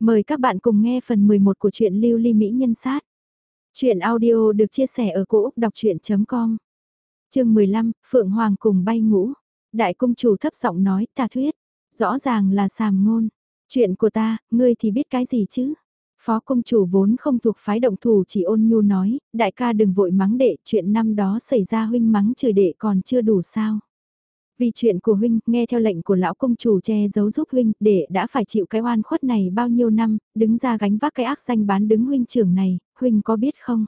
Mời các bạn cùng nghe phần 11 của truyện Lưu Ly Mỹ Nhân Sát. Chuyện audio được chia sẻ ở cỗ đọc chuyện.com Trường 15, Phượng Hoàng cùng bay ngũ. Đại công chủ thấp giọng nói ta thuyết. Rõ ràng là sàm ngôn. Chuyện của ta, ngươi thì biết cái gì chứ? Phó công chủ vốn không thuộc phái động thủ chỉ ôn nhu nói, đại ca đừng vội mắng đệ, chuyện năm đó xảy ra huynh mắng trời đệ còn chưa đủ sao. Vì chuyện của huynh, nghe theo lệnh của lão công chủ che giấu giúp huynh, để đã phải chịu cái oan khuất này bao nhiêu năm, đứng ra gánh vác cái ác danh bán đứng huynh trưởng này, huynh có biết không?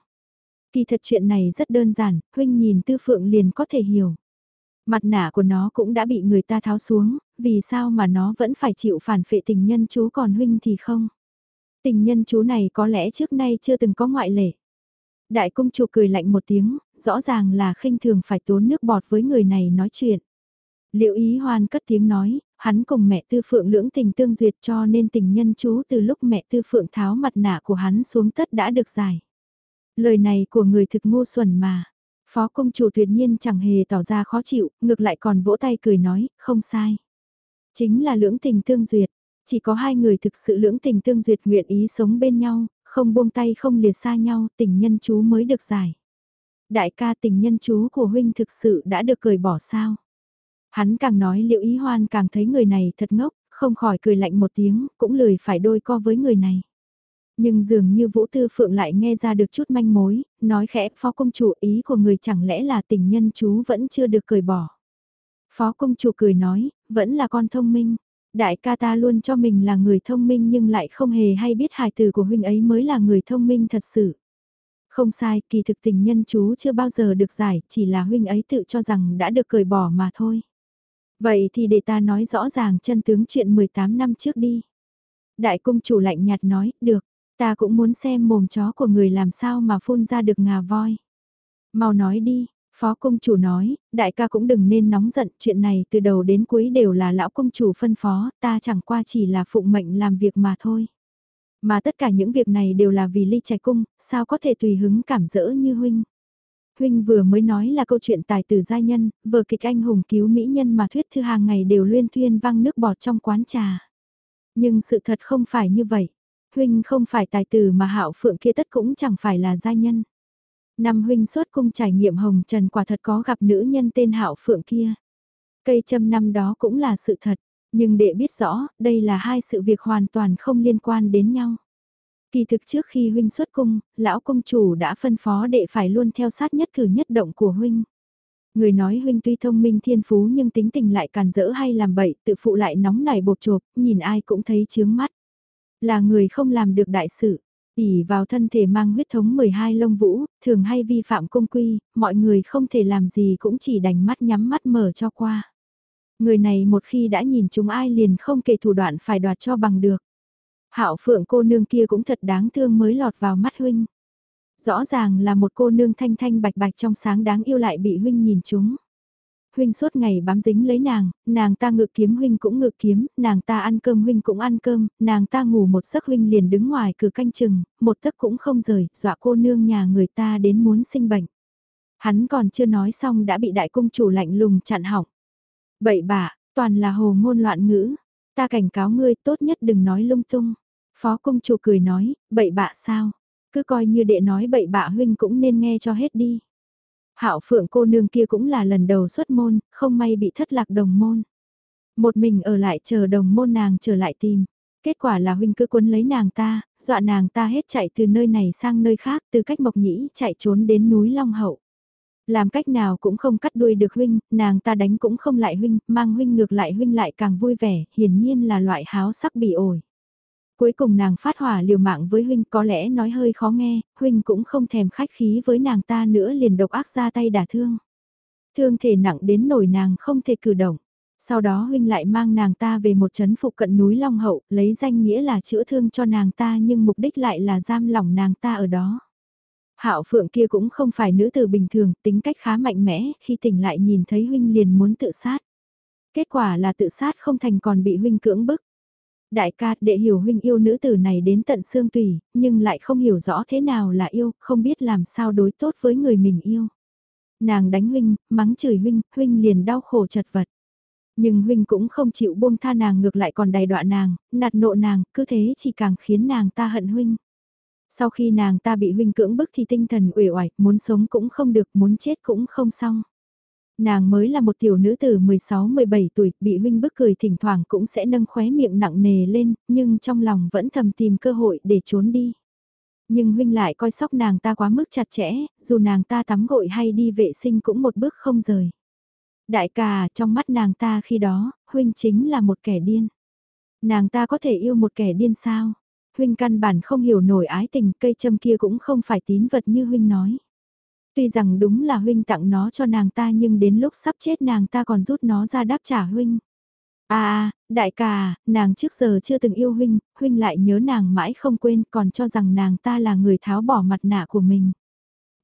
Kỳ thật chuyện này rất đơn giản, huynh nhìn tư phượng liền có thể hiểu. Mặt nạ của nó cũng đã bị người ta tháo xuống, vì sao mà nó vẫn phải chịu phản phệ tình nhân chú còn huynh thì không? Tình nhân chú này có lẽ trước nay chưa từng có ngoại lệ. Đại công chủ cười lạnh một tiếng, rõ ràng là khinh thường phải tốn nước bọt với người này nói chuyện. Liệu ý hoan cất tiếng nói, hắn cùng mẹ tư phượng lưỡng tình tương duyệt cho nên tình nhân chú từ lúc mẹ tư phượng tháo mặt nạ của hắn xuống tất đã được giải. Lời này của người thực ngu xuẩn mà. Phó công chủ tuyệt nhiên chẳng hề tỏ ra khó chịu, ngược lại còn vỗ tay cười nói, không sai. Chính là lưỡng tình tương duyệt, chỉ có hai người thực sự lưỡng tình tương duyệt nguyện ý sống bên nhau, không buông tay không liệt xa nhau, tình nhân chú mới được giải. Đại ca tình nhân chú của huynh thực sự đã được cởi bỏ sao? Hắn càng nói liệu ý hoan càng thấy người này thật ngốc, không khỏi cười lạnh một tiếng, cũng lười phải đôi co với người này. Nhưng dường như Vũ Tư Phượng lại nghe ra được chút manh mối, nói khẽ phó công chủ ý của người chẳng lẽ là tình nhân chú vẫn chưa được cười bỏ. Phó công chủ cười nói, vẫn là con thông minh. Đại ca ta luôn cho mình là người thông minh nhưng lại không hề hay biết hài từ của huynh ấy mới là người thông minh thật sự. Không sai, kỳ thực tình nhân chú chưa bao giờ được giải, chỉ là huynh ấy tự cho rằng đã được cởi bỏ mà thôi. Vậy thì để ta nói rõ ràng chân tướng chuyện 18 năm trước đi. Đại cung chủ lạnh nhạt nói, được, ta cũng muốn xem mồm chó của người làm sao mà phun ra được ngà voi. Mau nói đi, phó cung chủ nói, đại ca cũng đừng nên nóng giận, chuyện này từ đầu đến cuối đều là lão cung chủ phân phó, ta chẳng qua chỉ là phụng mệnh làm việc mà thôi. Mà tất cả những việc này đều là vì ly trạch cung, sao có thể tùy hứng cảm dỡ như huynh. Huynh vừa mới nói là câu chuyện tài tử giai nhân, vở kịch anh hùng cứu mỹ nhân mà thuyết thư hàng ngày đều luyên thuyên văng nước bọt trong quán trà. Nhưng sự thật không phải như vậy. Huynh không phải tài tử mà hạo phượng kia tất cũng chẳng phải là giai nhân. Năm huynh xuất cung trải nghiệm hồng trần quả thật có gặp nữ nhân tên hạo phượng kia. Cây châm năm đó cũng là sự thật, nhưng để biết rõ, đây là hai sự việc hoàn toàn không liên quan đến nhau. Kỳ thực trước khi huynh xuất cung, lão công chủ đã phân phó đệ phải luôn theo sát nhất cử nhất động của huynh. Người nói huynh tuy thông minh thiên phú nhưng tính tình lại càn rỡ hay làm bậy, tự phụ lại nóng nảy bột chộp, nhìn ai cũng thấy chướng mắt. Là người không làm được đại sự, ỉ vào thân thể mang huyết thống 12 lông vũ, thường hay vi phạm công quy, mọi người không thể làm gì cũng chỉ đành mắt nhắm mắt mở cho qua. Người này một khi đã nhìn chúng ai liền không kể thủ đoạn phải đoạt cho bằng được. Hạo phượng cô nương kia cũng thật đáng thương mới lọt vào mắt huynh. Rõ ràng là một cô nương thanh thanh bạch bạch trong sáng đáng yêu lại bị huynh nhìn chúng. Huynh suốt ngày bám dính lấy nàng, nàng ta ngự kiếm huynh cũng ngự kiếm, nàng ta ăn cơm huynh cũng ăn cơm, nàng ta ngủ một giấc huynh liền đứng ngoài cửa canh chừng, một tấc cũng không rời, dọa cô nương nhà người ta đến muốn sinh bệnh. Hắn còn chưa nói xong đã bị đại cung chủ lạnh lùng chặn hỏng. Bậy bạ, toàn là hồ ngôn loạn ngữ, ta cảnh cáo ngươi tốt nhất đừng nói lung tung. Phó công chủ cười nói, bậy bạ sao? Cứ coi như đệ nói bậy bạ huynh cũng nên nghe cho hết đi. Hạo phượng cô nương kia cũng là lần đầu xuất môn, không may bị thất lạc đồng môn. Một mình ở lại chờ đồng môn nàng trở lại tìm. Kết quả là huynh cứ cuốn lấy nàng ta, dọa nàng ta hết chạy từ nơi này sang nơi khác, từ cách mộc nhĩ chạy trốn đến núi Long Hậu. Làm cách nào cũng không cắt đuôi được huynh, nàng ta đánh cũng không lại huynh, mang huynh ngược lại huynh lại càng vui vẻ, hiển nhiên là loại háo sắc bị ổi. Cuối cùng nàng phát hỏa liều mạng với huynh có lẽ nói hơi khó nghe, huynh cũng không thèm khách khí với nàng ta nữa liền độc ác ra tay đả thương. Thương thể nặng đến nổi nàng không thể cử động. Sau đó huynh lại mang nàng ta về một trấn phụ cận núi Long Hậu, lấy danh nghĩa là chữa thương cho nàng ta nhưng mục đích lại là giam lỏng nàng ta ở đó. Hạo Phượng kia cũng không phải nữ tử bình thường, tính cách khá mạnh mẽ, khi tỉnh lại nhìn thấy huynh liền muốn tự sát. Kết quả là tự sát không thành còn bị huynh cưỡng bức đại ca đệ hiểu huynh yêu nữ tử này đến tận xương tùy, nhưng lại không hiểu rõ thế nào là yêu, không biết làm sao đối tốt với người mình yêu. Nàng đánh huynh, mắng chửi huynh, huynh liền đau khổ chật vật. Nhưng huynh cũng không chịu buông tha nàng ngược lại còn đày đọa nàng, nạt nộ nàng, cứ thế chỉ càng khiến nàng ta hận huynh. Sau khi nàng ta bị huynh cưỡng bức thì tinh thần uể oải, muốn sống cũng không được, muốn chết cũng không xong. Nàng mới là một tiểu nữ tử 16-17 tuổi, bị huynh bức cười thỉnh thoảng cũng sẽ nâng khóe miệng nặng nề lên, nhưng trong lòng vẫn thầm tìm cơ hội để trốn đi. Nhưng huynh lại coi sóc nàng ta quá mức chặt chẽ, dù nàng ta tắm gội hay đi vệ sinh cũng một bước không rời. Đại ca, trong mắt nàng ta khi đó, huynh chính là một kẻ điên. Nàng ta có thể yêu một kẻ điên sao? Huynh căn bản không hiểu nổi ái tình cây châm kia cũng không phải tín vật như huynh nói. Tuy rằng đúng là huynh tặng nó cho nàng ta nhưng đến lúc sắp chết nàng ta còn rút nó ra đáp trả huynh. À, à đại ca, à, nàng trước giờ chưa từng yêu huynh, huynh lại nhớ nàng mãi không quên còn cho rằng nàng ta là người tháo bỏ mặt nạ của mình.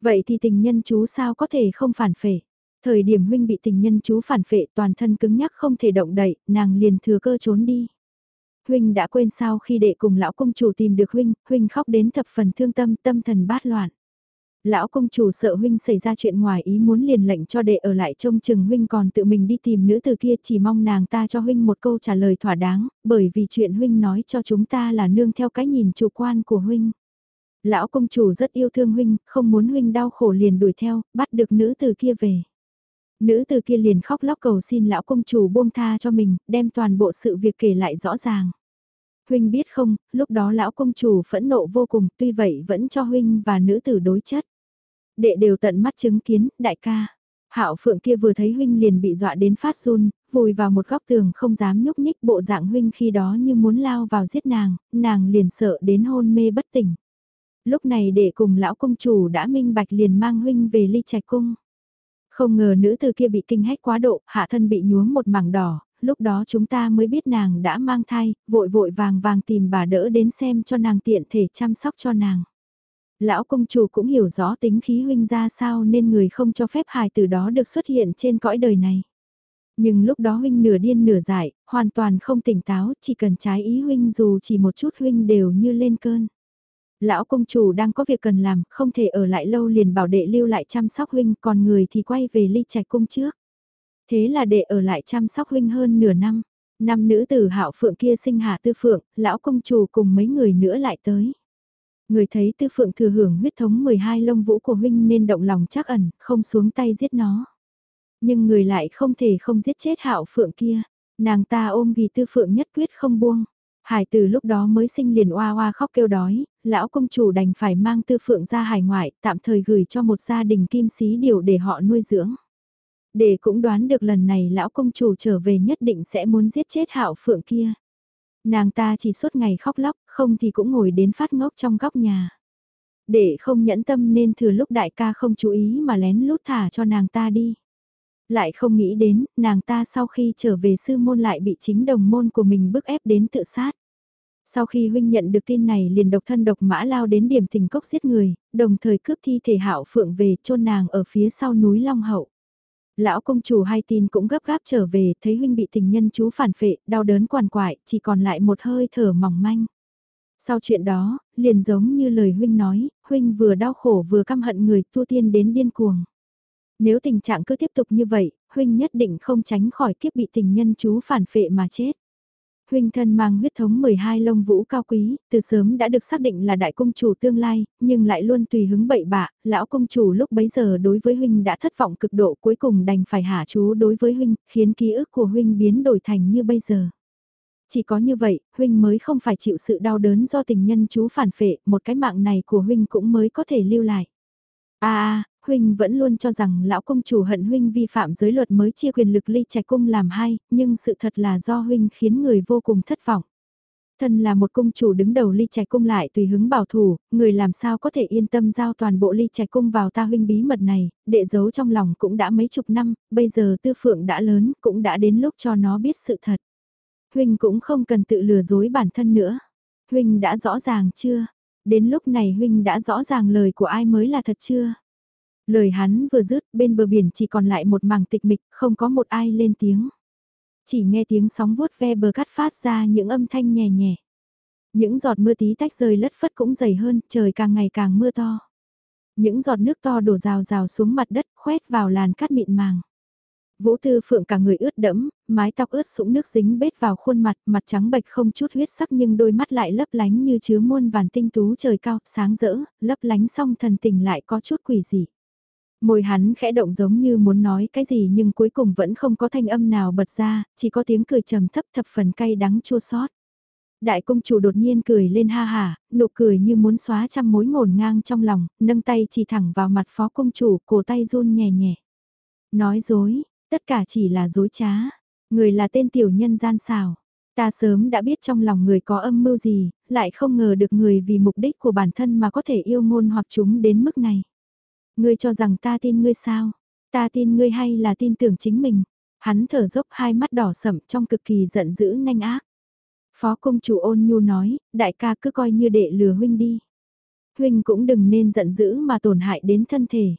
Vậy thì tình nhân chú sao có thể không phản phệ? Thời điểm huynh bị tình nhân chú phản phệ toàn thân cứng nhắc không thể động đậy, nàng liền thừa cơ trốn đi. Huynh đã quên sao khi đệ cùng lão công chủ tìm được huynh, huynh khóc đến thập phần thương tâm, tâm thần bát loạn. Lão công chủ sợ huynh xảy ra chuyện ngoài ý muốn liền lệnh cho đệ ở lại trông chừng huynh còn tự mình đi tìm nữ từ kia chỉ mong nàng ta cho huynh một câu trả lời thỏa đáng, bởi vì chuyện huynh nói cho chúng ta là nương theo cái nhìn chủ quan của huynh. Lão công chủ rất yêu thương huynh, không muốn huynh đau khổ liền đuổi theo, bắt được nữ từ kia về. Nữ từ kia liền khóc lóc cầu xin lão công chủ buông tha cho mình, đem toàn bộ sự việc kể lại rõ ràng. Huynh biết không, lúc đó lão công chủ phẫn nộ vô cùng, tuy vậy vẫn cho huynh và nữ tử đối chất. Đệ đều tận mắt chứng kiến, đại ca. Hạo Phượng kia vừa thấy huynh liền bị dọa đến phát run, vùi vào một góc tường không dám nhúc nhích bộ dạng huynh khi đó như muốn lao vào giết nàng, nàng liền sợ đến hôn mê bất tỉnh. Lúc này đệ cùng lão công chủ đã minh bạch liền mang huynh về ly trạch cung. Không ngờ nữ từ kia bị kinh hách quá độ, hạ thân bị nhuốm một mảng đỏ, lúc đó chúng ta mới biết nàng đã mang thai, vội vội vàng vàng tìm bà đỡ đến xem cho nàng tiện thể chăm sóc cho nàng. Lão công chủ cũng hiểu rõ tính khí huynh ra sao nên người không cho phép hài từ đó được xuất hiện trên cõi đời này. Nhưng lúc đó huynh nửa điên nửa dại, hoàn toàn không tỉnh táo, chỉ cần trái ý huynh dù chỉ một chút huynh đều như lên cơn. Lão công chủ đang có việc cần làm, không thể ở lại lâu liền bảo đệ lưu lại chăm sóc huynh, còn người thì quay về ly trạch cung trước. Thế là đệ ở lại chăm sóc huynh hơn nửa năm. Năm nữ tử hạo phượng kia sinh hạ tư phượng, lão công chủ cùng mấy người nữa lại tới. Người thấy tư phượng thừa hưởng huyết thống 12 lông vũ của huynh nên động lòng chắc ẩn, không xuống tay giết nó. Nhưng người lại không thể không giết chết hạo phượng kia. Nàng ta ôm ghi tư phượng nhất quyết không buông. Hải từ lúc đó mới sinh liền oa oa khóc kêu đói, lão công chủ đành phải mang tư phượng ra hải ngoại, tạm thời gửi cho một gia đình kim sĩ điều để họ nuôi dưỡng. Để cũng đoán được lần này lão công chủ trở về nhất định sẽ muốn giết chết hạo phượng kia. Nàng ta chỉ suốt ngày khóc lóc, không thì cũng ngồi đến phát ngốc trong góc nhà. Để không nhẫn tâm nên thừa lúc đại ca không chú ý mà lén lút thả cho nàng ta đi. Lại không nghĩ đến, nàng ta sau khi trở về sư môn lại bị chính đồng môn của mình bức ép đến tự sát. Sau khi huynh nhận được tin này liền độc thân độc mã lao đến điểm tình cốc giết người, đồng thời cướp thi thể hạo phượng về chôn nàng ở phía sau núi Long Hậu. Lão công chủ hai tin cũng gấp gáp trở về, thấy huynh bị tình nhân chú phản phệ, đau đớn quằn quại, chỉ còn lại một hơi thở mỏng manh. Sau chuyện đó, liền giống như lời huynh nói, huynh vừa đau khổ vừa căm hận người tu tiên đến điên cuồng. Nếu tình trạng cứ tiếp tục như vậy, huynh nhất định không tránh khỏi kiếp bị tình nhân chú phản phệ mà chết. Huynh thân mang huyết thống 12 lông vũ cao quý, từ sớm đã được xác định là đại công chủ tương lai, nhưng lại luôn tùy hứng bậy bạ, lão công chủ lúc bấy giờ đối với huynh đã thất vọng cực độ cuối cùng đành phải hạ chú đối với huynh, khiến ký ức của huynh biến đổi thành như bây giờ. Chỉ có như vậy, huynh mới không phải chịu sự đau đớn do tình nhân chú phản phệ, một cái mạng này của huynh cũng mới có thể lưu lại. À, à huynh vẫn luôn cho rằng lão công chủ hận huynh vi phạm giới luật mới chia quyền lực ly trạch cung làm hai, nhưng sự thật là do huynh khiến người vô cùng thất vọng. Thân là một cung chủ đứng đầu ly trạch cung lại tùy hứng bảo thủ, người làm sao có thể yên tâm giao toàn bộ ly trạch cung vào ta huynh bí mật này, đệ giấu trong lòng cũng đã mấy chục năm, bây giờ tư phượng đã lớn, cũng đã đến lúc cho nó biết sự thật. Huynh cũng không cần tự lừa dối bản thân nữa. Huynh đã rõ ràng chưa? Đến lúc này Huynh đã rõ ràng lời của ai mới là thật chưa? Lời hắn vừa dứt bên bờ biển chỉ còn lại một mảng tịch mịch, không có một ai lên tiếng. Chỉ nghe tiếng sóng vuốt ve bờ cắt phát ra những âm thanh nhẹ nhẹ. Những giọt mưa tí tách rơi lất phất cũng dày hơn, trời càng ngày càng mưa to. Những giọt nước to đổ rào rào xuống mặt đất, khoét vào làn cát mịn màng. Vũ Tư Phượng cả người ướt đẫm, mái tóc ướt sũng nước dính bết vào khuôn mặt, mặt trắng bệch không chút huyết sắc nhưng đôi mắt lại lấp lánh như chứa muôn vàn tinh tú trời cao, sáng rỡ, lấp lánh song thần tình lại có chút quỷ dị. Môi hắn khẽ động giống như muốn nói cái gì nhưng cuối cùng vẫn không có thanh âm nào bật ra, chỉ có tiếng cười trầm thấp thập phần cay đắng chua xót. Đại công chủ đột nhiên cười lên ha hả, nụ cười như muốn xóa trăm mối ngổn ngang trong lòng, nâng tay chỉ thẳng vào mặt phó công chủ, cổ tay run nhẹ nhẹ. Nói dối, tất cả chỉ là dối trá. Người là tên tiểu nhân gian xào. Ta sớm đã biết trong lòng người có âm mưu gì, lại không ngờ được người vì mục đích của bản thân mà có thể yêu ngôn hoặc chúng đến mức này. Ngươi cho rằng ta tin ngươi sao? Ta tin ngươi hay là tin tưởng chính mình? Hắn thở dốc hai mắt đỏ sậm trong cực kỳ giận dữ nhanh ác. Phó công chủ ôn nhu nói, đại ca cứ coi như đệ lừa huynh đi. Huynh cũng đừng nên giận dữ mà tổn hại đến thân thể.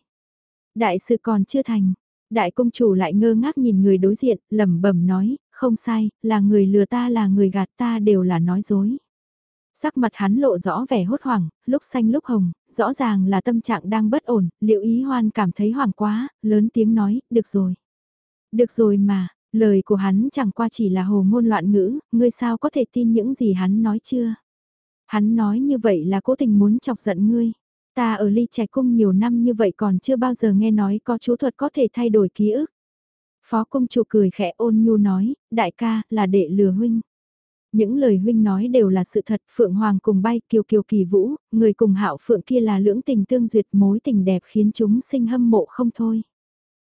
Đại sự còn chưa thành. Đại công chủ lại ngơ ngác nhìn người đối diện, lẩm bẩm nói, không sai, là người lừa ta là người gạt ta đều là nói dối. Sắc mặt hắn lộ rõ vẻ hốt hoảng, lúc xanh lúc hồng, rõ ràng là tâm trạng đang bất ổn, liệu ý hoan cảm thấy hoảng quá, lớn tiếng nói, được rồi. Được rồi mà, lời của hắn chẳng qua chỉ là hồ ngôn loạn ngữ, ngươi sao có thể tin những gì hắn nói chưa? Hắn nói như vậy là cố tình muốn chọc giận ngươi. Ta ở ly trẻ cung nhiều năm như vậy còn chưa bao giờ nghe nói có chú thuật có thể thay đổi ký ức. Phó công chủ cười khẽ ôn nhu nói, đại ca, là đệ lừa huynh. Những lời huynh nói đều là sự thật, Phượng Hoàng cùng bay kiều kiều kỳ vũ, người cùng hạo Phượng kia là lưỡng tình tương duyệt mối tình đẹp khiến chúng sinh hâm mộ không thôi.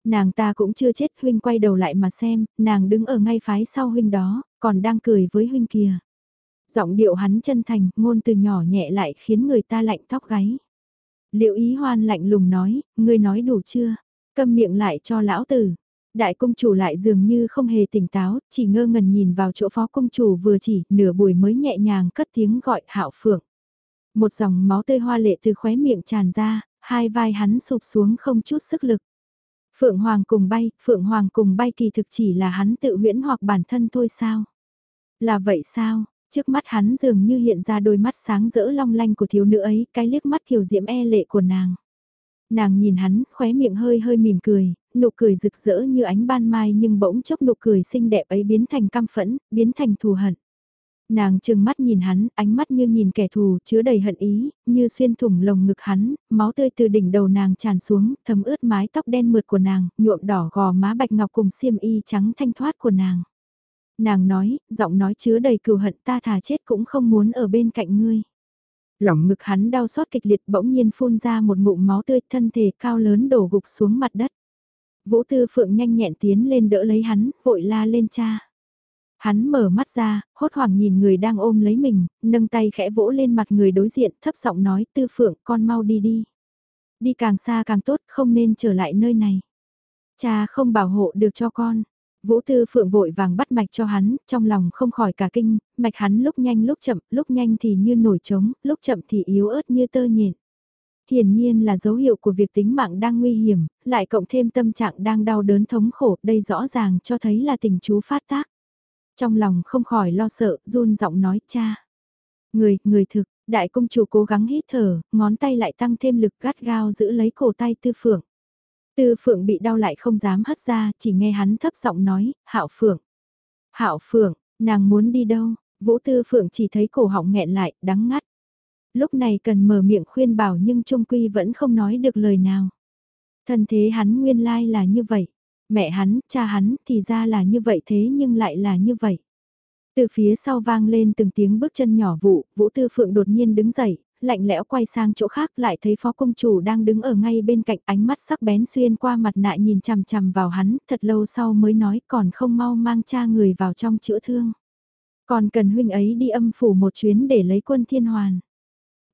Nàng ta cũng chưa chết huynh quay đầu lại mà xem, nàng đứng ở ngay phái sau huynh đó, còn đang cười với huynh kia. Giọng điệu hắn chân thành, ngôn từ nhỏ nhẹ lại khiến người ta lạnh tóc gáy. Liệu ý hoan lạnh lùng nói, ngươi nói đủ chưa? Câm miệng lại cho lão tử. Đại công chủ lại dường như không hề tỉnh táo, chỉ ngơ ngẩn nhìn vào chỗ phó công chủ vừa chỉ, nửa buổi mới nhẹ nhàng cất tiếng gọi hạo phượng. Một dòng máu tươi hoa lệ từ khóe miệng tràn ra, hai vai hắn sụp xuống không chút sức lực. Phượng Hoàng cùng bay, Phượng Hoàng cùng bay kỳ thực chỉ là hắn tự huyễn hoặc bản thân thôi sao? Là vậy sao? Trước mắt hắn dường như hiện ra đôi mắt sáng rỡ long lanh của thiếu nữ ấy, cái liếc mắt kiều diễm e lệ của nàng. Nàng nhìn hắn, khóe miệng hơi hơi mỉm cười, nụ cười rực rỡ như ánh ban mai nhưng bỗng chốc nụ cười xinh đẹp ấy biến thành căm phẫn, biến thành thù hận. Nàng trừng mắt nhìn hắn, ánh mắt như nhìn kẻ thù, chứa đầy hận ý, như xuyên thủng lồng ngực hắn, máu tươi từ đỉnh đầu nàng tràn xuống, thấm ướt mái tóc đen mượt của nàng, nhuộm đỏ gò má bạch ngọc cùng xiêm y trắng thanh thoát của nàng. Nàng nói, giọng nói chứa đầy cừu hận ta thà chết cũng không muốn ở bên cạnh ngươi. Lỏng ngực hắn đau xót kịch liệt bỗng nhiên phun ra một ngụm máu tươi thân thể cao lớn đổ gục xuống mặt đất. Vũ Tư Phượng nhanh nhẹn tiến lên đỡ lấy hắn, vội la lên cha. Hắn mở mắt ra, hốt hoảng nhìn người đang ôm lấy mình, nâng tay khẽ vỗ lên mặt người đối diện thấp giọng nói Tư Phượng con mau đi đi. Đi càng xa càng tốt không nên trở lại nơi này. Cha không bảo hộ được cho con. Vũ Tư Phượng vội vàng bắt mạch cho hắn, trong lòng không khỏi cả kinh, mạch hắn lúc nhanh lúc chậm, lúc nhanh thì như nổi trống, lúc chậm thì yếu ớt như tơ nhện. Hiển nhiên là dấu hiệu của việc tính mạng đang nguy hiểm, lại cộng thêm tâm trạng đang đau đớn thống khổ, đây rõ ràng cho thấy là tình chú phát tác. Trong lòng không khỏi lo sợ, run giọng nói cha. Người, người thực, đại công chủ cố gắng hít thở, ngón tay lại tăng thêm lực gắt gao giữ lấy cổ tay tư phượng. Tư Phượng bị đau lại không dám hất ra, chỉ nghe hắn thấp giọng nói, Hạo Phượng. Hạo Phượng, nàng muốn đi đâu? Vũ Tư Phượng chỉ thấy cổ họng nghẹn lại, đắng ngắt. Lúc này cần mở miệng khuyên bảo nhưng Trung Quy vẫn không nói được lời nào. Thân thế hắn nguyên lai là như vậy. Mẹ hắn, cha hắn thì ra là như vậy thế nhưng lại là như vậy. Từ phía sau vang lên từng tiếng bước chân nhỏ vụ, Vũ Tư Phượng đột nhiên đứng dậy, lạnh lẽo quay sang chỗ khác lại thấy phó công chủ đang đứng ở ngay bên cạnh ánh mắt sắc bén xuyên qua mặt nạ nhìn chằm chằm vào hắn, thật lâu sau mới nói còn không mau mang cha người vào trong chữa thương. Còn cần huynh ấy đi âm phủ một chuyến để lấy quân thiên hoàn.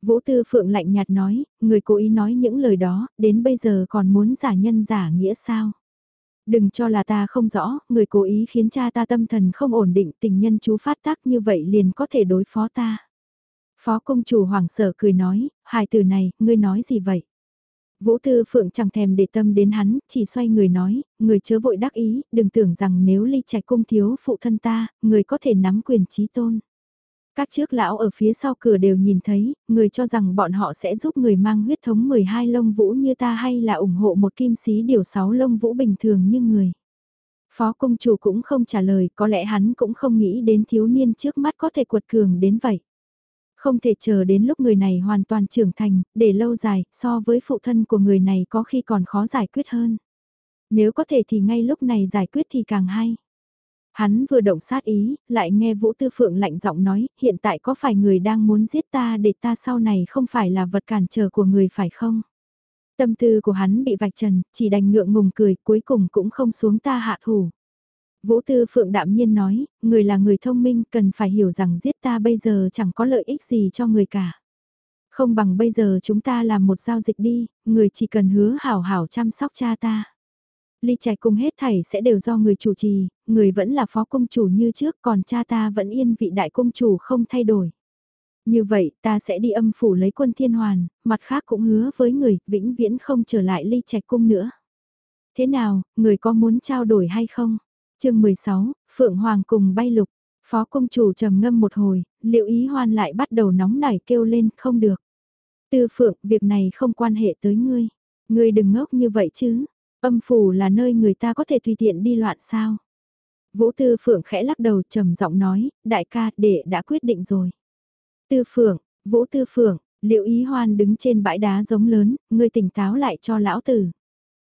Vũ Tư Phượng lạnh nhạt nói, người cố ý nói những lời đó, đến bây giờ còn muốn giả nhân giả nghĩa sao? Đừng cho là ta không rõ, người cố ý khiến cha ta tâm thần không ổn định tình nhân chú phát tác như vậy liền có thể đối phó ta. Phó công chủ hoàng sở cười nói, hài từ này, ngươi nói gì vậy? Vũ Tư Phượng chẳng thèm để tâm đến hắn, chỉ xoay người nói, người chớ vội đắc ý, đừng tưởng rằng nếu ly trạch cung thiếu phụ thân ta, người có thể nắm quyền trí tôn. Các trước lão ở phía sau cửa đều nhìn thấy, người cho rằng bọn họ sẽ giúp người mang huyết thống 12 lông vũ như ta hay là ủng hộ một kim sĩ điều 6 lông vũ bình thường như người. Phó công chủ cũng không trả lời, có lẽ hắn cũng không nghĩ đến thiếu niên trước mắt có thể cuột cường đến vậy. Không thể chờ đến lúc người này hoàn toàn trưởng thành, để lâu dài, so với phụ thân của người này có khi còn khó giải quyết hơn. Nếu có thể thì ngay lúc này giải quyết thì càng hay. Hắn vừa động sát ý, lại nghe Vũ Tư Phượng lạnh giọng nói, hiện tại có phải người đang muốn giết ta để ta sau này không phải là vật cản trở của người phải không? Tâm tư của hắn bị vạch trần, chỉ đành ngượng ngùng cười, cuối cùng cũng không xuống ta hạ thủ. Vũ Tư Phượng đạm nhiên nói, người là người thông minh cần phải hiểu rằng giết ta bây giờ chẳng có lợi ích gì cho người cả. Không bằng bây giờ chúng ta làm một giao dịch đi, người chỉ cần hứa hảo hảo chăm sóc cha ta. Ly trạch cùng hết thảy sẽ đều do người chủ trì, người vẫn là phó công chủ như trước còn cha ta vẫn yên vị đại công chủ không thay đổi. Như vậy ta sẽ đi âm phủ lấy quân thiên hoàn, mặt khác cũng hứa với người vĩnh viễn không trở lại ly trạch cung nữa. Thế nào, người có muốn trao đổi hay không? chương 16, Phượng Hoàng cùng bay lục. Phó công chủ trầm ngâm một hồi, liệu ý hoan lại bắt đầu nóng nảy kêu lên không được. Tư Phượng, việc này không quan hệ tới ngươi. Ngươi đừng ngốc như vậy chứ. Âm phủ là nơi người ta có thể tùy tiện đi loạn sao. Vũ Tư Phượng khẽ lắc đầu trầm giọng nói, đại ca, đệ đã quyết định rồi. Tư Phượng, Vũ Tư Phượng, liệu ý hoan đứng trên bãi đá giống lớn, ngươi tỉnh táo lại cho lão tử.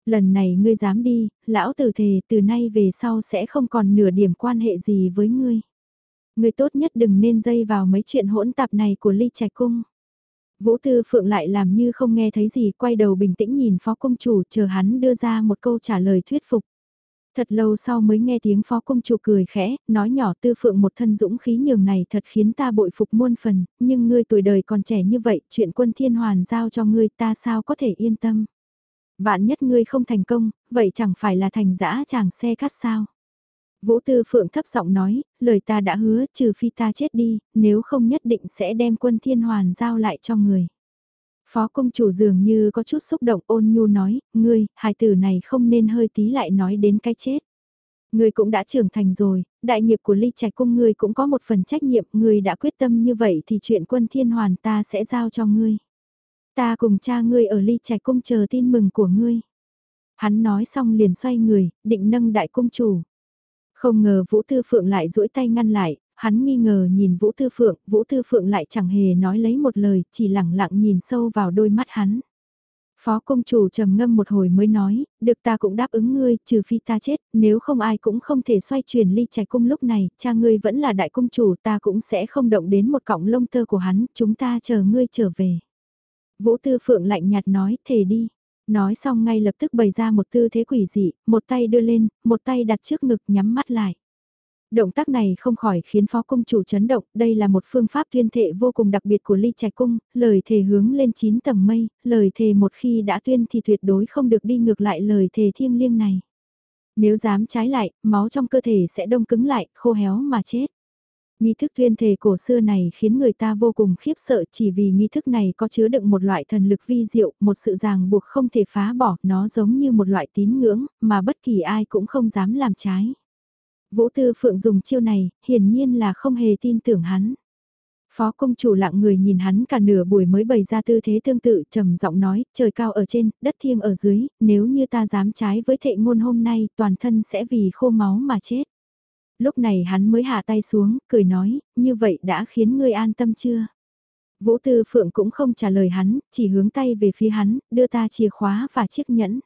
Lần này ngươi dám đi, lão tử thề từ nay về sau sẽ không còn nửa điểm quan hệ gì với ngươi. Ngươi tốt nhất đừng nên dây vào mấy chuyện hỗn tạp này của ly trạch cung. Vũ Tư Phượng lại làm như không nghe thấy gì, quay đầu bình tĩnh nhìn phó công chủ chờ hắn đưa ra một câu trả lời thuyết phục. Thật lâu sau mới nghe tiếng phó công chủ cười khẽ, nói nhỏ Tư Phượng một thân dũng khí nhường này thật khiến ta bội phục muôn phần, nhưng ngươi tuổi đời còn trẻ như vậy, chuyện quân thiên hoàn giao cho ngươi ta sao có thể yên tâm. Vạn nhất ngươi không thành công, vậy chẳng phải là thành dã chàng xe cắt sao. Vũ Tư Phượng thấp giọng nói, lời ta đã hứa trừ phi ta chết đi, nếu không nhất định sẽ đem quân thiên hoàn giao lại cho người. Phó công chủ dường như có chút xúc động ôn nhu nói, ngươi, hài tử này không nên hơi tí lại nói đến cái chết. Ngươi cũng đã trưởng thành rồi, đại nghiệp của ly trạch cung ngươi cũng có một phần trách nhiệm, ngươi đã quyết tâm như vậy thì chuyện quân thiên hoàn ta sẽ giao cho ngươi. Ta cùng cha ngươi ở ly trạch cung chờ tin mừng của ngươi. Hắn nói xong liền xoay người, định nâng đại cung chủ. Không ngờ Vũ Tư Phượng lại duỗi tay ngăn lại, hắn nghi ngờ nhìn Vũ Tư Phượng, Vũ Tư Phượng lại chẳng hề nói lấy một lời, chỉ lặng lặng nhìn sâu vào đôi mắt hắn. Phó công chủ trầm ngâm một hồi mới nói, được ta cũng đáp ứng ngươi, trừ phi ta chết, nếu không ai cũng không thể xoay chuyển ly trạch cung lúc này, cha ngươi vẫn là đại công chủ ta cũng sẽ không động đến một cọng lông tơ của hắn, chúng ta chờ ngươi trở về. Vũ Tư Phượng lạnh nhạt nói, thề đi. Nói xong ngay lập tức bày ra một tư thế quỷ dị, một tay đưa lên, một tay đặt trước ngực nhắm mắt lại. Động tác này không khỏi khiến phó cung chủ chấn động, đây là một phương pháp tuyên thệ vô cùng đặc biệt của ly trạch cung, lời thề hướng lên 9 tầng mây, lời thề một khi đã tuyên thì tuyệt đối không được đi ngược lại lời thề thiêng liêng này. Nếu dám trái lại, máu trong cơ thể sẽ đông cứng lại, khô héo mà chết. Nghi thức tuyên thề cổ xưa này khiến người ta vô cùng khiếp sợ chỉ vì nghi thức này có chứa đựng một loại thần lực vi diệu, một sự ràng buộc không thể phá bỏ, nó giống như một loại tín ngưỡng, mà bất kỳ ai cũng không dám làm trái. Vũ Tư Phượng dùng chiêu này, hiển nhiên là không hề tin tưởng hắn. Phó công chủ lặng người nhìn hắn cả nửa buổi mới bày ra tư thế tương tự trầm giọng nói, trời cao ở trên, đất thiêng ở dưới, nếu như ta dám trái với thệ ngôn hôm nay, toàn thân sẽ vì khô máu mà chết. Lúc này hắn mới hạ tay xuống, cười nói, như vậy đã khiến ngươi an tâm chưa? Vũ Tư Phượng cũng không trả lời hắn, chỉ hướng tay về phía hắn, đưa ta chìa khóa và chiếc nhẫn.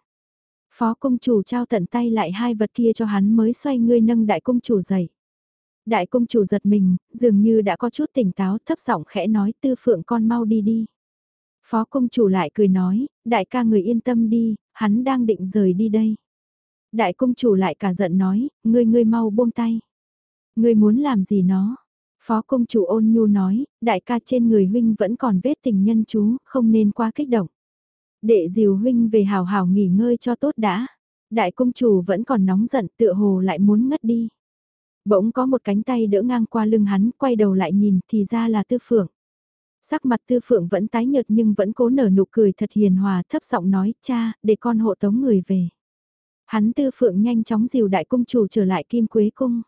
Phó công chủ trao tận tay lại hai vật kia cho hắn mới xoay ngươi nâng đại công chủ dậy. Đại công chủ giật mình, dường như đã có chút tỉnh táo thấp giọng khẽ nói tư phượng con mau đi đi. Phó công chủ lại cười nói, đại ca người yên tâm đi, hắn đang định rời đi đây. Đại công chủ lại cả giận nói, ngươi ngươi mau buông tay. Ngươi muốn làm gì nó? Phó công chủ ôn nhu nói, đại ca trên người huynh vẫn còn vết tình nhân chú, không nên quá kích động. Đệ dìu huynh về hào hào nghỉ ngơi cho tốt đã. Đại công chủ vẫn còn nóng giận tựa hồ lại muốn ngất đi. Bỗng có một cánh tay đỡ ngang qua lưng hắn, quay đầu lại nhìn thì ra là tư phượng. Sắc mặt tư phượng vẫn tái nhợt nhưng vẫn cố nở nụ cười thật hiền hòa thấp giọng nói cha, để con hộ tống người về. Hắn tư phượng nhanh chóng dìu đại công chủ trở lại kim quế cung.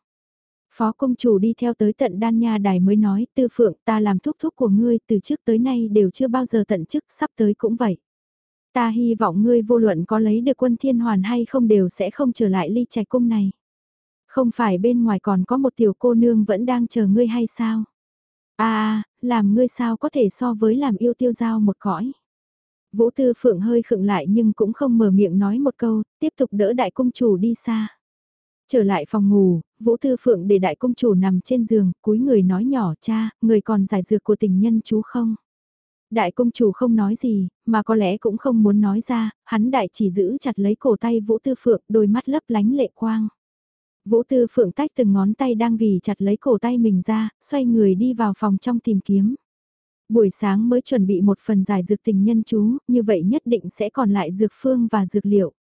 Phó công chủ đi theo tới tận đan nha đài mới nói, tư phượng ta làm thúc thúc của ngươi từ trước tới nay đều chưa bao giờ tận chức, sắp tới cũng vậy. Ta hy vọng ngươi vô luận có lấy được quân thiên hoàn hay không đều sẽ không trở lại ly trạch cung này. Không phải bên ngoài còn có một tiểu cô nương vẫn đang chờ ngươi hay sao? À, làm ngươi sao có thể so với làm yêu tiêu giao một cõi. Vũ Tư Phượng hơi khựng lại nhưng cũng không mở miệng nói một câu, tiếp tục đỡ đại công chủ đi xa. Trở lại phòng ngủ, Vũ Tư Phượng để đại công chủ nằm trên giường, cúi người nói nhỏ cha, người còn giải dược của tình nhân chú không? Đại công chủ không nói gì, mà có lẽ cũng không muốn nói ra, hắn đại chỉ giữ chặt lấy cổ tay Vũ Tư Phượng, đôi mắt lấp lánh lệ quang. Vũ Tư Phượng tách từng ngón tay đang ghi chặt lấy cổ tay mình ra, xoay người đi vào phòng trong tìm kiếm. Buổi sáng mới chuẩn bị một phần giải dược tình nhân chú, như vậy nhất định sẽ còn lại dược phương và dược liệu.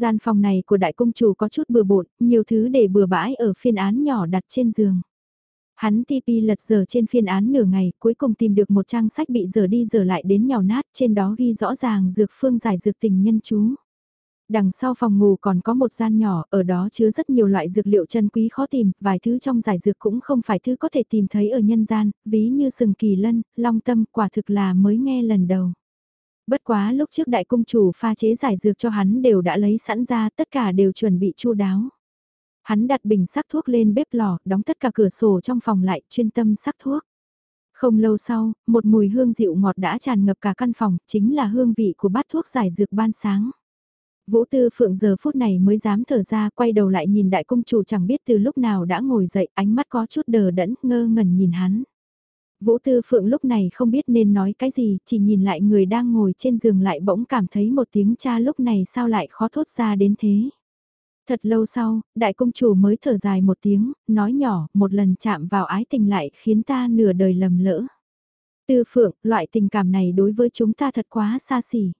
Gian phòng này của đại công chủ có chút bừa bộn, nhiều thứ để bừa bãi ở phiên án nhỏ đặt trên giường. Hắn TP lật dở trên phiên án nửa ngày, cuối cùng tìm được một trang sách bị dở đi dở lại đến nhào nát, trên đó ghi rõ ràng dược phương giải dược tình nhân chú. Đằng sau phòng ngủ còn có một gian nhỏ, ở đó chứa rất nhiều loại dược liệu chân quý khó tìm, vài thứ trong giải dược cũng không phải thứ có thể tìm thấy ở nhân gian, ví như sừng kỳ lân, long tâm, quả thực là mới nghe lần đầu. Bất quá lúc trước đại cung chủ pha chế giải dược cho hắn đều đã lấy sẵn ra, tất cả đều chuẩn bị chu đáo. Hắn đặt bình sắc thuốc lên bếp lò, đóng tất cả cửa sổ trong phòng lại, chuyên tâm sắc thuốc. Không lâu sau, một mùi hương dịu ngọt đã tràn ngập cả căn phòng, chính là hương vị của bát thuốc giải dược ban sáng. Vũ Tư Phượng giờ phút này mới dám thở ra, quay đầu lại nhìn đại cung chủ chẳng biết từ lúc nào đã ngồi dậy, ánh mắt có chút đờ đẫn, ngơ ngẩn nhìn hắn. Vũ Tư Phượng lúc này không biết nên nói cái gì, chỉ nhìn lại người đang ngồi trên giường lại bỗng cảm thấy một tiếng cha lúc này sao lại khó thốt ra đến thế. Thật lâu sau, đại công chủ mới thở dài một tiếng, nói nhỏ, một lần chạm vào ái tình lại khiến ta nửa đời lầm lỡ. Tư Phượng, loại tình cảm này đối với chúng ta thật quá xa xỉ.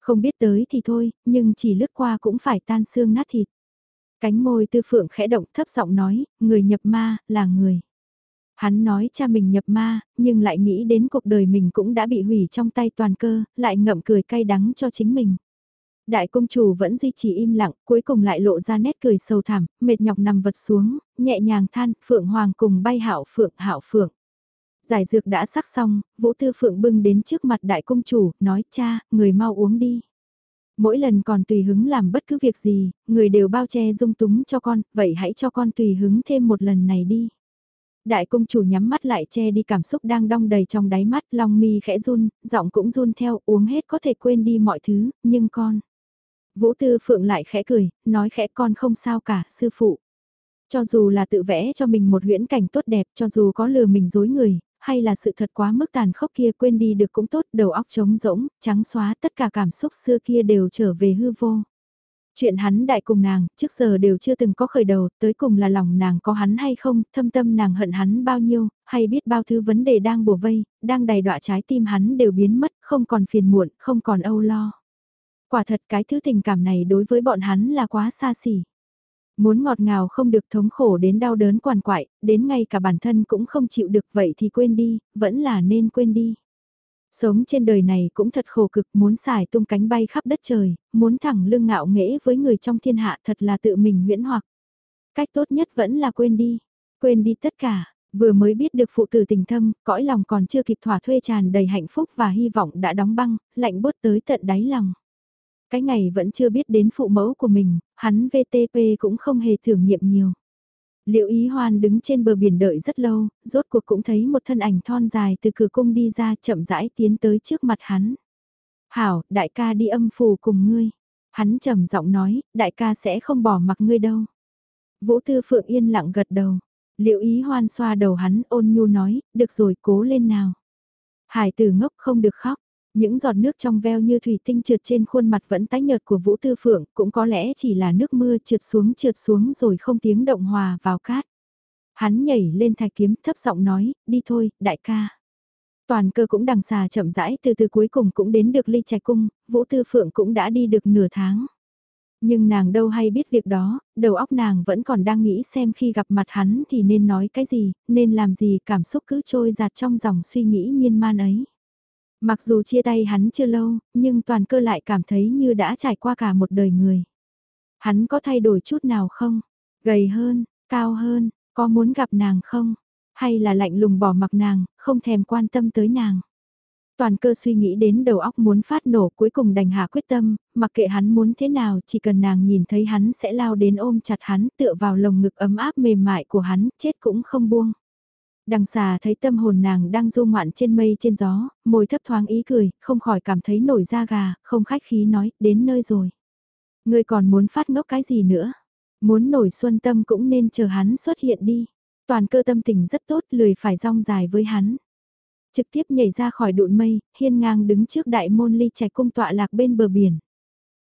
Không biết tới thì thôi, nhưng chỉ lướt qua cũng phải tan xương nát thịt. Cánh môi tư phượng khẽ động thấp giọng nói, người nhập ma, là người. Hắn nói cha mình nhập ma, nhưng lại nghĩ đến cuộc đời mình cũng đã bị hủy trong tay toàn cơ, lại ngậm cười cay đắng cho chính mình. Đại công chủ vẫn duy trì im lặng, cuối cùng lại lộ ra nét cười sâu thẳm, mệt nhọc nằm vật xuống, nhẹ nhàng than, Phượng Hoàng cùng bay hạo Phượng hạo Phượng. Giải dược đã sắc xong, Vũ Tư Phượng bưng đến trước mặt đại công chủ, nói cha, người mau uống đi. Mỗi lần còn tùy hứng làm bất cứ việc gì, người đều bao che dung túng cho con, vậy hãy cho con tùy hứng thêm một lần này đi. Đại công chủ nhắm mắt lại che đi cảm xúc đang đong đầy trong đáy mắt, lòng mi khẽ run, giọng cũng run theo, uống hết có thể quên đi mọi thứ, nhưng con. Vũ Tư Phượng lại khẽ cười, nói khẽ con không sao cả, sư phụ. Cho dù là tự vẽ cho mình một huyễn cảnh tốt đẹp, cho dù có lừa mình dối người, hay là sự thật quá mức tàn khốc kia quên đi được cũng tốt, đầu óc trống rỗng, trắng xóa tất cả cảm xúc xưa kia đều trở về hư vô. Chuyện hắn đại cùng nàng, trước giờ đều chưa từng có khởi đầu, tới cùng là lòng nàng có hắn hay không, thâm tâm nàng hận hắn bao nhiêu, hay biết bao thứ vấn đề đang bùa vây, đang đầy đọa trái tim hắn đều biến mất, không còn phiền muộn, không còn âu lo. Quả thật cái thứ tình cảm này đối với bọn hắn là quá xa xỉ. Muốn ngọt ngào không được thống khổ đến đau đớn quản quại, đến ngay cả bản thân cũng không chịu được vậy thì quên đi, vẫn là nên quên đi. Sống trên đời này cũng thật khổ cực muốn xài tung cánh bay khắp đất trời, muốn thẳng lưng ngạo nghễ với người trong thiên hạ thật là tự mình huyễn hoặc. Cách tốt nhất vẫn là quên đi, quên đi tất cả, vừa mới biết được phụ tử tình thâm, cõi lòng còn chưa kịp thỏa thuê tràn đầy hạnh phúc và hy vọng đã đóng băng, lạnh bốt tới tận đáy lòng. Cái ngày vẫn chưa biết đến phụ mẫu của mình, hắn VTP cũng không hề thử nghiệm nhiều. Liệu ý hoan đứng trên bờ biển đợi rất lâu, rốt cuộc cũng thấy một thân ảnh thon dài từ cửa cung đi ra chậm rãi tiến tới trước mặt hắn. Hảo, đại ca đi âm phù cùng ngươi. Hắn trầm giọng nói, đại ca sẽ không bỏ mặc ngươi đâu. Vũ Tư Phượng yên lặng gật đầu. Liệu ý hoan xoa đầu hắn ôn nhu nói, được rồi cố lên nào. Hải tử ngốc không được khóc. Những giọt nước trong veo như thủy tinh trượt trên khuôn mặt vẫn tái nhợt của Vũ Tư Phượng, cũng có lẽ chỉ là nước mưa trượt xuống trượt xuống rồi không tiếng động hòa vào cát. Hắn nhảy lên thạch kiếm thấp giọng nói, đi thôi, đại ca. Toàn cơ cũng đằng xà chậm rãi từ từ cuối cùng cũng đến được ly trạch cung, Vũ Tư Phượng cũng đã đi được nửa tháng. Nhưng nàng đâu hay biết việc đó, đầu óc nàng vẫn còn đang nghĩ xem khi gặp mặt hắn thì nên nói cái gì, nên làm gì cảm xúc cứ trôi giạt trong dòng suy nghĩ miên man ấy. Mặc dù chia tay hắn chưa lâu, nhưng toàn cơ lại cảm thấy như đã trải qua cả một đời người. Hắn có thay đổi chút nào không? Gầy hơn, cao hơn, có muốn gặp nàng không? Hay là lạnh lùng bỏ mặc nàng, không thèm quan tâm tới nàng? Toàn cơ suy nghĩ đến đầu óc muốn phát nổ cuối cùng đành hạ quyết tâm, mặc kệ hắn muốn thế nào chỉ cần nàng nhìn thấy hắn sẽ lao đến ôm chặt hắn tựa vào lồng ngực ấm áp mềm mại của hắn, chết cũng không buông. Đằng xà thấy tâm hồn nàng đang du ngoạn trên mây trên gió, môi thấp thoáng ý cười, không khỏi cảm thấy nổi da gà, không khách khí nói, đến nơi rồi. Ngươi còn muốn phát ngốc cái gì nữa? Muốn nổi xuân tâm cũng nên chờ hắn xuất hiện đi. Toàn cơ tâm tình rất tốt lười phải rong dài với hắn. Trực tiếp nhảy ra khỏi đụn mây, hiên ngang đứng trước đại môn ly trạch cung tọa lạc bên bờ biển.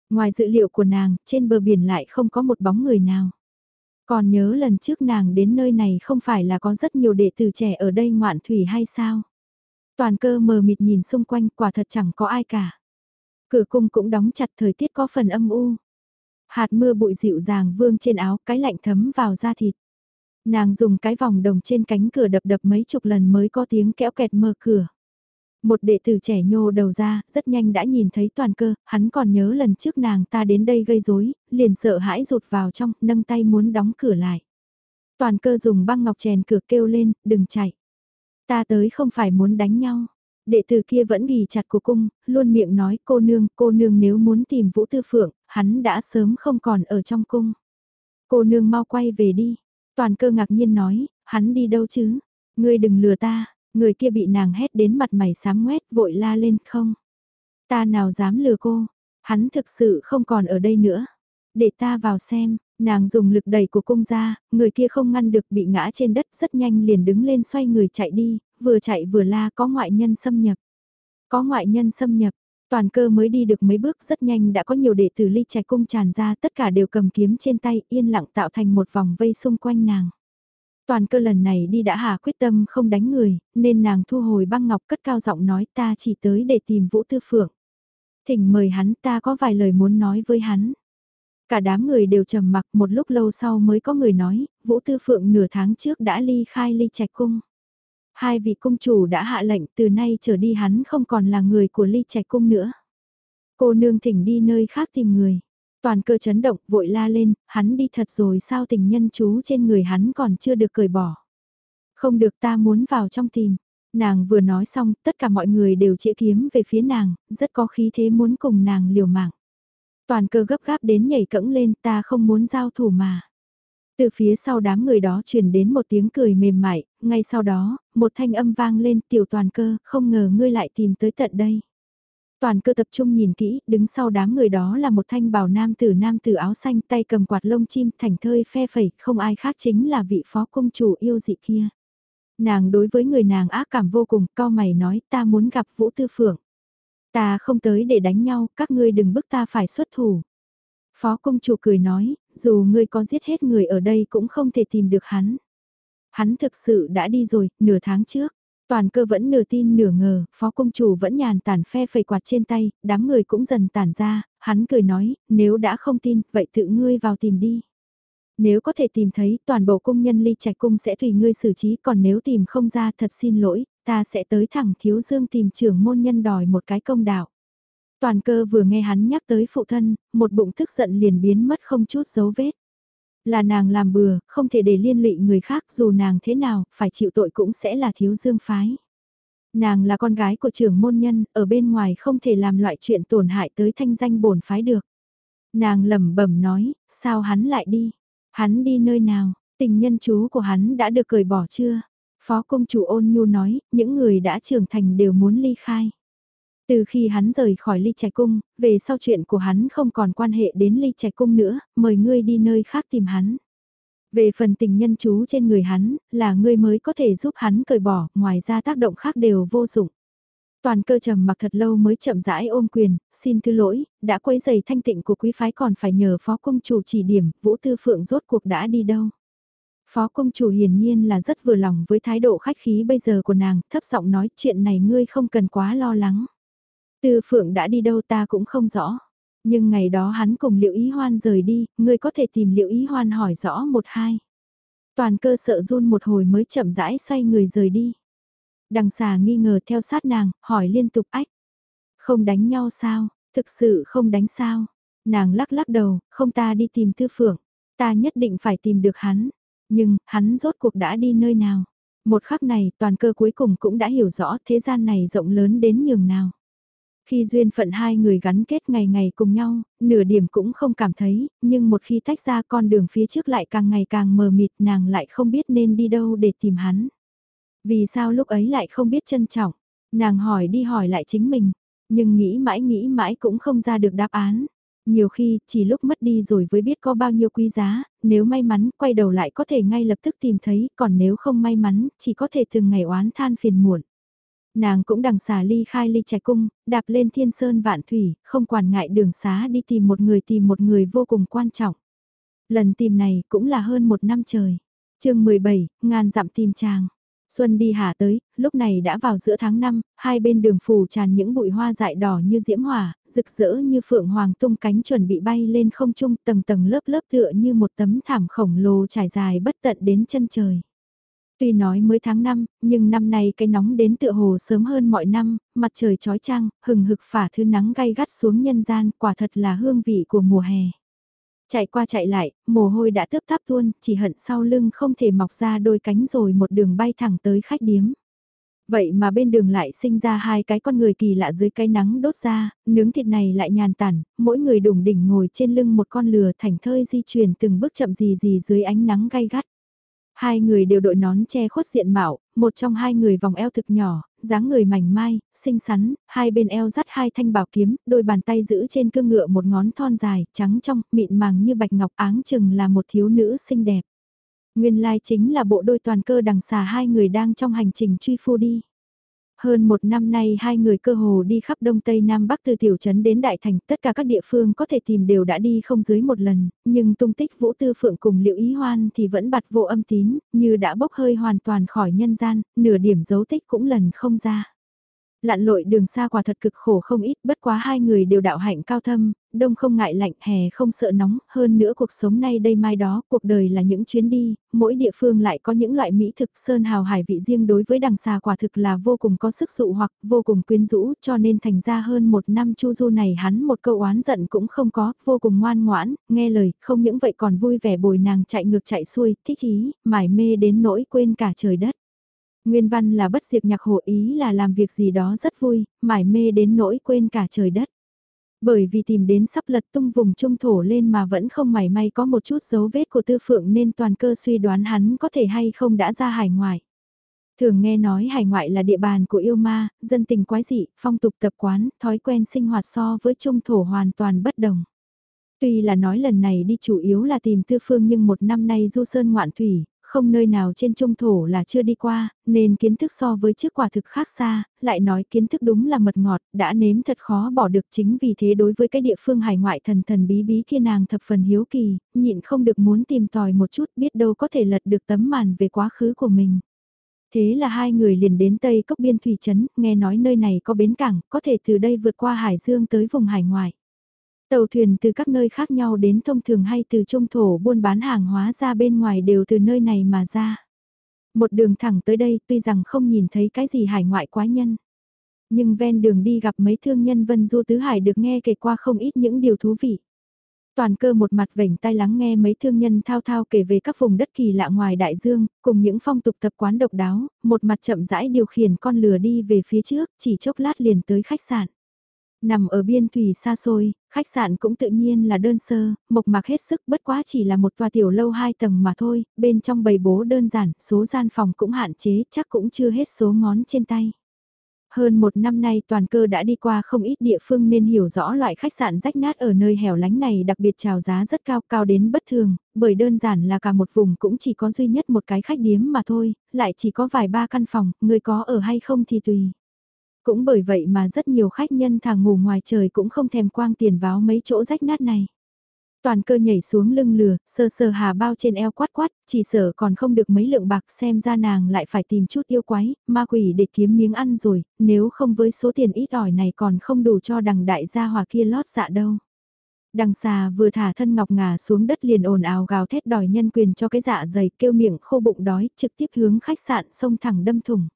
Ngoài dự liệu của nàng, trên bờ biển lại không có một bóng người nào. Còn nhớ lần trước nàng đến nơi này không phải là có rất nhiều đệ tử trẻ ở đây ngoạn thủy hay sao? Toàn cơ mờ mịt nhìn xung quanh, quả thật chẳng có ai cả. Cửa cung cũng đóng chặt, thời tiết có phần âm u. Hạt mưa bụi dịu dàng vương trên áo, cái lạnh thấm vào da thịt. Nàng dùng cái vòng đồng trên cánh cửa đập đập mấy chục lần mới có tiếng kéo kẹt mở cửa. Một đệ tử trẻ nhô đầu ra, rất nhanh đã nhìn thấy toàn cơ, hắn còn nhớ lần trước nàng ta đến đây gây rối, liền sợ hãi rụt vào trong, nâng tay muốn đóng cửa lại. Toàn cơ dùng băng ngọc chèn cửa kêu lên, đừng chạy. Ta tới không phải muốn đánh nhau. Đệ tử kia vẫn ghi chặt của cung, luôn miệng nói cô nương, cô nương nếu muốn tìm Vũ Tư Phượng, hắn đã sớm không còn ở trong cung. Cô nương mau quay về đi. Toàn cơ ngạc nhiên nói, hắn đi đâu chứ? Ngươi đừng lừa ta, người kia bị nàng hét đến mặt mày sám ngoét vội la lên không. Ta nào dám lừa cô, hắn thực sự không còn ở đây nữa. Để ta vào xem, nàng dùng lực đẩy của cung ra, người kia không ngăn được bị ngã trên đất rất nhanh liền đứng lên xoay người chạy đi, vừa chạy vừa la có ngoại nhân xâm nhập. Có ngoại nhân xâm nhập, toàn cơ mới đi được mấy bước rất nhanh đã có nhiều đệ tử ly trạch cung tràn ra tất cả đều cầm kiếm trên tay yên lặng tạo thành một vòng vây xung quanh nàng. Toàn cơ lần này đi đã hà quyết tâm không đánh người, nên nàng thu hồi băng ngọc cất cao giọng nói ta chỉ tới để tìm Vũ Tư Phượng. Thỉnh mời hắn ta có vài lời muốn nói với hắn. Cả đám người đều trầm mặc một lúc lâu sau mới có người nói, Vũ Tư Phượng nửa tháng trước đã ly khai ly trạch cung. Hai vị cung chủ đã hạ lệnh từ nay trở đi hắn không còn là người của ly trạch cung nữa. Cô nương thỉnh đi nơi khác tìm người. Toàn cơ chấn động vội la lên, hắn đi thật rồi sao tình nhân chú trên người hắn còn chưa được cởi bỏ. Không được ta muốn vào trong tìm. Nàng vừa nói xong, tất cả mọi người đều chĩa kiếm về phía nàng, rất có khí thế muốn cùng nàng liều mạng. Toàn cơ gấp gáp đến nhảy cẫng lên ta không muốn giao thủ mà. Từ phía sau đám người đó truyền đến một tiếng cười mềm mại, ngay sau đó, một thanh âm vang lên tiểu toàn cơ, không ngờ ngươi lại tìm tới tận đây. Toàn cơ tập trung nhìn kỹ, đứng sau đám người đó là một thanh bảo nam tử nam tử áo xanh tay cầm quạt lông chim thành thơi phe phẩy, không ai khác chính là vị phó công chủ yêu dị kia. Nàng đối với người nàng ác cảm vô cùng, cao mày nói ta muốn gặp Vũ Tư Phượng. Ta không tới để đánh nhau, các ngươi đừng bức ta phải xuất thủ. Phó công chủ cười nói, dù ngươi có giết hết người ở đây cũng không thể tìm được hắn. Hắn thực sự đã đi rồi, nửa tháng trước. Toàn cơ vẫn nửa tin nửa ngờ, phó công chủ vẫn nhàn tản phe phẩy quạt trên tay, đám người cũng dần tản ra, hắn cười nói, nếu đã không tin, vậy tự ngươi vào tìm đi. Nếu có thể tìm thấy, toàn bộ công nhân ly trạch cung sẽ tùy ngươi xử trí, còn nếu tìm không ra thật xin lỗi, ta sẽ tới thẳng thiếu dương tìm trưởng môn nhân đòi một cái công đạo. Toàn cơ vừa nghe hắn nhắc tới phụ thân, một bụng tức giận liền biến mất không chút dấu vết. Là nàng làm bừa, không thể để liên lụy người khác dù nàng thế nào, phải chịu tội cũng sẽ là thiếu dương phái. Nàng là con gái của trưởng môn nhân, ở bên ngoài không thể làm loại chuyện tổn hại tới thanh danh bổn phái được. Nàng lẩm bẩm nói, sao hắn lại đi? Hắn đi nơi nào? Tình nhân chú của hắn đã được cởi bỏ chưa? Phó công chủ ôn nhu nói, những người đã trưởng thành đều muốn ly khai. Từ khi hắn rời khỏi ly trạch cung, về sau chuyện của hắn không còn quan hệ đến ly trạch cung nữa, mời ngươi đi nơi khác tìm hắn. Về phần tình nhân chú trên người hắn, là ngươi mới có thể giúp hắn cởi bỏ, ngoài ra tác động khác đều vô dụng. Toàn cơ trầm mặc thật lâu mới chậm rãi ôm quyền, xin thứ lỗi, đã quấy giày thanh tịnh của quý phái còn phải nhờ phó công chủ chỉ điểm, Vũ Tư Phượng rốt cuộc đã đi đâu. Phó công chủ hiển nhiên là rất vừa lòng với thái độ khách khí bây giờ của nàng, thấp giọng nói chuyện này ngươi không cần quá lo lắng. Tư Phượng đã đi đâu ta cũng không rõ. Nhưng ngày đó hắn cùng Liệu Ý Hoan rời đi, ngươi có thể tìm Liệu Ý Hoan hỏi rõ một hai. Toàn cơ sợ run một hồi mới chậm rãi xoay người rời đi. Đằng xà nghi ngờ theo sát nàng, hỏi liên tục ách. Không đánh nhau sao, thực sự không đánh sao. Nàng lắc lắc đầu, không ta đi tìm Tư Phượng. Ta nhất định phải tìm được hắn. Nhưng, hắn rốt cuộc đã đi nơi nào? Một khắc này toàn cơ cuối cùng cũng đã hiểu rõ thế gian này rộng lớn đến nhường nào. Khi duyên phận hai người gắn kết ngày ngày cùng nhau, nửa điểm cũng không cảm thấy, nhưng một khi tách ra con đường phía trước lại càng ngày càng mờ mịt nàng lại không biết nên đi đâu để tìm hắn. Vì sao lúc ấy lại không biết trân trọng, nàng hỏi đi hỏi lại chính mình, nhưng nghĩ mãi nghĩ mãi cũng không ra được đáp án. Nhiều khi, chỉ lúc mất đi rồi mới biết có bao nhiêu quý giá, nếu may mắn, quay đầu lại có thể ngay lập tức tìm thấy, còn nếu không may mắn, chỉ có thể từng ngày oán than phiền muộn. Nàng cũng đằng xà ly khai ly trẻ cung, đạp lên thiên sơn vạn thủy, không quản ngại đường xá đi tìm một người tìm một người vô cùng quan trọng. Lần tìm này cũng là hơn một năm trời. chương 17, ngàn dặm tìm chàng. Xuân đi hạ tới, lúc này đã vào giữa tháng 5, hai bên đường phủ tràn những bụi hoa dại đỏ như diễm hỏa, rực rỡ như phượng hoàng tung cánh chuẩn bị bay lên không trung tầng tầng lớp lớp tựa như một tấm thảm khổng lồ trải dài bất tận đến chân trời. Tuy nói mới tháng 5, nhưng năm nay cái nóng đến tựa hồ sớm hơn mọi năm, mặt trời trói trăng, hừng hực phả thứ nắng gay gắt xuống nhân gian, quả thật là hương vị của mùa hè. Chạy qua chạy lại, mồ hôi đã tướp táp tuôn, chỉ hận sau lưng không thể mọc ra đôi cánh rồi một đường bay thẳng tới khách điếm. Vậy mà bên đường lại sinh ra hai cái con người kỳ lạ dưới cái nắng đốt ra, nướng thịt này lại nhàn tản, mỗi người đủng đỉnh ngồi trên lưng một con lừa thành thơi di chuyển từng bước chậm gì gì dưới ánh nắng gay gắt. Hai người đều đội nón che khuất diện mạo, một trong hai người vòng eo thực nhỏ, dáng người mảnh mai, xinh xắn, hai bên eo dắt hai thanh bảo kiếm, đôi bàn tay giữ trên cương ngựa một ngón thon dài, trắng trong, mịn màng như bạch ngọc áng chừng là một thiếu nữ xinh đẹp. Nguyên lai chính là bộ đôi toàn cơ đằng xà hai người đang trong hành trình truy phu đi. Hơn một năm nay hai người cơ hồ đi khắp Đông Tây Nam Bắc từ tiểu trấn đến Đại Thành, tất cả các địa phương có thể tìm đều đã đi không dưới một lần, nhưng tung tích Vũ Tư Phượng cùng Liệu Ý Hoan thì vẫn bặt vô âm tín, như đã bốc hơi hoàn toàn khỏi nhân gian, nửa điểm dấu tích cũng lần không ra. Lặn lội đường xa quả thật cực khổ không ít, bất quá hai người đều đạo hạnh cao thâm, đông không ngại lạnh, hè không sợ nóng, hơn nữa cuộc sống nay đây mai đó, cuộc đời là những chuyến đi, mỗi địa phương lại có những loại mỹ thực sơn hào hải vị riêng đối với đằng xa quả thực là vô cùng có sức dụ hoặc vô cùng quyến rũ, cho nên thành ra hơn một năm chu du này hắn một câu oán giận cũng không có, vô cùng ngoan ngoãn, nghe lời, không những vậy còn vui vẻ bồi nàng chạy ngược chạy xuôi, thích ý, mải mê đến nỗi quên cả trời đất. Nguyên văn là bất diệt nhạc hộ ý là làm việc gì đó rất vui, mải mê đến nỗi quên cả trời đất. Bởi vì tìm đến sắp lật tung vùng trung thổ lên mà vẫn không mảy may có một chút dấu vết của tư phượng nên toàn cơ suy đoán hắn có thể hay không đã ra hải ngoại. Thường nghe nói hải ngoại là địa bàn của yêu ma, dân tình quái dị, phong tục tập quán, thói quen sinh hoạt so với trung thổ hoàn toàn bất đồng. Tuy là nói lần này đi chủ yếu là tìm tư phương nhưng một năm nay du sơn ngoạn thủy, không nơi nào trên trung thổ là chưa đi qua, nên kiến thức so với chiếc quả thực khác xa, lại nói kiến thức đúng là mật ngọt, đã nếm thật khó bỏ được chính vì thế đối với cái địa phương hải ngoại thần thần bí bí kia nàng thập phần hiếu kỳ, nhịn không được muốn tìm tòi một chút biết đâu có thể lật được tấm màn về quá khứ của mình. Thế là hai người liền đến Tây Cốc Biên Thủy Trấn, nghe nói nơi này có bến cảng, có thể từ đây vượt qua Hải Dương tới vùng hải ngoại. Tàu thuyền từ các nơi khác nhau đến thông thường hay từ trung thổ buôn bán hàng hóa ra bên ngoài đều từ nơi này mà ra. Một đường thẳng tới đây tuy rằng không nhìn thấy cái gì hải ngoại quái nhân. Nhưng ven đường đi gặp mấy thương nhân vân du tứ hải được nghe kể qua không ít những điều thú vị. Toàn cơ một mặt vểnh tai lắng nghe mấy thương nhân thao thao kể về các vùng đất kỳ lạ ngoài đại dương, cùng những phong tục tập quán độc đáo, một mặt chậm rãi điều khiển con lừa đi về phía trước, chỉ chốc lát liền tới khách sạn. Nằm ở biên thủy xa xôi, khách sạn cũng tự nhiên là đơn sơ, mộc mạc hết sức bất quá chỉ là một tòa tiểu lâu hai tầng mà thôi, bên trong bầy bố đơn giản, số gian phòng cũng hạn chế, chắc cũng chưa hết số ngón trên tay. Hơn một năm nay toàn cơ đã đi qua không ít địa phương nên hiểu rõ loại khách sạn rách nát ở nơi hẻo lánh này đặc biệt chào giá rất cao cao đến bất thường, bởi đơn giản là cả một vùng cũng chỉ có duy nhất một cái khách điếm mà thôi, lại chỉ có vài ba căn phòng, người có ở hay không thì tùy. Cũng bởi vậy mà rất nhiều khách nhân thằng ngủ ngoài trời cũng không thèm quang tiền váo mấy chỗ rách nát này. Toàn cơ nhảy xuống lưng lừa, sơ sơ hà bao trên eo quát quát, chỉ sợ còn không được mấy lượng bạc xem ra nàng lại phải tìm chút yêu quái, ma quỷ để kiếm miếng ăn rồi, nếu không với số tiền ít ỏi này còn không đủ cho đằng đại gia hòa kia lót dạ đâu. Đằng xà vừa thả thân ngọc ngà xuống đất liền ồn ào gào thét đòi nhân quyền cho cái dạ dày kêu miệng khô bụng đói trực tiếp hướng khách sạn xông thẳng đâm thủng.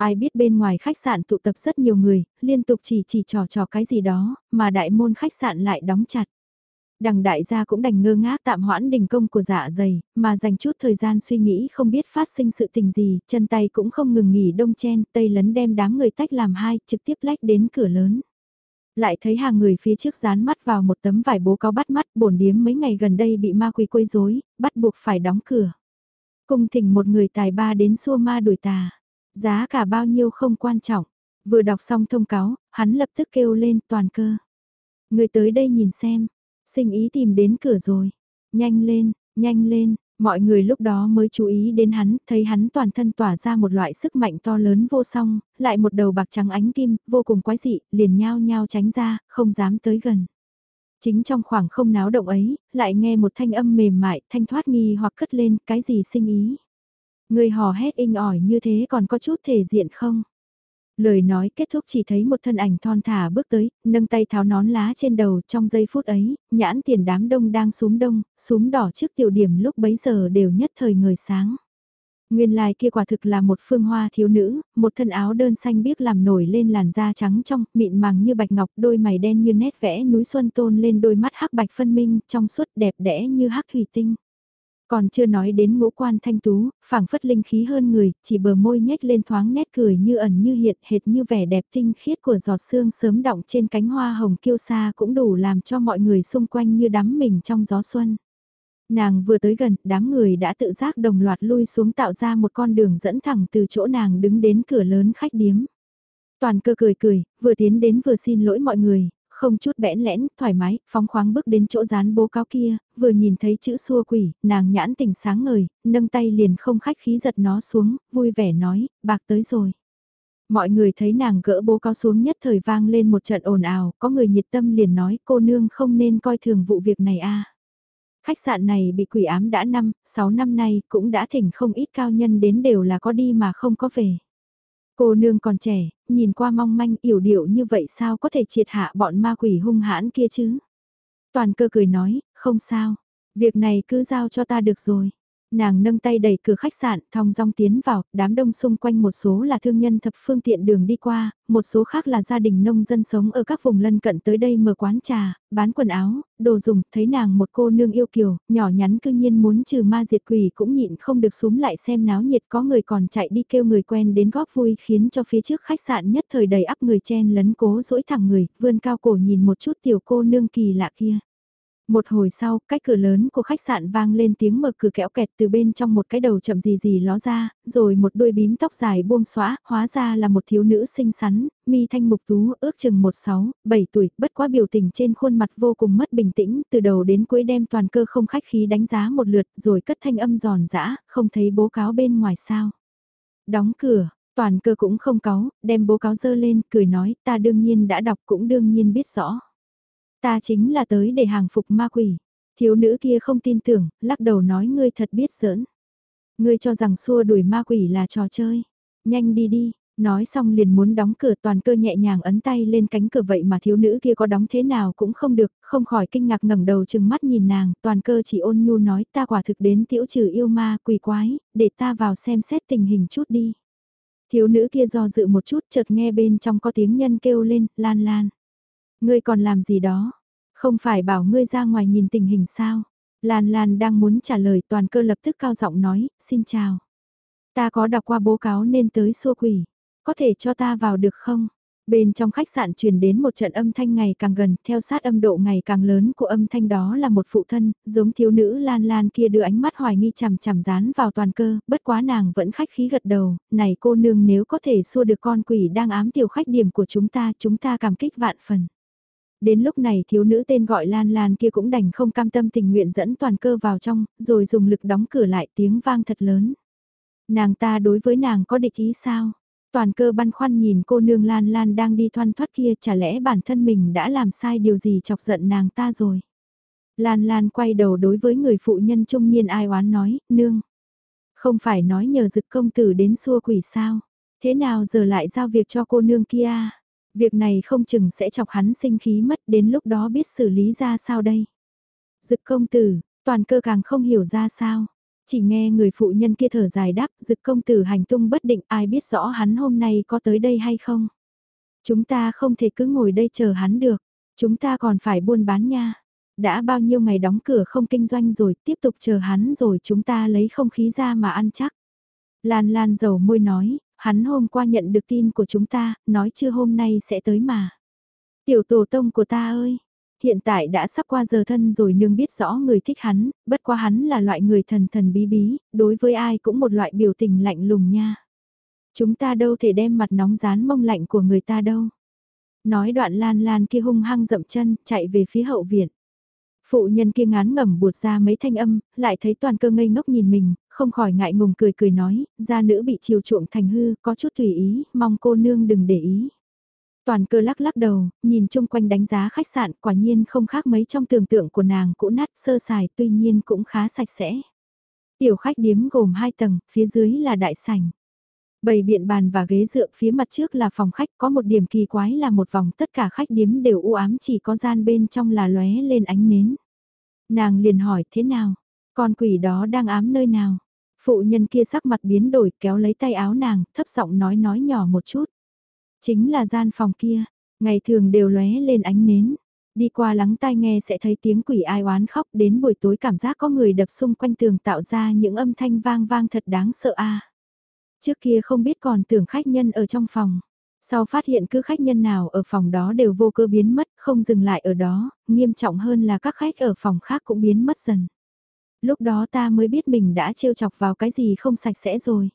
Ai biết bên ngoài khách sạn tụ tập rất nhiều người, liên tục chỉ chỉ trò trò cái gì đó, mà đại môn khách sạn lại đóng chặt. Đằng đại gia cũng đành ngơ ngác tạm hoãn đình công của dạ dày, mà dành chút thời gian suy nghĩ không biết phát sinh sự tình gì, chân tay cũng không ngừng nghỉ đông chen, tây lấn đem đám người tách làm hai, trực tiếp lách đến cửa lớn. Lại thấy hàng người phía trước dán mắt vào một tấm vải bố cao bắt mắt bổn điếm mấy ngày gần đây bị ma quỷ quấy rối, bắt buộc phải đóng cửa. Cung thỉnh một người tài ba đến xua ma đuổi tà. Giá cả bao nhiêu không quan trọng. Vừa đọc xong thông cáo, hắn lập tức kêu lên toàn cơ. Người tới đây nhìn xem, sinh ý tìm đến cửa rồi. Nhanh lên, nhanh lên, mọi người lúc đó mới chú ý đến hắn, thấy hắn toàn thân tỏa ra một loại sức mạnh to lớn vô song, lại một đầu bạc trắng ánh kim, vô cùng quái dị, liền nhao nhao tránh ra, không dám tới gần. Chính trong khoảng không náo động ấy, lại nghe một thanh âm mềm mại, thanh thoát nghi hoặc cất lên, cái gì sinh ý. Người hò hét inh ỏi như thế còn có chút thể diện không? Lời nói kết thúc chỉ thấy một thân ảnh thon thả bước tới, nâng tay tháo nón lá trên đầu trong giây phút ấy, nhãn tiền đám đông đang súm đông, súm đỏ trước tiểu điểm lúc bấy giờ đều nhất thời người sáng. Nguyên lai kia quả thực là một phương hoa thiếu nữ, một thân áo đơn xanh biếc làm nổi lên làn da trắng trong, mịn màng như bạch ngọc, đôi mày đen như nét vẽ núi xuân tôn lên đôi mắt hắc bạch phân minh, trong suốt đẹp đẽ như hắc thủy tinh. Còn chưa nói đến ngũ quan thanh tú, phảng phất linh khí hơn người, chỉ bờ môi nhếch lên thoáng nét cười như ẩn như hiện hệt như vẻ đẹp tinh khiết của giọt sương sớm động trên cánh hoa hồng kiêu sa cũng đủ làm cho mọi người xung quanh như đắm mình trong gió xuân. Nàng vừa tới gần, đám người đã tự giác đồng loạt lui xuống tạo ra một con đường dẫn thẳng từ chỗ nàng đứng đến cửa lớn khách điếm. Toàn cơ cười cười, vừa tiến đến vừa xin lỗi mọi người, không chút bẽn lẽn, thoải mái, phóng khoáng bước đến chỗ dán bố cáo kia, vừa nhìn thấy chữ xua quỷ, nàng nhãn tỉnh sáng ngời, nâng tay liền không khách khí giật nó xuống, vui vẻ nói, bạc tới rồi. Mọi người thấy nàng gỡ bố cáo xuống nhất thời vang lên một trận ồn ào, có người nhiệt tâm liền nói cô nương không nên coi thường vụ việc này a. Khách sạn này bị quỷ ám đã năm, 6 năm nay cũng đã thỉnh không ít cao nhân đến đều là có đi mà không có về. Cô nương còn trẻ, nhìn qua mong manh yểu điệu như vậy sao có thể triệt hạ bọn ma quỷ hung hãn kia chứ? Toàn cơ cười nói, không sao, việc này cứ giao cho ta được rồi. Nàng nâng tay đẩy cửa khách sạn, thong dong tiến vào, đám đông xung quanh một số là thương nhân thập phương tiện đường đi qua, một số khác là gia đình nông dân sống ở các vùng lân cận tới đây mở quán trà, bán quần áo, đồ dùng, thấy nàng một cô nương yêu kiều, nhỏ nhắn cư nhiên muốn trừ ma diệt quỷ cũng nhịn không được xuống lại xem náo nhiệt có người còn chạy đi kêu người quen đến góp vui khiến cho phía trước khách sạn nhất thời đầy ắp người chen lấn cố dỗi thẳng người, vươn cao cổ nhìn một chút tiểu cô nương kỳ lạ kia. Một hồi sau, cách cửa lớn của khách sạn vang lên tiếng mở cửa kẽo kẹt từ bên trong một cái đầu chậm gì gì ló ra, rồi một đôi bím tóc dài buông xóa, hóa ra là một thiếu nữ xinh xắn, mi thanh mục tú, ước chừng 16, 7 tuổi, bất quá biểu tình trên khuôn mặt vô cùng mất bình tĩnh, từ đầu đến cuối đem toàn cơ không khách khí đánh giá một lượt, rồi cất thanh âm giòn giã, không thấy bố cáo bên ngoài sao. Đóng cửa, toàn cơ cũng không cáu, đem bố cáo dơ lên, cười nói, ta đương nhiên đã đọc cũng đương nhiên biết rõ. Ta chính là tới để hàng phục ma quỷ. Thiếu nữ kia không tin tưởng, lắc đầu nói ngươi thật biết giỡn. Ngươi cho rằng xua đuổi ma quỷ là trò chơi. Nhanh đi đi, nói xong liền muốn đóng cửa toàn cơ nhẹ nhàng ấn tay lên cánh cửa vậy mà thiếu nữ kia có đóng thế nào cũng không được, không khỏi kinh ngạc ngẩng đầu chừng mắt nhìn nàng, toàn cơ chỉ ôn nhu nói ta quả thực đến tiễu trừ yêu ma quỷ quái, để ta vào xem xét tình hình chút đi. Thiếu nữ kia do dự một chút chợt nghe bên trong có tiếng nhân kêu lên, lan lan. Ngươi còn làm gì đó? Không phải bảo ngươi ra ngoài nhìn tình hình sao? Lan Lan đang muốn trả lời toàn cơ lập tức cao giọng nói, xin chào. Ta có đọc qua bố cáo nên tới xua quỷ. Có thể cho ta vào được không? Bên trong khách sạn truyền đến một trận âm thanh ngày càng gần, theo sát âm độ ngày càng lớn của âm thanh đó là một phụ thân, giống thiếu nữ Lan Lan kia đưa ánh mắt hoài nghi chằm chằm dán vào toàn cơ, bất quá nàng vẫn khách khí gật đầu, này cô nương nếu có thể xua được con quỷ đang ám tiểu khách điểm của chúng ta, chúng ta cảm kích vạn phần. Đến lúc này thiếu nữ tên gọi Lan Lan kia cũng đành không cam tâm tình nguyện dẫn toàn cơ vào trong, rồi dùng lực đóng cửa lại tiếng vang thật lớn. Nàng ta đối với nàng có địch ý sao? Toàn cơ băn khoăn nhìn cô nương Lan Lan đang đi thoăn thoát kia chả lẽ bản thân mình đã làm sai điều gì chọc giận nàng ta rồi. Lan Lan quay đầu đối với người phụ nhân trung niên ai oán nói, nương. Không phải nói nhờ dực công tử đến xua quỷ sao, thế nào giờ lại giao việc cho cô nương kia Việc này không chừng sẽ chọc hắn sinh khí mất đến lúc đó biết xử lý ra sao đây. Dực công tử, toàn cơ càng không hiểu ra sao. Chỉ nghe người phụ nhân kia thở dài đáp dực công tử hành tung bất định ai biết rõ hắn hôm nay có tới đây hay không. Chúng ta không thể cứ ngồi đây chờ hắn được. Chúng ta còn phải buôn bán nha. Đã bao nhiêu ngày đóng cửa không kinh doanh rồi, tiếp tục chờ hắn rồi chúng ta lấy không khí ra mà ăn chắc. Lan Lan dầu môi nói, hắn hôm qua nhận được tin của chúng ta, nói chưa hôm nay sẽ tới mà. Tiểu tổ tông của ta ơi, hiện tại đã sắp qua giờ thân rồi nương biết rõ người thích hắn, bất quá hắn là loại người thần thần bí bí, đối với ai cũng một loại biểu tình lạnh lùng nha. Chúng ta đâu thể đem mặt nóng rán mông lạnh của người ta đâu. Nói đoạn lan lan kia hung hăng dậm chân, chạy về phía hậu viện. Phụ nhân kia ngán ngẩm buột ra mấy thanh âm, lại thấy toàn cơ ngây ngốc nhìn mình, không khỏi ngại ngùng cười cười nói, gia nữ bị chiều chuộng thành hư, có chút tùy ý, mong cô nương đừng để ý. Toàn cơ lắc lắc đầu, nhìn chung quanh đánh giá khách sạn quả nhiên không khác mấy trong tưởng tượng của nàng cũ nát sơ sài tuy nhiên cũng khá sạch sẽ. Tiểu khách điếm gồm 2 tầng, phía dưới là đại sảnh. Bầy biện bàn và ghế dựa phía mặt trước là phòng khách có một điểm kỳ quái là một vòng tất cả khách điếm đều u ám chỉ có gian bên trong là lóe lên ánh nến. Nàng liền hỏi thế nào, con quỷ đó đang ám nơi nào? Phụ nhân kia sắc mặt biến đổi kéo lấy tay áo nàng, thấp giọng nói nói nhỏ một chút. Chính là gian phòng kia, ngày thường đều lóe lên ánh nến. Đi qua lắng tai nghe sẽ thấy tiếng quỷ ai oán khóc đến buổi tối cảm giác có người đập xung quanh tường tạo ra những âm thanh vang vang thật đáng sợ a. Trước kia không biết còn tưởng khách nhân ở trong phòng. Sau phát hiện cứ khách nhân nào ở phòng đó đều vô cơ biến mất, không dừng lại ở đó, nghiêm trọng hơn là các khách ở phòng khác cũng biến mất dần. Lúc đó ta mới biết mình đã trêu chọc vào cái gì không sạch sẽ rồi.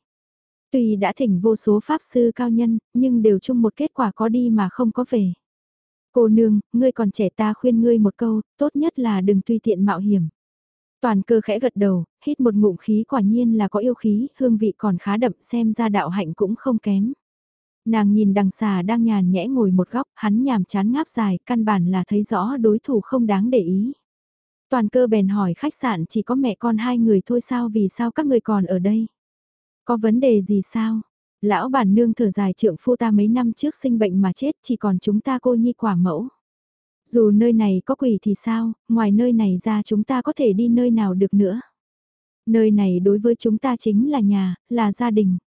Tuy đã thỉnh vô số pháp sư cao nhân, nhưng đều chung một kết quả có đi mà không có về. Cô nương, ngươi còn trẻ ta khuyên ngươi một câu, tốt nhất là đừng tùy tiện mạo hiểm. Toàn cơ khẽ gật đầu, hít một ngụm khí quả nhiên là có yêu khí, hương vị còn khá đậm xem ra đạo hạnh cũng không kém. Nàng nhìn đằng xà đang nhàn nhẽ ngồi một góc, hắn nhàm chán ngáp dài, căn bản là thấy rõ đối thủ không đáng để ý. Toàn cơ bèn hỏi khách sạn chỉ có mẹ con hai người thôi sao vì sao các người còn ở đây? Có vấn đề gì sao? Lão bản nương thở dài trượng phu ta mấy năm trước sinh bệnh mà chết chỉ còn chúng ta cô nhi quả mẫu. Dù nơi này có quỷ thì sao, ngoài nơi này ra chúng ta có thể đi nơi nào được nữa. Nơi này đối với chúng ta chính là nhà, là gia đình.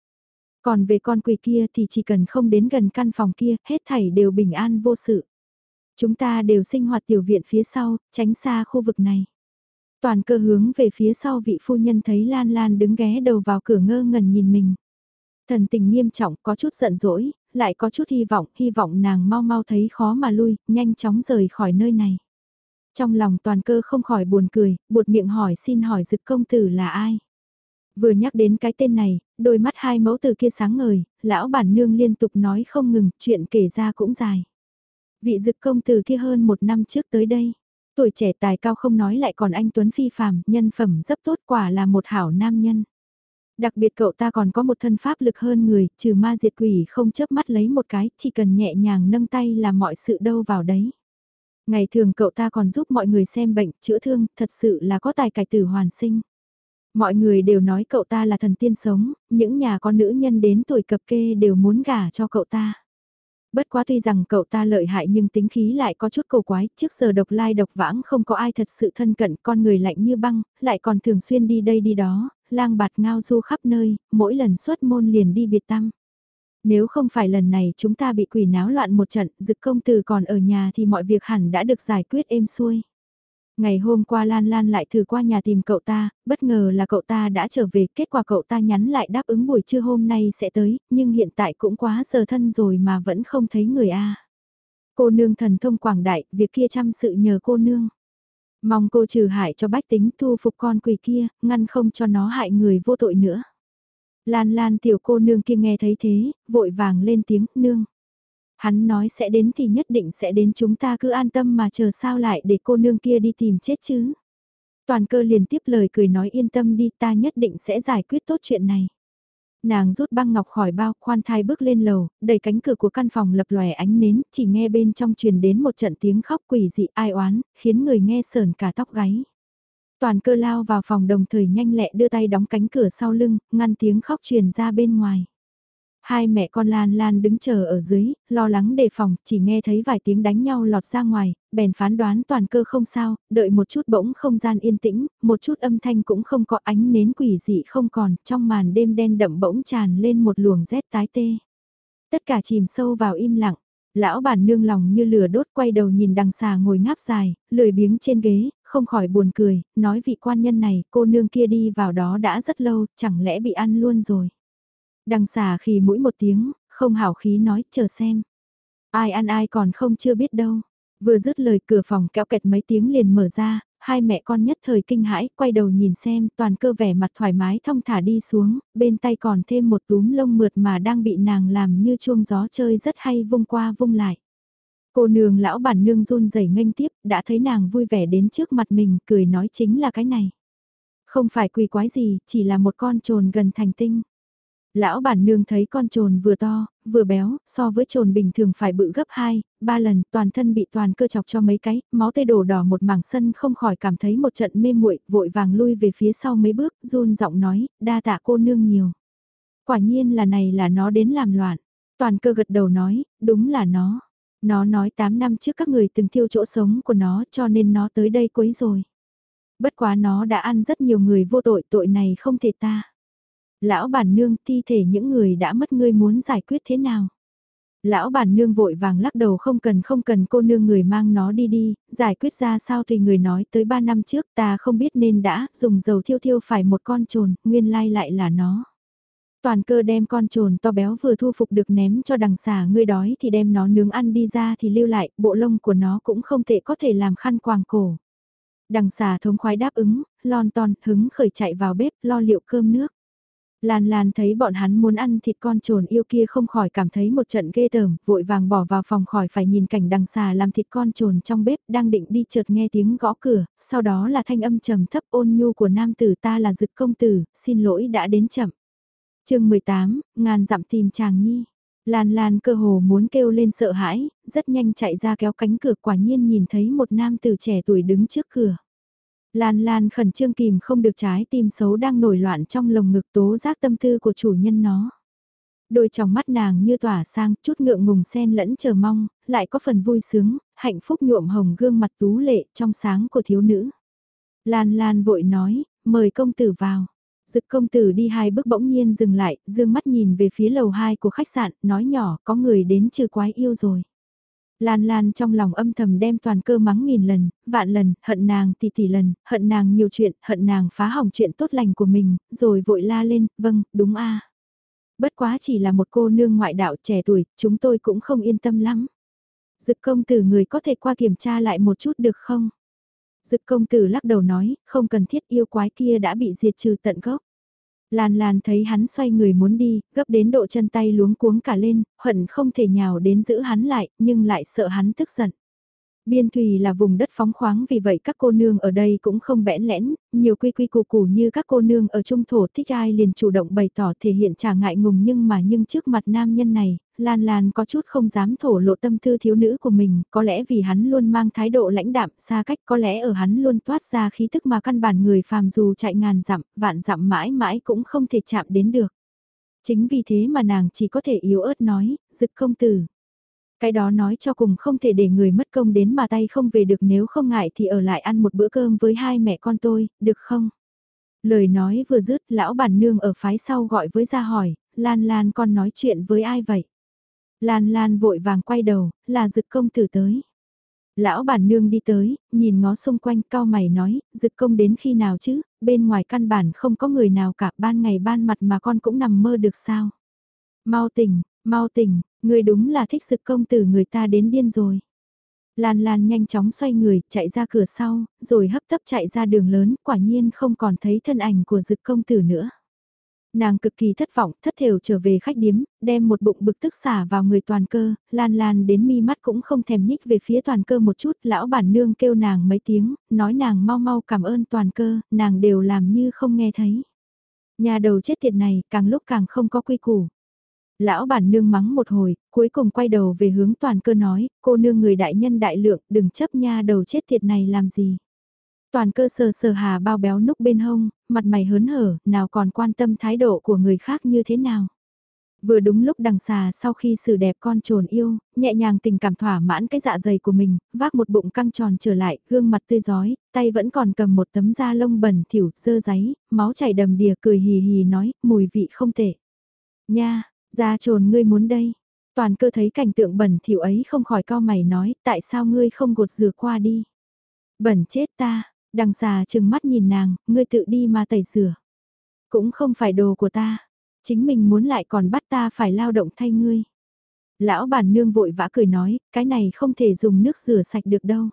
Còn về con quỷ kia thì chỉ cần không đến gần căn phòng kia, hết thảy đều bình an vô sự. Chúng ta đều sinh hoạt tiểu viện phía sau, tránh xa khu vực này. Toàn cơ hướng về phía sau vị phu nhân thấy Lan Lan đứng ghé đầu vào cửa ngơ ngẩn nhìn mình. Thần tình nghiêm trọng có chút giận dỗi, lại có chút hy vọng, hy vọng nàng mau mau thấy khó mà lui, nhanh chóng rời khỏi nơi này. Trong lòng toàn cơ không khỏi buồn cười, buột miệng hỏi xin hỏi dực công tử là ai. Vừa nhắc đến cái tên này, đôi mắt hai mẫu từ kia sáng ngời, lão bản nương liên tục nói không ngừng, chuyện kể ra cũng dài. Vị dực công tử kia hơn một năm trước tới đây, tuổi trẻ tài cao không nói lại còn anh Tuấn phi phàm, nhân phẩm rất tốt quả là một hảo nam nhân. Đặc biệt cậu ta còn có một thân pháp lực hơn người, trừ ma diệt quỷ không chớp mắt lấy một cái, chỉ cần nhẹ nhàng nâng tay là mọi sự đâu vào đấy. Ngày thường cậu ta còn giúp mọi người xem bệnh, chữa thương, thật sự là có tài cải tử hoàn sinh. Mọi người đều nói cậu ta là thần tiên sống, những nhà con nữ nhân đến tuổi cập kê đều muốn gả cho cậu ta. Bất quá tuy rằng cậu ta lợi hại nhưng tính khí lại có chút cầu quái, trước giờ độc lai độc vãng không có ai thật sự thân cận, con người lạnh như băng, lại còn thường xuyên đi đây đi đó, lang bạt ngao du khắp nơi, mỗi lần xuất môn liền đi biệt tăng. Nếu không phải lần này chúng ta bị quỷ náo loạn một trận, dực công tử còn ở nhà thì mọi việc hẳn đã được giải quyết êm xuôi. Ngày hôm qua Lan Lan lại thử qua nhà tìm cậu ta, bất ngờ là cậu ta đã trở về, kết quả cậu ta nhắn lại đáp ứng buổi trưa hôm nay sẽ tới, nhưng hiện tại cũng quá giờ thân rồi mà vẫn không thấy người a. Cô nương thần thông quảng đại, việc kia chăm sự nhờ cô nương. Mong cô trừ hại cho bách tính thu phục con quỷ kia, ngăn không cho nó hại người vô tội nữa. Lan Lan tiểu cô nương kia nghe thấy thế, vội vàng lên tiếng, nương. Hắn nói sẽ đến thì nhất định sẽ đến chúng ta cứ an tâm mà chờ sao lại để cô nương kia đi tìm chết chứ. Toàn cơ liền tiếp lời cười nói yên tâm đi ta nhất định sẽ giải quyết tốt chuyện này. Nàng rút băng ngọc khỏi bao, khoan thai bước lên lầu, đẩy cánh cửa của căn phòng lập lòe ánh nến, chỉ nghe bên trong truyền đến một trận tiếng khóc quỷ dị ai oán, khiến người nghe sờn cả tóc gáy. Toàn cơ lao vào phòng đồng thời nhanh lẹ đưa tay đóng cánh cửa sau lưng, ngăn tiếng khóc truyền ra bên ngoài. Hai mẹ con Lan Lan đứng chờ ở dưới, lo lắng đề phòng, chỉ nghe thấy vài tiếng đánh nhau lọt ra ngoài, bèn phán đoán toàn cơ không sao, đợi một chút bỗng không gian yên tĩnh, một chút âm thanh cũng không có ánh nến quỷ dị không còn, trong màn đêm đen đậm bỗng tràn lên một luồng rét tái tê. Tất cả chìm sâu vào im lặng, Lão bản nương lòng như lửa đốt quay đầu nhìn đằng xà ngồi ngáp dài, lười biếng trên ghế, không khỏi buồn cười, nói vị quan nhân này, cô nương kia đi vào đó đã rất lâu, chẳng lẽ bị ăn luôn rồi. Đằng xà khi mũi một tiếng, không hảo khí nói, chờ xem. Ai ăn ai còn không chưa biết đâu. Vừa dứt lời cửa phòng kéo kẹt mấy tiếng liền mở ra, hai mẹ con nhất thời kinh hãi, quay đầu nhìn xem, toàn cơ vẻ mặt thoải mái thông thả đi xuống, bên tay còn thêm một túm lông mượt mà đang bị nàng làm như chuông gió chơi rất hay vung qua vung lại. Cô nương lão bản nương run rẩy nghênh tiếp, đã thấy nàng vui vẻ đến trước mặt mình, cười nói chính là cái này. Không phải quỳ quái gì, chỉ là một con trồn gần thành tinh. Lão bản nương thấy con trồn vừa to, vừa béo, so với trồn bình thường phải bự gấp 2, 3 lần, toàn thân bị toàn cơ chọc cho mấy cái, máu tê đổ đỏ một mảng sân không khỏi cảm thấy một trận mê muội, vội vàng lui về phía sau mấy bước, run giọng nói, đa tạ cô nương nhiều. Quả nhiên là này là nó đến làm loạn. Toàn cơ gật đầu nói, đúng là nó. Nó nói 8 năm trước các người từng thiêu chỗ sống của nó cho nên nó tới đây quấy rồi. Bất quá nó đã ăn rất nhiều người vô tội, tội này không thể ta. Lão bản nương thi thể những người đã mất ngươi muốn giải quyết thế nào? Lão bản nương vội vàng lắc đầu không cần không cần cô nương người mang nó đi đi, giải quyết ra sao thì người nói tới 3 năm trước ta không biết nên đã dùng dầu thiêu thiêu phải một con trồn, nguyên lai lại là nó. Toàn cơ đem con trồn to béo vừa thu phục được ném cho đằng xà ngươi đói thì đem nó nướng ăn đi ra thì lưu lại, bộ lông của nó cũng không thể có thể làm khăn quàng cổ. Đằng xà thống khoái đáp ứng, lon ton, hứng khởi chạy vào bếp lo liệu cơm nước. Lan Lan thấy bọn hắn muốn ăn thịt con trồn yêu kia không khỏi cảm thấy một trận ghê tởm, vội vàng bỏ vào phòng khỏi phải nhìn cảnh đằng xà làm thịt con trồn trong bếp, đang định đi chợt nghe tiếng gõ cửa, sau đó là thanh âm trầm thấp ôn nhu của nam tử ta là dực công tử, xin lỗi đã đến chậm. chương 18, ngàn dặm tìm chàng nhi. Lan Lan cơ hồ muốn kêu lên sợ hãi, rất nhanh chạy ra kéo cánh cửa quả nhiên nhìn thấy một nam tử trẻ tuổi đứng trước cửa. Lan Lan khẩn trương kìm không được trái tim xấu đang nổi loạn trong lồng ngực tố giác tâm tư của chủ nhân nó. Đôi tròng mắt nàng như tỏa sang, chút ngượng ngùng sen lẫn chờ mong, lại có phần vui sướng, hạnh phúc nhuộm hồng gương mặt tú lệ trong sáng của thiếu nữ. Lan Lan vội nói, mời công tử vào. Dực công tử đi hai bước bỗng nhiên dừng lại, dương mắt nhìn về phía lầu hai của khách sạn, nói nhỏ, có người đến trừ quái yêu rồi. Lan Lan trong lòng âm thầm đem toàn cơ mắng nghìn lần, vạn lần, hận nàng tỷ tỷ lần, hận nàng nhiều chuyện, hận nàng phá hỏng chuyện tốt lành của mình, rồi vội la lên, vâng, đúng a. Bất quá chỉ là một cô nương ngoại đạo trẻ tuổi, chúng tôi cũng không yên tâm lắm. Dực công tử người có thể qua kiểm tra lại một chút được không? Dực công tử lắc đầu nói, không cần thiết yêu quái kia đã bị diệt trừ tận gốc. Lan Lan thấy hắn xoay người muốn đi, gấp đến độ chân tay luống cuống cả lên, hận không thể nhào đến giữ hắn lại, nhưng lại sợ hắn tức giận. Biên thùy là vùng đất phóng khoáng vì vậy các cô nương ở đây cũng không bẽn lẽn, nhiều quy quy củ củ như các cô nương ở trung thổ thích ai liền chủ động bày tỏ thể hiện trả ngại ngùng nhưng mà nhưng trước mặt nam nhân này, Lan Lan có chút không dám thổ lộ tâm tư thiếu nữ của mình, có lẽ vì hắn luôn mang thái độ lãnh đạm xa cách, có lẽ ở hắn luôn toát ra khí tức mà căn bản người phàm dù chạy ngàn dặm, vạn dặm mãi mãi cũng không thể chạm đến được. Chính vì thế mà nàng chỉ có thể yếu ớt nói, dực không tử. Cái đó nói cho cùng không thể để người mất công đến mà tay không về được nếu không ngại thì ở lại ăn một bữa cơm với hai mẹ con tôi, được không? Lời nói vừa dứt lão bản nương ở phái sau gọi với ra hỏi, Lan Lan con nói chuyện với ai vậy? Lan Lan vội vàng quay đầu, là dực công tử tới. Lão bản nương đi tới, nhìn ngó xung quanh cao mày nói, dực công đến khi nào chứ, bên ngoài căn bản không có người nào cả ban ngày ban mặt mà con cũng nằm mơ được sao. Mau tỉnh, mau tỉnh, người đúng là thích dực công tử người ta đến điên rồi. Lan Lan nhanh chóng xoay người, chạy ra cửa sau, rồi hấp tấp chạy ra đường lớn, quả nhiên không còn thấy thân ảnh của dực công tử nữa. Nàng cực kỳ thất vọng, thất thểu trở về khách điếm, đem một bụng bực tức xả vào người toàn cơ, lan lan đến mi mắt cũng không thèm nhích về phía toàn cơ một chút, lão bản nương kêu nàng mấy tiếng, nói nàng mau mau cảm ơn toàn cơ, nàng đều làm như không nghe thấy. Nhà đầu chết tiệt này, càng lúc càng không có quy củ. Lão bản nương mắng một hồi, cuối cùng quay đầu về hướng toàn cơ nói, cô nương người đại nhân đại lượng, đừng chấp nha đầu chết thiệt này làm gì. Toàn cơ sờ sờ hà bao béo núc bên hông, mặt mày hớn hở, nào còn quan tâm thái độ của người khác như thế nào. Vừa đúng lúc đằng xà sau khi xử đẹp con trồn yêu, nhẹ nhàng tình cảm thỏa mãn cái dạ dày của mình, vác một bụng căng tròn trở lại, gương mặt tươi giói, tay vẫn còn cầm một tấm da lông bẩn thỉu, dơ giấy, máu chảy đầm đìa cười hì hì nói, mùi vị không tệ. Nha, gia trồn ngươi muốn đây. Toàn cơ thấy cảnh tượng bẩn thỉu ấy không khỏi cao mày nói, tại sao ngươi không gột rửa qua đi? Bẩn chết ta, đằng xà chừng mắt nhìn nàng, ngươi tự đi mà tẩy rửa. Cũng không phải đồ của ta, chính mình muốn lại còn bắt ta phải lao động thay ngươi. Lão bản nương vội vã cười nói, cái này không thể dùng nước rửa sạch được đâu.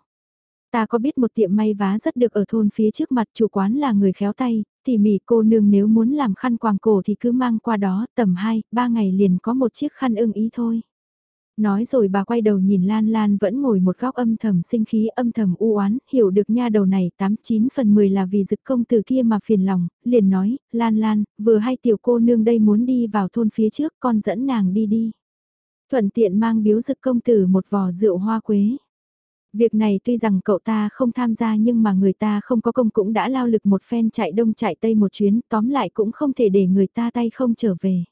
Ta có biết một tiệm may vá rất được ở thôn phía trước mặt chủ quán là người khéo tay, tỉ mỉ cô nương nếu muốn làm khăn quàng cổ thì cứ mang qua đó tầm 2, 3 ngày liền có một chiếc khăn ưng ý thôi. Nói rồi bà quay đầu nhìn Lan Lan vẫn ngồi một góc âm thầm sinh khí âm thầm u oán hiểu được nha đầu này 89 phần 10 là vì dực công từ kia mà phiền lòng, liền nói, Lan Lan, vừa hay tiểu cô nương đây muốn đi vào thôn phía trước con dẫn nàng đi đi. Thuận tiện mang biếu dực công tử một vò rượu hoa quế. Việc này tuy rằng cậu ta không tham gia nhưng mà người ta không có công cũng đã lao lực một phen chạy đông chạy tây một chuyến, tóm lại cũng không thể để người ta tay không trở về.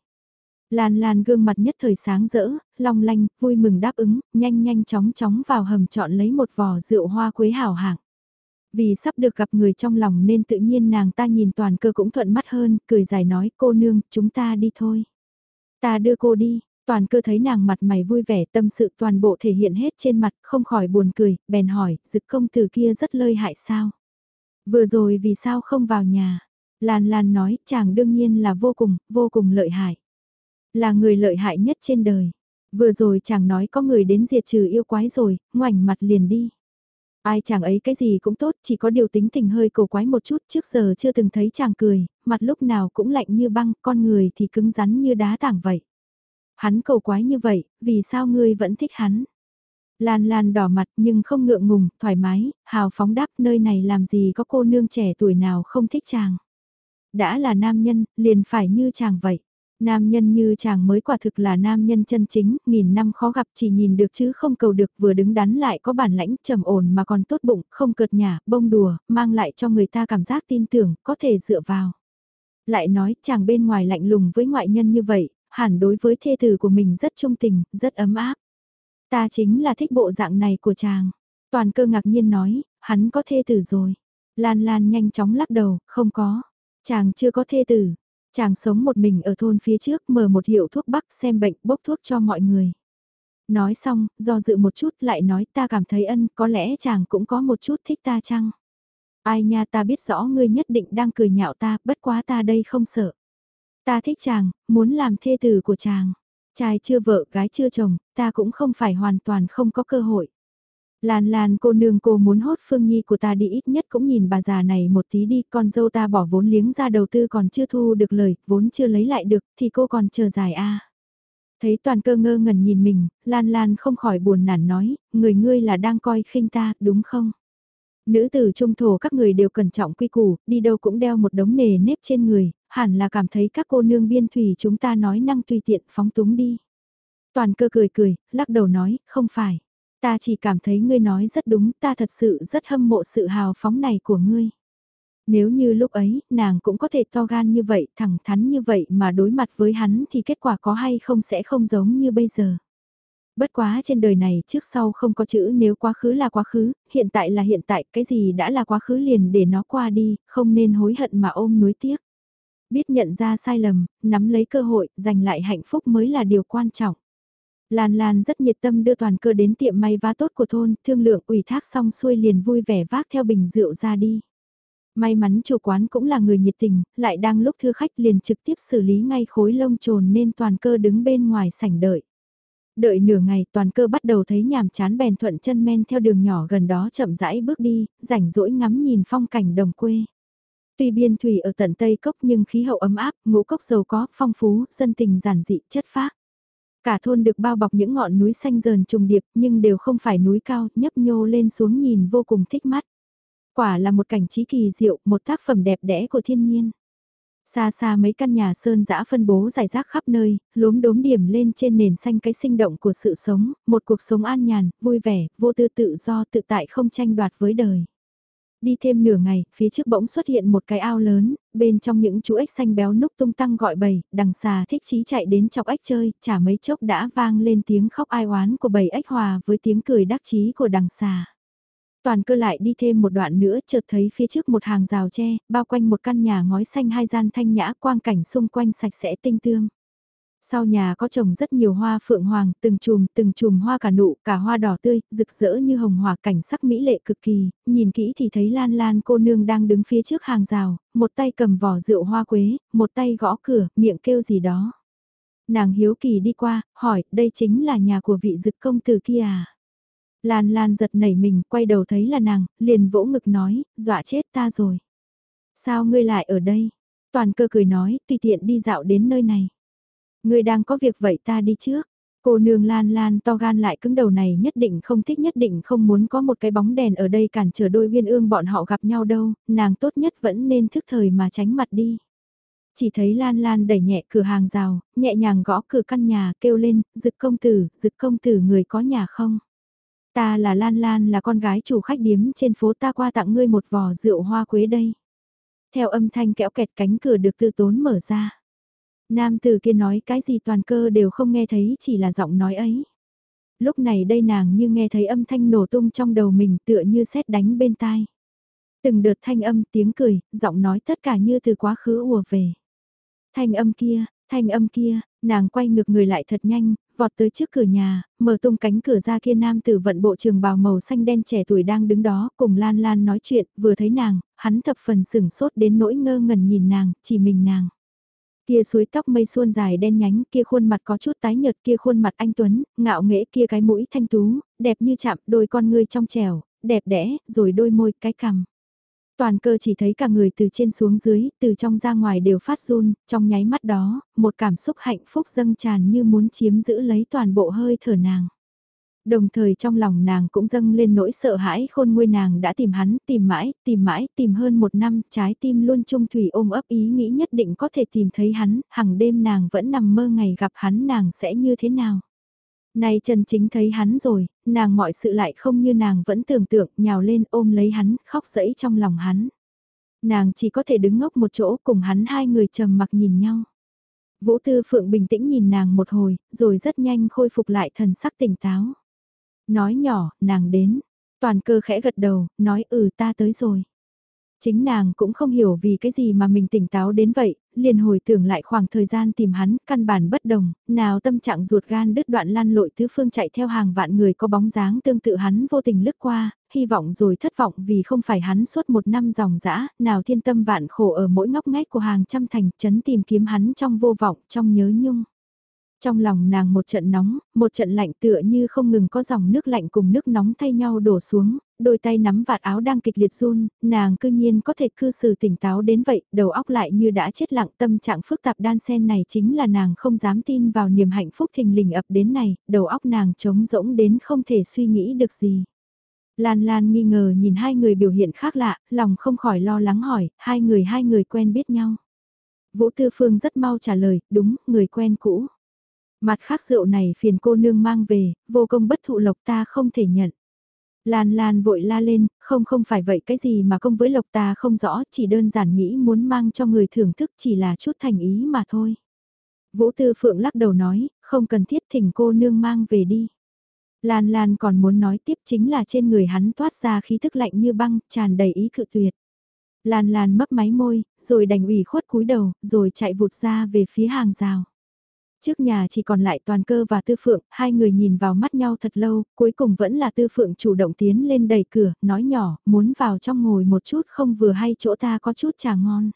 Lan Lan gương mặt nhất thời sáng rỡ, long lanh, vui mừng đáp ứng, nhanh nhanh chóng chóng vào hầm chọn lấy một vò rượu hoa quế hảo hạng. Vì sắp được gặp người trong lòng nên tự nhiên nàng ta nhìn toàn cơ cũng thuận mắt hơn, cười dài nói cô nương, chúng ta đi thôi. Ta đưa cô đi, Toàn cơ thấy nàng mặt mày vui vẻ tâm sự toàn bộ thể hiện hết trên mặt không khỏi buồn cười, bèn hỏi, dực công tử kia rất lơi hại sao? Vừa rồi vì sao không vào nhà? Lan Lan nói, chàng đương nhiên là vô cùng, vô cùng lợi hại. Là người lợi hại nhất trên đời. Vừa rồi chàng nói có người đến diệt trừ yêu quái rồi, ngoảnh mặt liền đi. Ai chàng ấy cái gì cũng tốt, chỉ có điều tính tình hơi cổ quái một chút, trước giờ chưa từng thấy chàng cười, mặt lúc nào cũng lạnh như băng, con người thì cứng rắn như đá tảng vậy. Hắn cầu quái như vậy, vì sao ngươi vẫn thích hắn? Lan Lan đỏ mặt nhưng không ngượng ngùng, thoải mái, hào phóng đáp nơi này làm gì có cô nương trẻ tuổi nào không thích chàng. Đã là nam nhân, liền phải như chàng vậy. Nam nhân như chàng mới quả thực là nam nhân chân chính, nghìn năm khó gặp chỉ nhìn được chứ không cầu được vừa đứng đắn lại có bản lãnh trầm ổn mà còn tốt bụng, không cợt nhả, bông đùa, mang lại cho người ta cảm giác tin tưởng, có thể dựa vào. Lại nói chàng bên ngoài lạnh lùng với ngoại nhân như vậy, hẳn đối với thê tử của mình rất trung tình, rất ấm áp. Ta chính là thích bộ dạng này của chàng. Toàn cơ ngạc nhiên nói, hắn có thê tử rồi. Lan Lan nhanh chóng lắc đầu, không có. Chàng chưa có thê tử. Chàng sống một mình ở thôn phía trước mở một hiệu thuốc bắc xem bệnh bốc thuốc cho mọi người. Nói xong, do dự một chút lại nói ta cảm thấy ân có lẽ chàng cũng có một chút thích ta chăng? Ai nha ta biết rõ ngươi nhất định đang cười nhạo ta, bất quá ta đây không sợ. Ta thích chàng, muốn làm thê tử của chàng. Trai chưa vợ, gái chưa chồng, ta cũng không phải hoàn toàn không có cơ hội. Lan Lan cô nương cô muốn hốt Phương Nhi của ta đi ít nhất cũng nhìn bà già này một tí đi, con dâu ta bỏ vốn liếng ra đầu tư còn chưa thu được lời, vốn chưa lấy lại được, thì cô còn chờ dài a. Thấy toàn cơ ngơ ngẩn nhìn mình, Lan Lan không khỏi buồn nản nói, người ngươi là đang coi khinh ta, đúng không? Nữ tử trung thổ các người đều cẩn trọng quy củ, đi đâu cũng đeo một đống nề nếp trên người, hẳn là cảm thấy các cô nương biên thủy chúng ta nói năng tùy tiện phóng túng đi. Toàn cơ cười cười, lắc đầu nói, không phải. Ta chỉ cảm thấy ngươi nói rất đúng, ta thật sự rất hâm mộ sự hào phóng này của ngươi. Nếu như lúc ấy, nàng cũng có thể to gan như vậy, thẳng thắn như vậy mà đối mặt với hắn thì kết quả có hay không sẽ không giống như bây giờ. Bất quá trên đời này trước sau không có chữ nếu quá khứ là quá khứ, hiện tại là hiện tại, cái gì đã là quá khứ liền để nó qua đi, không nên hối hận mà ôm nuối tiếc. Biết nhận ra sai lầm, nắm lấy cơ hội, giành lại hạnh phúc mới là điều quan trọng. Lan Lan rất nhiệt tâm đưa toàn cơ đến tiệm may vá tốt của thôn, thương lượng ủy thác xong xuôi liền vui vẻ vác theo bình rượu ra đi. May mắn chủ quán cũng là người nhiệt tình, lại đang lúc thư khách liền trực tiếp xử lý ngay khối lông trồn nên toàn cơ đứng bên ngoài sảnh đợi. Đợi nửa ngày toàn cơ bắt đầu thấy nhàm chán bèn thuận chân men theo đường nhỏ gần đó chậm rãi bước đi, rảnh rỗi ngắm nhìn phong cảnh đồng quê. Tuy biên thủy ở tận Tây Cốc nhưng khí hậu ấm áp, ngũ cốc giàu có, phong phú, dân tình giản dị, chất phác. Cả thôn được bao bọc những ngọn núi xanh dờn trùng điệp nhưng đều không phải núi cao, nhấp nhô lên xuống nhìn vô cùng thích mắt. Quả là một cảnh trí kỳ diệu, một tác phẩm đẹp đẽ của thiên nhiên. Xa xa mấy căn nhà sơn dã phân bố rải rác khắp nơi, lốm đốm điểm lên trên nền xanh cái sinh động của sự sống, một cuộc sống an nhàn, vui vẻ, vô tư tự do tự tại không tranh đoạt với đời. Đi thêm nửa ngày, phía trước bỗng xuất hiện một cái ao lớn, bên trong những chú ếch xanh béo núc tung tăng gọi bầy, đằng xà thích chí chạy đến chọc ếch chơi, chả mấy chốc đã vang lên tiếng khóc ai oán của bầy ếch hòa với tiếng cười đắc chí của đằng xà. Toàn cơ lại đi thêm một đoạn nữa chợt thấy phía trước một hàng rào tre, bao quanh một căn nhà ngói xanh hai gian thanh nhã quang cảnh xung quanh sạch sẽ tinh tươm. Sau nhà có trồng rất nhiều hoa phượng hoàng, từng chùm, từng chùm hoa cả nụ, cả hoa đỏ tươi, rực rỡ như hồng hỏa cảnh sắc mỹ lệ cực kỳ, nhìn kỹ thì thấy Lan Lan cô nương đang đứng phía trước hàng rào, một tay cầm vỏ rượu hoa quế, một tay gõ cửa, miệng kêu gì đó. Nàng hiếu kỳ đi qua, hỏi, đây chính là nhà của vị dực công tử kia à? Lan Lan giật nảy mình, quay đầu thấy là nàng, liền vỗ ngực nói, dọa chết ta rồi. Sao ngươi lại ở đây? Toàn cơ cười nói, tùy tiện đi dạo đến nơi này. Ngươi đang có việc vậy ta đi trước. Cô nương lan lan to gan lại cứng đầu này nhất định không thích nhất định không muốn có một cái bóng đèn ở đây cản trở đôi viên ương bọn họ gặp nhau đâu, nàng tốt nhất vẫn nên thức thời mà tránh mặt đi. Chỉ thấy Lan Lan đẩy nhẹ cửa hàng rào, nhẹ nhàng gõ cửa căn nhà kêu lên, rực công tử, rực công tử người có nhà không? Ta là Lan Lan là con gái chủ khách điếm trên phố ta qua tặng ngươi một vò rượu hoa quế đây. Theo âm thanh kẽo kẹt cánh cửa được tư tốn mở ra. Nam tử kia nói cái gì toàn cơ đều không nghe thấy chỉ là giọng nói ấy. Lúc này đây nàng như nghe thấy âm thanh nổ tung trong đầu mình tựa như sét đánh bên tai. Từng đợt thanh âm tiếng cười, giọng nói tất cả như từ quá khứ ùa về. Thanh âm kia, thanh âm kia, nàng quay ngược người lại thật nhanh, vọt tới trước cửa nhà, mở tung cánh cửa ra kia nam tử vận bộ trường bào màu xanh đen trẻ tuổi đang đứng đó cùng Lan Lan nói chuyện, vừa thấy nàng, hắn thập phần sửng sốt đến nỗi ngơ ngẩn nhìn nàng, chỉ mình nàng. Kia suối tóc mây suôn dài đen nhánh, kia khuôn mặt có chút tái nhợt, kia khuôn mặt anh Tuấn, ngạo nghễ kia cái mũi thanh tú, đẹp như chạm, đôi con ngươi trong trẻo, đẹp đẽ, rồi đôi môi, cái cằm. Toàn cơ chỉ thấy cả người từ trên xuống dưới, từ trong ra ngoài đều phát run, trong nháy mắt đó, một cảm xúc hạnh phúc dâng tràn như muốn chiếm giữ lấy toàn bộ hơi thở nàng. Đồng thời trong lòng nàng cũng dâng lên nỗi sợ hãi khôn nguôi nàng đã tìm hắn, tìm mãi, tìm mãi, tìm hơn một năm, trái tim luôn trung thủy ôm ấp ý nghĩ nhất định có thể tìm thấy hắn, hằng đêm nàng vẫn nằm mơ ngày gặp hắn nàng sẽ như thế nào. Nay chân chính thấy hắn rồi, nàng mọi sự lại không như nàng vẫn tưởng tượng, nhào lên ôm lấy hắn, khóc rẫy trong lòng hắn. Nàng chỉ có thể đứng ngốc một chỗ cùng hắn hai người trầm mặc nhìn nhau. Vũ Tư Phượng bình tĩnh nhìn nàng một hồi, rồi rất nhanh khôi phục lại thần sắc tỉnh táo. Nói nhỏ, nàng đến. Toàn cơ khẽ gật đầu, nói ừ ta tới rồi. Chính nàng cũng không hiểu vì cái gì mà mình tỉnh táo đến vậy, liền hồi tưởng lại khoảng thời gian tìm hắn, căn bản bất đồng, nào tâm trạng ruột gan đứt đoạn lan lội tứ phương chạy theo hàng vạn người có bóng dáng tương tự hắn vô tình lướt qua, hy vọng rồi thất vọng vì không phải hắn suốt một năm dòng dã, nào thiên tâm vạn khổ ở mỗi ngóc ngách của hàng trăm thành chấn tìm kiếm hắn trong vô vọng, trong nhớ nhung. Trong lòng nàng một trận nóng, một trận lạnh tựa như không ngừng có dòng nước lạnh cùng nước nóng thay nhau đổ xuống, đôi tay nắm vạt áo đang kịch liệt run, nàng cư nhiên có thể cư xử tỉnh táo đến vậy, đầu óc lại như đã chết lặng tâm trạng phức tạp đan sen này chính là nàng không dám tin vào niềm hạnh phúc thình lình ập đến này, đầu óc nàng trống rỗng đến không thể suy nghĩ được gì. Lan Lan nghi ngờ nhìn hai người biểu hiện khác lạ, lòng không khỏi lo lắng hỏi, hai người hai người quen biết nhau. Vũ Tư Phương rất mau trả lời, đúng, người quen cũ. Mặt khác rượu này phiền cô nương mang về, vô công bất thụ lộc ta không thể nhận. Lan Lan vội la lên, không không phải vậy cái gì mà công với lộc ta không rõ, chỉ đơn giản nghĩ muốn mang cho người thưởng thức chỉ là chút thành ý mà thôi. Vũ Tư Phượng lắc đầu nói, không cần thiết thỉnh cô nương mang về đi. Lan Lan còn muốn nói tiếp chính là trên người hắn toát ra khí thức lạnh như băng, tràn đầy ý cự tuyệt. Lan Lan mấp máy môi, rồi đành ủy khuất cúi đầu, rồi chạy vụt ra về phía hàng rào. Trước nhà chỉ còn lại toàn cơ và tư phượng, hai người nhìn vào mắt nhau thật lâu, cuối cùng vẫn là tư phượng chủ động tiến lên đẩy cửa, nói nhỏ, muốn vào trong ngồi một chút không vừa hay chỗ ta có chút trà ngon.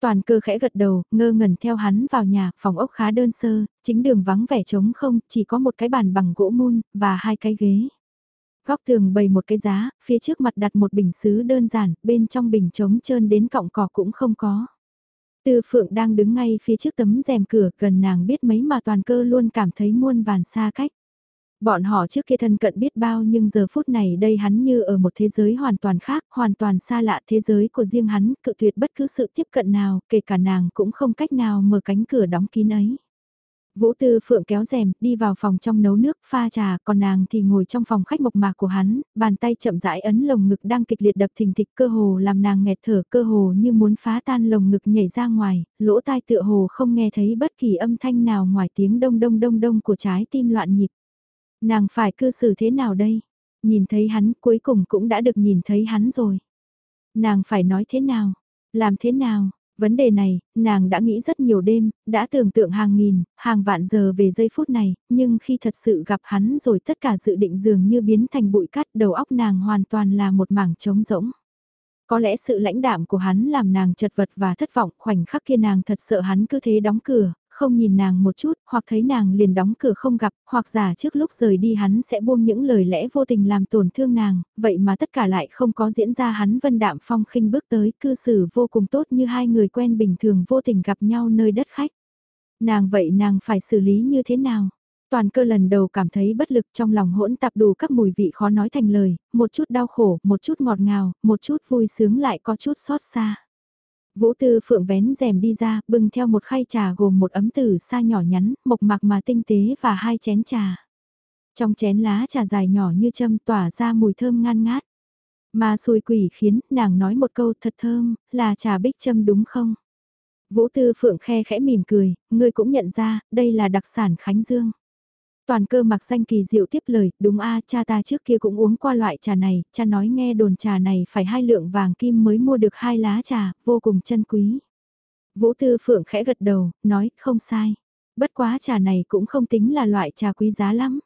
Toàn cơ khẽ gật đầu, ngơ ngẩn theo hắn vào nhà, phòng ốc khá đơn sơ, chính đường vắng vẻ trống không, chỉ có một cái bàn bằng gỗ mun, và hai cái ghế. Góc tường bày một cái giá, phía trước mặt đặt một bình xứ đơn giản, bên trong bình trống trơn đến cọng cỏ cũng không có. Tư Phượng đang đứng ngay phía trước tấm rèm cửa, gần nàng biết mấy mà toàn cơ luôn cảm thấy muôn vàn xa cách. Bọn họ trước kia thân cận biết bao nhưng giờ phút này đây hắn như ở một thế giới hoàn toàn khác, hoàn toàn xa lạ thế giới của riêng hắn, cự tuyệt bất cứ sự tiếp cận nào, kể cả nàng cũng không cách nào mở cánh cửa đóng kín ấy. Vũ Tư Phượng kéo rèm, đi vào phòng trong nấu nước, pha trà, còn nàng thì ngồi trong phòng khách mộc mạc của hắn, bàn tay chậm rãi ấn lồng ngực đang kịch liệt đập thình thịch cơ hồ làm nàng nghẹt thở cơ hồ như muốn phá tan lồng ngực nhảy ra ngoài, lỗ tai tựa hồ không nghe thấy bất kỳ âm thanh nào ngoài tiếng đông đông đông đông của trái tim loạn nhịp. Nàng phải cư xử thế nào đây? Nhìn thấy hắn cuối cùng cũng đã được nhìn thấy hắn rồi. Nàng phải nói thế nào? Làm thế nào? Vấn đề này, nàng đã nghĩ rất nhiều đêm, đã tưởng tượng hàng nghìn, hàng vạn giờ về giây phút này, nhưng khi thật sự gặp hắn rồi tất cả dự định dường như biến thành bụi cát đầu óc nàng hoàn toàn là một mảng trống rỗng. Có lẽ sự lãnh đạm của hắn làm nàng chật vật và thất vọng khoảnh khắc kia nàng thật sợ hắn cứ thế đóng cửa, không nhìn nàng một chút, hoặc thấy nàng liền đóng cửa không gặp, hoặc giả trước lúc rời đi hắn sẽ buông những lời lẽ vô tình làm tổn thương nàng, vậy mà tất cả lại không có diễn ra hắn vân đạm phong khinh bước tới cư xử vô cùng tốt như hai người quen bình thường vô tình gặp nhau nơi đất khách. Nàng vậy nàng phải xử lý như thế nào? Toàn cơ lần đầu cảm thấy bất lực trong lòng hỗn tạp đủ các mùi vị khó nói thành lời, một chút đau khổ, một chút ngọt ngào, một chút vui sướng lại có chút xót xa. Vũ Tư Phượng vén rèm đi ra, bưng theo một khay trà gồm một ấm tử sa nhỏ nhắn, mộc mạc mà tinh tế và hai chén trà. Trong chén lá trà dài nhỏ như châm tỏa ra mùi thơm ngan ngát. Mà xùi quỷ khiến nàng nói một câu thật thơm, là trà bích châm đúng không? Vũ Tư Phượng khe khẽ mỉm cười, ngươi cũng nhận ra, đây là đặc sản Khánh Dương. Toàn cơ mặc danh kỳ diệu tiếp lời, đúng a cha ta trước kia cũng uống qua loại trà này, cha nói nghe đồn trà này phải hai lượng vàng kim mới mua được hai lá trà, vô cùng chân quý. Vũ Tư Phượng khẽ gật đầu, nói không sai. Bất quá trà này cũng không tính là loại trà quý giá lắm.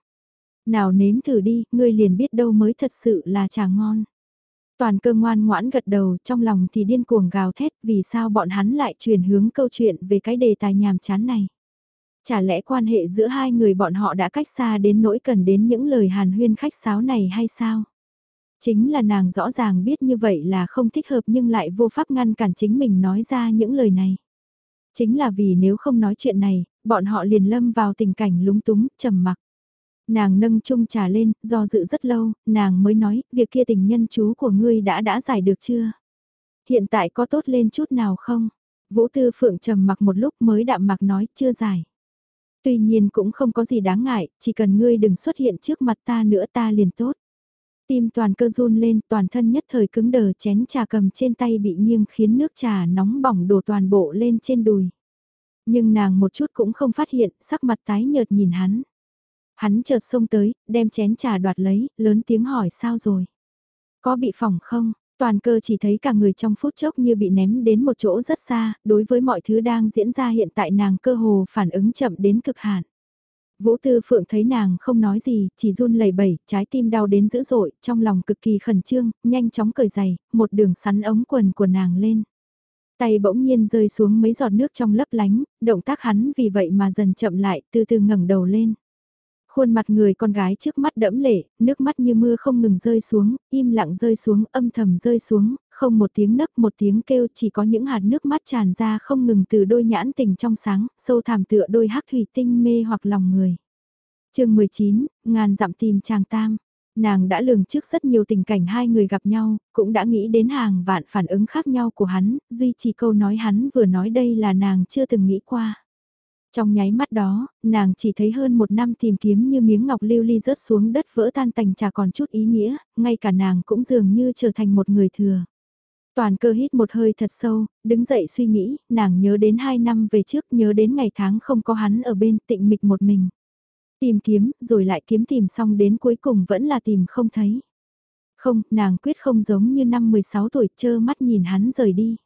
Nào nếm thử đi, ngươi liền biết đâu mới thật sự là trà ngon. Toàn cơ ngoan ngoãn gật đầu, trong lòng thì điên cuồng gào thét vì sao bọn hắn lại chuyển hướng câu chuyện về cái đề tài nhàm chán này. Chả lẽ quan hệ giữa hai người bọn họ đã cách xa đến nỗi cần đến những lời hàn huyên khách sáo này hay sao? Chính là nàng rõ ràng biết như vậy là không thích hợp nhưng lại vô pháp ngăn cản chính mình nói ra những lời này. Chính là vì nếu không nói chuyện này, bọn họ liền lâm vào tình cảnh lúng túng, trầm mặc. Nàng nâng chung trà lên, do dự rất lâu, nàng mới nói, việc kia tình nhân chú của ngươi đã đã giải được chưa? Hiện tại có tốt lên chút nào không? Vũ Tư Phượng trầm mặc một lúc mới đạm mặc nói, chưa giải. Tuy nhiên cũng không có gì đáng ngại, chỉ cần ngươi đừng xuất hiện trước mặt ta nữa ta liền tốt. Tim toàn cơ run lên, toàn thân nhất thời cứng đờ chén trà cầm trên tay bị nghiêng khiến nước trà nóng bỏng đổ toàn bộ lên trên đùi. Nhưng nàng một chút cũng không phát hiện, sắc mặt tái nhợt nhìn hắn. Hắn chợt xông tới, đem chén trà đoạt lấy, lớn tiếng hỏi sao rồi. Có bị phỏng không? Toàn cơ chỉ thấy cả người trong phút chốc như bị ném đến một chỗ rất xa, đối với mọi thứ đang diễn ra hiện tại nàng cơ hồ phản ứng chậm đến cực hạn. Vũ Tư Phượng thấy nàng không nói gì, chỉ run lẩy bẩy, trái tim đau đến dữ dội, trong lòng cực kỳ khẩn trương, nhanh chóng cởi giày, một đường sắn ống quần của nàng lên. Tay bỗng nhiên rơi xuống mấy giọt nước trong lấp lánh, động tác hắn vì vậy mà dần chậm lại, từ từ ngẩng đầu lên. Khuôn mặt người con gái trước mắt đẫm lệ, nước mắt như mưa không ngừng rơi xuống, im lặng rơi xuống, âm thầm rơi xuống, không một tiếng nấc một tiếng kêu chỉ có những hạt nước mắt tràn ra không ngừng từ đôi nhãn tình trong sáng, sâu thẳm tựa đôi hắc thủy tinh mê hoặc lòng người. chương 19, ngàn dặm tìm chàng tam. Nàng đã lường trước rất nhiều tình cảnh hai người gặp nhau, cũng đã nghĩ đến hàng vạn phản ứng khác nhau của hắn, duy chỉ câu nói hắn vừa nói đây là nàng chưa từng nghĩ qua. Trong nháy mắt đó, nàng chỉ thấy hơn một năm tìm kiếm như miếng ngọc lưu ly rớt xuống đất vỡ tan tành chả còn chút ý nghĩa, ngay cả nàng cũng dường như trở thành một người thừa. Toàn cơ hít một hơi thật sâu, đứng dậy suy nghĩ, nàng nhớ đến hai năm về trước, nhớ đến ngày tháng không có hắn ở bên tịnh mịch một mình. Tìm kiếm, rồi lại kiếm tìm xong đến cuối cùng vẫn là tìm không thấy. Không, nàng quyết không giống như năm 16 tuổi chơ mắt nhìn hắn rời đi.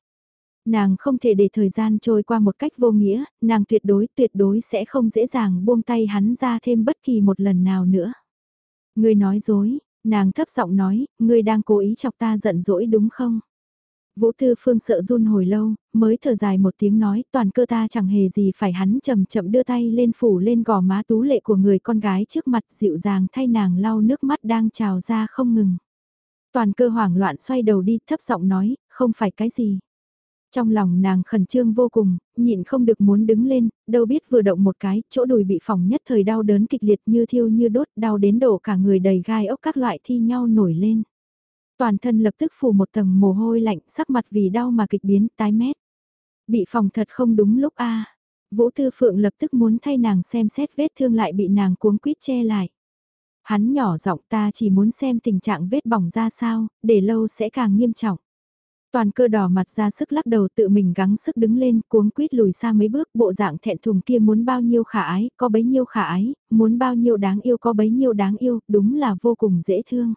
Nàng không thể để thời gian trôi qua một cách vô nghĩa, nàng tuyệt đối tuyệt đối sẽ không dễ dàng buông tay hắn ra thêm bất kỳ một lần nào nữa. Ngươi nói dối, nàng thấp giọng nói, ngươi đang cố ý chọc ta giận dỗi đúng không? Vũ Tư Phương sợ run hồi lâu, mới thở dài một tiếng nói toàn cơ ta chẳng hề gì phải hắn chậm chậm đưa tay lên phủ lên gò má tú lệ của người con gái trước mặt dịu dàng thay nàng lau nước mắt đang trào ra không ngừng. Toàn cơ hoảng loạn xoay đầu đi thấp giọng nói, không phải cái gì. Trong lòng nàng khẩn trương vô cùng, nhịn không được muốn đứng lên, đâu biết vừa động một cái, chỗ đùi bị phỏng nhất thời đau đớn kịch liệt như thiêu như đốt, đau đến đổ cả người đầy gai ốc các loại thi nhau nổi lên. Toàn thân lập tức phủ một tầng mồ hôi lạnh, sắc mặt vì đau mà kịch biến, tái mét. Bị phòng thật không đúng lúc a Vũ Tư Phượng lập tức muốn thay nàng xem xét vết thương lại bị nàng cuống quýt che lại. Hắn nhỏ giọng ta chỉ muốn xem tình trạng vết bỏng ra sao, để lâu sẽ càng nghiêm trọng. Toàn cơ đỏ mặt ra sức lắc đầu tự mình gắng sức đứng lên cuống quýt lùi xa mấy bước bộ dạng thẹn thùng kia muốn bao nhiêu khả ái, có bấy nhiêu khả ái, muốn bao nhiêu đáng yêu có bấy nhiêu đáng yêu, đúng là vô cùng dễ thương.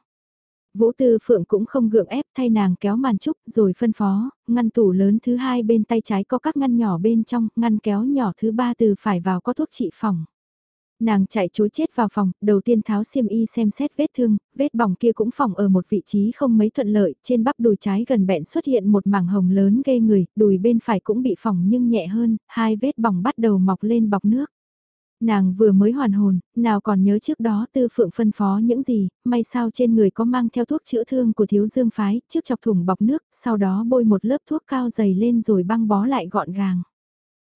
Vũ Tư Phượng cũng không gượng ép thay nàng kéo màn trúc rồi phân phó, ngăn tủ lớn thứ hai bên tay trái có các ngăn nhỏ bên trong, ngăn kéo nhỏ thứ ba từ phải vào có thuốc trị phòng. Nàng chạy chối chết vào phòng, đầu tiên tháo xiêm y xem xét vết thương, vết bỏng kia cũng phòng ở một vị trí không mấy thuận lợi, trên bắp đùi trái gần bẹn xuất hiện một mảng hồng lớn ghê người, đùi bên phải cũng bị phỏng nhưng nhẹ hơn, hai vết bỏng bắt đầu mọc lên bọc nước. Nàng vừa mới hoàn hồn, nào còn nhớ trước đó tư phượng phân phó những gì, may sao trên người có mang theo thuốc chữa thương của thiếu dương phái, trước chọc thủng bọc nước, sau đó bôi một lớp thuốc cao dày lên rồi băng bó lại gọn gàng.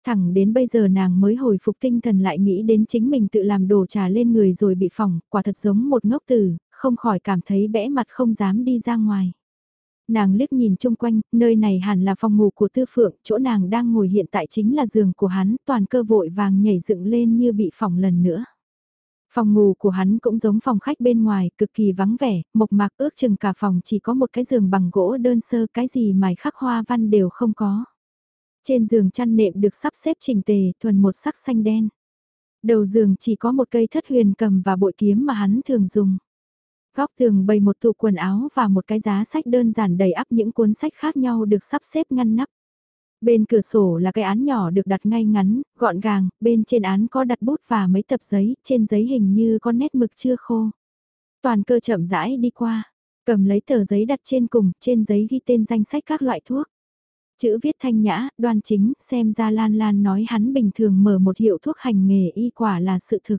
Thẳng đến bây giờ nàng mới hồi phục tinh thần lại nghĩ đến chính mình tự làm đồ trà lên người rồi bị phỏng, quả thật giống một ngốc tử, không khỏi cảm thấy bẽ mặt không dám đi ra ngoài. Nàng liếc nhìn chung quanh, nơi này hẳn là phòng ngủ của Tư Phượng, chỗ nàng đang ngồi hiện tại chính là giường của hắn, toàn cơ vội vàng nhảy dựng lên như bị phỏng lần nữa. Phòng ngủ của hắn cũng giống phòng khách bên ngoài, cực kỳ vắng vẻ, mộc mạc ước chừng cả phòng chỉ có một cái giường bằng gỗ đơn sơ, cái gì mài khắc hoa văn đều không có. Trên giường chăn nệm được sắp xếp chỉnh tề, thuần một sắc xanh đen. Đầu giường chỉ có một cây thất huyền cầm và bội kiếm mà hắn thường dùng. Góc tường bày một tủ quần áo và một cái giá sách đơn giản đầy ắp những cuốn sách khác nhau được sắp xếp ngăn nắp. Bên cửa sổ là cái án nhỏ được đặt ngay ngắn, gọn gàng, bên trên án có đặt bút và mấy tập giấy, trên giấy hình như có nét mực chưa khô. Toàn cơ chậm rãi đi qua, cầm lấy tờ giấy đặt trên cùng, trên giấy ghi tên danh sách các loại thuốc. Chữ viết thanh nhã, đoan chính, xem ra Lan Lan nói hắn bình thường mở một hiệu thuốc hành nghề y quả là sự thực.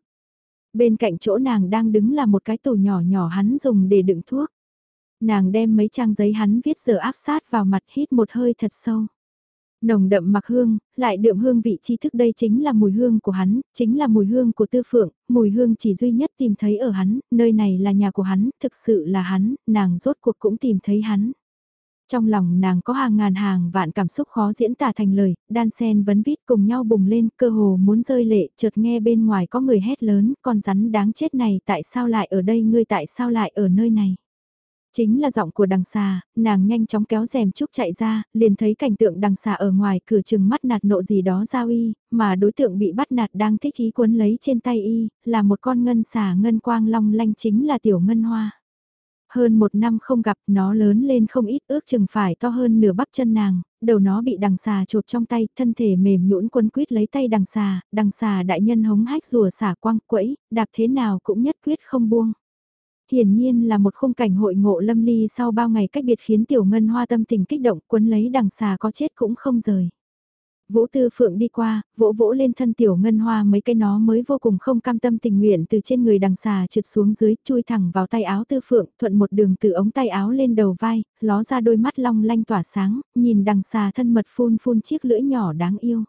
Bên cạnh chỗ nàng đang đứng là một cái tủ nhỏ nhỏ hắn dùng để đựng thuốc. Nàng đem mấy trang giấy hắn viết giờ áp sát vào mặt hít một hơi thật sâu. Nồng đậm mặc hương, lại đượm hương vị tri thức đây chính là mùi hương của hắn, chính là mùi hương của tư phượng, mùi hương chỉ duy nhất tìm thấy ở hắn, nơi này là nhà của hắn, thực sự là hắn, nàng rốt cuộc cũng tìm thấy hắn. Trong lòng nàng có hàng ngàn hàng vạn cảm xúc khó diễn tả thành lời, đan sen vấn vít cùng nhau bùng lên, cơ hồ muốn rơi lệ, chợt nghe bên ngoài có người hét lớn, con rắn đáng chết này tại sao lại ở đây, ngươi tại sao lại ở nơi này. Chính là giọng của đằng xà, nàng nhanh chóng kéo rèm trúc chạy ra, liền thấy cảnh tượng đằng xà ở ngoài cửa chừng mắt nạt nộ gì đó giao y, mà đối tượng bị bắt nạt đang thích ý cuốn lấy trên tay y, là một con ngân xà ngân quang long lanh chính là tiểu ngân hoa. Hơn một năm không gặp nó lớn lên không ít ước chừng phải to hơn nửa bắp chân nàng, đầu nó bị đằng xà chộp trong tay, thân thể mềm nhũn quấn quýt lấy tay đằng xà, đằng xà đại nhân hống hách rùa xả quăng quẫy, đạp thế nào cũng nhất quyết không buông. Hiển nhiên là một khung cảnh hội ngộ lâm ly sau bao ngày cách biệt khiến tiểu ngân hoa tâm tình kích động quấn lấy đằng xà có chết cũng không rời. Vũ Tư Phượng đi qua, vỗ vỗ lên thân tiểu ngân hoa mấy cái nó mới vô cùng không cam tâm tình nguyện từ trên người đằng xà trượt xuống dưới, chui thẳng vào tay áo Tư Phượng, thuận một đường từ ống tay áo lên đầu vai, ló ra đôi mắt long lanh tỏa sáng, nhìn đằng xà thân mật phun phun chiếc lưỡi nhỏ đáng yêu.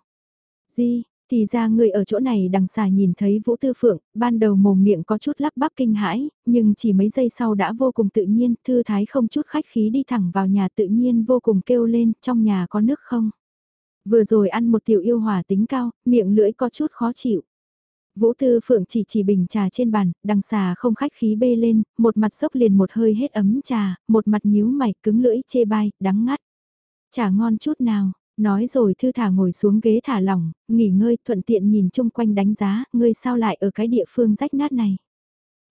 Di, thì ra người ở chỗ này đằng xà nhìn thấy Vũ Tư Phượng, ban đầu mồm miệng có chút lắp bắp kinh hãi, nhưng chỉ mấy giây sau đã vô cùng tự nhiên, thư thái không chút khách khí đi thẳng vào nhà tự nhiên vô cùng kêu lên, trong nhà có nước không? Vừa rồi ăn một tiểu yêu hòa tính cao, miệng lưỡi có chút khó chịu. Vũ Tư Phượng chỉ chỉ bình trà trên bàn, đằng xà không khách khí bê lên, một mặt sốc liền một hơi hết ấm trà, một mặt nhíu mày cứng lưỡi chê bai, đắng ngắt. trà ngon chút nào, nói rồi thư thả ngồi xuống ghế thả lỏng, nghỉ ngơi thuận tiện nhìn chung quanh đánh giá, ngươi sao lại ở cái địa phương rách nát này.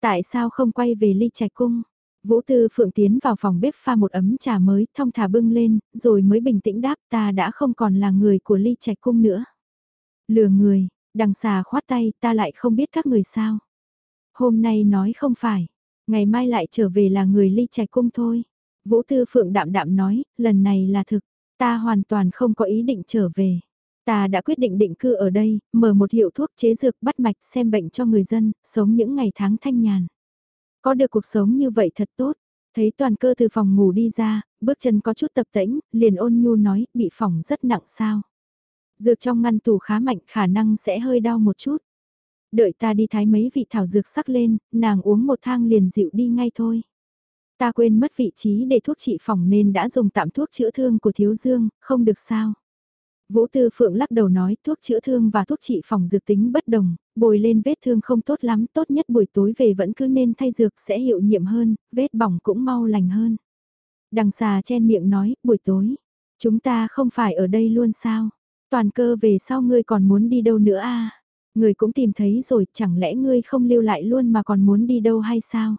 Tại sao không quay về ly trạch cung? Vũ Tư Phượng tiến vào phòng bếp pha một ấm trà mới, thong thả bưng lên, rồi mới bình tĩnh đáp ta đã không còn là người của ly trạch cung nữa. Lừa người, đằng xà khoát tay ta lại không biết các người sao. Hôm nay nói không phải, ngày mai lại trở về là người ly trạch cung thôi. Vũ Tư Phượng đạm đạm nói, lần này là thực, ta hoàn toàn không có ý định trở về. Ta đã quyết định định cư ở đây, mở một hiệu thuốc chế dược bắt mạch xem bệnh cho người dân, sống những ngày tháng thanh nhàn. Có được cuộc sống như vậy thật tốt. Thấy toàn cơ từ phòng ngủ đi ra, bước chân có chút tập tễnh, liền ôn nhu nói, bị phỏng rất nặng sao. Dược trong ngăn tủ khá mạnh khả năng sẽ hơi đau một chút. Đợi ta đi thái mấy vị thảo dược sắc lên, nàng uống một thang liền dịu đi ngay thôi. Ta quên mất vị trí để thuốc trị phỏng nên đã dùng tạm thuốc chữa thương của thiếu dương, không được sao. Vũ Tư Phượng lắc đầu nói thuốc chữa thương và thuốc trị phòng dược tính bất đồng, bồi lên vết thương không tốt lắm, tốt nhất buổi tối về vẫn cứ nên thay dược sẽ hiệu nhiệm hơn, vết bỏng cũng mau lành hơn. Đằng xà chen miệng nói, buổi tối, chúng ta không phải ở đây luôn sao? Toàn cơ về sau ngươi còn muốn đi đâu nữa à? Ngươi cũng tìm thấy rồi, chẳng lẽ ngươi không lưu lại luôn mà còn muốn đi đâu hay sao?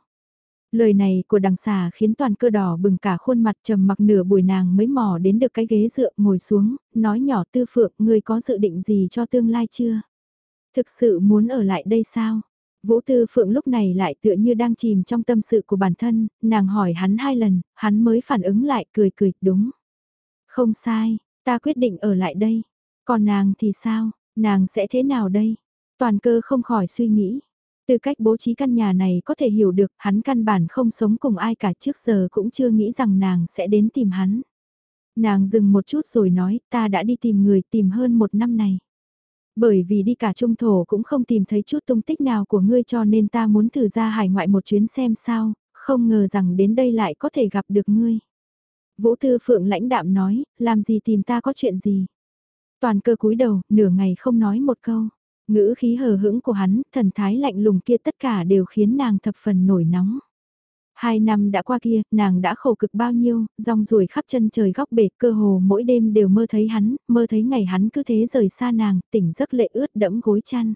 Lời này của đằng xà khiến toàn cơ đỏ bừng cả khuôn mặt trầm mặc nửa buổi nàng mới mò đến được cái ghế dựa ngồi xuống, nói nhỏ tư phượng ngươi có dự định gì cho tương lai chưa? Thực sự muốn ở lại đây sao? Vũ Tư Phượng lúc này lại tựa như đang chìm trong tâm sự của bản thân, nàng hỏi hắn hai lần, hắn mới phản ứng lại cười cười, đúng. Không sai, ta quyết định ở lại đây. Còn nàng thì sao, nàng sẽ thế nào đây? Toàn cơ không khỏi suy nghĩ. Từ cách bố trí căn nhà này có thể hiểu được hắn căn bản không sống cùng ai cả trước giờ cũng chưa nghĩ rằng nàng sẽ đến tìm hắn. Nàng dừng một chút rồi nói ta đã đi tìm người tìm hơn một năm này. Bởi vì đi cả trung thổ cũng không tìm thấy chút tung tích nào của ngươi cho nên ta muốn thử ra hải ngoại một chuyến xem sao, không ngờ rằng đến đây lại có thể gặp được ngươi. Vũ Tư Phượng lãnh đạm nói, làm gì tìm ta có chuyện gì. Toàn cơ cúi đầu, nửa ngày không nói một câu. Ngữ khí hờ hững của hắn, thần thái lạnh lùng kia tất cả đều khiến nàng thập phần nổi nóng. Hai năm đã qua kia, nàng đã khổ cực bao nhiêu, rong ruổi khắp chân trời góc bể, cơ hồ mỗi đêm đều mơ thấy hắn, mơ thấy ngày hắn cứ thế rời xa nàng, tỉnh giấc lệ ướt đẫm gối chăn.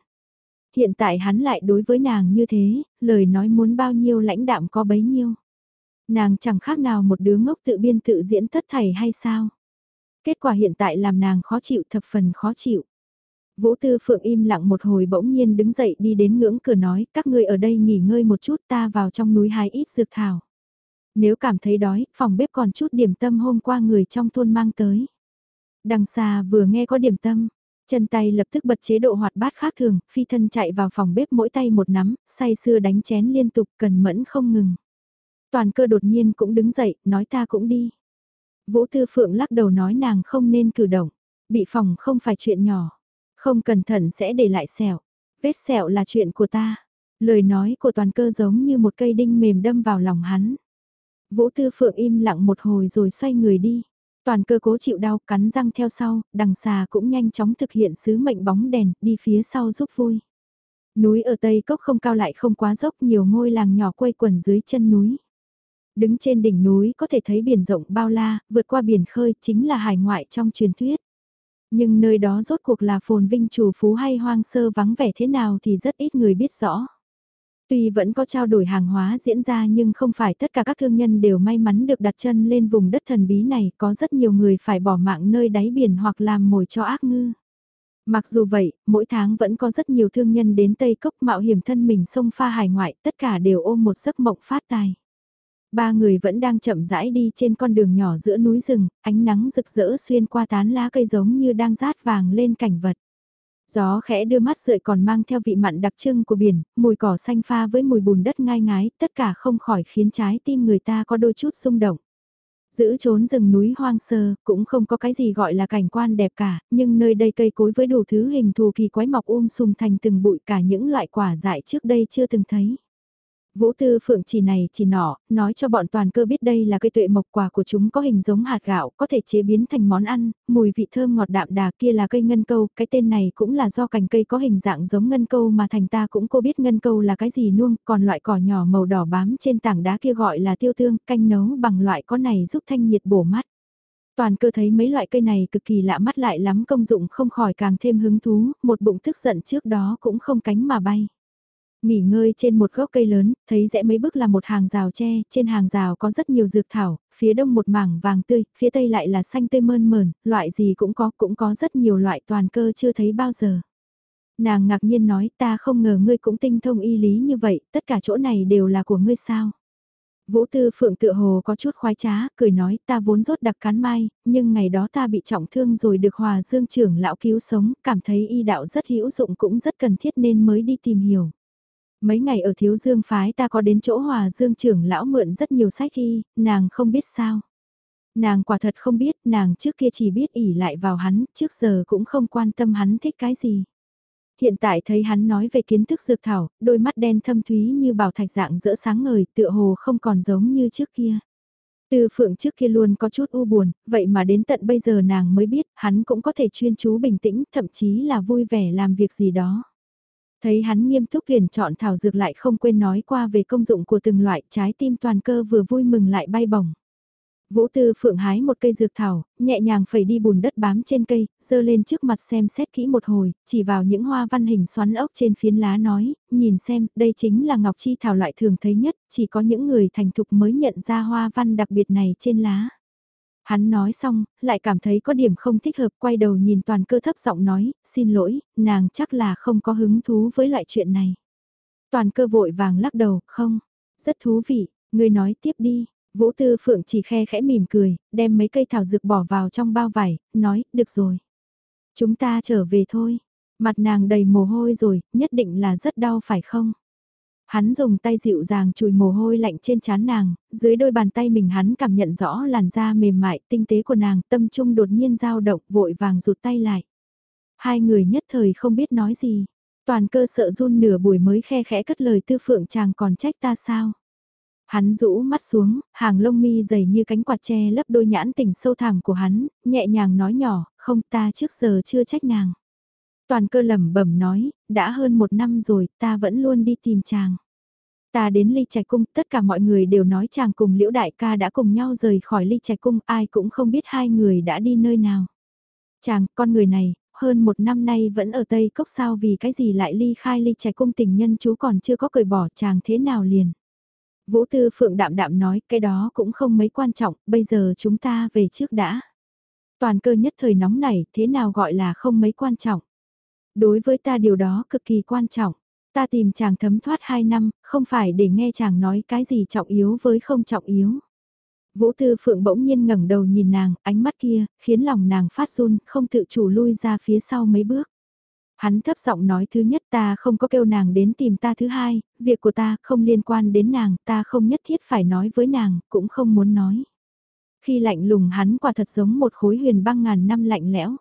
Hiện tại hắn lại đối với nàng như thế, lời nói muốn bao nhiêu lãnh đạm có bấy nhiêu. Nàng chẳng khác nào một đứa ngốc tự biên tự diễn tất thảy hay sao. Kết quả hiện tại làm nàng khó chịu thập phần khó chịu. Vũ Tư Phượng im lặng một hồi bỗng nhiên đứng dậy đi đến ngưỡng cửa nói, các ngươi ở đây nghỉ ngơi một chút ta vào trong núi hái ít dược thảo. Nếu cảm thấy đói, phòng bếp còn chút điểm tâm hôm qua người trong thôn mang tới. Đằng xa vừa nghe có điểm tâm, chân tay lập tức bật chế độ hoạt bát khác thường, phi thân chạy vào phòng bếp mỗi tay một nắm, say sưa đánh chén liên tục cần mẫn không ngừng. Toàn cơ đột nhiên cũng đứng dậy, nói ta cũng đi. Vũ Tư Phượng lắc đầu nói nàng không nên cử động, bị phòng không phải chuyện nhỏ. Không cẩn thận sẽ để lại sẹo. Vết sẹo là chuyện của ta. Lời nói của toàn cơ giống như một cây đinh mềm đâm vào lòng hắn. Vũ Tư Phượng im lặng một hồi rồi xoay người đi. Toàn cơ cố chịu đau cắn răng theo sau, đằng xà cũng nhanh chóng thực hiện sứ mệnh bóng đèn, đi phía sau giúp vui. Núi ở Tây Cốc không cao lại không quá dốc nhiều ngôi làng nhỏ quây quần dưới chân núi. Đứng trên đỉnh núi có thể thấy biển rộng bao la, vượt qua biển khơi chính là hải ngoại trong truyền thuyết. Nhưng nơi đó rốt cuộc là phồn vinh chủ phú hay hoang sơ vắng vẻ thế nào thì rất ít người biết rõ. Tuy vẫn có trao đổi hàng hóa diễn ra nhưng không phải tất cả các thương nhân đều may mắn được đặt chân lên vùng đất thần bí này, có rất nhiều người phải bỏ mạng nơi đáy biển hoặc làm mồi cho ác ngư. Mặc dù vậy, mỗi tháng vẫn có rất nhiều thương nhân đến Tây Cốc mạo hiểm thân mình sông pha hải ngoại, tất cả đều ôm một giấc mộng phát tài. Ba người vẫn đang chậm rãi đi trên con đường nhỏ giữa núi rừng, ánh nắng rực rỡ xuyên qua tán lá cây giống như đang rát vàng lên cảnh vật. Gió khẽ đưa mắt rượi còn mang theo vị mặn đặc trưng của biển, mùi cỏ xanh pha với mùi bùn đất ngai ngái, tất cả không khỏi khiến trái tim người ta có đôi chút rung động. Giữ trốn rừng núi hoang sơ, cũng không có cái gì gọi là cảnh quan đẹp cả, nhưng nơi đây cây cối với đủ thứ hình thù kỳ quái mọc um sùm thành từng bụi cả những loại quả dại trước đây chưa từng thấy. Vũ Tư Phượng chỉ này chỉ nọ, nói cho bọn toàn cơ biết đây là cây tuệ mộc quả của chúng có hình giống hạt gạo, có thể chế biến thành món ăn, mùi vị thơm ngọt đạm đà kia là cây ngân câu, cái tên này cũng là do cành cây có hình dạng giống ngân câu mà thành ta cũng cô biết ngân câu là cái gì nuông, còn loại cỏ nhỏ màu đỏ bám trên tảng đá kia gọi là tiêu tương, canh nấu bằng loại có này giúp thanh nhiệt bổ mắt. Toàn cơ thấy mấy loại cây này cực kỳ lạ mắt lại lắm công dụng không khỏi càng thêm hứng thú, một bụng tức giận trước đó cũng không cánh mà bay. Nghỉ ngơi trên một gốc cây lớn, thấy rẽ mấy bước là một hàng rào tre, trên hàng rào có rất nhiều dược thảo, phía đông một mảng vàng tươi, phía tây lại là xanh tươi mơn mờn, loại gì cũng có, cũng có rất nhiều loại toàn cơ chưa thấy bao giờ. Nàng ngạc nhiên nói ta không ngờ ngươi cũng tinh thông y lý như vậy, tất cả chỗ này đều là của ngươi sao. Vũ Tư Phượng tựa hồ có chút khoái trá, cười nói ta vốn rốt đặc cán mai, nhưng ngày đó ta bị trọng thương rồi được hòa dương trưởng lão cứu sống, cảm thấy y đạo rất hữu dụng cũng rất cần thiết nên mới đi tìm hiểu. Mấy ngày ở thiếu dương phái ta có đến chỗ hòa dương trưởng lão mượn rất nhiều sách y, nàng không biết sao. Nàng quả thật không biết, nàng trước kia chỉ biết ỉ lại vào hắn, trước giờ cũng không quan tâm hắn thích cái gì. Hiện tại thấy hắn nói về kiến thức dược thảo, đôi mắt đen thâm thúy như bảo thạch dạng rỡ sáng ngời, tựa hồ không còn giống như trước kia. Từ phượng trước kia luôn có chút u buồn, vậy mà đến tận bây giờ nàng mới biết hắn cũng có thể chuyên chú bình tĩnh, thậm chí là vui vẻ làm việc gì đó. Thấy hắn nghiêm túc liền chọn thảo dược lại không quên nói qua về công dụng của từng loại trái tim toàn cơ vừa vui mừng lại bay bổng. Vũ Tư Phượng hái một cây dược thảo, nhẹ nhàng phẩy đi bùn đất bám trên cây, dơ lên trước mặt xem xét kỹ một hồi, chỉ vào những hoa văn hình xoắn ốc trên phiến lá nói, nhìn xem, đây chính là ngọc chi thảo loại thường thấy nhất, chỉ có những người thành thục mới nhận ra hoa văn đặc biệt này trên lá. Hắn nói xong, lại cảm thấy có điểm không thích hợp, quay đầu nhìn toàn cơ thấp giọng nói, xin lỗi, nàng chắc là không có hứng thú với loại chuyện này. Toàn cơ vội vàng lắc đầu, không, rất thú vị, người nói tiếp đi, Vũ Tư Phượng chỉ khe khẽ mỉm cười, đem mấy cây thảo dược bỏ vào trong bao vải, nói, được rồi. Chúng ta trở về thôi. Mặt nàng đầy mồ hôi rồi, nhất định là rất đau phải không? Hắn dùng tay dịu dàng chùi mồ hôi lạnh trên trán nàng, dưới đôi bàn tay mình hắn cảm nhận rõ làn da mềm mại, tinh tế của nàng, tâm trung đột nhiên dao động, vội vàng rụt tay lại. Hai người nhất thời không biết nói gì, toàn cơ sợ run nửa buổi mới khe khẽ cất lời tư phượng chàng còn trách ta sao? Hắn rũ mắt xuống, hàng lông mi dày như cánh quạt tre lấp đôi nhãn tình sâu thẳm của hắn, nhẹ nhàng nói nhỏ, không ta trước giờ chưa trách nàng. Toàn cơ lẩm bẩm nói, đã hơn một năm rồi, ta vẫn luôn đi tìm chàng. Ta đến ly trạch cung, tất cả mọi người đều nói chàng cùng liễu đại ca đã cùng nhau rời khỏi ly trạch cung, ai cũng không biết hai người đã đi nơi nào. Chàng, con người này, hơn một năm nay vẫn ở Tây Cốc sao vì cái gì lại ly khai ly trạch cung tình nhân chú còn chưa có cởi bỏ chàng thế nào liền. Vũ Tư Phượng đạm đạm nói, cái đó cũng không mấy quan trọng, bây giờ chúng ta về trước đã. Toàn cơ nhất thời nóng này, thế nào gọi là không mấy quan trọng. Đối với ta điều đó cực kỳ quan trọng. Ta tìm chàng thấm thoát 2 năm, không phải để nghe chàng nói cái gì trọng yếu với không trọng yếu. Vũ Tư Phượng bỗng nhiên ngẩng đầu nhìn nàng, ánh mắt kia, khiến lòng nàng phát run, không tự chủ lui ra phía sau mấy bước. Hắn thấp giọng nói thứ nhất ta không có kêu nàng đến tìm ta thứ hai, việc của ta không liên quan đến nàng, ta không nhất thiết phải nói với nàng, cũng không muốn nói. Khi lạnh lùng hắn quả thật giống một khối huyền băng ngàn năm lạnh lẽo.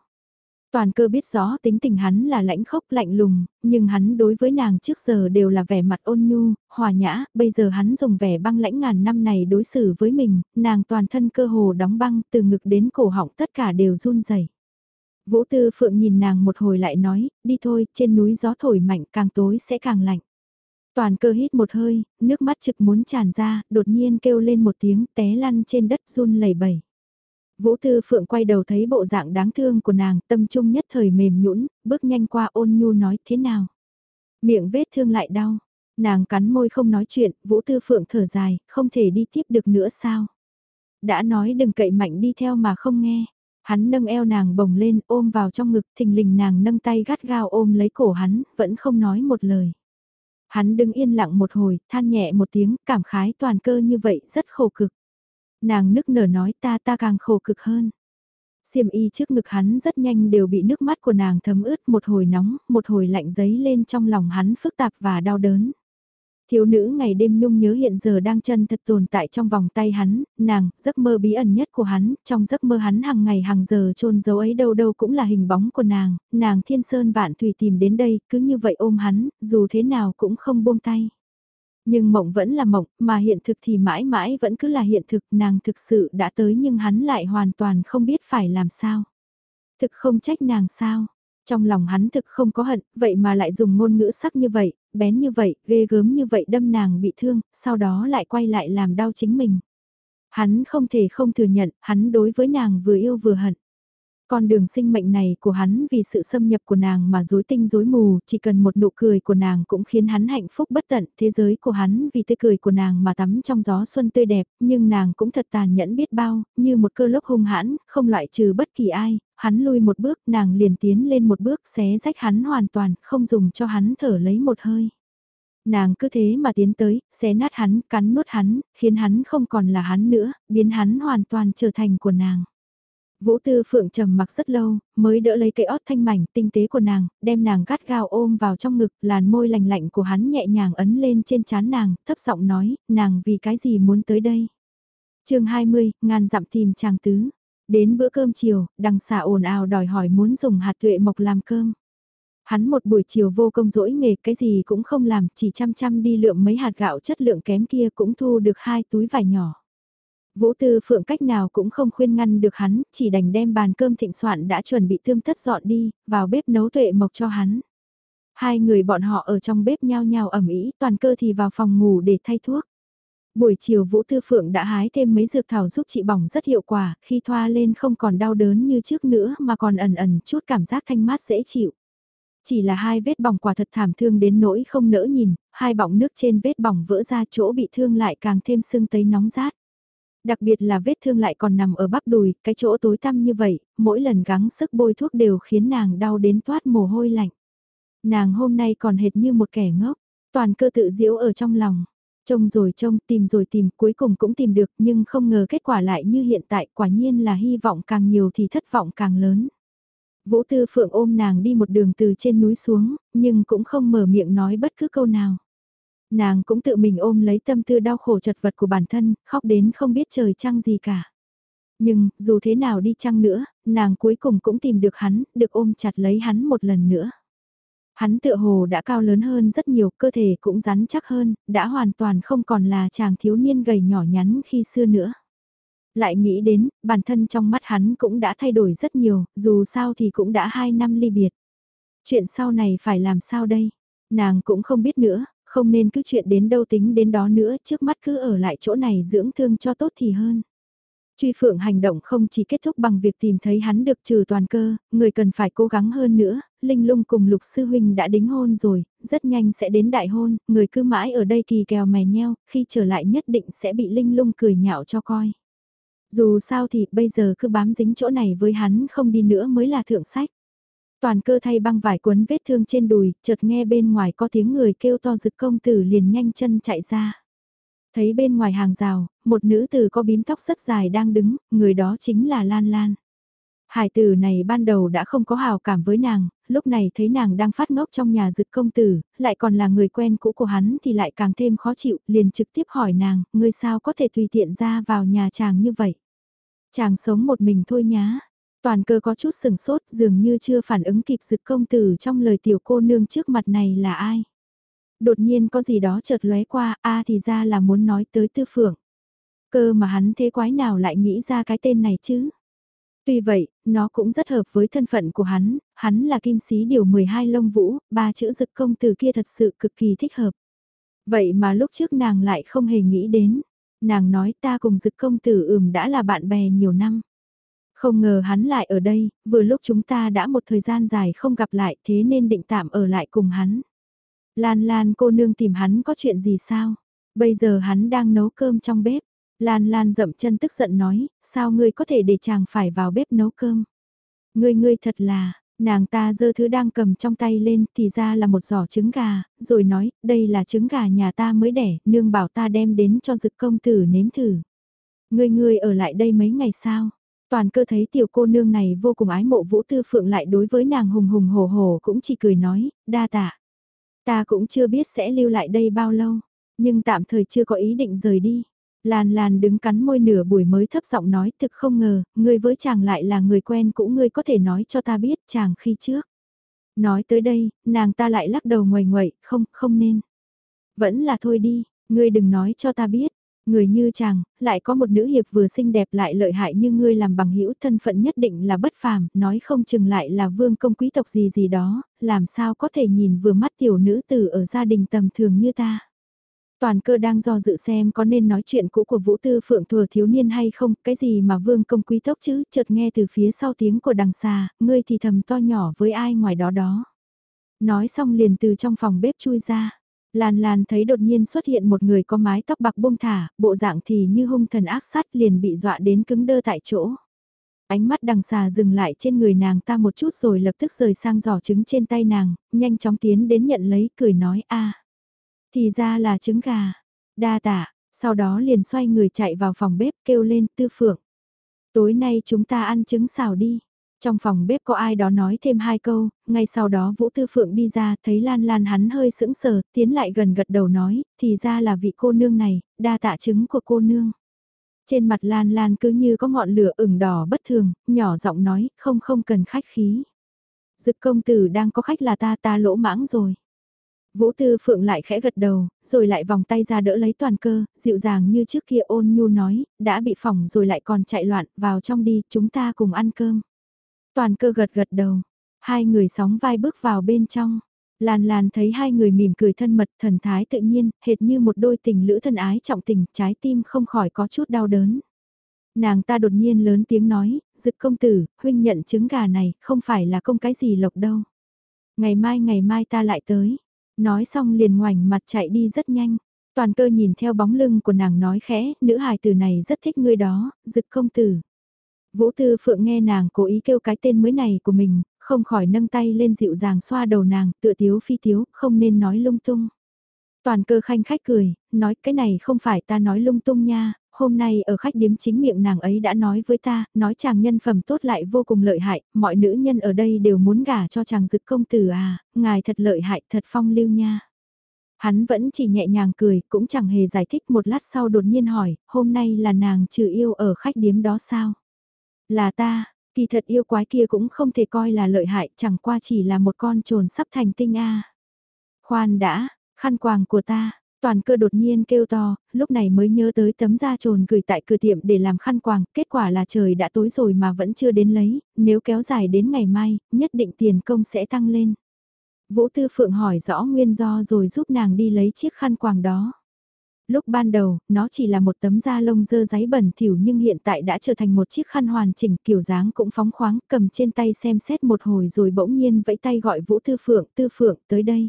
Toàn cơ biết rõ tính tình hắn là lãnh khốc lạnh lùng, nhưng hắn đối với nàng trước giờ đều là vẻ mặt ôn nhu, hòa nhã, bây giờ hắn dùng vẻ băng lãnh ngàn năm này đối xử với mình, nàng toàn thân cơ hồ đóng băng từ ngực đến cổ họng tất cả đều run rẩy. Vũ Tư Phượng nhìn nàng một hồi lại nói, đi thôi, trên núi gió thổi mạnh càng tối sẽ càng lạnh. Toàn cơ hít một hơi, nước mắt trực muốn tràn ra, đột nhiên kêu lên một tiếng té lăn trên đất run lẩy bẩy. Vũ Tư Phượng quay đầu thấy bộ dạng đáng thương của nàng, tâm trung nhất thời mềm nhũn, bước nhanh qua ôn nhu nói thế nào. Miệng vết thương lại đau, nàng cắn môi không nói chuyện, Vũ Tư Phượng thở dài, không thể đi tiếp được nữa sao. Đã nói đừng cậy mạnh đi theo mà không nghe. Hắn nâng eo nàng bồng lên ôm vào trong ngực thình lình nàng nâng tay gắt gao ôm lấy cổ hắn, vẫn không nói một lời. Hắn đứng yên lặng một hồi, than nhẹ một tiếng, cảm khái toàn cơ như vậy rất khổ cực. Nàng nức nở nói ta ta càng khổ cực hơn. Xiêm y trước ngực hắn rất nhanh đều bị nước mắt của nàng thấm ướt một hồi nóng, một hồi lạnh giấy lên trong lòng hắn phức tạp và đau đớn. Thiếu nữ ngày đêm nhung nhớ hiện giờ đang chân thật tồn tại trong vòng tay hắn, nàng, giấc mơ bí ẩn nhất của hắn, trong giấc mơ hắn hàng ngày hàng giờ trôn giấu ấy đâu đâu cũng là hình bóng của nàng, nàng thiên sơn vạn thủy tìm đến đây, cứ như vậy ôm hắn, dù thế nào cũng không buông tay. Nhưng mộng vẫn là mộng, mà hiện thực thì mãi mãi vẫn cứ là hiện thực, nàng thực sự đã tới nhưng hắn lại hoàn toàn không biết phải làm sao. Thực không trách nàng sao, trong lòng hắn thực không có hận, vậy mà lại dùng ngôn ngữ sắc như vậy, bén như vậy, ghê gớm như vậy đâm nàng bị thương, sau đó lại quay lại làm đau chính mình. Hắn không thể không thừa nhận, hắn đối với nàng vừa yêu vừa hận. Con đường sinh mệnh này của hắn vì sự xâm nhập của nàng mà rối tinh rối mù, chỉ cần một nụ cười của nàng cũng khiến hắn hạnh phúc bất tận, thế giới của hắn vì tươi cười của nàng mà tắm trong gió xuân tươi đẹp, nhưng nàng cũng thật tàn nhẫn biết bao, như một cơ lốc hung hãn, không loại trừ bất kỳ ai, hắn lui một bước, nàng liền tiến lên một bước xé rách hắn hoàn toàn, không dùng cho hắn thở lấy một hơi. Nàng cứ thế mà tiến tới, xé nát hắn, cắn nuốt hắn, khiến hắn không còn là hắn nữa, biến hắn hoàn toàn trở thành của nàng. Vũ Tư Phượng trầm mặc rất lâu, mới đỡ lấy cây ót thanh mảnh tinh tế của nàng, đem nàng gắt gao ôm vào trong ngực, làn môi lành lạnh của hắn nhẹ nhàng ấn lên trên trán nàng, thấp giọng nói, nàng vì cái gì muốn tới đây. chương 20, ngàn dặm tìm chàng tứ. Đến bữa cơm chiều, đằng xà ồn ào đòi hỏi muốn dùng hạt tuệ mộc làm cơm. Hắn một buổi chiều vô công dỗi nghề cái gì cũng không làm, chỉ chăm chăm đi lượm mấy hạt gạo chất lượng kém kia cũng thu được hai túi vải nhỏ. Vũ Tư Phượng cách nào cũng không khuyên ngăn được hắn, chỉ đành đem bàn cơm thịnh soạn đã chuẩn bị tươm tất dọn đi, vào bếp nấu tuệ mộc cho hắn. Hai người bọn họ ở trong bếp nhao nhao ẩm ý, toàn cơ thì vào phòng ngủ để thay thuốc. Buổi chiều Vũ Tư Phượng đã hái thêm mấy dược thảo giúp chị bỏng rất hiệu quả, khi thoa lên không còn đau đớn như trước nữa mà còn ẩn ẩn chút cảm giác thanh mát dễ chịu. Chỉ là hai vết bỏng quả thật thảm thương đến nỗi không nỡ nhìn, hai bọng nước trên vết bỏng vỡ ra chỗ bị thương lại càng thêm sưng tấy nóng rát. Đặc biệt là vết thương lại còn nằm ở bắp đùi, cái chỗ tối tăm như vậy, mỗi lần gắng sức bôi thuốc đều khiến nàng đau đến toát mồ hôi lạnh. Nàng hôm nay còn hệt như một kẻ ngốc, toàn cơ tự diễu ở trong lòng. Trông rồi trông, tìm rồi tìm, cuối cùng cũng tìm được nhưng không ngờ kết quả lại như hiện tại, quả nhiên là hy vọng càng nhiều thì thất vọng càng lớn. Vũ Tư Phượng ôm nàng đi một đường từ trên núi xuống, nhưng cũng không mở miệng nói bất cứ câu nào. Nàng cũng tự mình ôm lấy tâm tư đau khổ chật vật của bản thân, khóc đến không biết trời trăng gì cả. Nhưng, dù thế nào đi chăng nữa, nàng cuối cùng cũng tìm được hắn, được ôm chặt lấy hắn một lần nữa. Hắn tựa hồ đã cao lớn hơn rất nhiều, cơ thể cũng rắn chắc hơn, đã hoàn toàn không còn là chàng thiếu niên gầy nhỏ nhắn khi xưa nữa. Lại nghĩ đến, bản thân trong mắt hắn cũng đã thay đổi rất nhiều, dù sao thì cũng đã hai năm ly biệt. Chuyện sau này phải làm sao đây? Nàng cũng không biết nữa, không nên cứ chuyện đến đâu tính đến đó nữa, trước mắt cứ ở lại chỗ này dưỡng thương cho tốt thì hơn. Truy Phượng hành động không chỉ kết thúc bằng việc tìm thấy hắn được trừ toàn cơ, người cần phải cố gắng hơn nữa, Linh Lung cùng Lục Sư Huynh đã đính hôn rồi, rất nhanh sẽ đến đại hôn, người cứ mãi ở đây kỳ kèo mè nheo, khi trở lại nhất định sẽ bị Linh Lung cười nhạo cho coi. Dù sao thì bây giờ cứ bám dính chỗ này với hắn không đi nữa mới là thượng sách. Toàn cơ thay băng vải cuốn vết thương trên đùi, chợt nghe bên ngoài có tiếng người kêu to rực công tử liền nhanh chân chạy ra. Thấy bên ngoài hàng rào, một nữ tử có bím tóc rất dài đang đứng, người đó chính là Lan Lan. Hải tử này ban đầu đã không có hào cảm với nàng, lúc này thấy nàng đang phát ngốc trong nhà dực công tử, lại còn là người quen cũ của hắn thì lại càng thêm khó chịu, liền trực tiếp hỏi nàng, ngươi sao có thể tùy tiện ra vào nhà chàng như vậy. Chàng sống một mình thôi nhá. Toàn cơ có chút sừng sốt dường như chưa phản ứng kịp dực công tử trong lời tiểu cô nương trước mặt này là ai. Đột nhiên có gì đó chợt lóe qua, a thì ra là muốn nói tới tư phượng. Cơ mà hắn thế quái nào lại nghĩ ra cái tên này chứ? Tuy vậy, nó cũng rất hợp với thân phận của hắn, hắn là kim sĩ điều 12 lông vũ, ba chữ dực công từ kia thật sự cực kỳ thích hợp. Vậy mà lúc trước nàng lại không hề nghĩ đến. Nàng nói ta cùng dực công tử ừm đã là bạn bè nhiều năm. Không ngờ hắn lại ở đây, vừa lúc chúng ta đã một thời gian dài không gặp lại thế nên định tạm ở lại cùng hắn. Lan Lan cô nương tìm hắn có chuyện gì sao? Bây giờ hắn đang nấu cơm trong bếp. Lan Lan dậm chân tức giận nói, sao ngươi có thể để chàng phải vào bếp nấu cơm? Ngươi ngươi thật là, nàng ta giơ thứ đang cầm trong tay lên thì ra là một giỏ trứng gà, rồi nói, đây là trứng gà nhà ta mới đẻ, nương bảo ta đem đến cho dực công tử nếm thử. Ngươi ngươi ở lại đây mấy ngày sao? Toàn cơ thấy tiểu cô nương này vô cùng ái mộ vũ tư phượng lại đối với nàng hùng hùng hổ hổ cũng chỉ cười nói, đa tạ. Ta cũng chưa biết sẽ lưu lại đây bao lâu, nhưng tạm thời chưa có ý định rời đi. Lan Lan đứng cắn môi nửa buổi mới thấp giọng nói thực không ngờ, ngươi với chàng lại là người quen cũng ngươi có thể nói cho ta biết chàng khi trước. Nói tới đây, nàng ta lại lắc đầu ngoài ngoậy, không, không nên. Vẫn là thôi đi, ngươi đừng nói cho ta biết. Người như chàng, lại có một nữ hiệp vừa xinh đẹp lại lợi hại như ngươi làm bằng hữu thân phận nhất định là bất phàm, nói không chừng lại là vương công quý tộc gì gì đó, làm sao có thể nhìn vừa mắt tiểu nữ tử ở gia đình tầm thường như ta. Toàn cơ đang do dự xem có nên nói chuyện cũ của Vũ Tư Phượng thừa thiếu niên hay không, cái gì mà vương công quý tốc chứ, chợt nghe từ phía sau tiếng của đằng xa, ngươi thì thầm to nhỏ với ai ngoài đó đó. Nói xong liền từ trong phòng bếp chui ra. Lan Lan thấy đột nhiên xuất hiện một người có mái tóc bạc buông thả, bộ dạng thì như hung thần ác sát liền bị dọa đến cứng đơ tại chỗ. Ánh mắt đằng xà dừng lại trên người nàng ta một chút rồi lập tức rời sang giỏ trứng trên tay nàng, nhanh chóng tiến đến nhận lấy cười nói a Thì ra là trứng gà, đa tạ, sau đó liền xoay người chạy vào phòng bếp kêu lên tư phượng. Tối nay chúng ta ăn trứng xào đi. Trong phòng bếp có ai đó nói thêm hai câu, ngay sau đó Vũ Tư Phượng đi ra thấy Lan Lan hắn hơi sững sờ, tiến lại gần gật đầu nói, thì ra là vị cô nương này, đa tạ chứng của cô nương. Trên mặt Lan Lan cứ như có ngọn lửa ửng đỏ bất thường, nhỏ giọng nói, không không cần khách khí. Dực công tử đang có khách là ta ta lỗ mãng rồi. Vũ Tư Phượng lại khẽ gật đầu, rồi lại vòng tay ra đỡ lấy toàn cơ, dịu dàng như trước kia ôn nhu nói, đã bị phỏng rồi lại còn chạy loạn, vào trong đi, chúng ta cùng ăn cơm. Toàn cơ gật gật đầu, hai người sóng vai bước vào bên trong. Lan Lan thấy hai người mỉm cười thân mật thần thái tự nhiên, hệt như một đôi tình lữ thân ái trọng tình, trái tim không khỏi có chút đau đớn. Nàng ta đột nhiên lớn tiếng nói, dực công tử, huynh nhận trứng gà này, không phải là công cái gì lộc đâu. Ngày mai ngày mai ta lại tới. Nói xong liền ngoảnh mặt chạy đi rất nhanh. Toàn cơ nhìn theo bóng lưng của nàng nói khẽ, nữ hài tử này rất thích ngươi đó, dực công tử. Vũ Tư Phượng nghe nàng cố ý kêu cái tên mới này của mình, không khỏi nâng tay lên dịu dàng xoa đầu nàng, tựa tiếu phi tiếu, không nên nói lung tung. Toàn cơ khanh khách cười, nói cái này không phải ta nói lung tung nha, hôm nay ở khách điếm chính miệng nàng ấy đã nói với ta, nói chàng nhân phẩm tốt lại vô cùng lợi hại, mọi nữ nhân ở đây đều muốn gả cho chàng dực công tử à, ngài thật lợi hại, thật phong lưu nha. Hắn vẫn chỉ nhẹ nhàng cười, cũng chẳng hề giải thích một lát sau đột nhiên hỏi, hôm nay là nàng trừ yêu ở khách điếm đó sao? Là ta, kỳ thật yêu quái kia cũng không thể coi là lợi hại, chẳng qua chỉ là một con trồn sắp thành tinh a. Khoan đã, khăn quàng của ta, toàn cơ đột nhiên kêu to, lúc này mới nhớ tới tấm da trồn gửi tại cửa tiệm để làm khăn quàng, kết quả là trời đã tối rồi mà vẫn chưa đến lấy, nếu kéo dài đến ngày mai, nhất định tiền công sẽ tăng lên. Vũ Tư Phượng hỏi rõ nguyên do rồi giúp nàng đi lấy chiếc khăn quàng đó. Lúc ban đầu, nó chỉ là một tấm da lông dơ giấy bẩn thỉu nhưng hiện tại đã trở thành một chiếc khăn hoàn chỉnh kiểu dáng cũng phóng khoáng cầm trên tay xem xét một hồi rồi bỗng nhiên vẫy tay gọi Vũ Tư Phượng, Tư Phượng tới đây.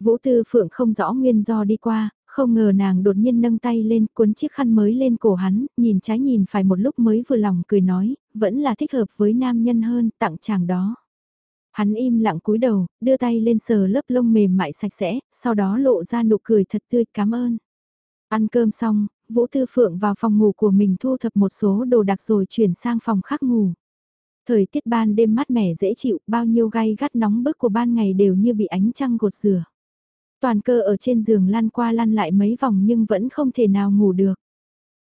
Vũ Tư Phượng không rõ nguyên do đi qua, không ngờ nàng đột nhiên nâng tay lên cuốn chiếc khăn mới lên cổ hắn, nhìn trái nhìn phải một lúc mới vừa lòng cười nói, vẫn là thích hợp với nam nhân hơn, tặng chàng đó. Hắn im lặng cúi đầu, đưa tay lên sờ lớp lông mềm mại sạch sẽ, sau đó lộ ra nụ cười thật tươi cảm ơn. Ăn cơm xong, Vũ Tư Phượng vào phòng ngủ của mình thu thập một số đồ đặc rồi chuyển sang phòng khác ngủ. Thời tiết ban đêm mát mẻ dễ chịu, bao nhiêu gai gắt nóng bức của ban ngày đều như bị ánh trăng gột rửa. Toàn cơ ở trên giường lăn qua lăn lại mấy vòng nhưng vẫn không thể nào ngủ được.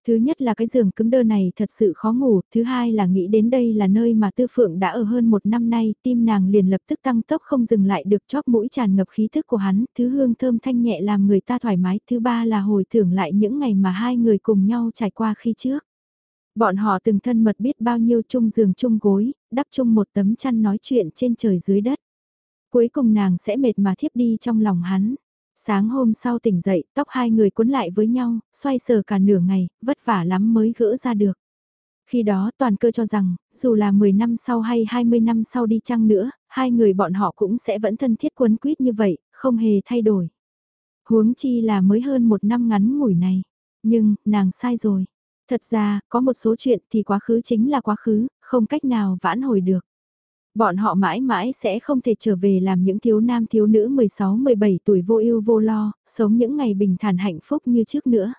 Thứ nhất là cái giường cứng đơ này thật sự khó ngủ, thứ hai là nghĩ đến đây là nơi mà Tư Phượng đã ở hơn một năm nay, tim nàng liền lập tức tăng tốc không dừng lại được chóp mũi tràn ngập khí thức của hắn, thứ hương thơm thanh nhẹ làm người ta thoải mái, thứ ba là hồi tưởng lại những ngày mà hai người cùng nhau trải qua khi trước. Bọn họ từng thân mật biết bao nhiêu chung giường chung gối, đắp chung một tấm chăn nói chuyện trên trời dưới đất. Cuối cùng nàng sẽ mệt mà thiếp đi trong lòng hắn. Sáng hôm sau tỉnh dậy, tóc hai người cuốn lại với nhau, xoay sờ cả nửa ngày, vất vả lắm mới gỡ ra được. Khi đó toàn cơ cho rằng, dù là 10 năm sau hay 20 năm sau đi chăng nữa, hai người bọn họ cũng sẽ vẫn thân thiết quấn quýt như vậy, không hề thay đổi. Huống chi là mới hơn một năm ngắn ngủi này. Nhưng, nàng sai rồi. Thật ra, có một số chuyện thì quá khứ chính là quá khứ, không cách nào vãn hồi được. Bọn họ mãi mãi sẽ không thể trở về làm những thiếu nam thiếu nữ 16-17 tuổi vô ưu vô lo, sống những ngày bình thản hạnh phúc như trước nữa.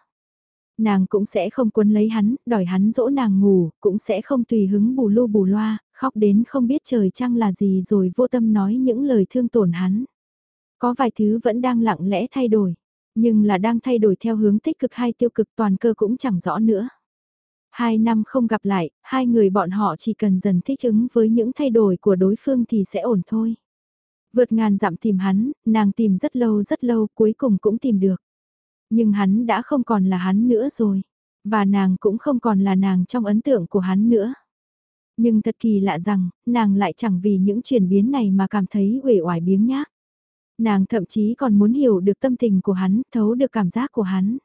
Nàng cũng sẽ không quấn lấy hắn, đòi hắn dỗ nàng ngủ, cũng sẽ không tùy hứng bù lu bù loa, khóc đến không biết trời trăng là gì rồi vô tâm nói những lời thương tổn hắn. Có vài thứ vẫn đang lặng lẽ thay đổi, nhưng là đang thay đổi theo hướng tích cực hay tiêu cực toàn cơ cũng chẳng rõ nữa. Hai năm không gặp lại, hai người bọn họ chỉ cần dần thích ứng với những thay đổi của đối phương thì sẽ ổn thôi. Vượt ngàn dặm tìm hắn, nàng tìm rất lâu rất lâu cuối cùng cũng tìm được. Nhưng hắn đã không còn là hắn nữa rồi. Và nàng cũng không còn là nàng trong ấn tượng của hắn nữa. Nhưng thật kỳ lạ rằng, nàng lại chẳng vì những chuyển biến này mà cảm thấy uể oải biếng nhác. Nàng thậm chí còn muốn hiểu được tâm tình của hắn, thấu được cảm giác của hắn.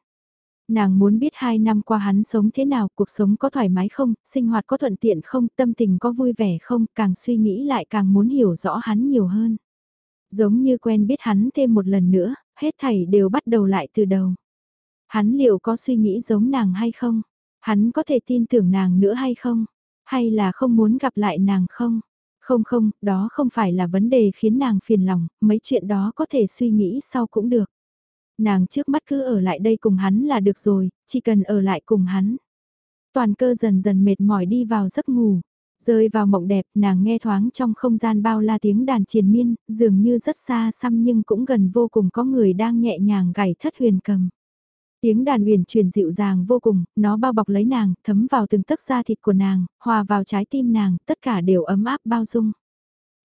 Nàng muốn biết hai năm qua hắn sống thế nào, cuộc sống có thoải mái không, sinh hoạt có thuận tiện không, tâm tình có vui vẻ không, càng suy nghĩ lại càng muốn hiểu rõ hắn nhiều hơn. Giống như quen biết hắn thêm một lần nữa, hết thảy đều bắt đầu lại từ đầu. Hắn liệu có suy nghĩ giống nàng hay không? Hắn có thể tin tưởng nàng nữa hay không? Hay là không muốn gặp lại nàng không? Không không, đó không phải là vấn đề khiến nàng phiền lòng, mấy chuyện đó có thể suy nghĩ sau cũng được. Nàng trước mắt cứ ở lại đây cùng hắn là được rồi, chỉ cần ở lại cùng hắn. Toàn cơ dần dần mệt mỏi đi vào giấc ngủ. Rơi vào mộng đẹp, nàng nghe thoáng trong không gian bao la tiếng đàn triền miên, dường như rất xa xăm nhưng cũng gần vô cùng có người đang nhẹ nhàng gảy thất huyền cầm. Tiếng đàn huyền truyền dịu dàng vô cùng, nó bao bọc lấy nàng, thấm vào từng tấc da thịt của nàng, hòa vào trái tim nàng, tất cả đều ấm áp bao dung.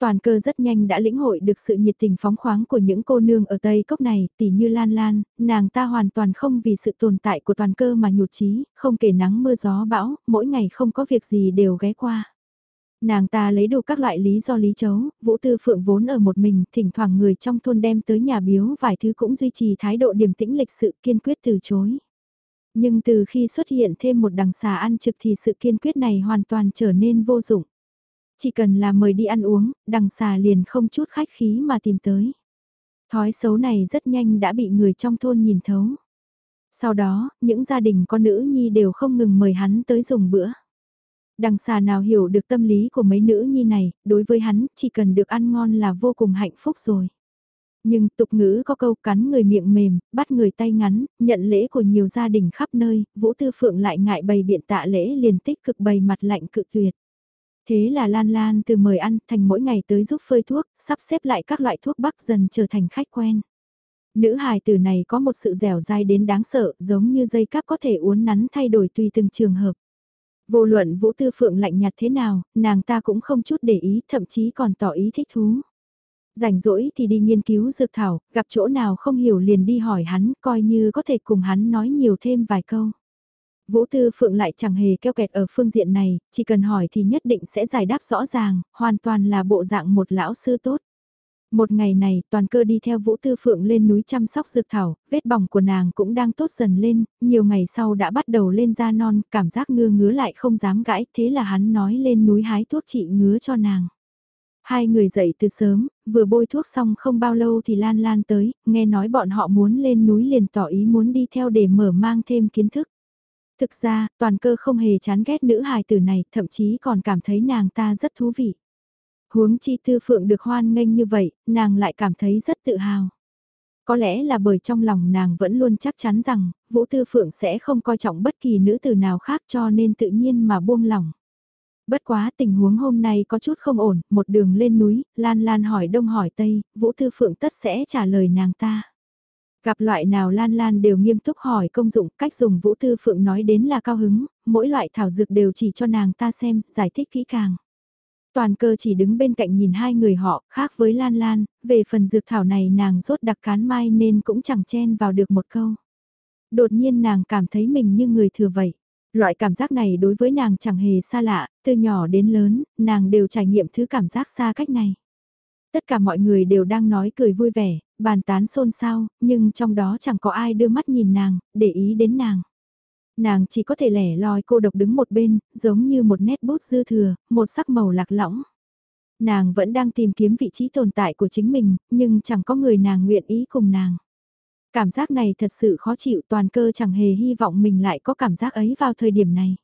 Toàn cơ rất nhanh đã lĩnh hội được sự nhiệt tình phóng khoáng của những cô nương ở Tây Cốc này, tỉ như Lan Lan, nàng ta hoàn toàn không vì sự tồn tại của toàn cơ mà nhụt chí, không kể nắng mưa gió bão, mỗi ngày không có việc gì đều ghé qua. Nàng ta lấy đủ các loại lý do lý chấu, Vũ Tư Phượng vốn ở một mình, thỉnh thoảng người trong thôn đem tới nhà biếu vài thứ cũng duy trì thái độ điềm tĩnh lịch sự kiên quyết từ chối. Nhưng từ khi xuất hiện thêm một đằng xà ăn trực thì sự kiên quyết này hoàn toàn trở nên vô dụng. Chỉ cần là mời đi ăn uống, đằng xà liền không chút khách khí mà tìm tới. Thói xấu này rất nhanh đã bị người trong thôn nhìn thấu. Sau đó, những gia đình con nữ nhi đều không ngừng mời hắn tới dùng bữa. Đằng xà nào hiểu được tâm lý của mấy nữ nhi này, đối với hắn, chỉ cần được ăn ngon là vô cùng hạnh phúc rồi. Nhưng tục ngữ có câu cắn người miệng mềm, bắt người tay ngắn, nhận lễ của nhiều gia đình khắp nơi, Vũ Tư Phượng lại ngại bày biện tạ lễ liền tích cực bày mặt lạnh cự tuyệt. Thế là Lan Lan từ mời ăn thành mỗi ngày tới giúp phơi thuốc, sắp xếp lại các loại thuốc bắc dần trở thành khách quen. Nữ hài tử này có một sự dẻo dai đến đáng sợ, giống như dây cáp có thể uốn nắn thay đổi tùy từng trường hợp. Vô luận Vũ Tư Phượng lạnh nhạt thế nào, nàng ta cũng không chút để ý, thậm chí còn tỏ ý thích thú. Rảnh rỗi thì đi nghiên cứu dược thảo, gặp chỗ nào không hiểu liền đi hỏi hắn, coi như có thể cùng hắn nói nhiều thêm vài câu. Vũ Tư Phượng lại chẳng hề keo kẹt ở phương diện này, chỉ cần hỏi thì nhất định sẽ giải đáp rõ ràng, hoàn toàn là bộ dạng một lão sư tốt. Một ngày này, toàn cơ đi theo Vũ Tư Phượng lên núi chăm sóc dược thảo, vết bỏng của nàng cũng đang tốt dần lên, nhiều ngày sau đã bắt đầu lên da non, cảm giác ngứa ngứa lại không dám gãi, thế là hắn nói lên núi hái thuốc trị ngứa cho nàng. Hai người dậy từ sớm, vừa bôi thuốc xong không bao lâu thì Lan Lan tới, nghe nói bọn họ muốn lên núi liền tỏ ý muốn đi theo để mở mang thêm kiến thức. Thực ra, toàn cơ không hề chán ghét nữ hài tử này, thậm chí còn cảm thấy nàng ta rất thú vị. Huống chi tư phượng được hoan nghênh như vậy, nàng lại cảm thấy rất tự hào. Có lẽ là bởi trong lòng nàng vẫn luôn chắc chắn rằng, Vũ Tư Phượng sẽ không coi trọng bất kỳ nữ tử nào khác cho nên tự nhiên mà buông lòng. Bất quá tình huống hôm nay có chút không ổn, một đường lên núi, Lan Lan hỏi đông hỏi tây, Vũ Tư Phượng tất sẽ trả lời nàng ta. Gặp loại nào Lan Lan đều nghiêm túc hỏi công dụng, cách dùng Vũ Tư Phượng nói đến là cao hứng, mỗi loại thảo dược đều chỉ cho nàng ta xem, giải thích kỹ càng. Toàn cơ chỉ đứng bên cạnh nhìn hai người họ, khác với Lan Lan, về phần dược thảo này nàng rốt đặc cán mai nên cũng chẳng chen vào được một câu. Đột nhiên nàng cảm thấy mình như người thừa vậy. Loại cảm giác này đối với nàng chẳng hề xa lạ, từ nhỏ đến lớn, nàng đều trải nghiệm thứ cảm giác xa cách này. Tất cả mọi người đều đang nói cười vui vẻ, bàn tán xôn xao, nhưng trong đó chẳng có ai đưa mắt nhìn nàng, để ý đến nàng. Nàng chỉ có thể lẻ loi cô độc đứng một bên, giống như một nét bút dư thừa, một sắc màu lạc lõng. Nàng vẫn đang tìm kiếm vị trí tồn tại của chính mình, nhưng chẳng có người nàng nguyện ý cùng nàng. Cảm giác này thật sự khó chịu toàn cơ chẳng hề hy vọng mình lại có cảm giác ấy vào thời điểm này.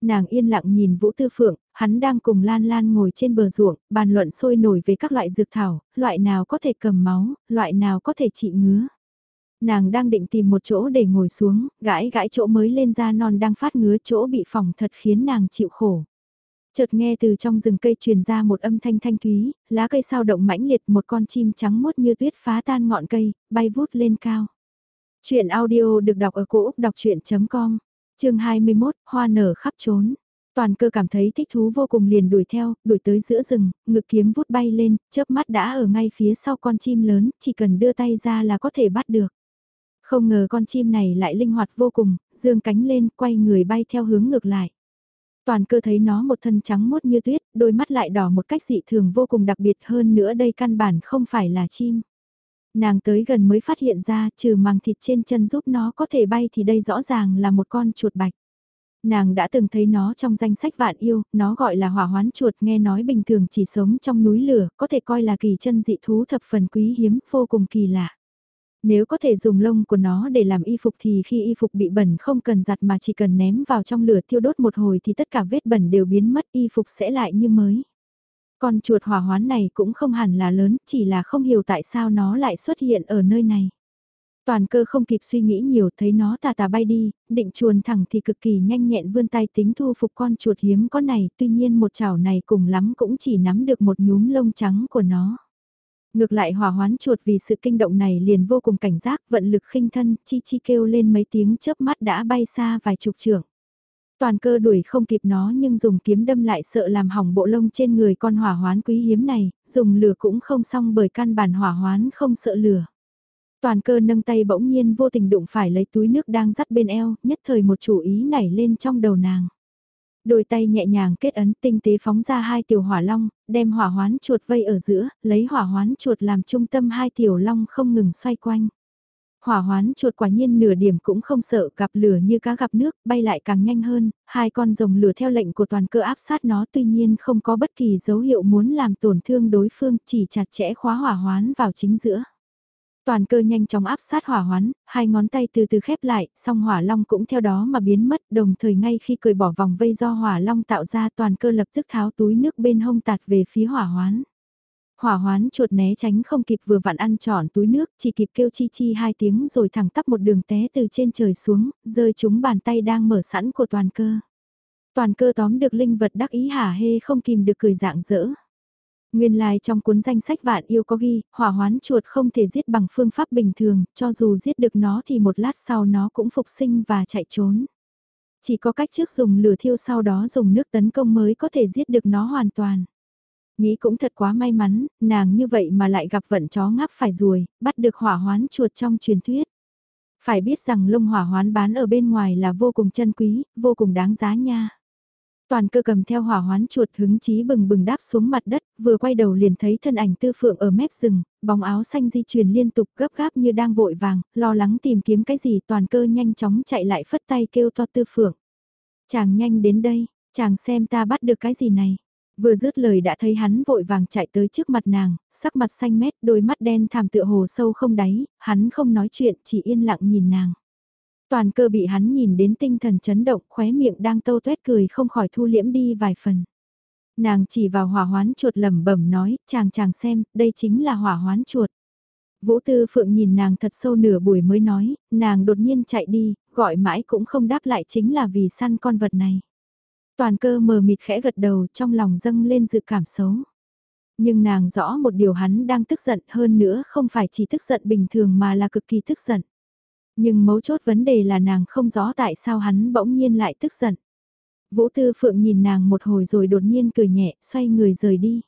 Nàng yên lặng nhìn Vũ Tư Phượng, hắn đang cùng Lan Lan ngồi trên bờ ruộng, bàn luận sôi nổi về các loại dược thảo, loại nào có thể cầm máu, loại nào có thể trị ngứa. Nàng đang định tìm một chỗ để ngồi xuống, gãi gãi chỗ mới lên da non đang phát ngứa chỗ bị phỏng thật khiến nàng chịu khổ. Chợt nghe từ trong rừng cây truyền ra một âm thanh thanh thúy, lá cây sao động mãnh liệt một con chim trắng mốt như tuyết phá tan ngọn cây, bay vút lên cao. Chuyện audio được đọc ở cổ Úc đọc chuyện.com, chương 21, hoa nở khắp trốn. Toàn cơ cảm thấy thích thú vô cùng liền đuổi theo, đuổi tới giữa rừng, ngực kiếm vút bay lên, chớp mắt đã ở ngay phía sau con chim lớn, chỉ cần đưa tay ra là có thể bắt được. Không ngờ con chim này lại linh hoạt vô cùng, dương cánh lên, quay người bay theo hướng ngược lại. Toàn cơ thấy nó một thân trắng mốt như tuyết, đôi mắt lại đỏ một cách dị thường vô cùng đặc biệt hơn nữa đây căn bản không phải là chim. Nàng tới gần mới phát hiện ra trừ màng thịt trên chân giúp nó có thể bay thì đây rõ ràng là một con chuột bạch. Nàng đã từng thấy nó trong danh sách vạn yêu, nó gọi là hỏa hoán chuột nghe nói bình thường chỉ sống trong núi lửa, có thể coi là kỳ chân dị thú thập phần quý hiếm, vô cùng kỳ lạ. Nếu có thể dùng lông của nó để làm y phục thì khi y phục bị bẩn không cần giặt mà chỉ cần ném vào trong lửa thiêu đốt một hồi thì tất cả vết bẩn đều biến mất y phục sẽ lại như mới. Con chuột hỏa hoán này cũng không hẳn là lớn, chỉ là không hiểu tại sao nó lại xuất hiện ở nơi này. Toàn cơ không kịp suy nghĩ nhiều thấy nó tà tà bay đi, định chuồn thẳng thì cực kỳ nhanh nhẹn vươn tay tính thu phục con chuột hiếm có này, tuy nhiên một chảo này cùng lắm cũng chỉ nắm được một nhúm lông trắng của nó. Ngược lại hỏa hoán chuột vì sự kinh động này liền vô cùng cảnh giác, vận lực khinh thân, chi chi kêu lên mấy tiếng chớp mắt đã bay xa vài chục trượng. Toàn cơ đuổi không kịp nó nhưng dùng kiếm đâm lại sợ làm hỏng bộ lông trên người con hỏa hoán quý hiếm này, dùng lửa cũng không xong bởi căn bản hỏa hoán không sợ lửa. Toàn cơ nâng tay bỗng nhiên vô tình đụng phải lấy túi nước đang dắt bên eo, nhất thời một chủ ý nảy lên trong đầu nàng. Đôi tay nhẹ nhàng kết ấn tinh tế phóng ra hai tiểu hỏa long, đem hỏa hoán chuột vây ở giữa, lấy hỏa hoán chuột làm trung tâm hai tiểu long không ngừng xoay quanh. Hỏa hoán chuột quả nhiên nửa điểm cũng không sợ gặp lửa như cá gặp nước, bay lại càng nhanh hơn, hai con rồng lửa theo lệnh của toàn cơ áp sát nó tuy nhiên không có bất kỳ dấu hiệu muốn làm tổn thương đối phương, chỉ chặt chẽ khóa hỏa hoán vào chính giữa. Toàn cơ nhanh chóng áp sát hỏa hoán, hai ngón tay từ từ khép lại, song hỏa long cũng theo đó mà biến mất, đồng thời ngay khi cười bỏ vòng vây do hỏa long tạo ra toàn cơ lập tức tháo túi nước bên hông tạt về phía hỏa hoán. Hỏa hoán chuột né tránh không kịp vừa vặn ăn trọn túi nước, chỉ kịp kêu chi chi hai tiếng rồi thẳng tắp một đường té từ trên trời xuống, rơi trúng bàn tay đang mở sẵn của toàn cơ. Toàn cơ tóm được linh vật đắc ý hả hê không kìm được cười dạng dỡ. Nguyên lai like trong cuốn danh sách vạn yêu có ghi, hỏa hoán chuột không thể giết bằng phương pháp bình thường, cho dù giết được nó thì một lát sau nó cũng phục sinh và chạy trốn. Chỉ có cách trước dùng lửa thiêu sau đó dùng nước tấn công mới có thể giết được nó hoàn toàn. Nghĩ cũng thật quá may mắn, nàng như vậy mà lại gặp vận chó ngáp phải ruồi, bắt được hỏa hoán chuột trong truyền thuyết. Phải biết rằng lông hỏa hoán bán ở bên ngoài là vô cùng chân quý, vô cùng đáng giá nha. Toàn cơ cầm theo hỏa hoán chuột hứng chí bừng bừng đáp xuống mặt đất, vừa quay đầu liền thấy thân ảnh tư phượng ở mép rừng, bóng áo xanh di chuyển liên tục gấp gáp như đang vội vàng, lo lắng tìm kiếm cái gì toàn cơ nhanh chóng chạy lại phất tay kêu to tư phượng. Chàng nhanh đến đây, chàng xem ta bắt được cái gì này. Vừa dứt lời đã thấy hắn vội vàng chạy tới trước mặt nàng, sắc mặt xanh mét, đôi mắt đen thảm tựa hồ sâu không đáy, hắn không nói chuyện, chỉ yên lặng nhìn nàng. Toàn cơ bị hắn nhìn đến tinh thần chấn động, khóe miệng đang tâu tuét cười không khỏi thu liễm đi vài phần. Nàng chỉ vào hỏa hoán chuột lẩm bẩm nói, chàng chàng xem, đây chính là hỏa hoán chuột. Vũ Tư Phượng nhìn nàng thật sâu nửa buổi mới nói, nàng đột nhiên chạy đi, gọi mãi cũng không đáp lại chính là vì săn con vật này. Toàn cơ mờ mịt khẽ gật đầu trong lòng dâng lên dự cảm xấu. Nhưng nàng rõ một điều hắn đang tức giận hơn nữa không phải chỉ tức giận bình thường mà là cực kỳ tức giận. Nhưng mấu chốt vấn đề là nàng không rõ tại sao hắn bỗng nhiên lại tức giận. Vũ Tư Phượng nhìn nàng một hồi rồi đột nhiên cười nhẹ, xoay người rời đi.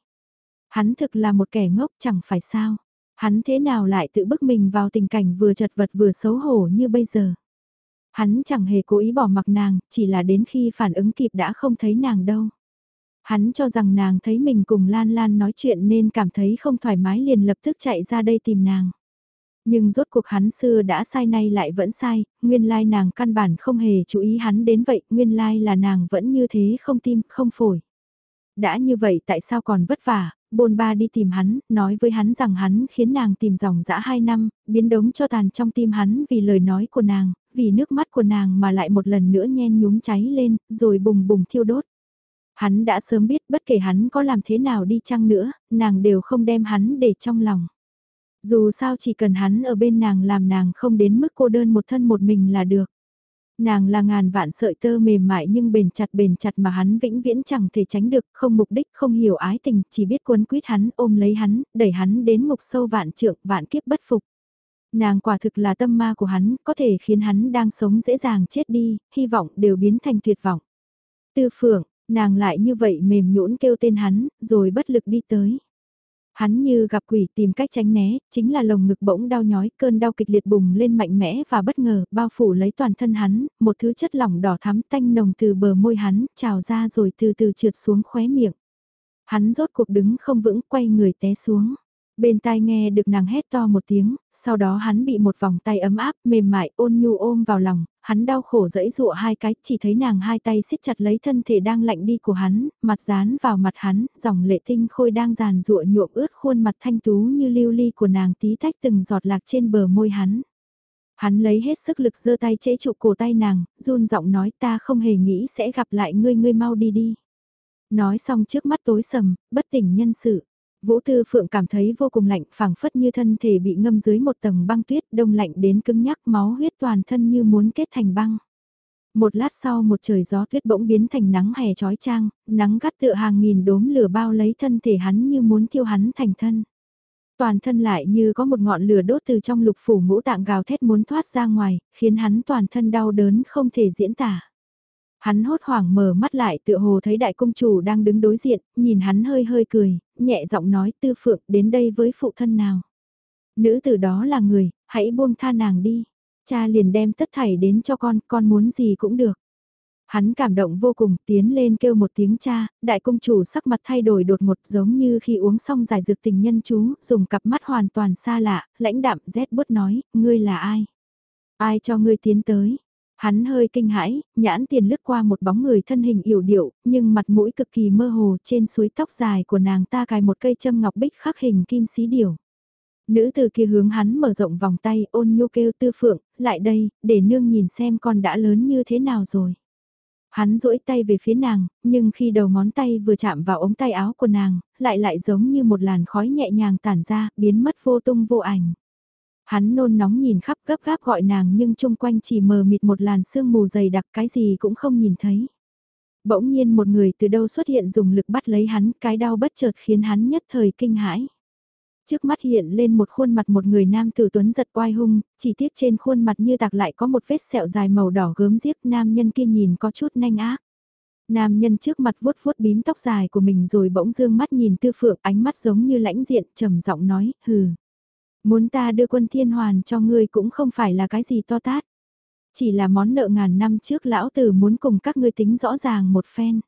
Hắn thực là một kẻ ngốc chẳng phải sao. Hắn thế nào lại tự bức mình vào tình cảnh vừa chật vật vừa xấu hổ như bây giờ. Hắn chẳng hề cố ý bỏ mặc nàng, chỉ là đến khi phản ứng kịp đã không thấy nàng đâu. Hắn cho rằng nàng thấy mình cùng Lan Lan nói chuyện nên cảm thấy không thoải mái liền lập tức chạy ra đây tìm nàng. Nhưng rốt cuộc hắn xưa đã sai nay lại vẫn sai, nguyên lai nàng căn bản không hề chú ý hắn đến vậy, nguyên lai là nàng vẫn như thế không tim, không phổi. Đã như vậy tại sao còn vất vả, bôn ba đi tìm hắn, nói với hắn rằng hắn khiến nàng tìm dòng dã hai năm, biến đống cho tàn trong tim hắn vì lời nói của nàng, vì nước mắt của nàng mà lại một lần nữa nhen nhúm cháy lên, rồi bùng bùng thiêu đốt. Hắn đã sớm biết bất kể hắn có làm thế nào đi chăng nữa, nàng đều không đem hắn để trong lòng. Dù sao chỉ cần hắn ở bên nàng làm nàng không đến mức cô đơn một thân một mình là được. Nàng là ngàn vạn sợi tơ mềm mại nhưng bền chặt bền chặt mà hắn vĩnh viễn chẳng thể tránh được, không mục đích, không hiểu ái tình, chỉ biết cuốn quýt hắn, ôm lấy hắn, đẩy hắn đến ngục sâu vạn trượng, vạn kiếp bất phục. Nàng quả thực là tâm ma của hắn, có thể khiến hắn đang sống dễ dàng chết đi, hy vọng đều biến thành tuyệt vọng. Tư phượng, nàng lại như vậy mềm nhũn kêu tên hắn, rồi bất lực đi tới. Hắn như gặp quỷ tìm cách tránh né, chính là lồng ngực bỗng đau nhói, cơn đau kịch liệt bùng lên mạnh mẽ và bất ngờ, bao phủ lấy toàn thân hắn, một thứ chất lỏng đỏ thắm tanh nồng từ bờ môi hắn, trào ra rồi từ từ trượt xuống khóe miệng. Hắn rốt cuộc đứng không vững, quay người té xuống. Bên tai nghe được nàng hét to một tiếng, sau đó hắn bị một vòng tay ấm áp, mềm mại, ôn nhu ôm vào lòng, hắn đau khổ dẫy dụa hai cái, chỉ thấy nàng hai tay siết chặt lấy thân thể đang lạnh đi của hắn, mặt dán vào mặt hắn, dòng lệ tinh khôi đang giàn rụa nhuộm ướt khuôn mặt thanh tú như lưu ly của nàng tí tách từng giọt lạc trên bờ môi hắn. Hắn lấy hết sức lực giơ tay chế trụ cổ tay nàng, run giọng nói ta không hề nghĩ sẽ gặp lại ngươi ngươi mau đi đi. Nói xong trước mắt tối sầm, bất tỉnh nhân sự. Vũ Tư Phượng cảm thấy vô cùng lạnh, phảng phất như thân thể bị ngâm dưới một tầng băng tuyết, đông lạnh đến cứng nhắc, máu huyết toàn thân như muốn kết thành băng. Một lát sau một trời gió tuyết bỗng biến thành nắng hè trói trang, nắng gắt tựa hàng nghìn đốm lửa bao lấy thân thể hắn như muốn thiêu hắn thành thân. Toàn thân lại như có một ngọn lửa đốt từ trong lục phủ ngũ tạng gào thét muốn thoát ra ngoài, khiến hắn toàn thân đau đớn không thể diễn tả. Hắn hốt hoảng mở mắt lại tựa hồ thấy đại công chủ đang đứng đối diện, nhìn hắn hơi hơi cười, nhẹ giọng nói tư phượng đến đây với phụ thân nào. Nữ tử đó là người, hãy buông tha nàng đi. Cha liền đem tất thảy đến cho con, con muốn gì cũng được. Hắn cảm động vô cùng, tiến lên kêu một tiếng cha, đại công chủ sắc mặt thay đổi đột ngột giống như khi uống xong giải dược tình nhân chú, dùng cặp mắt hoàn toàn xa lạ, lãnh đạm rét bút nói, ngươi là ai? Ai cho ngươi tiến tới? Hắn hơi kinh hãi, nhãn tiền lướt qua một bóng người thân hình yểu điệu, nhưng mặt mũi cực kỳ mơ hồ trên suối tóc dài của nàng ta cài một cây châm ngọc bích khắc hình kim xí điểu. Nữ từ kia hướng hắn mở rộng vòng tay ôn nhu kêu tư phượng, lại đây, để nương nhìn xem con đã lớn như thế nào rồi. Hắn duỗi tay về phía nàng, nhưng khi đầu ngón tay vừa chạm vào ống tay áo của nàng, lại lại giống như một làn khói nhẹ nhàng tản ra, biến mất vô tung vô ảnh. Hắn nôn nóng nhìn khắp gấp gáp gọi nàng nhưng chung quanh chỉ mờ mịt một làn sương mù dày đặc cái gì cũng không nhìn thấy. Bỗng nhiên một người từ đâu xuất hiện dùng lực bắt lấy hắn, cái đau bất chợt khiến hắn nhất thời kinh hãi. Trước mắt hiện lên một khuôn mặt một người nam tử tuấn giật oai hung, chỉ tiếc trên khuôn mặt như tạc lại có một vết sẹo dài màu đỏ gớm giếc nam nhân kia nhìn có chút nanh ác. Nam nhân trước mặt vuốt vuốt bím tóc dài của mình rồi bỗng dương mắt nhìn tư phượng ánh mắt giống như lãnh diện trầm giọng nói, hừ. Muốn ta đưa quân thiên hoàn cho ngươi cũng không phải là cái gì to tát. Chỉ là món nợ ngàn năm trước lão tử muốn cùng các ngươi tính rõ ràng một phen.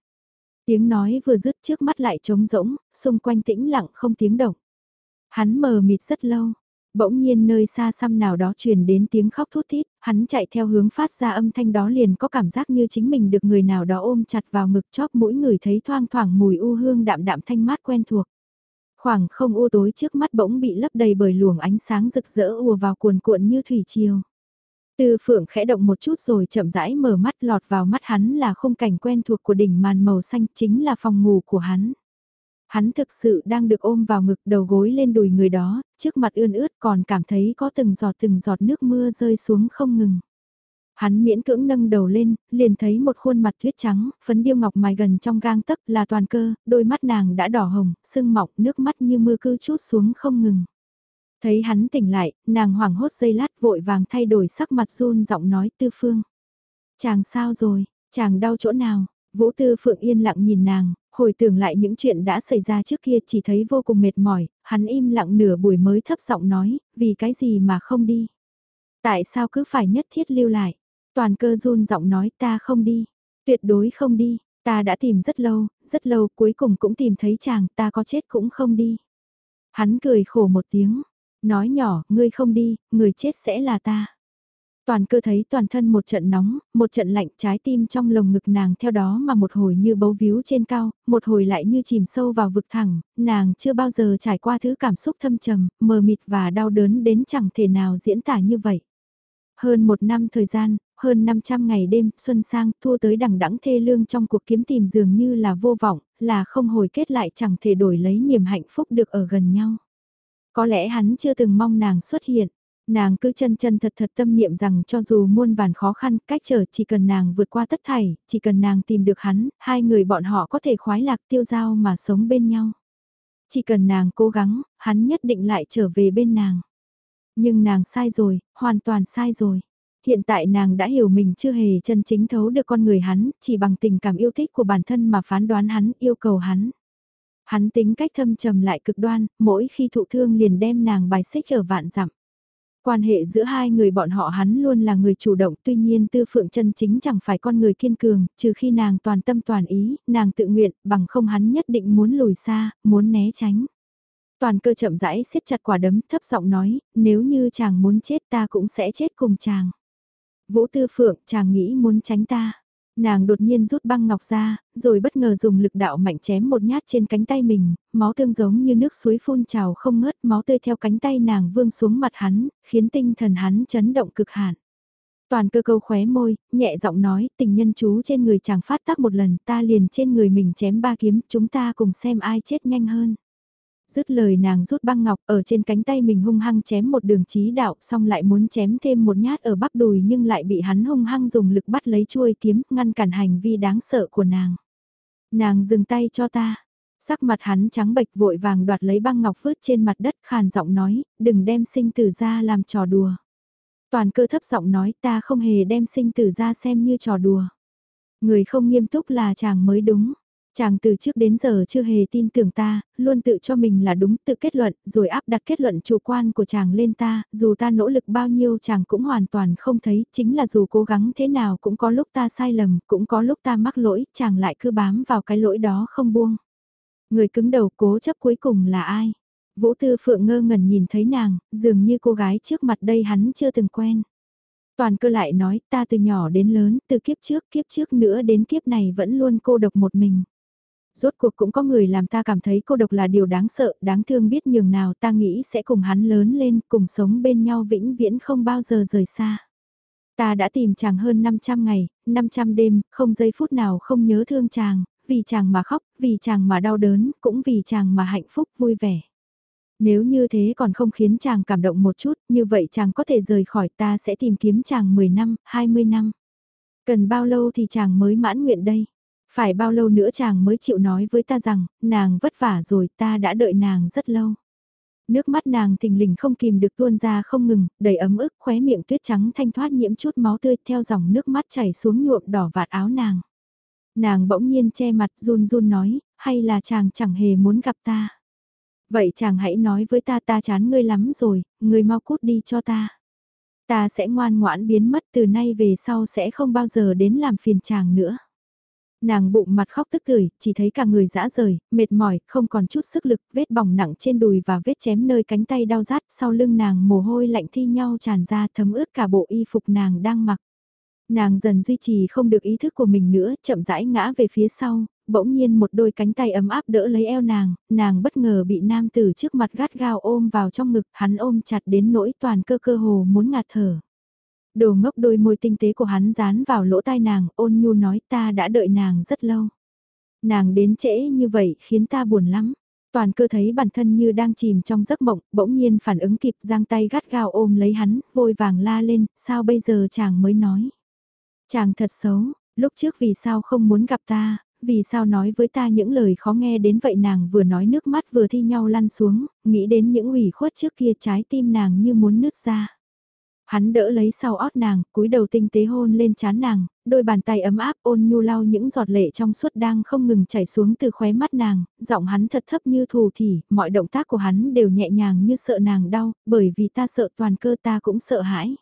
Tiếng nói vừa dứt trước mắt lại trống rỗng, xung quanh tĩnh lặng không tiếng động. Hắn mờ mịt rất lâu, bỗng nhiên nơi xa xăm nào đó truyền đến tiếng khóc thút thít, hắn chạy theo hướng phát ra âm thanh đó liền có cảm giác như chính mình được người nào đó ôm chặt vào ngực chóp mũi người thấy thoang thoảng mùi u hương đạm đạm thanh mát quen thuộc. Khoảng không u tối trước mắt bỗng bị lấp đầy bởi luồng ánh sáng rực rỡ ùa vào cuồn cuộn như thủy triều. Tư phượng khẽ động một chút rồi chậm rãi mở mắt lọt vào mắt hắn là khung cảnh quen thuộc của đỉnh màn màu xanh chính là phòng ngủ của hắn. Hắn thực sự đang được ôm vào ngực đầu gối lên đùi người đó, trước mặt ươn ướt còn cảm thấy có từng giọt từng giọt nước mưa rơi xuống không ngừng. Hắn miễn cưỡng nâng đầu lên, liền thấy một khuôn mặt tuyết trắng, phấn điêu ngọc mài gần trong gang tấc là toàn cơ, đôi mắt nàng đã đỏ hồng, sưng mọc, nước mắt như mưa cứ chút xuống không ngừng. Thấy hắn tỉnh lại, nàng hoảng hốt dây lát vội vàng thay đổi sắc mặt run giọng nói tư phương. Chàng sao rồi, chàng đau chỗ nào, Vũ Tư Phượng yên lặng nhìn nàng, hồi tưởng lại những chuyện đã xảy ra trước kia chỉ thấy vô cùng mệt mỏi, hắn im lặng nửa buổi mới thấp giọng nói, vì cái gì mà không đi. Tại sao cứ phải nhất thiết lưu lại? Toàn cơ run giọng nói ta không đi, tuyệt đối không đi, ta đã tìm rất lâu, rất lâu cuối cùng cũng tìm thấy chàng, ta có chết cũng không đi. Hắn cười khổ một tiếng, nói nhỏ, ngươi không đi, người chết sẽ là ta. Toàn cơ thấy toàn thân một trận nóng, một trận lạnh trái tim trong lồng ngực nàng theo đó mà một hồi như bấu víu trên cao, một hồi lại như chìm sâu vào vực thẳng, nàng chưa bao giờ trải qua thứ cảm xúc thâm trầm, mờ mịt và đau đớn đến chẳng thể nào diễn tả như vậy. Hơn một năm thời gian, hơn 500 ngày đêm, xuân sang, thua tới đằng đẵng thê lương trong cuộc kiếm tìm dường như là vô vọng, là không hồi kết lại chẳng thể đổi lấy niềm hạnh phúc được ở gần nhau. Có lẽ hắn chưa từng mong nàng xuất hiện, nàng cứ chân chân thật thật tâm niệm rằng cho dù muôn vàn khó khăn, cách trở chỉ cần nàng vượt qua tất thảy, chỉ cần nàng tìm được hắn, hai người bọn họ có thể khoái lạc tiêu giao mà sống bên nhau. Chỉ cần nàng cố gắng, hắn nhất định lại trở về bên nàng. Nhưng nàng sai rồi, hoàn toàn sai rồi. Hiện tại nàng đã hiểu mình chưa hề chân chính thấu được con người hắn, chỉ bằng tình cảm yêu thích của bản thân mà phán đoán hắn, yêu cầu hắn. Hắn tính cách thâm trầm lại cực đoan, mỗi khi thụ thương liền đem nàng bài xích ở vạn dặm. Quan hệ giữa hai người bọn họ hắn luôn là người chủ động tuy nhiên tư phượng chân chính chẳng phải con người kiên cường, trừ khi nàng toàn tâm toàn ý, nàng tự nguyện, bằng không hắn nhất định muốn lùi xa, muốn né tránh. Toàn cơ chậm rãi siết chặt quả đấm thấp giọng nói, nếu như chàng muốn chết ta cũng sẽ chết cùng chàng. Vũ Tư Phượng, chàng nghĩ muốn tránh ta. Nàng đột nhiên rút băng ngọc ra, rồi bất ngờ dùng lực đạo mạnh chém một nhát trên cánh tay mình, máu tương giống như nước suối phun trào không ngớt máu tươi theo cánh tay nàng vương xuống mặt hắn, khiến tinh thần hắn chấn động cực hạn. Toàn cơ câu khóe môi, nhẹ giọng nói, tình nhân chú trên người chàng phát tác một lần, ta liền trên người mình chém ba kiếm, chúng ta cùng xem ai chết nhanh hơn. Dứt lời nàng rút băng ngọc ở trên cánh tay mình hung hăng chém một đường trí đạo xong lại muốn chém thêm một nhát ở bắp đùi nhưng lại bị hắn hung hăng dùng lực bắt lấy chuôi kiếm ngăn cản hành vi đáng sợ của nàng. Nàng dừng tay cho ta. Sắc mặt hắn trắng bệch vội vàng đoạt lấy băng ngọc vứt trên mặt đất khàn giọng nói, đừng đem sinh tử ra làm trò đùa. Toàn cơ thấp giọng nói ta không hề đem sinh tử ra xem như trò đùa. Người không nghiêm túc là chàng mới đúng. Chàng từ trước đến giờ chưa hề tin tưởng ta, luôn tự cho mình là đúng tự kết luận, rồi áp đặt kết luận chủ quan của chàng lên ta, dù ta nỗ lực bao nhiêu chàng cũng hoàn toàn không thấy, chính là dù cố gắng thế nào cũng có lúc ta sai lầm, cũng có lúc ta mắc lỗi, chàng lại cứ bám vào cái lỗi đó không buông. Người cứng đầu cố chấp cuối cùng là ai? Vũ Tư Phượng ngơ ngẩn nhìn thấy nàng, dường như cô gái trước mặt đây hắn chưa từng quen. Toàn cơ lại nói ta từ nhỏ đến lớn, từ kiếp trước kiếp trước nữa đến kiếp này vẫn luôn cô độc một mình. Rốt cuộc cũng có người làm ta cảm thấy cô độc là điều đáng sợ, đáng thương biết nhường nào ta nghĩ sẽ cùng hắn lớn lên, cùng sống bên nhau vĩnh viễn không bao giờ rời xa. Ta đã tìm chàng hơn 500 ngày, 500 đêm, không giây phút nào không nhớ thương chàng, vì chàng mà khóc, vì chàng mà đau đớn, cũng vì chàng mà hạnh phúc vui vẻ. Nếu như thế còn không khiến chàng cảm động một chút, như vậy chàng có thể rời khỏi ta sẽ tìm kiếm chàng 10 năm, 20 năm. Cần bao lâu thì chàng mới mãn nguyện đây? Phải bao lâu nữa chàng mới chịu nói với ta rằng, nàng vất vả rồi ta đã đợi nàng rất lâu. Nước mắt nàng thình lình không kìm được tuôn ra không ngừng, đầy ấm ức khóe miệng tuyết trắng thanh thoát nhiễm chút máu tươi theo dòng nước mắt chảy xuống nhuộm đỏ vạt áo nàng. Nàng bỗng nhiên che mặt run run nói, hay là chàng chẳng hề muốn gặp ta. Vậy chàng hãy nói với ta ta chán ngươi lắm rồi, ngươi mau cút đi cho ta. Ta sẽ ngoan ngoãn biến mất từ nay về sau sẽ không bao giờ đến làm phiền chàng nữa. Nàng bụng mặt khóc tức cười, chỉ thấy cả người dã rời, mệt mỏi, không còn chút sức lực, vết bỏng nặng trên đùi và vết chém nơi cánh tay đau rát, sau lưng nàng mồ hôi lạnh thi nhau tràn ra thấm ướt cả bộ y phục nàng đang mặc. Nàng dần duy trì không được ý thức của mình nữa, chậm rãi ngã về phía sau, bỗng nhiên một đôi cánh tay ấm áp đỡ lấy eo nàng, nàng bất ngờ bị nam tử trước mặt gắt gao ôm vào trong ngực, hắn ôm chặt đến nỗi toàn cơ cơ hồ muốn ngạt thở. Đồ ngốc đôi môi tinh tế của hắn dán vào lỗ tai nàng, ôn nhu nói ta đã đợi nàng rất lâu. Nàng đến trễ như vậy khiến ta buồn lắm. Toàn cơ thấy bản thân như đang chìm trong giấc mộng, bỗng nhiên phản ứng kịp giang tay gắt gao ôm lấy hắn, vội vàng la lên, sao bây giờ chàng mới nói. Chàng thật xấu, lúc trước vì sao không muốn gặp ta, vì sao nói với ta những lời khó nghe đến vậy nàng vừa nói nước mắt vừa thi nhau lăn xuống, nghĩ đến những ủy khuất trước kia trái tim nàng như muốn nứt ra. Hắn đỡ lấy sau ót nàng, cúi đầu tinh tế hôn lên chán nàng, đôi bàn tay ấm áp ôn nhu lau những giọt lệ trong suốt đang không ngừng chảy xuống từ khóe mắt nàng, giọng hắn thật thấp như thù thì, mọi động tác của hắn đều nhẹ nhàng như sợ nàng đau, bởi vì ta sợ toàn cơ ta cũng sợ hãi.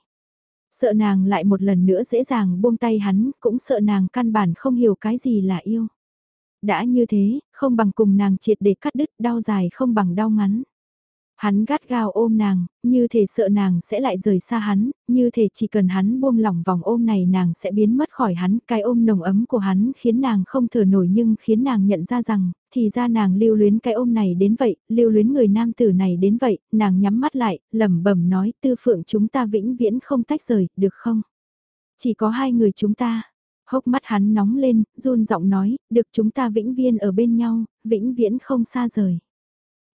Sợ nàng lại một lần nữa dễ dàng buông tay hắn, cũng sợ nàng căn bản không hiểu cái gì là yêu. Đã như thế, không bằng cùng nàng triệt để cắt đứt đau dài không bằng đau ngắn. Hắn gắt gao ôm nàng, như thể sợ nàng sẽ lại rời xa hắn, như thể chỉ cần hắn buông lỏng vòng ôm này nàng sẽ biến mất khỏi hắn. Cái ôm nồng ấm của hắn khiến nàng không thở nổi nhưng khiến nàng nhận ra rằng, thì ra nàng lưu luyến cái ôm này đến vậy, lưu luyến người nam tử này đến vậy, nàng nhắm mắt lại, lẩm bẩm nói tư phượng chúng ta vĩnh viễn không tách rời, được không? Chỉ có hai người chúng ta. Hốc mắt hắn nóng lên, run giọng nói, được chúng ta vĩnh viên ở bên nhau, vĩnh viễn không xa rời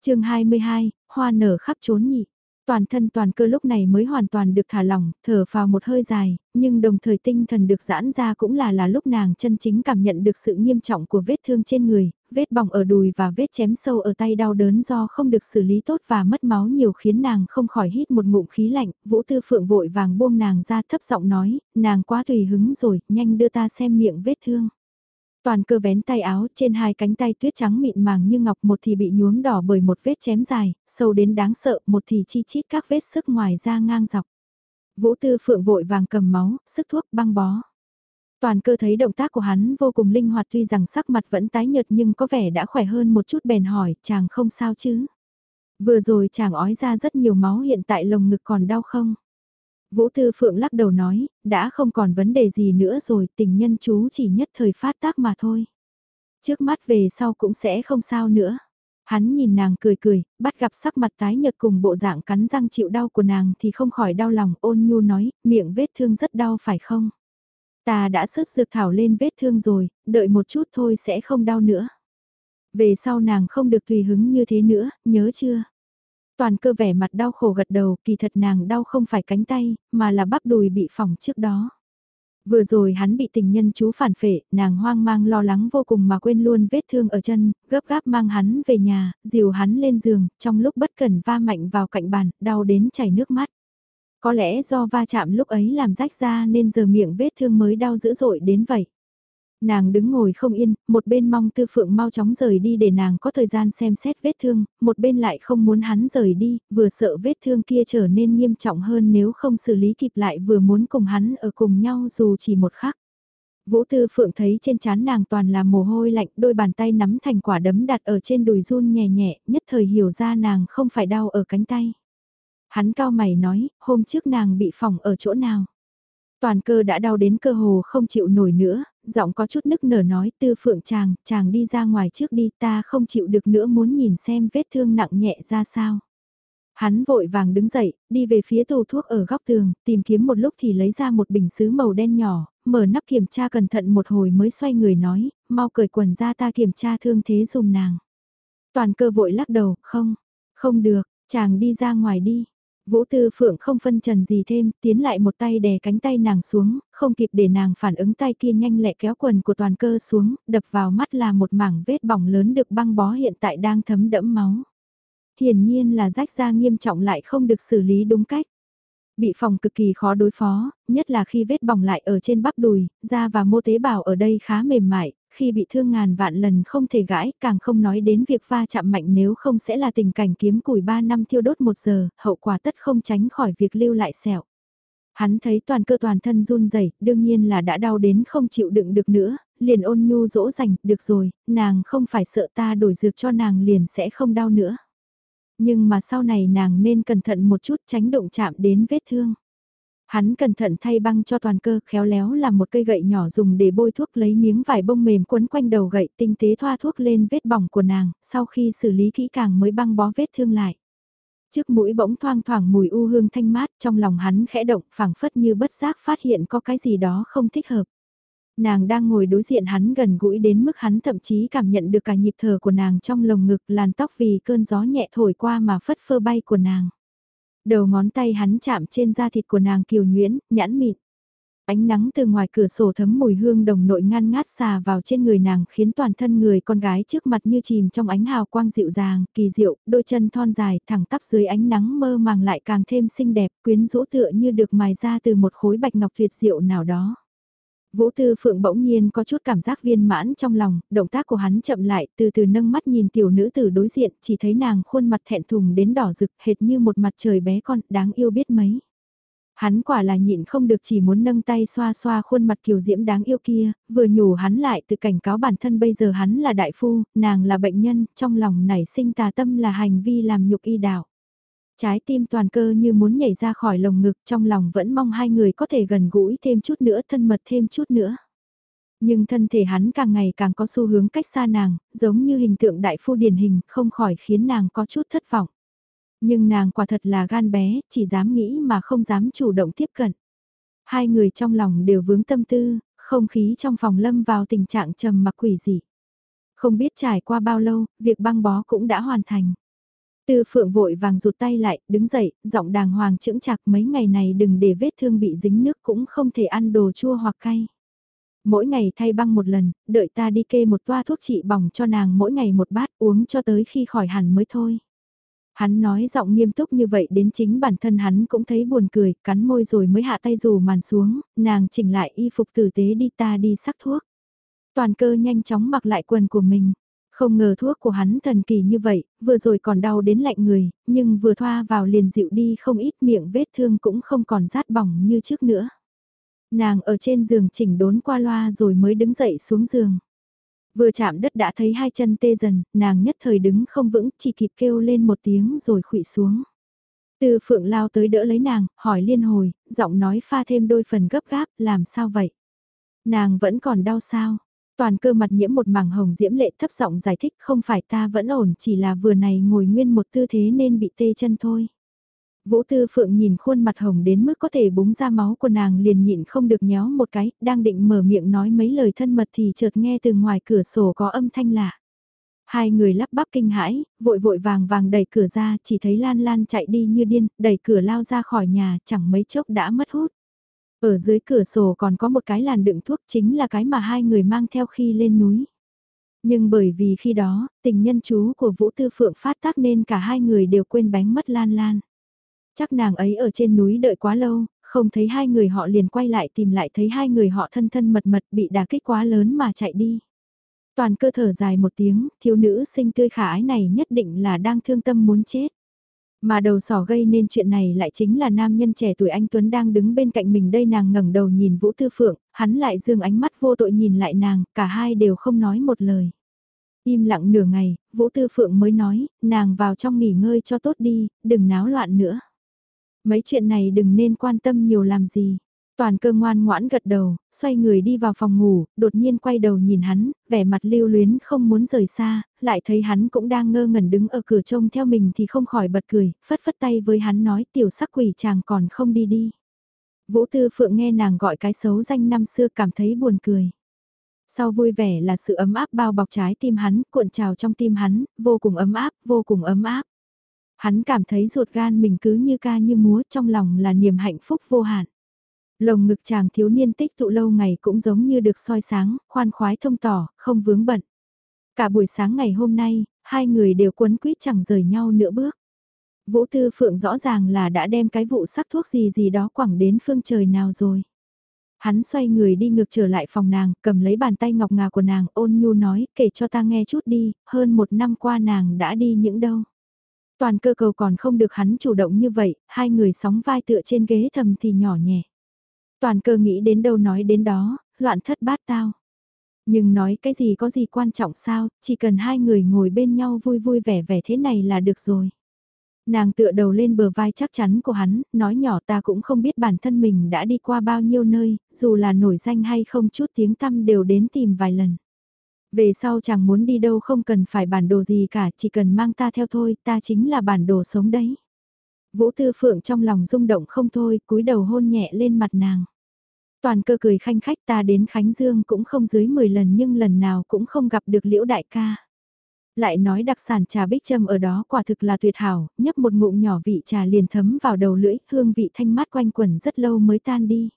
chương 22, hoa nở khắp trốn nhị. Toàn thân toàn cơ lúc này mới hoàn toàn được thả lỏng, thở vào một hơi dài, nhưng đồng thời tinh thần được giãn ra cũng là là lúc nàng chân chính cảm nhận được sự nghiêm trọng của vết thương trên người, vết bỏng ở đùi và vết chém sâu ở tay đau đớn do không được xử lý tốt và mất máu nhiều khiến nàng không khỏi hít một ngụm khí lạnh, Vũ Tư Phượng vội vàng buông nàng ra thấp giọng nói, nàng quá tùy hứng rồi, nhanh đưa ta xem miệng vết thương. Toàn cơ vén tay áo trên hai cánh tay tuyết trắng mịn màng như ngọc một thì bị nhuốm đỏ bởi một vết chém dài, sâu đến đáng sợ, một thì chi chít các vết sức ngoài da ngang dọc. Vũ Tư Phượng vội vàng cầm máu, sức thuốc băng bó. Toàn cơ thấy động tác của hắn vô cùng linh hoạt tuy rằng sắc mặt vẫn tái nhợt nhưng có vẻ đã khỏe hơn một chút bèn hỏi, chàng không sao chứ? Vừa rồi chàng ói ra rất nhiều máu hiện tại lồng ngực còn đau không? Vũ Tư Phượng lắc đầu nói, đã không còn vấn đề gì nữa rồi, tình nhân chú chỉ nhất thời phát tác mà thôi. Trước mắt về sau cũng sẽ không sao nữa. Hắn nhìn nàng cười cười, bắt gặp sắc mặt tái nhợt cùng bộ dạng cắn răng chịu đau của nàng thì không khỏi đau lòng ôn nhu nói, miệng vết thương rất đau phải không? Ta đã sức dược thảo lên vết thương rồi, đợi một chút thôi sẽ không đau nữa. Về sau nàng không được tùy hứng như thế nữa, nhớ chưa? Toàn cơ vẻ mặt đau khổ gật đầu, kỳ thật nàng đau không phải cánh tay, mà là bắp đùi bị phỏng trước đó. Vừa rồi hắn bị tình nhân chú phản phệ, nàng hoang mang lo lắng vô cùng mà quên luôn vết thương ở chân, gấp gáp mang hắn về nhà, dìu hắn lên giường, trong lúc bất cẩn va mạnh vào cạnh bàn, đau đến chảy nước mắt. Có lẽ do va chạm lúc ấy làm rách ra nên giờ miệng vết thương mới đau dữ dội đến vậy. Nàng đứng ngồi không yên, một bên mong tư phượng mau chóng rời đi để nàng có thời gian xem xét vết thương, một bên lại không muốn hắn rời đi, vừa sợ vết thương kia trở nên nghiêm trọng hơn nếu không xử lý kịp lại vừa muốn cùng hắn ở cùng nhau dù chỉ một khắc. Vũ Tư Phượng thấy trên trán nàng toàn là mồ hôi lạnh, đôi bàn tay nắm thành quả đấm đặt ở trên đùi run nhẹ nhẹ, nhất thời hiểu ra nàng không phải đau ở cánh tay. Hắn cao mày nói, hôm trước nàng bị phỏng ở chỗ nào. Toàn cơ đã đau đến cơ hồ không chịu nổi nữa, giọng có chút nức nở nói tư phượng chàng, chàng đi ra ngoài trước đi ta không chịu được nữa muốn nhìn xem vết thương nặng nhẹ ra sao. Hắn vội vàng đứng dậy, đi về phía tủ thuốc ở góc tường, tìm kiếm một lúc thì lấy ra một bình sứ màu đen nhỏ, mở nắp kiểm tra cẩn thận một hồi mới xoay người nói, mau cởi quần ra ta kiểm tra thương thế dùm nàng. Toàn cơ vội lắc đầu, không, không được, chàng đi ra ngoài đi, Vũ Tư Phượng không phân trần gì thêm, tiến lại một tay đè cánh tay nàng xuống, không kịp để nàng phản ứng tay kia nhanh lẹ kéo quần của toàn cơ xuống, đập vào mắt là một mảng vết bỏng lớn được băng bó hiện tại đang thấm đẫm máu. Hiển nhiên là rách da nghiêm trọng lại không được xử lý đúng cách. Bị phòng cực kỳ khó đối phó, nhất là khi vết bỏng lại ở trên bắp đùi, da và mô tế bào ở đây khá mềm mại, khi bị thương ngàn vạn lần không thể gãi, càng không nói đến việc va chạm mạnh nếu không sẽ là tình cảnh kiếm củi 3 năm thiêu đốt 1 giờ, hậu quả tất không tránh khỏi việc lưu lại sẹo. Hắn thấy toàn cơ toàn thân run rẩy, đương nhiên là đã đau đến không chịu đựng được nữa, liền ôn nhu dỗ dành, được rồi, nàng không phải sợ ta đổi dược cho nàng liền sẽ không đau nữa. Nhưng mà sau này nàng nên cẩn thận một chút tránh động chạm đến vết thương. Hắn cẩn thận thay băng cho toàn cơ, khéo léo làm một cây gậy nhỏ dùng để bôi thuốc lấy miếng vải bông mềm quấn quanh đầu gậy tinh tế thoa thuốc lên vết bỏng của nàng, sau khi xử lý kỹ càng mới băng bó vết thương lại. Trước mũi bỗng thoang thoảng mùi u hương thanh mát, trong lòng hắn khẽ động, phảng phất như bất giác phát hiện có cái gì đó không thích hợp. Nàng đang ngồi đối diện hắn gần gũi đến mức hắn thậm chí cảm nhận được cả nhịp thở của nàng trong lồng ngực làn tóc vì cơn gió nhẹ thổi qua mà phất phơ bay của nàng. Đầu ngón tay hắn chạm trên da thịt của nàng kiều nhuyễn, nhãn mịn. Ánh nắng từ ngoài cửa sổ thấm mùi hương đồng nội ngăn ngát xà vào trên người nàng khiến toàn thân người con gái trước mặt như chìm trong ánh hào quang dịu dàng, kỳ diệu, đôi chân thon dài thẳng tắp dưới ánh nắng mơ màng lại càng thêm xinh đẹp, quyến rũ tựa như được mài ra từ một khối bạch ngọc tuyệt diệu nào đó. Vũ Tư Phượng bỗng nhiên có chút cảm giác viên mãn trong lòng, động tác của hắn chậm lại, từ từ nâng mắt nhìn tiểu nữ tử đối diện, chỉ thấy nàng khuôn mặt thẹn thùng đến đỏ rực, hệt như một mặt trời bé con, đáng yêu biết mấy. Hắn quả là nhịn không được chỉ muốn nâng tay xoa xoa khuôn mặt kiều diễm đáng yêu kia, vừa nhủ hắn lại từ cảnh cáo bản thân bây giờ hắn là đại phu, nàng là bệnh nhân, trong lòng nảy sinh tà tâm là hành vi làm nhục y đạo. Trái tim toàn cơ như muốn nhảy ra khỏi lồng ngực trong lòng vẫn mong hai người có thể gần gũi thêm chút nữa thân mật thêm chút nữa. Nhưng thân thể hắn càng ngày càng có xu hướng cách xa nàng, giống như hình tượng đại phu điển hình, không khỏi khiến nàng có chút thất vọng. Nhưng nàng quả thật là gan bé, chỉ dám nghĩ mà không dám chủ động tiếp cận. Hai người trong lòng đều vướng tâm tư, không khí trong phòng lâm vào tình trạng trầm mặc quỷ dị. Không biết trải qua bao lâu, việc băng bó cũng đã hoàn thành. Tư phượng vội vàng rụt tay lại, đứng dậy, giọng đàng hoàng chững chạc mấy ngày này đừng để vết thương bị dính nước cũng không thể ăn đồ chua hoặc cay. Mỗi ngày thay băng một lần, đợi ta đi kê một toa thuốc trị bỏng cho nàng mỗi ngày một bát uống cho tới khi khỏi hẳn mới thôi. Hắn nói giọng nghiêm túc như vậy đến chính bản thân hắn cũng thấy buồn cười, cắn môi rồi mới hạ tay dù màn xuống, nàng chỉnh lại y phục tử tế đi ta đi sắc thuốc. Toàn cơ nhanh chóng mặc lại quần của mình. Không ngờ thuốc của hắn thần kỳ như vậy, vừa rồi còn đau đến lạnh người, nhưng vừa thoa vào liền dịu đi không ít miệng vết thương cũng không còn rát bỏng như trước nữa. Nàng ở trên giường chỉnh đốn qua loa rồi mới đứng dậy xuống giường. Vừa chạm đất đã thấy hai chân tê dần, nàng nhất thời đứng không vững, chỉ kịp kêu lên một tiếng rồi khụy xuống. Từ phượng lao tới đỡ lấy nàng, hỏi liên hồi, giọng nói pha thêm đôi phần gấp gáp, làm sao vậy? Nàng vẫn còn đau sao? Toàn cơ mặt nhiễm một mảng hồng diễm lệ thấp giọng giải thích không phải ta vẫn ổn chỉ là vừa này ngồi nguyên một tư thế nên bị tê chân thôi. Vũ Tư Phượng nhìn khuôn mặt hồng đến mức có thể búng ra máu của nàng liền nhịn không được nhéo một cái, đang định mở miệng nói mấy lời thân mật thì chợt nghe từ ngoài cửa sổ có âm thanh lạ. Hai người lắp bắp kinh hãi, vội vội vàng vàng đẩy cửa ra, chỉ thấy Lan Lan chạy đi như điên, đẩy cửa lao ra khỏi nhà, chẳng mấy chốc đã mất hút. Ở dưới cửa sổ còn có một cái làn đựng thuốc chính là cái mà hai người mang theo khi lên núi. Nhưng bởi vì khi đó, tình nhân chú của Vũ Tư Phượng phát tác nên cả hai người đều quên bánh mất lan lan. Chắc nàng ấy ở trên núi đợi quá lâu, không thấy hai người họ liền quay lại tìm lại thấy hai người họ thân thân mật mật bị đả kích quá lớn mà chạy đi. Toàn cơ thở dài một tiếng, thiếu nữ sinh tươi khả ái này nhất định là đang thương tâm muốn chết. Mà đầu sỏ gây nên chuyện này lại chính là nam nhân trẻ tuổi anh Tuấn đang đứng bên cạnh mình đây nàng ngẩng đầu nhìn Vũ Tư Phượng, hắn lại dương ánh mắt vô tội nhìn lại nàng, cả hai đều không nói một lời. Im lặng nửa ngày, Vũ Tư Phượng mới nói, nàng vào trong nghỉ ngơi cho tốt đi, đừng náo loạn nữa. Mấy chuyện này đừng nên quan tâm nhiều làm gì. Toàn cơ ngoan ngoãn gật đầu, xoay người đi vào phòng ngủ, đột nhiên quay đầu nhìn hắn, vẻ mặt lưu luyến không muốn rời xa, lại thấy hắn cũng đang ngơ ngẩn đứng ở cửa trông theo mình thì không khỏi bật cười, phất phất tay với hắn nói tiểu sắc quỷ chàng còn không đi đi. Vũ Tư Phượng nghe nàng gọi cái xấu danh năm xưa cảm thấy buồn cười. Sau vui vẻ là sự ấm áp bao bọc trái tim hắn, cuộn trào trong tim hắn, vô cùng ấm áp, vô cùng ấm áp. Hắn cảm thấy ruột gan mình cứ như ca như múa trong lòng là niềm hạnh phúc vô hạn. Lồng ngực chàng thiếu niên tích tụ lâu ngày cũng giống như được soi sáng, khoan khoái thông tỏ, không vướng bận. Cả buổi sáng ngày hôm nay, hai người đều quấn quýt chẳng rời nhau nửa bước. Vũ Tư Phượng rõ ràng là đã đem cái vụ sắc thuốc gì gì đó quẳng đến phương trời nào rồi. Hắn xoay người đi ngược trở lại phòng nàng, cầm lấy bàn tay ngọc ngà của nàng ôn nhu nói, kể cho ta nghe chút đi, hơn một năm qua nàng đã đi những đâu. Toàn cơ cầu còn không được hắn chủ động như vậy, hai người sóng vai tựa trên ghế thầm thì nhỏ nhẹ. Toàn cơ nghĩ đến đâu nói đến đó, loạn thất bát tao. Nhưng nói cái gì có gì quan trọng sao, chỉ cần hai người ngồi bên nhau vui vui vẻ vẻ thế này là được rồi. Nàng tựa đầu lên bờ vai chắc chắn của hắn, nói nhỏ ta cũng không biết bản thân mình đã đi qua bao nhiêu nơi, dù là nổi danh hay không chút tiếng tăm đều đến tìm vài lần. Về sau chẳng muốn đi đâu không cần phải bản đồ gì cả, chỉ cần mang ta theo thôi, ta chính là bản đồ sống đấy. Vũ Tư Phượng trong lòng rung động không thôi, cúi đầu hôn nhẹ lên mặt nàng. Toàn cơ cười khanh khách ta đến Khánh Dương cũng không dưới 10 lần nhưng lần nào cũng không gặp được liễu đại ca. Lại nói đặc sản trà bích châm ở đó quả thực là tuyệt hảo, nhấp một ngụm nhỏ vị trà liền thấm vào đầu lưỡi, hương vị thanh mát quanh quẩn rất lâu mới tan đi.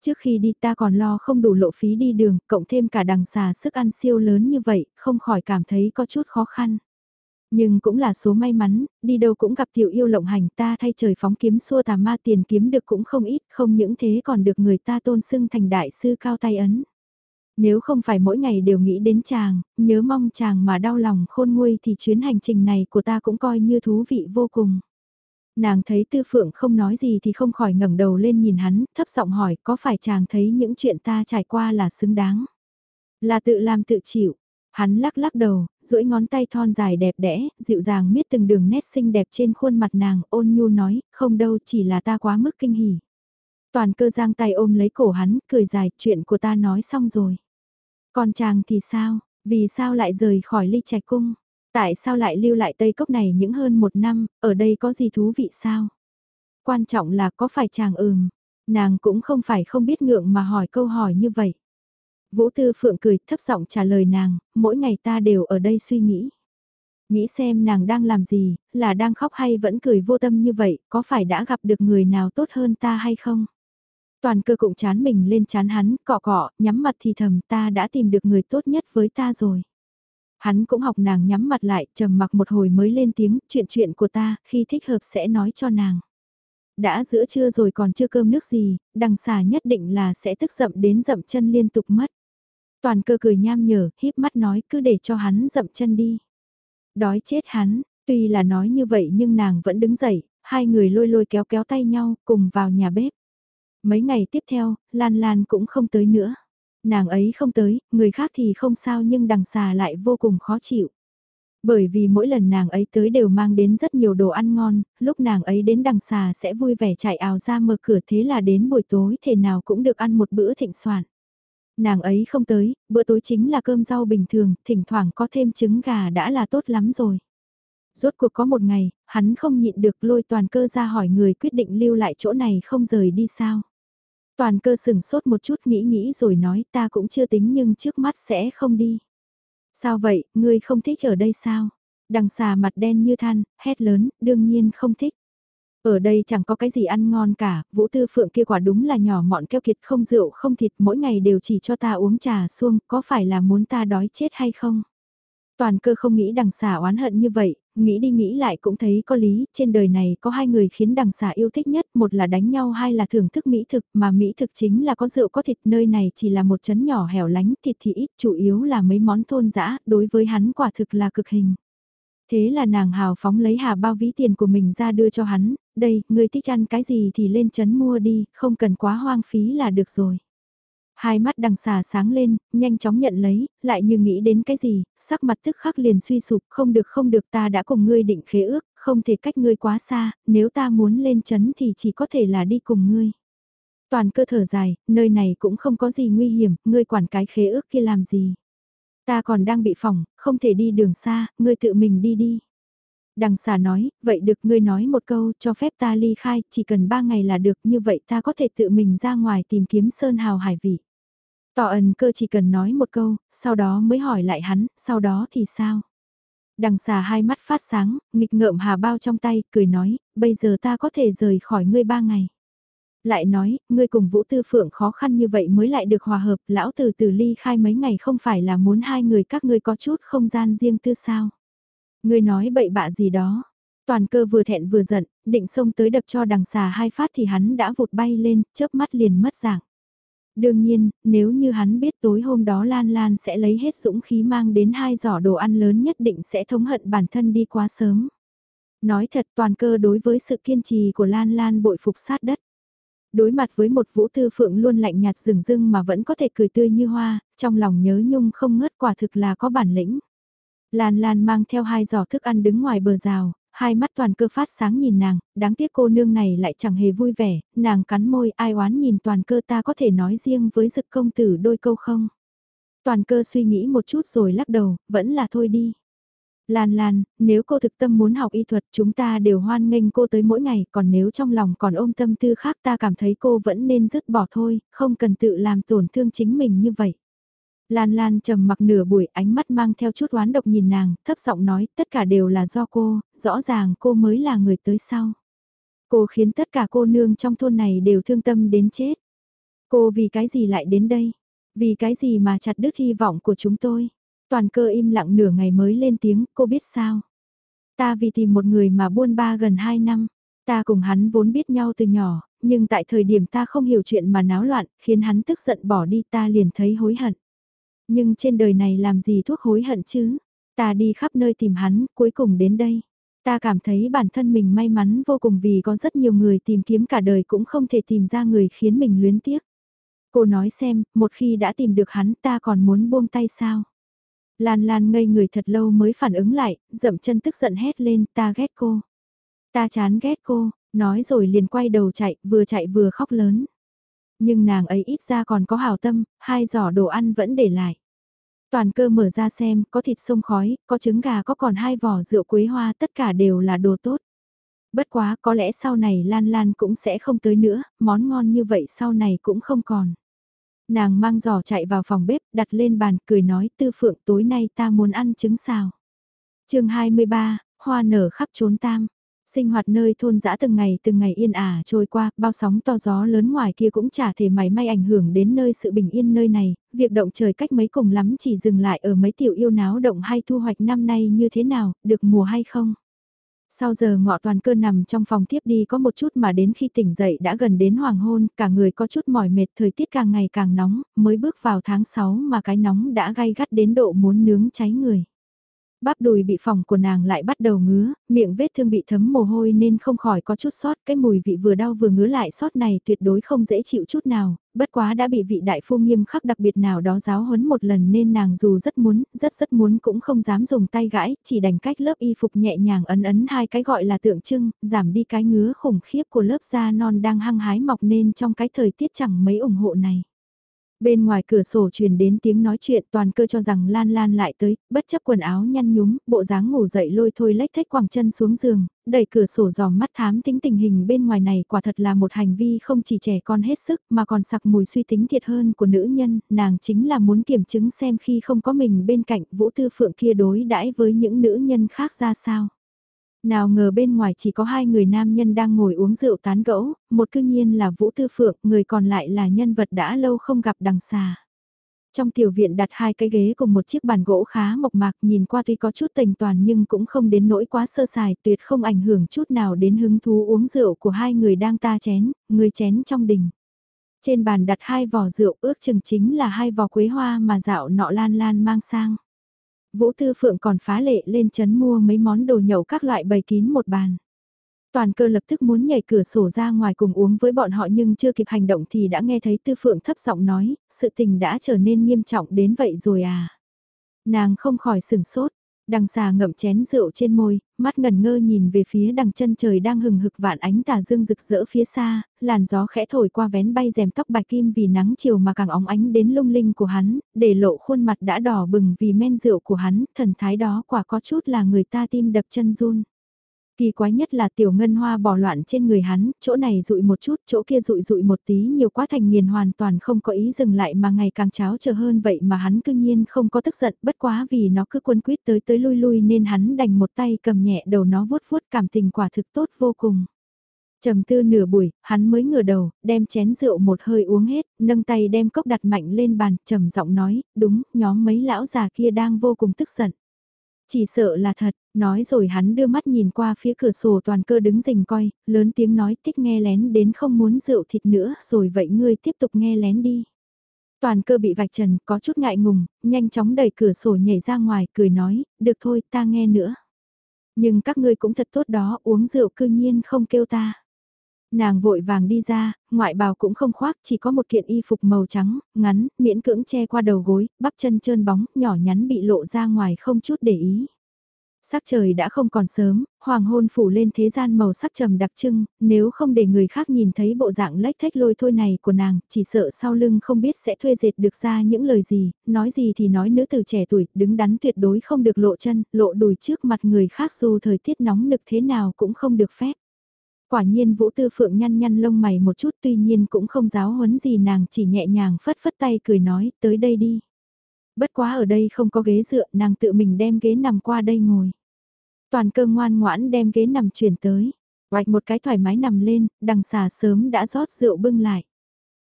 Trước khi đi ta còn lo không đủ lộ phí đi đường, cộng thêm cả đằng xà sức ăn siêu lớn như vậy, không khỏi cảm thấy có chút khó khăn. Nhưng cũng là số may mắn, đi đâu cũng gặp tiểu yêu lộng hành ta thay trời phóng kiếm xua tà ma tiền kiếm được cũng không ít, không những thế còn được người ta tôn xưng thành đại sư cao tay ấn. Nếu không phải mỗi ngày đều nghĩ đến chàng, nhớ mong chàng mà đau lòng khôn nguôi thì chuyến hành trình này của ta cũng coi như thú vị vô cùng. Nàng thấy tư phượng không nói gì thì không khỏi ngẩng đầu lên nhìn hắn, thấp giọng hỏi có phải chàng thấy những chuyện ta trải qua là xứng đáng. Là tự làm tự chịu, Hắn lắc lắc đầu, duỗi ngón tay thon dài đẹp đẽ, dịu dàng miết từng đường nét xinh đẹp trên khuôn mặt nàng, ôn nhu nói, không đâu chỉ là ta quá mức kinh hỉ. Toàn cơ giang tay ôm lấy cổ hắn, cười dài, chuyện của ta nói xong rồi. Còn chàng thì sao, vì sao lại rời khỏi ly trạch cung? Tại sao lại lưu lại Tây Cốc này những hơn một năm, ở đây có gì thú vị sao? Quan trọng là có phải chàng ừm, nàng cũng không phải không biết ngượng mà hỏi câu hỏi như vậy. Vũ Tư Phượng cười thấp giọng trả lời nàng, mỗi ngày ta đều ở đây suy nghĩ. Nghĩ xem nàng đang làm gì, là đang khóc hay vẫn cười vô tâm như vậy, có phải đã gặp được người nào tốt hơn ta hay không? Toàn cơ cũng chán mình lên chán hắn, cọ cọ, nhắm mặt thì thầm ta đã tìm được người tốt nhất với ta rồi. Hắn cũng học nàng nhắm mặt lại, trầm mặc một hồi mới lên tiếng, chuyện chuyện của ta, khi thích hợp sẽ nói cho nàng. Đã giữa trưa rồi còn chưa cơm nước gì, đằng xà nhất định là sẽ tức dậm đến dậm chân liên tục mất. Toàn cơ cười nham nhở, híp mắt nói cứ để cho hắn dậm chân đi. Đói chết hắn, tuy là nói như vậy nhưng nàng vẫn đứng dậy, hai người lôi lôi kéo kéo tay nhau cùng vào nhà bếp. Mấy ngày tiếp theo, Lan Lan cũng không tới nữa. Nàng ấy không tới, người khác thì không sao nhưng đằng xà lại vô cùng khó chịu. Bởi vì mỗi lần nàng ấy tới đều mang đến rất nhiều đồ ăn ngon, lúc nàng ấy đến đằng xà sẽ vui vẻ chạy ào ra mở cửa thế là đến buổi tối thể nào cũng được ăn một bữa thịnh soạn. Nàng ấy không tới, bữa tối chính là cơm rau bình thường, thỉnh thoảng có thêm trứng gà đã là tốt lắm rồi. Rốt cuộc có một ngày, hắn không nhịn được lôi toàn cơ ra hỏi người quyết định lưu lại chỗ này không rời đi sao. Toàn cơ sừng sốt một chút nghĩ nghĩ rồi nói ta cũng chưa tính nhưng trước mắt sẽ không đi. Sao vậy, ngươi không thích ở đây sao? Đằng xà mặt đen như than, hét lớn, đương nhiên không thích. Ở đây chẳng có cái gì ăn ngon cả, Vũ Tư Phượng kia quả đúng là nhỏ mọn keo kiệt không rượu không thịt mỗi ngày đều chỉ cho ta uống trà xuông, có phải là muốn ta đói chết hay không? Toàn cơ không nghĩ đằng xà oán hận như vậy, nghĩ đi nghĩ lại cũng thấy có lý, trên đời này có hai người khiến đằng xà yêu thích nhất, một là đánh nhau hai là thưởng thức mỹ thực, mà mỹ thực chính là có rượu có thịt, nơi này chỉ là một chấn nhỏ hẻo lánh, thịt thì ít, chủ yếu là mấy món thôn dã đối với hắn quả thực là cực hình. Thế là nàng hào phóng lấy hà bao ví tiền của mình ra đưa cho hắn, đây, ngươi thích ăn cái gì thì lên chấn mua đi, không cần quá hoang phí là được rồi. Hai mắt đằng xà sáng lên, nhanh chóng nhận lấy, lại như nghĩ đến cái gì, sắc mặt tức khắc liền suy sụp, không được không được ta đã cùng ngươi định khế ước, không thể cách ngươi quá xa, nếu ta muốn lên chấn thì chỉ có thể là đi cùng ngươi. Toàn cơ thở dài, nơi này cũng không có gì nguy hiểm, ngươi quản cái khế ước kia làm gì. Ta còn đang bị phỏng, không thể đi đường xa, ngươi tự mình đi đi. Đằng xà nói, vậy được ngươi nói một câu cho phép ta ly khai, chỉ cần ba ngày là được như vậy ta có thể tự mình ra ngoài tìm kiếm sơn hào hải vị. Tỏ ẩn cơ chỉ cần nói một câu, sau đó mới hỏi lại hắn, sau đó thì sao? Đằng xà hai mắt phát sáng, nghịch ngợm hà bao trong tay, cười nói, bây giờ ta có thể rời khỏi ngươi ba ngày. Lại nói, ngươi cùng Vũ Tư Phượng khó khăn như vậy mới lại được hòa hợp, lão từ từ ly khai mấy ngày không phải là muốn hai người các ngươi có chút không gian riêng tư sao. Ngươi nói bậy bạ gì đó. Toàn cơ vừa thẹn vừa giận, định xông tới đập cho đằng xà hai phát thì hắn đã vụt bay lên, chớp mắt liền mất dạng. Đương nhiên, nếu như hắn biết tối hôm đó Lan Lan sẽ lấy hết dũng khí mang đến hai giỏ đồ ăn lớn nhất định sẽ thống hận bản thân đi quá sớm. Nói thật toàn cơ đối với sự kiên trì của Lan Lan bội phục sát đất. Đối mặt với một vũ tư phượng luôn lạnh nhạt rừng rưng mà vẫn có thể cười tươi như hoa, trong lòng nhớ nhung không ngớt quả thực là có bản lĩnh. Lan Lan mang theo hai giỏ thức ăn đứng ngoài bờ rào, hai mắt toàn cơ phát sáng nhìn nàng, đáng tiếc cô nương này lại chẳng hề vui vẻ, nàng cắn môi ai oán nhìn toàn cơ ta có thể nói riêng với dực công tử đôi câu không. Toàn cơ suy nghĩ một chút rồi lắc đầu, vẫn là thôi đi. Lan Lan, nếu cô thực tâm muốn học y thuật chúng ta đều hoan nghênh cô tới mỗi ngày, còn nếu trong lòng còn ôm tâm tư khác ta cảm thấy cô vẫn nên dứt bỏ thôi, không cần tự làm tổn thương chính mình như vậy. Lan Lan trầm mặc nửa buổi ánh mắt mang theo chút oán độc nhìn nàng, thấp giọng nói tất cả đều là do cô, rõ ràng cô mới là người tới sau. Cô khiến tất cả cô nương trong thôn này đều thương tâm đến chết. Cô vì cái gì lại đến đây? Vì cái gì mà chặt đứt hy vọng của chúng tôi? Toàn cơ im lặng nửa ngày mới lên tiếng, cô biết sao? Ta vì tìm một người mà buôn ba gần 2 năm, ta cùng hắn vốn biết nhau từ nhỏ, nhưng tại thời điểm ta không hiểu chuyện mà náo loạn, khiến hắn tức giận bỏ đi ta liền thấy hối hận. Nhưng trên đời này làm gì thuốc hối hận chứ? Ta đi khắp nơi tìm hắn, cuối cùng đến đây. Ta cảm thấy bản thân mình may mắn vô cùng vì có rất nhiều người tìm kiếm cả đời cũng không thể tìm ra người khiến mình luyến tiếc. Cô nói xem, một khi đã tìm được hắn ta còn muốn buông tay sao? Lan Lan ngây người thật lâu mới phản ứng lại, dậm chân tức giận hét lên, ta ghét cô. Ta chán ghét cô, nói rồi liền quay đầu chạy, vừa chạy vừa khóc lớn. Nhưng nàng ấy ít ra còn có hào tâm, hai giỏ đồ ăn vẫn để lại. Toàn cơ mở ra xem, có thịt sông khói, có trứng gà có còn hai vỏ rượu quế hoa, tất cả đều là đồ tốt. Bất quá, có lẽ sau này Lan Lan cũng sẽ không tới nữa, món ngon như vậy sau này cũng không còn. Nàng mang giỏ chạy vào phòng bếp, đặt lên bàn, cười nói, tư phượng tối nay ta muốn ăn trứng xào. chương 23, hoa nở khắp trốn tam. Sinh hoạt nơi thôn dã từng ngày từng ngày yên ả trôi qua, bao sóng to gió lớn ngoài kia cũng chả thể mảy may ảnh hưởng đến nơi sự bình yên nơi này, việc động trời cách mấy cùng lắm chỉ dừng lại ở mấy tiểu yêu náo động hay thu hoạch năm nay như thế nào, được mùa hay không. Sau giờ ngọ toàn cơ nằm trong phòng tiếp đi có một chút mà đến khi tỉnh dậy đã gần đến hoàng hôn, cả người có chút mỏi mệt thời tiết càng ngày càng nóng, mới bước vào tháng 6 mà cái nóng đã gay gắt đến độ muốn nướng cháy người. Bắp đùi bị phòng của nàng lại bắt đầu ngứa, miệng vết thương bị thấm mồ hôi nên không khỏi có chút sót, cái mùi vị vừa đau vừa ngứa lại sót này tuyệt đối không dễ chịu chút nào, bất quá đã bị vị đại phu nghiêm khắc đặc biệt nào đó giáo huấn một lần nên nàng dù rất muốn, rất rất muốn cũng không dám dùng tay gãi, chỉ đành cách lớp y phục nhẹ nhàng ấn ấn hai cái gọi là tượng trưng, giảm đi cái ngứa khủng khiếp của lớp da non đang hăng hái mọc nên trong cái thời tiết chẳng mấy ủng hộ này. Bên ngoài cửa sổ truyền đến tiếng nói chuyện toàn cơ cho rằng Lan Lan lại tới, bất chấp quần áo nhăn nhúm, bộ dáng ngủ dậy lôi thôi lách thách quàng chân xuống giường, đẩy cửa sổ dòm mắt thám tính tình hình bên ngoài này quả thật là một hành vi không chỉ trẻ con hết sức mà còn sặc mùi suy tính thiệt hơn của nữ nhân, nàng chính là muốn kiểm chứng xem khi không có mình bên cạnh vũ tư phượng kia đối đãi với những nữ nhân khác ra sao. Nào ngờ bên ngoài chỉ có hai người nam nhân đang ngồi uống rượu tán gẫu, một cư nhiên là Vũ Tư Phượng, người còn lại là nhân vật đã lâu không gặp đằng xà. Trong tiểu viện đặt hai cái ghế cùng một chiếc bàn gỗ khá mộc mạc nhìn qua tuy có chút tình toàn nhưng cũng không đến nỗi quá sơ sài tuyệt không ảnh hưởng chút nào đến hứng thú uống rượu của hai người đang ta chén, người chén trong đình. Trên bàn đặt hai vỏ rượu ước chừng chính là hai vỏ quế hoa mà dạo nọ lan lan mang sang. Vũ Tư Phượng còn phá lệ lên chấn mua mấy món đồ nhậu các loại bày kín một bàn. Toàn cơ lập tức muốn nhảy cửa sổ ra ngoài cùng uống với bọn họ nhưng chưa kịp hành động thì đã nghe thấy Tư Phượng thấp giọng nói, sự tình đã trở nên nghiêm trọng đến vậy rồi à. Nàng không khỏi sừng sốt, đằng xà ngậm chén rượu trên môi, mắt ngần ngơ nhìn về phía đằng chân trời đang hừng hực vạn ánh tà dương rực rỡ phía xa, làn gió khẽ thổi qua vén bay rèm tóc bạch kim vì nắng chiều mà càng óng ánh đến lung linh của hắn, để lộ khuôn mặt đã đỏ bừng vì men rượu của hắn, thần thái đó quả có chút là người ta tim đập chân run. Kỳ quái nhất là tiểu ngân hoa bỏ loạn trên người hắn, chỗ này rụi một chút, chỗ kia rụi rụi một tí nhiều quá thành nghiền hoàn toàn không có ý dừng lại mà ngày càng cháo chờ hơn vậy mà hắn cương nhiên không có tức giận bất quá vì nó cứ quân quyết tới tới lui lui nên hắn đành một tay cầm nhẹ đầu nó vuốt vuốt cảm tình quả thực tốt vô cùng. Trầm tư nửa buổi, hắn mới ngửa đầu, đem chén rượu một hơi uống hết, nâng tay đem cốc đặt mạnh lên bàn, trầm giọng nói, đúng, nhóm mấy lão già kia đang vô cùng tức giận. Chỉ sợ là thật, nói rồi hắn đưa mắt nhìn qua phía cửa sổ toàn cơ đứng rình coi, lớn tiếng nói tích nghe lén đến không muốn rượu thịt nữa rồi vậy ngươi tiếp tục nghe lén đi. Toàn cơ bị vạch trần, có chút ngại ngùng, nhanh chóng đẩy cửa sổ nhảy ra ngoài, cười nói, được thôi, ta nghe nữa. Nhưng các ngươi cũng thật tốt đó, uống rượu cư nhiên không kêu ta. Nàng vội vàng đi ra, ngoại bào cũng không khoác, chỉ có một kiện y phục màu trắng, ngắn, miễn cưỡng che qua đầu gối, bắp chân trơn bóng, nhỏ nhắn bị lộ ra ngoài không chút để ý. Sắc trời đã không còn sớm, hoàng hôn phủ lên thế gian màu sắc trầm đặc trưng, nếu không để người khác nhìn thấy bộ dạng lách thách lôi thôi này của nàng, chỉ sợ sau lưng không biết sẽ thuê dệt được ra những lời gì, nói gì thì nói nữ từ trẻ tuổi, đứng đắn tuyệt đối không được lộ chân, lộ đùi trước mặt người khác dù thời tiết nóng nực thế nào cũng không được phép. Quả nhiên Vũ Tư Phượng nhăn nhăn lông mày một chút tuy nhiên cũng không giáo huấn gì nàng chỉ nhẹ nhàng phất phất tay cười nói tới đây đi. Bất quá ở đây không có ghế dựa nàng tự mình đem ghế nằm qua đây ngồi. Toàn cơ ngoan ngoãn đem ghế nằm chuyển tới. Hoạch một cái thoải mái nằm lên, đằng xà sớm đã rót rượu bưng lại.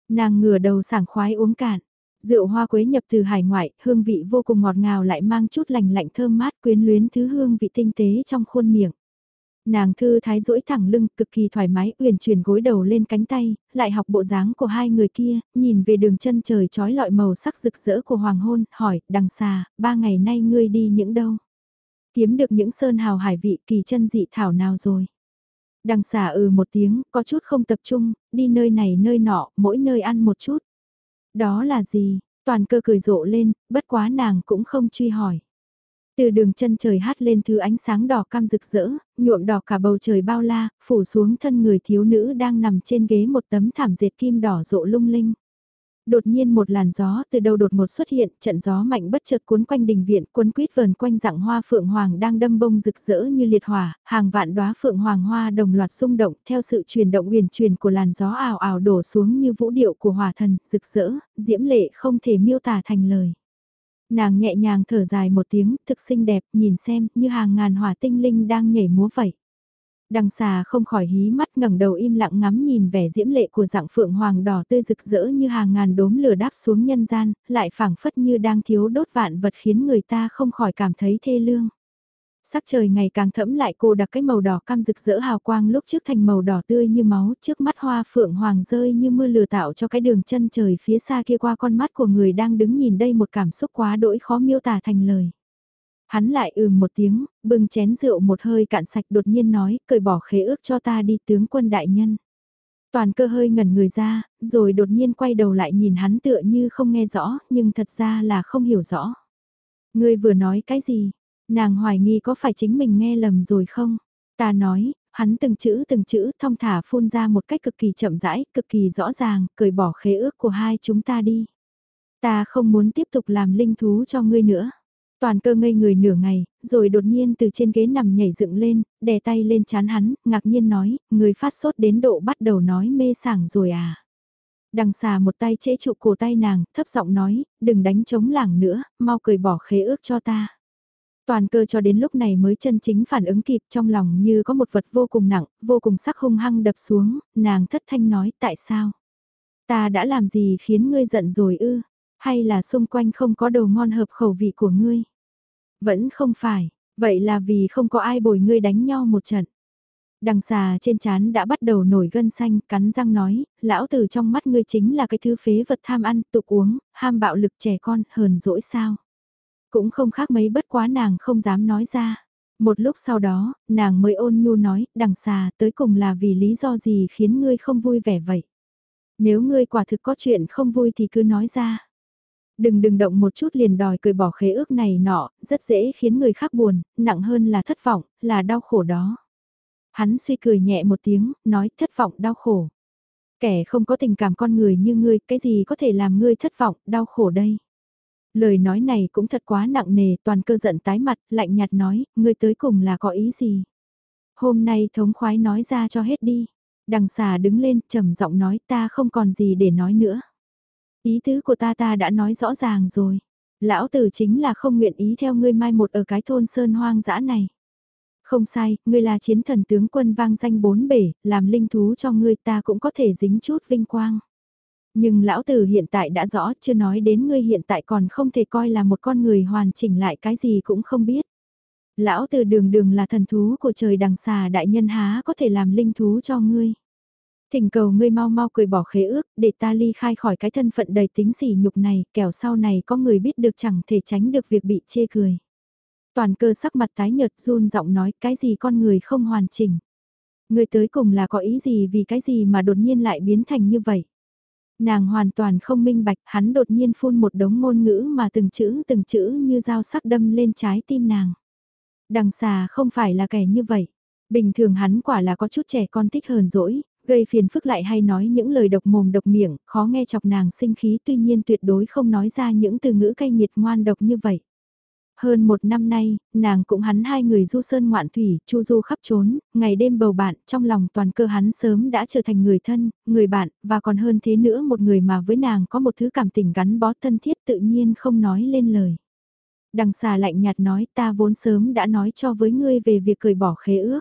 Nàng ngửa đầu sảng khoái uống cạn. Rượu hoa quế nhập từ hải ngoại, hương vị vô cùng ngọt ngào lại mang chút lành lạnh thơm mát quyến luyến thứ hương vị tinh tế trong khuôn miệng. Nàng thư thái duỗi thẳng lưng, cực kỳ thoải mái, uyển chuyển gối đầu lên cánh tay, lại học bộ dáng của hai người kia, nhìn về đường chân trời trói lọi màu sắc rực rỡ của hoàng hôn, hỏi, đằng xà, ba ngày nay ngươi đi những đâu? Kiếm được những sơn hào hải vị kỳ chân dị thảo nào rồi? Đằng xà ừ một tiếng, có chút không tập trung, đi nơi này nơi nọ, mỗi nơi ăn một chút. Đó là gì? Toàn cơ cười rộ lên, bất quá nàng cũng không truy hỏi. Từ đường chân trời hát lên thứ ánh sáng đỏ cam rực rỡ, nhuộm đỏ cả bầu trời bao la, phủ xuống thân người thiếu nữ đang nằm trên ghế một tấm thảm dệt kim đỏ rộ lung linh. Đột nhiên một làn gió từ đâu đột một xuất hiện, trận gió mạnh bất chợt cuốn quanh đình viện, cuốn quýt vờn quanh dạng hoa phượng hoàng đang đâm bông rực rỡ như liệt hỏa, hàng vạn đóa phượng hoàng hoa đồng loạt xung động, theo sự chuyển động uyển chuyển của làn gió ảo ảo đổ xuống như vũ điệu của hỏa thần, rực rỡ, diễm lệ không thể miêu tả thành lời. Nàng nhẹ nhàng thở dài một tiếng, thực xinh đẹp, nhìn xem, như hàng ngàn hỏa tinh linh đang nhảy múa vậy. Đằng xà không khỏi hí mắt ngẩng đầu im lặng ngắm nhìn vẻ diễm lệ của dạng phượng hoàng đỏ tươi rực rỡ như hàng ngàn đốm lửa đáp xuống nhân gian, lại phảng phất như đang thiếu đốt vạn vật khiến người ta không khỏi cảm thấy thê lương sắc trời ngày càng thẫm lại cô đặc cái màu đỏ cam rực rỡ hào quang lúc trước thành màu đỏ tươi như máu trước mắt hoa phượng hoàng rơi như mưa lừa tạo cho cái đường chân trời phía xa kia qua con mắt của người đang đứng nhìn đây một cảm xúc quá đỗi khó miêu tả thành lời. Hắn lại ừm một tiếng, bưng chén rượu một hơi cạn sạch đột nhiên nói, cởi bỏ khế ước cho ta đi tướng quân đại nhân. Toàn cơ hơi ngẩn người ra, rồi đột nhiên quay đầu lại nhìn hắn tựa như không nghe rõ, nhưng thật ra là không hiểu rõ. Ngươi vừa nói cái gì? Nàng hoài nghi có phải chính mình nghe lầm rồi không? Ta nói, hắn từng chữ từng chữ thong thả phun ra một cách cực kỳ chậm rãi, cực kỳ rõ ràng, cởi bỏ khế ước của hai chúng ta đi. Ta không muốn tiếp tục làm linh thú cho ngươi nữa. Toàn cơ ngây người nửa ngày, rồi đột nhiên từ trên ghế nằm nhảy dựng lên, đè tay lên chán hắn, ngạc nhiên nói, người phát sốt đến độ bắt đầu nói mê sảng rồi à. Đằng xà một tay chế trụ cổ tay nàng, thấp giọng nói, đừng đánh chống lảng nữa, mau cười bỏ khế ước cho ta. Toàn cơ cho đến lúc này mới chân chính phản ứng kịp trong lòng như có một vật vô cùng nặng, vô cùng sắc hung hăng đập xuống, nàng thất thanh nói tại sao? Ta đã làm gì khiến ngươi giận rồi ư? Hay là xung quanh không có đồ ngon hợp khẩu vị của ngươi? Vẫn không phải, vậy là vì không có ai bồi ngươi đánh nhau một trận. Đằng xà trên chán đã bắt đầu nổi gân xanh, cắn răng nói, lão tử trong mắt ngươi chính là cái thứ phế vật tham ăn, tục uống, ham bạo lực trẻ con, hờn dỗi sao. Cũng không khác mấy bất quá nàng không dám nói ra. Một lúc sau đó, nàng mới ôn nhu nói, đằng xà tới cùng là vì lý do gì khiến ngươi không vui vẻ vậy. Nếu ngươi quả thực có chuyện không vui thì cứ nói ra. Đừng đừng động một chút liền đòi cười bỏ khế ước này nọ, rất dễ khiến người khác buồn, nặng hơn là thất vọng, là đau khổ đó. Hắn suy cười nhẹ một tiếng, nói thất vọng đau khổ. Kẻ không có tình cảm con người như ngươi, cái gì có thể làm ngươi thất vọng, đau khổ đây. Lời nói này cũng thật quá nặng nề, toàn cơ giận tái mặt, lạnh nhạt nói, ngươi tới cùng là có ý gì? Hôm nay thống khoái nói ra cho hết đi. Đằng xà đứng lên, trầm giọng nói ta không còn gì để nói nữa. Ý tứ của ta ta đã nói rõ ràng rồi. Lão tử chính là không nguyện ý theo ngươi mai một ở cái thôn sơn hoang dã này. Không sai, ngươi là chiến thần tướng quân vang danh bốn bể, làm linh thú cho ngươi ta cũng có thể dính chút vinh quang. Nhưng lão tử hiện tại đã rõ, chưa nói đến ngươi hiện tại còn không thể coi là một con người hoàn chỉnh lại cái gì cũng không biết. Lão tử đường đường là thần thú của trời đằng xà đại nhân há có thể làm linh thú cho ngươi. Thỉnh cầu ngươi mau mau cười bỏ khế ước, để ta ly khai khỏi cái thân phận đầy tính sỉ nhục này, kẻo sau này có người biết được chẳng thể tránh được việc bị chê cười. Toàn cơ sắc mặt tái nhợt run giọng nói cái gì con người không hoàn chỉnh. Ngươi tới cùng là có ý gì vì cái gì mà đột nhiên lại biến thành như vậy. Nàng hoàn toàn không minh bạch, hắn đột nhiên phun một đống ngôn ngữ mà từng chữ từng chữ như dao sắc đâm lên trái tim nàng. Đằng xà không phải là kẻ như vậy. Bình thường hắn quả là có chút trẻ con thích hờn dỗi, gây phiền phức lại hay nói những lời độc mồm độc miệng, khó nghe chọc nàng sinh khí tuy nhiên tuyệt đối không nói ra những từ ngữ cay nghiệt ngoan độc như vậy. Hơn một năm nay, nàng cũng hắn hai người du sơn ngoạn thủy, chu du khắp trốn, ngày đêm bầu bạn, trong lòng toàn cơ hắn sớm đã trở thành người thân, người bạn, và còn hơn thế nữa một người mà với nàng có một thứ cảm tình gắn bó thân thiết tự nhiên không nói lên lời. Đằng xà lạnh nhạt nói ta vốn sớm đã nói cho với ngươi về việc cởi bỏ khế ước.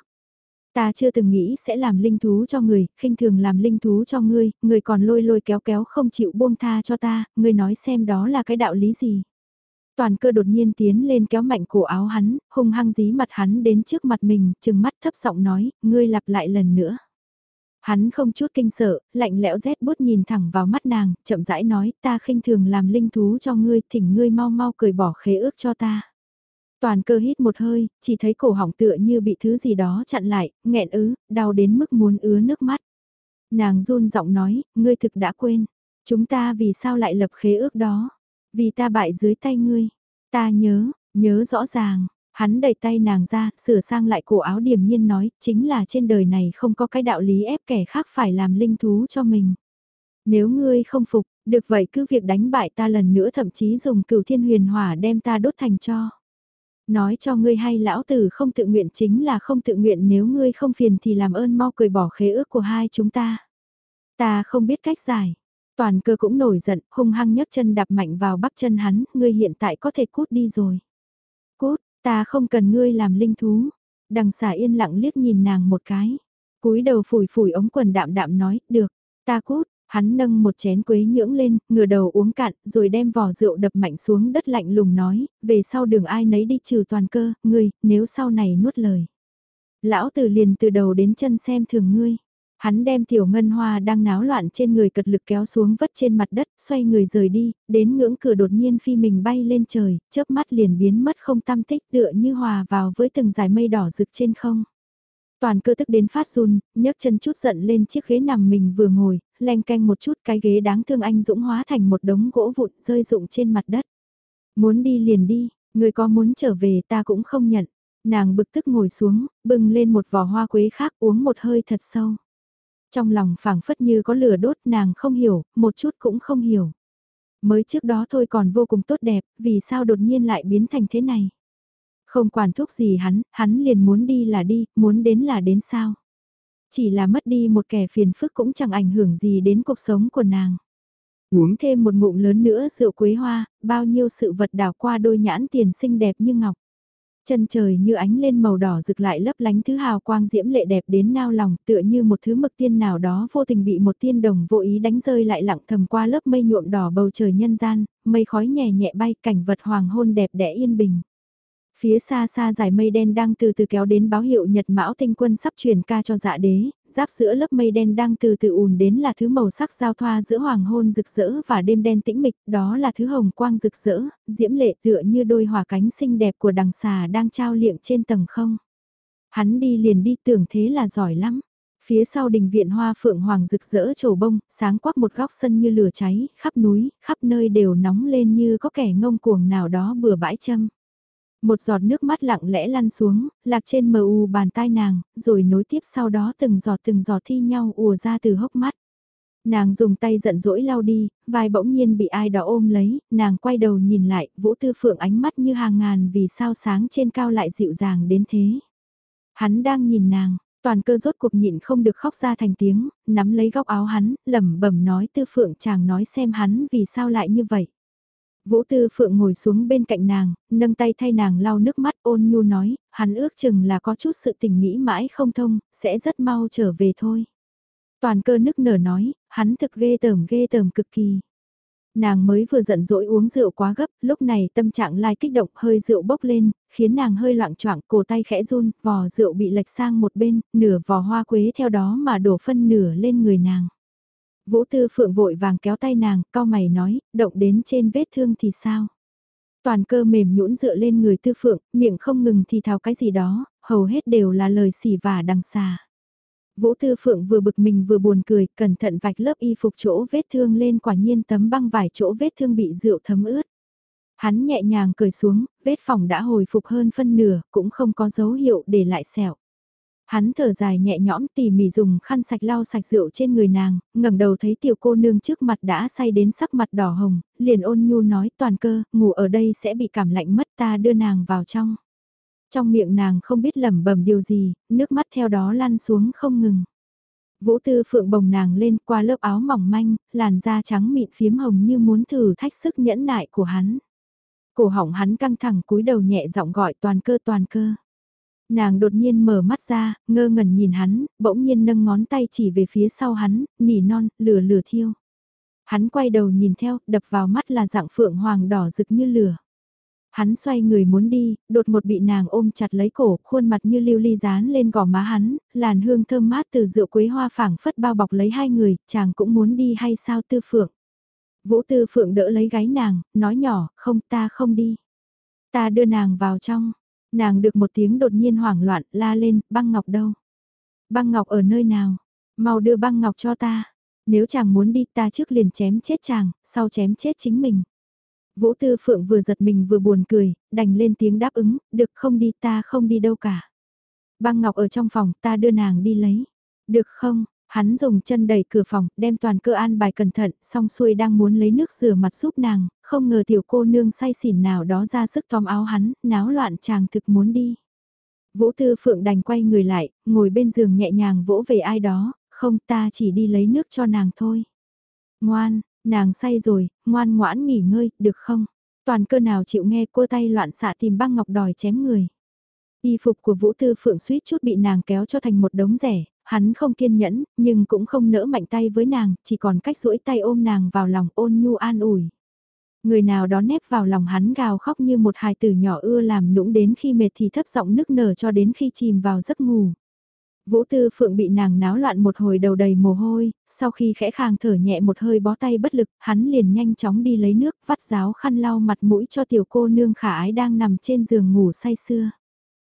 Ta chưa từng nghĩ sẽ làm linh thú cho người, khinh thường làm linh thú cho ngươi, ngươi còn lôi lôi kéo kéo không chịu buông tha cho ta, ngươi nói xem đó là cái đạo lý gì. Toàn cơ đột nhiên tiến lên kéo mạnh cổ áo hắn, hung hăng dí mặt hắn đến trước mặt mình, chừng mắt thấp giọng nói, ngươi lặp lại lần nữa. Hắn không chút kinh sợ, lạnh lẽo rét bút nhìn thẳng vào mắt nàng, chậm rãi nói, ta khinh thường làm linh thú cho ngươi, thỉnh ngươi mau mau cười bỏ khế ước cho ta. Toàn cơ hít một hơi, chỉ thấy cổ họng tựa như bị thứ gì đó chặn lại, nghẹn ứ, đau đến mức muốn ứa nước mắt. Nàng run giọng nói, ngươi thực đã quên, chúng ta vì sao lại lập khế ước đó. Vì ta bại dưới tay ngươi. Ta nhớ, nhớ rõ ràng. Hắn đẩy tay nàng ra, sửa sang lại cổ áo điềm nhiên nói, chính là trên đời này không có cái đạo lý ép kẻ khác phải làm linh thú cho mình. Nếu ngươi không phục, được vậy cứ việc đánh bại ta lần nữa thậm chí dùng cửu thiên huyền hỏa đem ta đốt thành cho. Nói cho ngươi hay lão tử không tự nguyện chính là không tự nguyện nếu ngươi không phiền thì làm ơn mau cười bỏ khế ước của hai chúng ta. Ta không biết cách giải, Toàn cơ cũng nổi giận, hung hăng nhấc chân đạp mạnh vào bắp chân hắn, ngươi hiện tại có thể cút đi rồi. Cút, ta không cần ngươi làm linh thú. Đằng xà yên lặng liếc nhìn nàng một cái. cúi đầu phủi phủi ống quần đạm đạm nói, được, ta cút. Hắn nâng một chén quế nhưỡng lên, ngửa đầu uống cạn, rồi đem vỏ rượu đập mạnh xuống đất lạnh lùng nói, về sau đường ai nấy đi trừ toàn cơ, ngươi, nếu sau này nuốt lời. Lão tử liền từ đầu đến chân xem thường ngươi. Hắn đem tiểu ngân hoa đang náo loạn trên người cật lực kéo xuống vất trên mặt đất, xoay người rời đi, đến ngưỡng cửa đột nhiên phi mình bay lên trời, chớp mắt liền biến mất không tam tích tựa như hòa vào với từng dải mây đỏ rực trên không. Toàn cơ tức đến phát run, nhấc chân chút giận lên chiếc ghế nằm mình vừa ngồi, len canh một chút cái ghế đáng thương anh dũng hóa thành một đống gỗ vụn rơi rụng trên mặt đất. Muốn đi liền đi, người có muốn trở về ta cũng không nhận. Nàng bực tức ngồi xuống, bưng lên một vò hoa quế khác uống một hơi thật sâu. Trong lòng phảng phất như có lửa đốt nàng không hiểu, một chút cũng không hiểu. Mới trước đó thôi còn vô cùng tốt đẹp, vì sao đột nhiên lại biến thành thế này. Không quản thúc gì hắn, hắn liền muốn đi là đi, muốn đến là đến sao. Chỉ là mất đi một kẻ phiền phức cũng chẳng ảnh hưởng gì đến cuộc sống của nàng. Uống thêm một ngụm lớn nữa rượu quế hoa, bao nhiêu sự vật đảo qua đôi nhãn tiền xinh đẹp như ngọc. Chân trời như ánh lên màu đỏ rực lại lấp lánh thứ hào quang diễm lệ đẹp đến nao lòng tựa như một thứ mực tiên nào đó vô tình bị một tiên đồng vô ý đánh rơi lại lặng thầm qua lớp mây nhuộm đỏ bầu trời nhân gian, mây khói nhẹ nhẹ bay cảnh vật hoàng hôn đẹp đẽ yên bình. Phía xa xa dài mây đen đang từ từ kéo đến báo hiệu Nhật Mão tinh quân sắp truyền ca cho dạ đế, giáp giữa lớp mây đen đang từ từ ùn đến là thứ màu sắc giao thoa giữa hoàng hôn rực rỡ và đêm đen tĩnh mịch, đó là thứ hồng quang rực rỡ, diễm lệ tựa như đôi hòa cánh xinh đẹp của đằng xà đang trao liệng trên tầng không. Hắn đi liền đi tưởng thế là giỏi lắm. Phía sau đình viện hoa phượng hoàng rực rỡ trổ bông, sáng quắc một góc sân như lửa cháy, khắp núi, khắp nơi đều nóng lên như có kẻ ngông cuồng nào đó bừa bãi châm. Một giọt nước mắt lặng lẽ lăn xuống, lạc trên mờ u bàn tay nàng, rồi nối tiếp sau đó từng giọt từng giọt thi nhau ùa ra từ hốc mắt. Nàng dùng tay giận dỗi lau đi, vai bỗng nhiên bị ai đó ôm lấy, nàng quay đầu nhìn lại, vũ tư phượng ánh mắt như hàng ngàn vì sao sáng trên cao lại dịu dàng đến thế. Hắn đang nhìn nàng, toàn cơ rốt cuộc nhịn không được khóc ra thành tiếng, nắm lấy góc áo hắn, lẩm bẩm nói tư phượng chàng nói xem hắn vì sao lại như vậy. Vũ Tư Phượng ngồi xuống bên cạnh nàng, nâng tay thay nàng lau nước mắt ôn nhu nói, hắn ước chừng là có chút sự tình nghĩ mãi không thông, sẽ rất mau trở về thôi. Toàn cơ nức nở nói, hắn thực ghê tởm ghê tởm cực kỳ. Nàng mới vừa giận dỗi uống rượu quá gấp, lúc này tâm trạng lai kích động hơi rượu bốc lên, khiến nàng hơi loạn choạng cổ tay khẽ run, vò rượu bị lệch sang một bên, nửa vò hoa quế theo đó mà đổ phân nửa lên người nàng. Vũ Tư Phượng vội vàng kéo tay nàng, cao mày nói, động đến trên vết thương thì sao? Toàn cơ mềm nhũn dựa lên người Tư Phượng, miệng không ngừng thì thào cái gì đó, hầu hết đều là lời xỉ vả đằng xà. Vũ Tư Phượng vừa bực mình vừa buồn cười, cẩn thận vạch lớp y phục chỗ vết thương lên quả nhiên tấm băng vải chỗ vết thương bị rượu thấm ướt. Hắn nhẹ nhàng cười xuống, vết phòng đã hồi phục hơn phân nửa, cũng không có dấu hiệu để lại sẹo. Hắn thở dài nhẹ nhõm tỉ mỉ dùng khăn sạch lau sạch rượu trên người nàng, ngẩng đầu thấy tiểu cô nương trước mặt đã say đến sắc mặt đỏ hồng, liền ôn nhu nói toàn cơ, ngủ ở đây sẽ bị cảm lạnh mất ta đưa nàng vào trong. Trong miệng nàng không biết lẩm bẩm điều gì, nước mắt theo đó lăn xuống không ngừng. Vũ tư phượng bồng nàng lên qua lớp áo mỏng manh, làn da trắng mịn phiếm hồng như muốn thử thách sức nhẫn nại của hắn. Cổ họng hắn căng thẳng cúi đầu nhẹ giọng gọi toàn cơ toàn cơ. Nàng đột nhiên mở mắt ra, ngơ ngẩn nhìn hắn, bỗng nhiên nâng ngón tay chỉ về phía sau hắn, nỉ non, lửa lửa thiêu. Hắn quay đầu nhìn theo, đập vào mắt là dạng phượng hoàng đỏ rực như lửa. Hắn xoay người muốn đi, đột một bị nàng ôm chặt lấy cổ, khuôn mặt như lưu ly dán lên gò má hắn, làn hương thơm mát từ rượu quế hoa phảng phất bao bọc lấy hai người, chàng cũng muốn đi hay sao tư phượng. Vũ tư phượng đỡ lấy gáy nàng, nói nhỏ, không ta không đi. Ta đưa nàng vào trong, Nàng được một tiếng đột nhiên hoảng loạn, la lên, băng ngọc đâu? Băng ngọc ở nơi nào? Mau đưa băng ngọc cho ta. Nếu chàng muốn đi ta trước liền chém chết chàng, sau chém chết chính mình. Vũ Tư Phượng vừa giật mình vừa buồn cười, đành lên tiếng đáp ứng, được không đi ta không đi đâu cả. Băng Ngọc ở trong phòng ta đưa nàng đi lấy. Được không, Hắn dùng chân đẩy cửa phòng, đem toàn cơ an bài cẩn thận, xong xuôi đang muốn lấy nước rửa mặt giúp nàng, không ngờ tiểu cô nương say xỉn nào đó ra sức tóm áo hắn, náo loạn chàng thực muốn đi. Vũ Tư Phượng đành quay người lại, ngồi bên giường nhẹ nhàng vỗ về ai đó, không ta chỉ đi lấy nước cho nàng thôi. Ngoan, nàng say rồi, ngoan ngoãn nghỉ ngơi, được không? Toàn cơ nào chịu nghe cô tay loạn xạ tìm băng ngọc đòi chém người. Y phục của Vũ Tư Phượng suýt chút bị nàng kéo cho thành một đống rẻ, Hắn không kiên nhẫn, nhưng cũng không nỡ mạnh tay với nàng, chỉ còn cách duỗi tay ôm nàng vào lòng ôn nhu an ủi. Người nào đó nép vào lòng hắn gào khóc như một hài tử nhỏ ưa làm nũng đến khi mệt thì thấp giọng nức nở cho đến khi chìm vào giấc ngủ. Vũ Tư Phượng bị nàng náo loạn một hồi đầu đầy mồ hôi, sau khi khẽ khàng thở nhẹ một hơi bó tay bất lực, hắn liền nhanh chóng đi lấy nước, vắt ráo khăn lau mặt mũi cho tiểu cô nương khả ái đang nằm trên giường ngủ say sưa.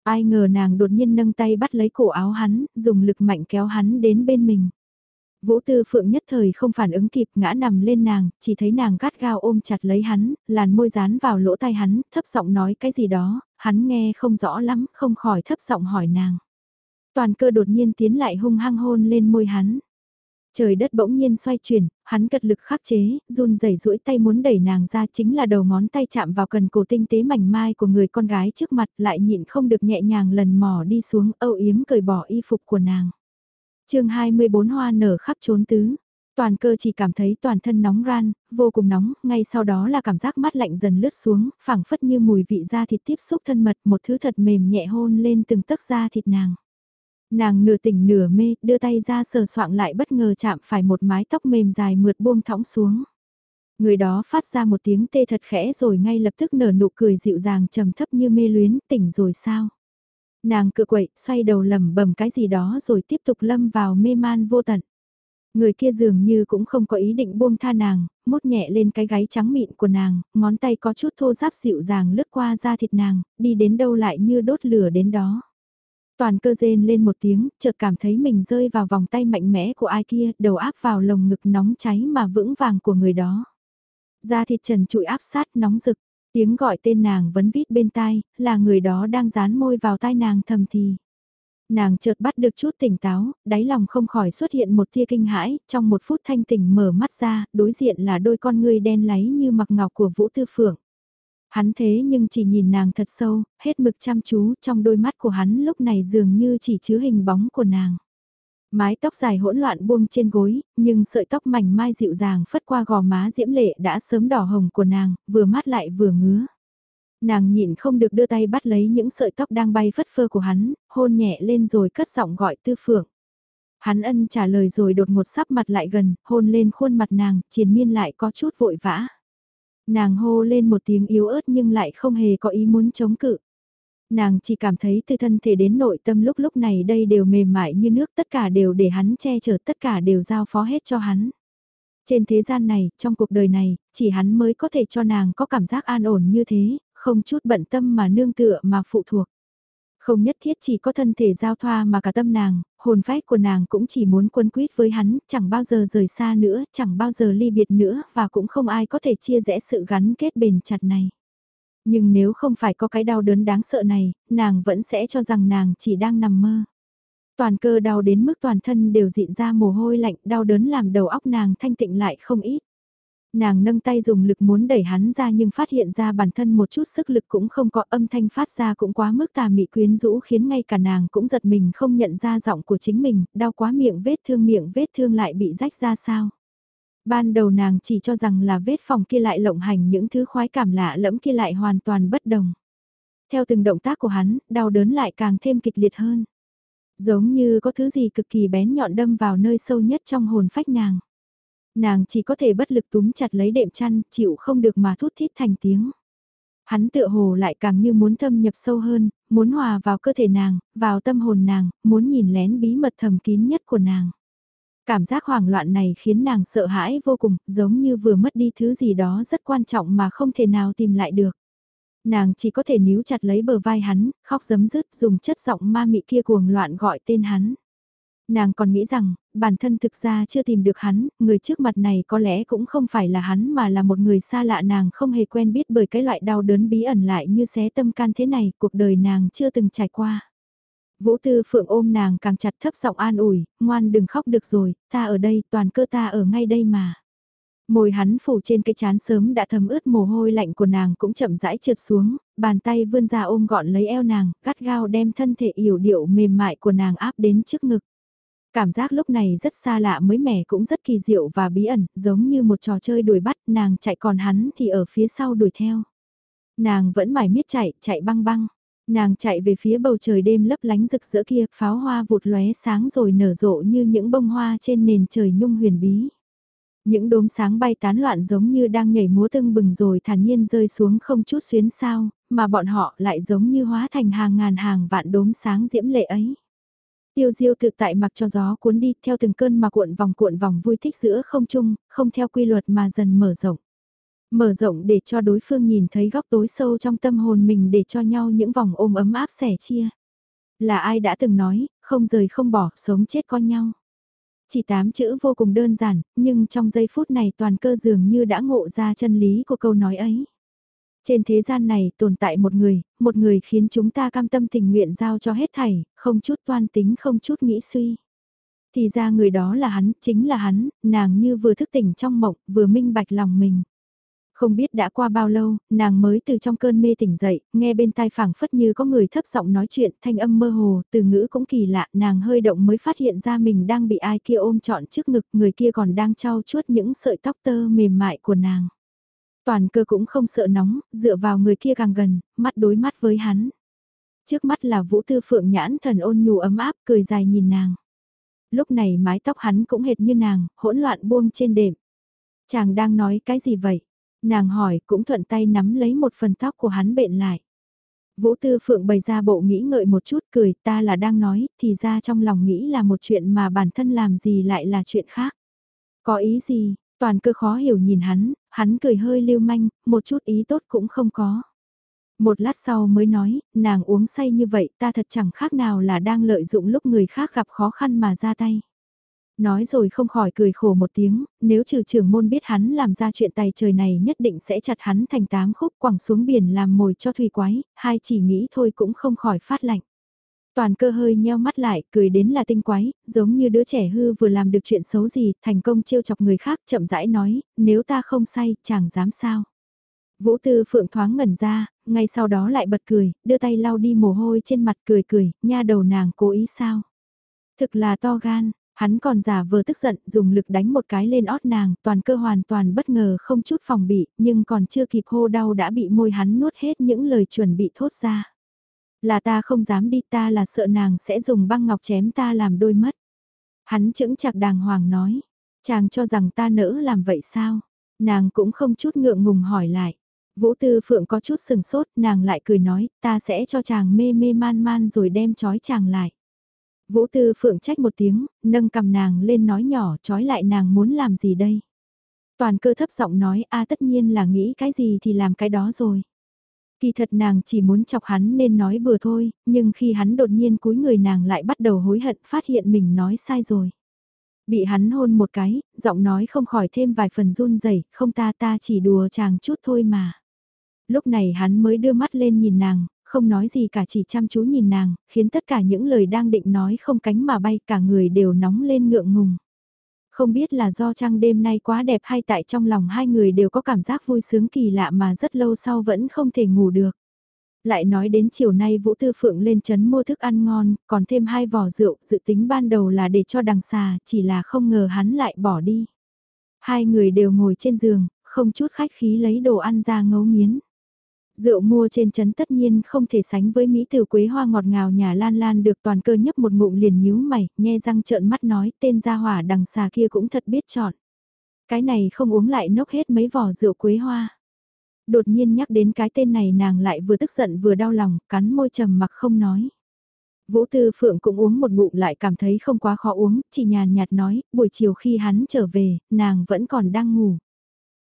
Ai ngờ nàng đột nhiên nâng tay bắt lấy cổ áo hắn, dùng lực mạnh kéo hắn đến bên mình. Vũ Tư Phượng nhất thời không phản ứng kịp ngã nằm lên nàng, chỉ thấy nàng gắt gao ôm chặt lấy hắn, làn môi dán vào lỗ tai hắn, thấp giọng nói cái gì đó, hắn nghe không rõ lắm, không khỏi thấp giọng hỏi nàng. Toàn cơ đột nhiên tiến lại hung hăng hôn lên môi hắn. Trời đất bỗng nhiên xoay chuyển, hắn cật lực khắc chế, run rẩy duỗi tay muốn đẩy nàng ra chính là đầu ngón tay chạm vào cần cổ tinh tế mảnh mai của người con gái trước mặt lại nhịn không được nhẹ nhàng lần mò đi xuống âu yếm cởi bỏ y phục của nàng. chương 24 hoa nở khắp trốn tứ, Toàn cơ chỉ cảm thấy toàn thân nóng ran, vô cùng nóng, ngay sau đó là cảm giác mát lạnh dần lướt xuống, phảng phất như mùi vị da thịt tiếp xúc thân mật, một thứ thật mềm nhẹ hôn lên từng tấc da thịt nàng. Nàng nửa tỉnh nửa mê, đưa tay ra sờ soạng lại bất ngờ chạm phải một mái tóc mềm dài mượt buông thõng xuống. Người đó phát ra một tiếng tê thật khẽ rồi ngay lập tức nở nụ cười dịu dàng trầm thấp như mê luyến, tỉnh rồi sao? Nàng cự quậy, xoay đầu lầm bầm cái gì đó rồi tiếp tục lâm vào mê man vô tận. Người kia dường như cũng không có ý định buông tha nàng, mút nhẹ lên cái gáy trắng mịn của nàng, ngón tay có chút thô ráp dịu dàng lướt qua da thịt nàng, đi đến đâu lại như đốt lửa đến đó. Toàn cơ rên lên một tiếng, chợt cảm thấy mình rơi vào vòng tay mạnh mẽ của ai kia, đầu áp vào lồng ngực nóng cháy mà vững vàng của người đó. Da thịt trần trụi áp sát nóng rực, tiếng gọi tên nàng vẫn vít bên tai, là người đó đang dán môi vào tai nàng thầm thì. Nàng chợt bắt được chút tỉnh táo, đáy lòng không khỏi xuất hiện một tia kinh hãi, trong một phút thanh tỉnh mở mắt ra, đối diện là đôi con ngươi đen láy như mặc ngọc của Vũ Tư Phượng. Hắn thế nhưng chỉ nhìn nàng thật sâu, hết mực chăm chú, trong đôi mắt của hắn lúc này dường như chỉ chứa hình bóng của nàng. Mái tóc dài hỗn loạn buông trên gối, nhưng sợi tóc mảnh mai dịu dàng phất qua gò má diễm lệ đã sớm đỏ hồng của nàng, vừa mát lại vừa ngứa. Nàng nhịn không được đưa tay bắt lấy những sợi tóc đang bay phất phơ của hắn, hôn nhẹ lên rồi cất giọng gọi tư phượng. Hắn ân trả lời rồi đột ngột sắp mặt lại gần, hôn lên khuôn mặt nàng, triền miên lại có chút vội vã. Nàng hô lên một tiếng yếu ớt nhưng lại không hề có ý muốn chống cự. Nàng chỉ cảm thấy từ thân thể đến nội tâm lúc lúc này đây đều mềm mại như nước tất cả đều để hắn che chở tất cả đều giao phó hết cho hắn. Trên thế gian này, trong cuộc đời này, chỉ hắn mới có thể cho nàng có cảm giác an ổn như thế, không chút bận tâm mà nương tựa mà phụ thuộc. Không nhất thiết chỉ có thân thể giao thoa mà cả tâm nàng, hồn phách của nàng cũng chỉ muốn quân quýt với hắn, chẳng bao giờ rời xa nữa, chẳng bao giờ ly biệt nữa và cũng không ai có thể chia rẽ sự gắn kết bền chặt này. Nhưng nếu không phải có cái đau đớn đáng sợ này, nàng vẫn sẽ cho rằng nàng chỉ đang nằm mơ. Toàn cơ đau đến mức toàn thân đều dịn ra mồ hôi lạnh, đau đớn làm đầu óc nàng thanh tịnh lại không ít. Nàng nâng tay dùng lực muốn đẩy hắn ra nhưng phát hiện ra bản thân một chút sức lực cũng không có âm thanh phát ra cũng quá mức tà mị quyến rũ khiến ngay cả nàng cũng giật mình không nhận ra giọng của chính mình, đau quá miệng vết thương miệng vết thương lại bị rách ra sao. Ban đầu nàng chỉ cho rằng là vết phòng kia lại lộng hành những thứ khoái cảm lạ lẫm kia lại hoàn toàn bất đồng. Theo từng động tác của hắn, đau đớn lại càng thêm kịch liệt hơn. Giống như có thứ gì cực kỳ bén nhọn đâm vào nơi sâu nhất trong hồn phách nàng. Nàng chỉ có thể bất lực túm chặt lấy đệm chăn, chịu không được mà thút thít thành tiếng. Hắn tựa hồ lại càng như muốn thâm nhập sâu hơn, muốn hòa vào cơ thể nàng, vào tâm hồn nàng, muốn nhìn lén bí mật thầm kín nhất của nàng. Cảm giác hoảng loạn này khiến nàng sợ hãi vô cùng, giống như vừa mất đi thứ gì đó rất quan trọng mà không thể nào tìm lại được. Nàng chỉ có thể níu chặt lấy bờ vai hắn, khóc giấm dứt dùng chất giọng ma mị kia cuồng loạn gọi tên hắn. Nàng còn nghĩ rằng, bản thân thực ra chưa tìm được hắn, người trước mặt này có lẽ cũng không phải là hắn mà là một người xa lạ nàng không hề quen biết bởi cái loại đau đớn bí ẩn lại như xé tâm can thế này, cuộc đời nàng chưa từng trải qua. Vũ Tư Phượng ôm nàng càng chặt thấp giọng an ủi, ngoan đừng khóc được rồi, ta ở đây, toàn cơ ta ở ngay đây mà. Môi hắn phủ trên cái chán sớm đã thấm ướt mồ hôi lạnh của nàng cũng chậm rãi trượt xuống, bàn tay vươn ra ôm gọn lấy eo nàng, gắt gao đem thân thể yểu điệu mềm mại của nàng áp đến trước ngực. Cảm giác lúc này rất xa lạ mới mẻ cũng rất kỳ diệu và bí ẩn, giống như một trò chơi đuổi bắt, nàng chạy còn hắn thì ở phía sau đuổi theo. Nàng vẫn mải miết chạy, chạy băng băng. Nàng chạy về phía bầu trời đêm lấp lánh rực rỡ kia, pháo hoa vụt lóe sáng rồi nở rộ như những bông hoa trên nền trời nhung huyền bí. Những đốm sáng bay tán loạn giống như đang nhảy múa tưng bừng rồi thản nhiên rơi xuống không chút xuyến sao, mà bọn họ lại giống như hóa thành hàng ngàn hàng vạn đốm sáng diễm lệ ấy. Tiêu diêu tự tại mặc cho gió cuốn đi theo từng cơn mà cuộn vòng cuộn vòng vui thích giữa không trung, không theo quy luật mà dần mở rộng. Mở rộng để cho đối phương nhìn thấy góc tối sâu trong tâm hồn mình để cho nhau những vòng ôm ấm áp sẻ chia. Là ai đã từng nói, không rời không bỏ, sống chết con nhau. Chỉ tám chữ vô cùng đơn giản, nhưng trong giây phút này toàn cơ dường như đã ngộ ra chân lý của câu nói ấy. Trên thế gian này tồn tại một người, một người khiến chúng ta cam tâm tình nguyện giao cho hết thảy, không chút toan tính không chút nghĩ suy. Thì ra người đó là hắn, chính là hắn, nàng như vừa thức tỉnh trong mộng, vừa minh bạch lòng mình. Không biết đã qua bao lâu, nàng mới từ trong cơn mê tỉnh dậy, nghe bên tai phảng phất như có người thấp giọng nói chuyện, thanh âm mơ hồ, từ ngữ cũng kỳ lạ, nàng hơi động mới phát hiện ra mình đang bị ai kia ôm trọn trước ngực, người kia còn đang trao chuốt những sợi tóc tơ mềm mại của nàng. Toàn cơ cũng không sợ nóng, dựa vào người kia càng gần, mắt đối mắt với hắn. Trước mắt là Vũ Tư Phượng nhãn thần ôn nhu ấm áp, cười dài nhìn nàng. Lúc này mái tóc hắn cũng hệt như nàng, hỗn loạn buông trên đệm. Chàng đang nói cái gì vậy? Nàng hỏi cũng thuận tay nắm lấy một phần tóc của hắn bện lại. Vũ Tư Phượng bày ra bộ nghĩ ngợi một chút cười ta là đang nói, thì ra trong lòng nghĩ là một chuyện mà bản thân làm gì lại là chuyện khác. Có ý gì, toàn cơ khó hiểu nhìn hắn, hắn cười hơi lưu manh, một chút ý tốt cũng không có. Một lát sau mới nói, nàng uống say như vậy ta thật chẳng khác nào là đang lợi dụng lúc người khác gặp khó khăn mà ra tay. Nói rồi không khỏi cười khổ một tiếng, nếu trừ trưởng môn biết hắn làm ra chuyện tài trời này nhất định sẽ chặt hắn thành tám khúc quẳng xuống biển làm mồi cho thủy quái, hai chỉ nghĩ thôi cũng không khỏi phát lạnh. Toàn cơ hơi nheo mắt lại, cười đến là tinh quái, giống như đứa trẻ hư vừa làm được chuyện xấu gì, thành công trêu chọc người khác, chậm rãi nói, nếu ta không say, chẳng dám sao. Vũ Tư Phượng thoáng ngẩn ra, ngay sau đó lại bật cười, đưa tay lau đi mồ hôi trên mặt cười cười, nha đầu nàng cố ý sao. Thực là to gan, Hắn còn giả vờ tức giận, dùng lực đánh một cái lên ót nàng, toàn cơ hoàn toàn bất ngờ không chút phòng bị, nhưng còn chưa kịp hô đau đã bị môi hắn nuốt hết những lời chuẩn bị thốt ra. Là ta không dám đi ta là sợ nàng sẽ dùng băng ngọc chém ta làm đôi mất. Hắn chững chạc đàng hoàng nói, chàng cho rằng ta nỡ làm vậy sao? Nàng cũng không chút ngượng ngùng hỏi lại. Vũ Tư Phượng có chút sừng sốt, nàng lại cười nói, ta sẽ cho chàng mê mê man man rồi đem chói chàng lại. Vũ Tư Phượng trách một tiếng, nâng cầm nàng lên nói nhỏ trói lại nàng muốn làm gì đây. Toàn cơ thấp giọng nói a tất nhiên là nghĩ cái gì thì làm cái đó rồi. Kỳ thật nàng chỉ muốn chọc hắn nên nói bừa thôi, nhưng khi hắn đột nhiên cúi người nàng lại bắt đầu hối hận phát hiện mình nói sai rồi. Bị hắn hôn một cái, giọng nói không khỏi thêm vài phần run rẩy không ta ta chỉ đùa chàng chút thôi mà. Lúc này hắn mới đưa mắt lên nhìn nàng, không nói gì cả chỉ chăm chú nhìn nàng, khiến tất cả những lời đang định nói không cánh mà bay cả người đều nóng lên ngượng ngùng. Không biết là do trăng đêm nay quá đẹp hay tại trong lòng hai người đều có cảm giác vui sướng kỳ lạ mà rất lâu sau vẫn không thể ngủ được. Lại nói đến chiều nay Vũ Tư Phượng lên chấn mua thức ăn ngon, còn thêm hai vò rượu, dự tính ban đầu là để cho đằng xà, chỉ là không ngờ hắn lại bỏ đi. Hai người đều ngồi trên giường, không chút khách khí lấy đồ ăn ra ngấu nghiến. Rượu mua trên chấn tất nhiên không thể sánh với Mỹ từ quế hoa ngọt ngào nhà lan lan được toàn cơ nhấp một ngụm liền nhíu mày, nghe răng trợn mắt nói tên gia hỏa đằng xà kia cũng thật biết chọn. Cái này không uống lại nốc hết mấy vỏ rượu quế hoa. Đột nhiên nhắc đến cái tên này nàng lại vừa tức giận vừa đau lòng, cắn môi trầm mặc không nói. Vũ Tư Phượng cũng uống một ngụm lại cảm thấy không quá khó uống, chỉ nhàn nhạt nói, buổi chiều khi hắn trở về, nàng vẫn còn đang ngủ.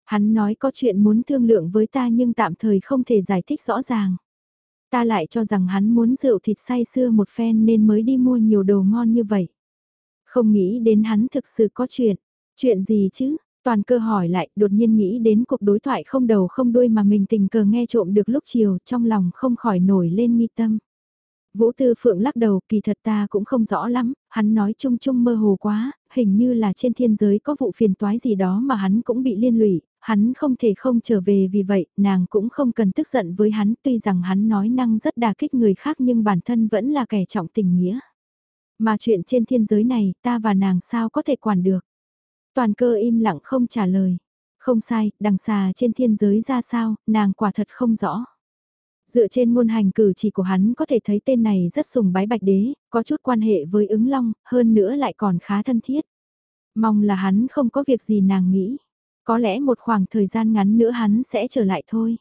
Hắn nói có chuyện muốn thương lượng với ta nhưng tạm thời không thể giải thích rõ ràng. Ta lại cho rằng hắn muốn rượu thịt say xưa một phen nên mới đi mua nhiều đồ ngon như vậy. Không nghĩ đến hắn thực sự có chuyện. Chuyện gì chứ? Toàn cơ hỏi lại, đột nhiên nghĩ đến cuộc đối thoại không đầu không đuôi mà mình tình cờ nghe trộm được lúc chiều, trong lòng không khỏi nổi lên nghi tâm. Vũ Tư Phượng lắc đầu, kỳ thật ta cũng không rõ lắm, hắn nói chung chung mơ hồ quá, hình như là trên thiên giới có vụ phiền toái gì đó mà hắn cũng bị liên lụy, hắn không thể không trở về vì vậy, nàng cũng không cần tức giận với hắn tuy rằng hắn nói năng rất đà kích người khác nhưng bản thân vẫn là kẻ trọng tình nghĩa. Mà chuyện trên thiên giới này ta và nàng sao có thể quản được. Toàn cơ im lặng không trả lời. Không sai, đằng xà trên thiên giới ra sao, nàng quả thật không rõ. Dựa trên ngôn hành cử chỉ của hắn có thể thấy tên này rất sùng bái bạch đế, có chút quan hệ với ứng long, hơn nữa lại còn khá thân thiết. Mong là hắn không có việc gì nàng nghĩ. Có lẽ một khoảng thời gian ngắn nữa hắn sẽ trở lại thôi.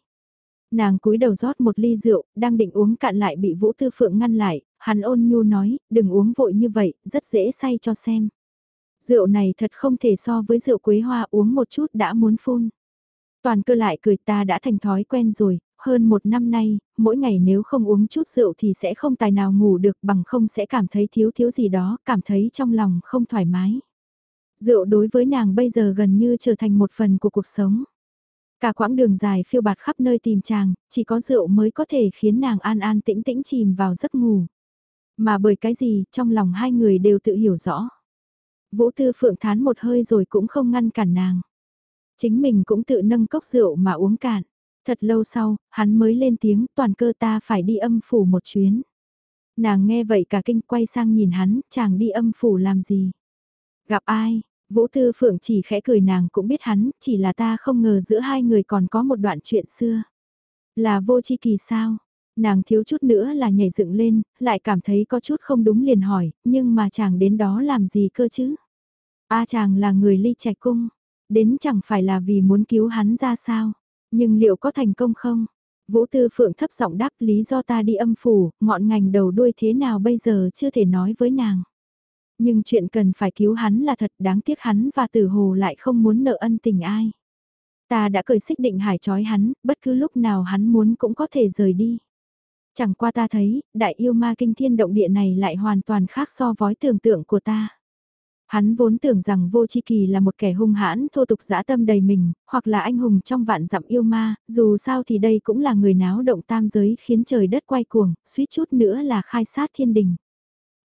Nàng cúi đầu rót một ly rượu, đang định uống cạn lại bị Vũ Tư Phượng ngăn lại, hắn ôn nhu nói, đừng uống vội như vậy, rất dễ say cho xem. Rượu này thật không thể so với rượu quế hoa uống một chút đã muốn phun. Toàn cơ lại cười ta đã thành thói quen rồi, hơn một năm nay, mỗi ngày nếu không uống chút rượu thì sẽ không tài nào ngủ được bằng không sẽ cảm thấy thiếu thiếu gì đó, cảm thấy trong lòng không thoải mái. Rượu đối với nàng bây giờ gần như trở thành một phần của cuộc sống. Cả quãng đường dài phiêu bạt khắp nơi tìm chàng, chỉ có rượu mới có thể khiến nàng an an tĩnh tĩnh chìm vào giấc ngủ. Mà bởi cái gì, trong lòng hai người đều tự hiểu rõ. Vũ Tư Phượng thán một hơi rồi cũng không ngăn cản nàng. Chính mình cũng tự nâng cốc rượu mà uống cạn. Thật lâu sau, hắn mới lên tiếng toàn cơ ta phải đi âm phủ một chuyến. Nàng nghe vậy cả kinh quay sang nhìn hắn, chàng đi âm phủ làm gì? Gặp ai? Vũ Tư Phượng chỉ khẽ cười nàng cũng biết hắn, chỉ là ta không ngờ giữa hai người còn có một đoạn chuyện xưa. Là vô chi kỳ sao? Nàng thiếu chút nữa là nhảy dựng lên, lại cảm thấy có chút không đúng liền hỏi, nhưng mà chàng đến đó làm gì cơ chứ? A chàng là người ly trạch cung, đến chẳng phải là vì muốn cứu hắn ra sao? Nhưng liệu có thành công không? Vũ Tư Phượng thấp giọng đáp lý do ta đi âm phủ, ngọn ngành đầu đuôi thế nào bây giờ chưa thể nói với nàng. Nhưng chuyện cần phải cứu hắn là thật đáng tiếc hắn và tử hồ lại không muốn nợ ân tình ai. Ta đã cởi xích định hải trói hắn, bất cứ lúc nào hắn muốn cũng có thể rời đi. Chẳng qua ta thấy, đại yêu ma kinh thiên động địa này lại hoàn toàn khác so với tưởng tượng của ta. Hắn vốn tưởng rằng vô chi kỳ là một kẻ hung hãn thô tục dã tâm đầy mình, hoặc là anh hùng trong vạn dặm yêu ma, dù sao thì đây cũng là người náo động tam giới khiến trời đất quay cuồng, suýt chút nữa là khai sát thiên đình.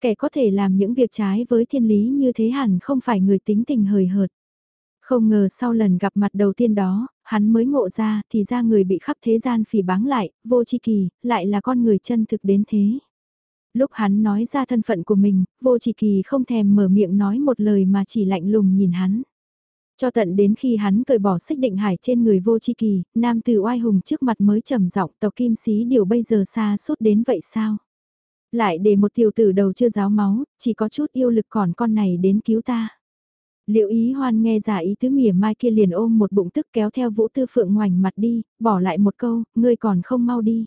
Kẻ có thể làm những việc trái với thiên lý như thế hẳn không phải người tính tình hời hợt. Không ngờ sau lần gặp mặt đầu tiên đó, hắn mới ngộ ra thì ra người bị khắp thế gian phỉ báng lại, vô chi kỳ, lại là con người chân thực đến thế. Lúc hắn nói ra thân phận của mình, vô chỉ kỳ không thèm mở miệng nói một lời mà chỉ lạnh lùng nhìn hắn. Cho tận đến khi hắn cởi bỏ xích định hải trên người vô chi kỳ, nam từ oai hùng trước mặt mới trầm giọng tộc kim sĩ điều bây giờ xa suốt đến vậy sao? Lại để một tiểu tử đầu chưa giáo máu, chỉ có chút yêu lực còn con này đến cứu ta. Liệu ý hoan nghe giả ý tứ mỉa mai kia liền ôm một bụng tức kéo theo vũ tư phượng ngoảnh mặt đi, bỏ lại một câu, ngươi còn không mau đi.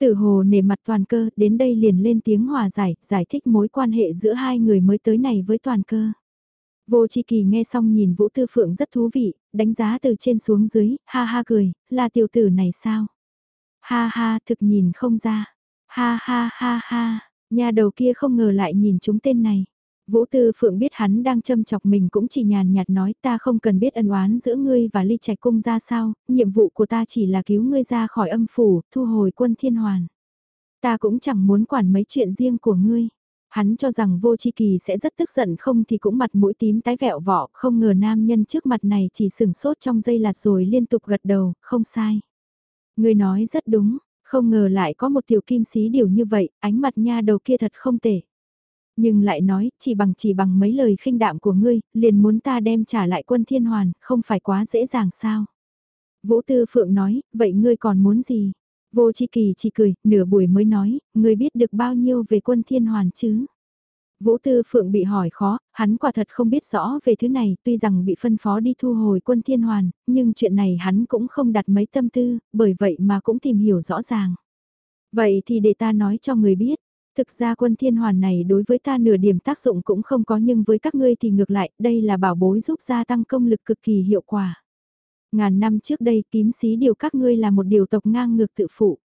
Tử hồ nể mặt toàn cơ, đến đây liền lên tiếng hòa giải, giải thích mối quan hệ giữa hai người mới tới này với toàn cơ. Vô chi kỳ nghe xong nhìn Vũ Tư Phượng rất thú vị, đánh giá từ trên xuống dưới, ha ha cười, là tiểu tử này sao? Ha ha, thực nhìn không ra. Ha ha ha ha, nhà đầu kia không ngờ lại nhìn chúng tên này. Vũ Tư Phượng biết hắn đang châm chọc mình cũng chỉ nhàn nhạt nói ta không cần biết ân oán giữa ngươi và ly trạch cung ra sao, nhiệm vụ của ta chỉ là cứu ngươi ra khỏi âm phủ, thu hồi quân thiên hoàn. Ta cũng chẳng muốn quản mấy chuyện riêng của ngươi. Hắn cho rằng vô chi kỳ sẽ rất tức giận không thì cũng mặt mũi tím tái vẹo vọ, không ngờ nam nhân trước mặt này chỉ sừng sốt trong giây lạt rồi liên tục gật đầu, không sai. Ngươi nói rất đúng, không ngờ lại có một tiểu kim xí điều như vậy, ánh mặt nha đầu kia thật không tệ. Nhưng lại nói, chỉ bằng chỉ bằng mấy lời khinh đạm của ngươi, liền muốn ta đem trả lại quân thiên hoàn, không phải quá dễ dàng sao. Vũ Tư Phượng nói, vậy ngươi còn muốn gì? Vô Chi Kỳ chỉ cười, nửa buổi mới nói, ngươi biết được bao nhiêu về quân thiên hoàn chứ? Vũ Tư Phượng bị hỏi khó, hắn quả thật không biết rõ về thứ này, tuy rằng bị phân phó đi thu hồi quân thiên hoàn, nhưng chuyện này hắn cũng không đặt mấy tâm tư, bởi vậy mà cũng tìm hiểu rõ ràng. Vậy thì để ta nói cho người biết, Thực ra quân thiên hoàn này đối với ta nửa điểm tác dụng cũng không có nhưng với các ngươi thì ngược lại, đây là bảo bối giúp gia tăng công lực cực kỳ hiệu quả. Ngàn năm trước đây tím xí điều các ngươi là một điều tộc ngang ngược tự phụ.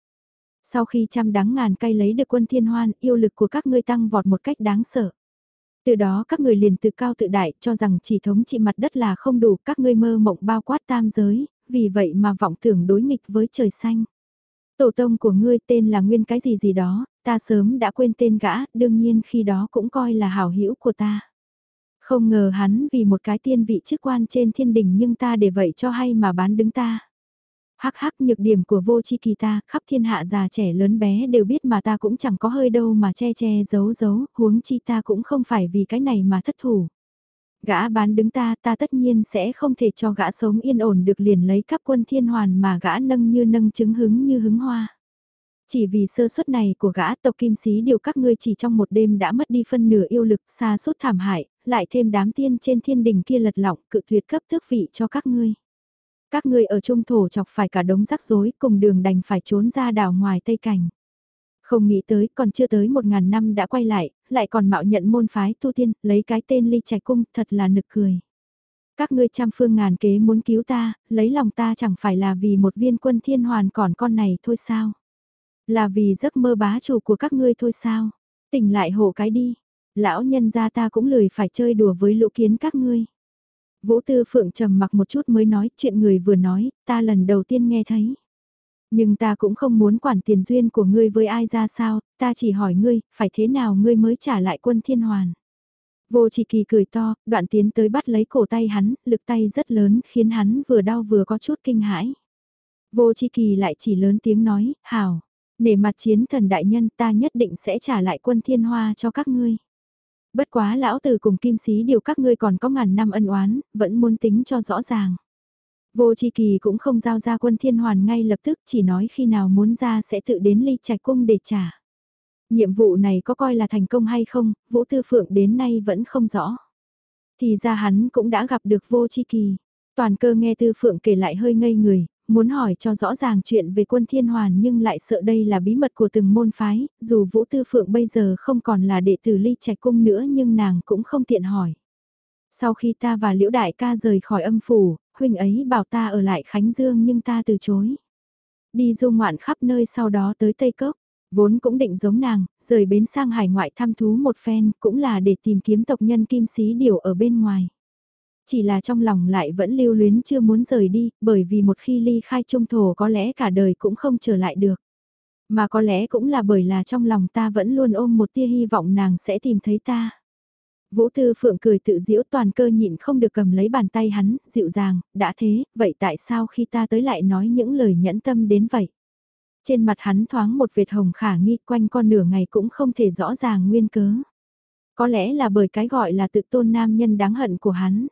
Sau khi trăm đắng ngàn cay lấy được quân thiên hoan, yêu lực của các ngươi tăng vọt một cách đáng sợ. Từ đó các người liền tự cao tự đại cho rằng chỉ thống trị mặt đất là không đủ các ngươi mơ mộng bao quát tam giới, vì vậy mà vọng tưởng đối nghịch với trời xanh. Tổ tông của ngươi tên là nguyên cái gì gì đó, ta sớm đã quên tên gã, đương nhiên khi đó cũng coi là hảo hữu của ta. Không ngờ hắn vì một cái tiên vị chức quan trên thiên đình nhưng ta để vậy cho hay mà bán đứng ta. Hắc hắc nhược điểm của vô chi kỳ ta, khắp thiên hạ già trẻ lớn bé đều biết mà ta cũng chẳng có hơi đâu mà che che giấu giấu, huống chi ta cũng không phải vì cái này mà thất thủ. Gã bán đứng ta, ta tất nhiên sẽ không thể cho gã sống yên ổn được liền lấy cắp quân thiên hoàn mà gã nâng như nâng chứng hứng như hứng hoa. Chỉ vì sơ suất này của gã tộc kim sĩ điều các ngươi chỉ trong một đêm đã mất đi phân nửa yêu lực xa suốt thảm hại, lại thêm đám tiên trên thiên đình kia lật lọng cự tuyệt cấp tước vị cho các ngươi. Các ngươi ở trung thổ chọc phải cả đống rắc rối cùng đường đành phải trốn ra đảo ngoài Tây Cảnh. Không nghĩ tới còn chưa tới một ngàn năm đã quay lại, lại còn mạo nhận môn phái tu tiên, lấy cái tên ly trạch cung thật là nực cười. Các ngươi trăm phương ngàn kế muốn cứu ta, lấy lòng ta chẳng phải là vì một viên quân thiên hoàn còn con này thôi sao? Là vì giấc mơ bá chủ của các ngươi thôi sao? Tỉnh lại hộ cái đi. Lão nhân gia ta cũng lười phải chơi đùa với lũ kiến các ngươi. Vũ Tư Phượng trầm mặc một chút mới nói chuyện người vừa nói, ta lần đầu tiên nghe thấy. Nhưng ta cũng không muốn quản tiền duyên của ngươi với ai ra sao, ta chỉ hỏi ngươi, phải thế nào ngươi mới trả lại quân thiên hoàn. Vô chỉ kỳ cười to, đoạn tiến tới bắt lấy cổ tay hắn, lực tay rất lớn khiến hắn vừa đau vừa có chút kinh hãi. Vô chi kỳ lại chỉ lớn tiếng nói, hảo, nể mặt chiến thần đại nhân ta nhất định sẽ trả lại quân thiên hoa cho các ngươi. Bất quá lão tử cùng kim sĩ điều các ngươi còn có ngàn năm ân oán, vẫn muốn tính cho rõ ràng. Vô chi kỳ cũng không giao ra quân thiên hoàn ngay lập tức chỉ nói khi nào muốn ra sẽ tự đến ly trạch cung để trả. Nhiệm vụ này có coi là thành công hay không, Vũ Tư Phượng đến nay vẫn không rõ. Thì ra hắn cũng đã gặp được vô chi kỳ. Toàn cơ nghe Tư Phượng kể lại hơi ngây người, muốn hỏi cho rõ ràng chuyện về quân thiên hoàn nhưng lại sợ đây là bí mật của từng môn phái, dù Vũ Tư Phượng bây giờ không còn là đệ tử ly trạch cung nữa nhưng nàng cũng không tiện hỏi. Sau khi ta và Liễu Đại ca rời khỏi âm phủ, huynh ấy bảo ta ở lại Khánh Dương nhưng ta từ chối. Đi du ngoạn khắp nơi sau đó tới Tây Cốc, vốn cũng định giống nàng, rời bến sang hải ngoại thăm thú một phen cũng là để tìm kiếm tộc nhân kim sĩ điều ở bên ngoài. Chỉ là trong lòng lại vẫn lưu luyến chưa muốn rời đi, bởi vì một khi ly khai trung thổ có lẽ cả đời cũng không trở lại được. Mà có lẽ cũng là bởi là trong lòng ta vẫn luôn ôm một tia hy vọng nàng sẽ tìm thấy ta. Vũ Tư Phượng cười tự diễu toàn cơ nhịn không được cầm lấy bàn tay hắn, dịu dàng, đã thế, vậy tại sao khi ta tới lại nói những lời nhẫn tâm đến vậy? Trên mặt hắn thoáng một vệt hồng khả nghi quanh con nửa ngày cũng không thể rõ ràng nguyên cớ. Có lẽ là bởi cái gọi là tự tôn nam nhân đáng hận của hắn.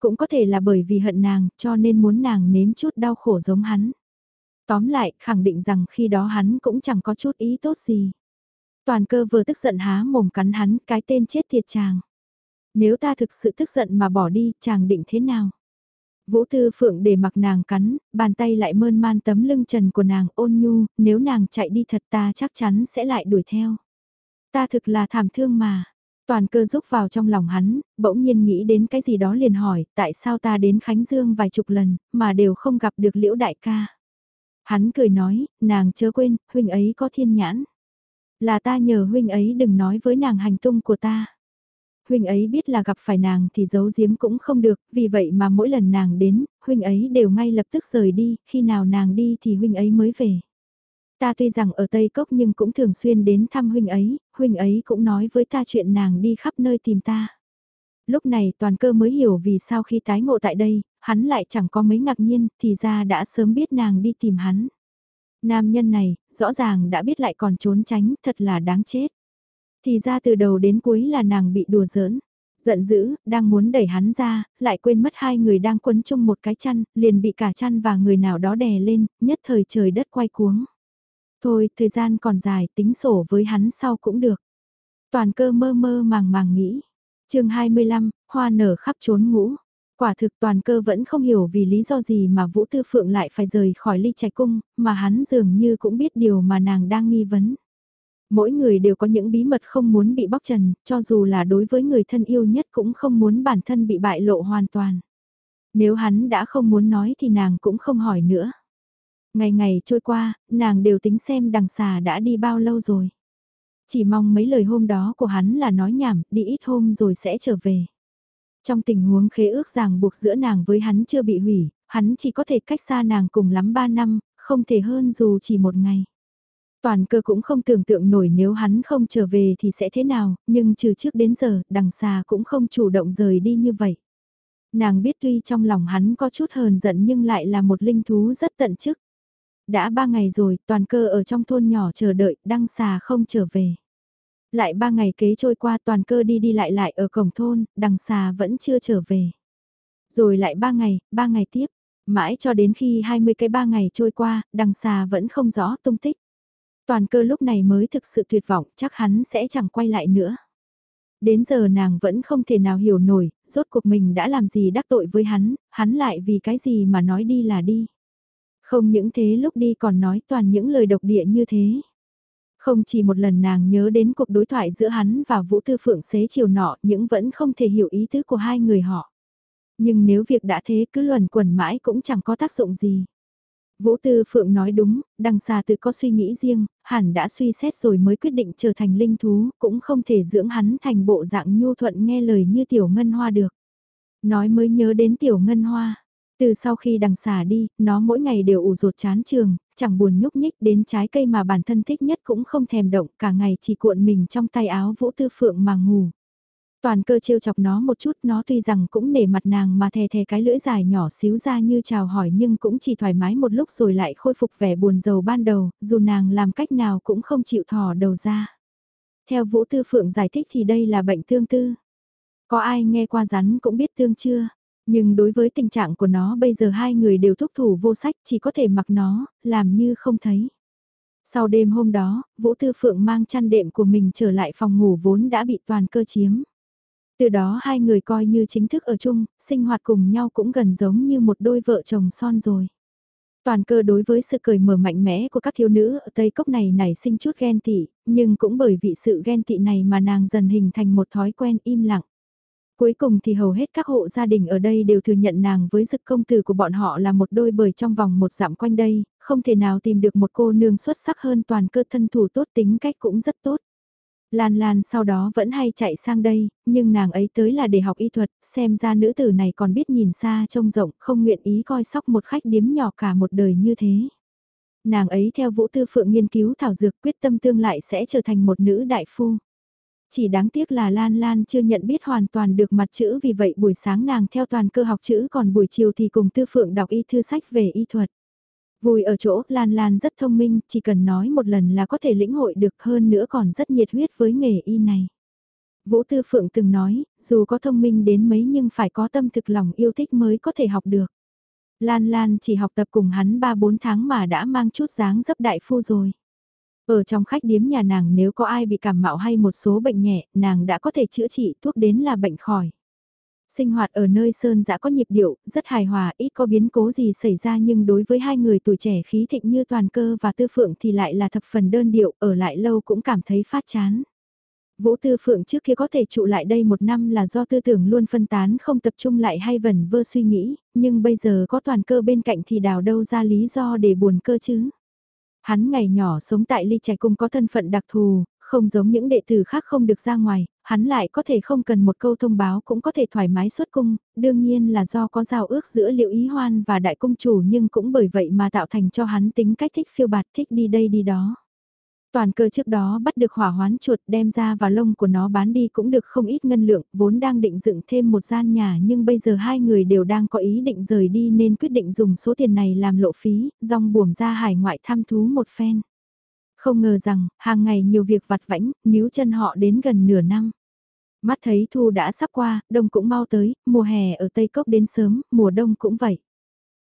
Cũng có thể là bởi vì hận nàng cho nên muốn nàng nếm chút đau khổ giống hắn. Tóm lại, khẳng định rằng khi đó hắn cũng chẳng có chút ý tốt gì. Toàn cơ vừa tức giận há mồm cắn hắn cái tên chết thiệt chàng. Nếu ta thực sự tức giận mà bỏ đi, chàng định thế nào? Vũ Tư Phượng để mặc nàng cắn, bàn tay lại mơn man tấm lưng trần của nàng ôn nhu, nếu nàng chạy đi thật ta chắc chắn sẽ lại đuổi theo. Ta thực là thảm thương mà. Toàn cơ rúc vào trong lòng hắn, bỗng nhiên nghĩ đến cái gì đó liền hỏi, tại sao ta đến Khánh Dương vài chục lần, mà đều không gặp được liễu đại ca. Hắn cười nói, nàng chớ quên, huynh ấy có thiên nhãn. Là ta nhờ huynh ấy đừng nói với nàng hành tung của ta huynh ấy biết là gặp phải nàng thì giấu giếm cũng không được, vì vậy mà mỗi lần nàng đến, huynh ấy đều ngay lập tức rời đi, khi nào nàng đi thì huynh ấy mới về. Ta tuy rằng ở Tây Cốc nhưng cũng thường xuyên đến thăm huynh ấy, huynh ấy cũng nói với ta chuyện nàng đi khắp nơi tìm ta. Lúc này toàn cơ mới hiểu vì sao khi tái ngộ tại đây, hắn lại chẳng có mấy ngạc nhiên, thì ra đã sớm biết nàng đi tìm hắn. Nam nhân này, rõ ràng đã biết lại còn trốn tránh, thật là đáng chết. Thì ra từ đầu đến cuối là nàng bị đùa giỡn. Giận dữ, đang muốn đẩy hắn ra, lại quên mất hai người đang quấn chung một cái chăn, liền bị cả chăn và người nào đó đè lên, nhất thời trời đất quay cuống. Thôi, thời gian còn dài, tính sổ với hắn sau cũng được. Toàn cơ mơ mơ màng màng nghĩ. chương 25, hoa nở khắp trốn ngũ. Quả thực toàn cơ vẫn không hiểu vì lý do gì mà Vũ Tư Phượng lại phải rời khỏi ly trạch cung, mà hắn dường như cũng biết điều mà nàng đang nghi vấn. Mỗi người đều có những bí mật không muốn bị bóc trần, cho dù là đối với người thân yêu nhất cũng không muốn bản thân bị bại lộ hoàn toàn. Nếu hắn đã không muốn nói thì nàng cũng không hỏi nữa. Ngày ngày trôi qua, nàng đều tính xem đằng xà đã đi bao lâu rồi. Chỉ mong mấy lời hôm đó của hắn là nói nhảm, đi ít hôm rồi sẽ trở về. Trong tình huống khế ước ràng buộc giữa nàng với hắn chưa bị hủy, hắn chỉ có thể cách xa nàng cùng lắm 3 năm, không thể hơn dù chỉ một ngày. Toàn cơ cũng không tưởng tượng nổi nếu hắn không trở về thì sẽ thế nào, nhưng trừ trước đến giờ, đằng xa cũng không chủ động rời đi như vậy. Nàng biết tuy trong lòng hắn có chút hờn giận nhưng lại là một linh thú rất tận chức. Đã ba ngày rồi, toàn cơ ở trong thôn nhỏ chờ đợi, đăng xà không trở về. Lại ba ngày kế trôi qua toàn cơ đi đi lại lại ở cổng thôn, đằng xà vẫn chưa trở về. Rồi lại ba ngày, ba ngày tiếp, mãi cho đến khi 20 cái ba ngày trôi qua, đằng xà vẫn không rõ tung tích. Toàn cơ lúc này mới thực sự tuyệt vọng, chắc hắn sẽ chẳng quay lại nữa. Đến giờ nàng vẫn không thể nào hiểu nổi, rốt cuộc mình đã làm gì đắc tội với hắn, hắn lại vì cái gì mà nói đi là đi. Không những thế lúc đi còn nói toàn những lời độc địa như thế. Không chỉ một lần nàng nhớ đến cuộc đối thoại giữa hắn và Vũ Tư Phượng xế chiều nọ những vẫn không thể hiểu ý tứ của hai người họ. Nhưng nếu việc đã thế cứ luẩn quẩn mãi cũng chẳng có tác dụng gì. Vũ Tư Phượng nói đúng, đằng xa tự có suy nghĩ riêng, hẳn đã suy xét rồi mới quyết định trở thành linh thú, cũng không thể dưỡng hắn thành bộ dạng nhu thuận nghe lời như tiểu ngân hoa được. Nói mới nhớ đến tiểu ngân hoa. Từ sau khi đằng xà đi, nó mỗi ngày đều ủ rột chán trường, chẳng buồn nhúc nhích đến trái cây mà bản thân thích nhất cũng không thèm động, cả ngày chỉ cuộn mình trong tay áo Vũ Tư Phượng mà ngủ. Toàn cơ trêu chọc nó một chút nó tuy rằng cũng nể mặt nàng mà thè thè cái lưỡi dài nhỏ xíu ra như chào hỏi nhưng cũng chỉ thoải mái một lúc rồi lại khôi phục vẻ buồn rầu ban đầu, dù nàng làm cách nào cũng không chịu thò đầu ra. Theo Vũ Tư Phượng giải thích thì đây là bệnh tương tư. Có ai nghe qua rắn cũng biết tương chưa? Nhưng đối với tình trạng của nó bây giờ hai người đều thúc thủ vô sách chỉ có thể mặc nó, làm như không thấy. Sau đêm hôm đó, Vũ Tư Phượng mang chăn đệm của mình trở lại phòng ngủ vốn đã bị toàn cơ chiếm. Từ đó hai người coi như chính thức ở chung, sinh hoạt cùng nhau cũng gần giống như một đôi vợ chồng son rồi. Toàn cơ đối với sự cởi mở mạnh mẽ của các thiếu nữ ở Tây Cốc này nảy sinh chút ghen tị, nhưng cũng bởi vì sự ghen tị này mà nàng dần hình thành một thói quen im lặng. Cuối cùng thì hầu hết các hộ gia đình ở đây đều thừa nhận nàng với dực công tử của bọn họ là một đôi bởi trong vòng một dặm quanh đây, không thể nào tìm được một cô nương xuất sắc hơn toàn cơ thân thủ tốt tính cách cũng rất tốt. Lan Lan sau đó vẫn hay chạy sang đây, nhưng nàng ấy tới là để học y thuật, xem ra nữ tử này còn biết nhìn xa trông rộng, không nguyện ý coi sóc một khách điếm nhỏ cả một đời như thế. Nàng ấy theo Vũ Tư Phượng nghiên cứu thảo dược quyết tâm tương lại sẽ trở thành một nữ đại phu. Chỉ đáng tiếc là Lan Lan chưa nhận biết hoàn toàn được mặt chữ vì vậy buổi sáng nàng theo toàn cơ học chữ còn buổi chiều thì cùng Tư Phượng đọc y thư sách về y thuật. Vui ở chỗ Lan Lan rất thông minh, chỉ cần nói một lần là có thể lĩnh hội được hơn nữa còn rất nhiệt huyết với nghề y này. Vũ Tư Phượng từng nói, dù có thông minh đến mấy nhưng phải có tâm thực lòng yêu thích mới có thể học được. Lan Lan chỉ học tập cùng hắn 3-4 tháng mà đã mang chút dáng dấp đại phu rồi. Ở trong khách điếm nhà nàng nếu có ai bị cảm mạo hay một số bệnh nhẹ, nàng đã có thể chữa trị thuốc đến là bệnh khỏi. Sinh hoạt ở nơi sơn dã có nhịp điệu, rất hài hòa, ít có biến cố gì xảy ra nhưng đối với hai người tuổi trẻ khí thịnh như toàn cơ và tư phượng thì lại là thập phần đơn điệu, ở lại lâu cũng cảm thấy phát chán. Vũ Tư Phượng trước kia có thể trụ lại đây một năm là do tư tưởng luôn phân tán không tập trung lại hay vẩn vơ suy nghĩ, nhưng bây giờ có toàn cơ bên cạnh thì đào đâu ra lý do để buồn cơ chứ. Hắn ngày nhỏ sống tại ly trẻ cung có thân phận đặc thù, không giống những đệ tử khác không được ra ngoài, hắn lại có thể không cần một câu thông báo cũng có thể thoải mái xuất cung, đương nhiên là do có giao ước giữa liệu ý hoan và đại cung chủ nhưng cũng bởi vậy mà tạo thành cho hắn tính cách thích phiêu bạt thích đi đây đi đó. Toàn cơ trước đó bắt được hỏa hoán chuột đem ra và lông của nó bán đi cũng được không ít ngân lượng, vốn đang định dựng thêm một gian nhà nhưng bây giờ hai người đều đang có ý định rời đi nên quyết định dùng số tiền này làm lộ phí, rong buồm ra hải ngoại thăm thú một phen. Không ngờ rằng, hàng ngày nhiều việc vặt vãnh, níu chân họ đến gần nửa năm. Mắt thấy thu đã sắp qua, đông cũng mau tới, mùa hè ở Tây Cốc đến sớm, mùa đông cũng vậy.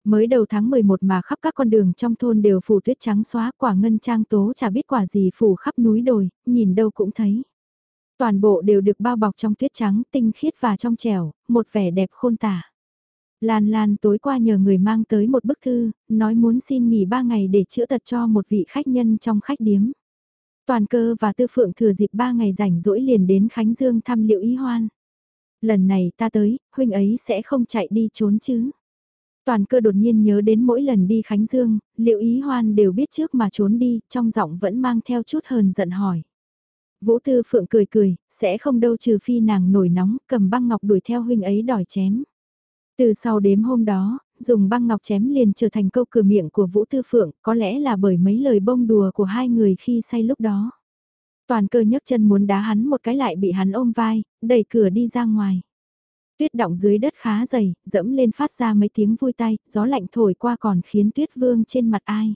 Mới đầu tháng 11 mà khắp các con đường trong thôn đều phủ tuyết trắng xóa quả ngân trang tố chả biết quả gì phủ khắp núi đồi, nhìn đâu cũng thấy. Toàn bộ đều được bao bọc trong tuyết trắng tinh khiết và trong trẻo, một vẻ đẹp khôn tả. Lan Lan tối qua nhờ người mang tới một bức thư, nói muốn xin nghỉ ba ngày để chữa tật cho một vị khách nhân trong khách điếm. Toàn cơ và tư phượng thừa dịp ba ngày rảnh rỗi liền đến Khánh Dương thăm liệu ý hoan. Lần này ta tới, huynh ấy sẽ không chạy đi trốn chứ. Toàn cơ đột nhiên nhớ đến mỗi lần đi Khánh Dương, liệu ý hoan đều biết trước mà trốn đi, trong giọng vẫn mang theo chút hờn giận hỏi. Vũ Tư Phượng cười cười, sẽ không đâu trừ phi nàng nổi nóng, cầm băng ngọc đuổi theo huynh ấy đòi chém. Từ sau đếm hôm đó, dùng băng ngọc chém liền trở thành câu cửa miệng của Vũ Tư Phượng, có lẽ là bởi mấy lời bông đùa của hai người khi say lúc đó. Toàn cơ nhấc chân muốn đá hắn một cái lại bị hắn ôm vai, đẩy cửa đi ra ngoài. Tuyết động dưới đất khá dày, dẫm lên phát ra mấy tiếng vui tay, gió lạnh thổi qua còn khiến tuyết vương trên mặt ai.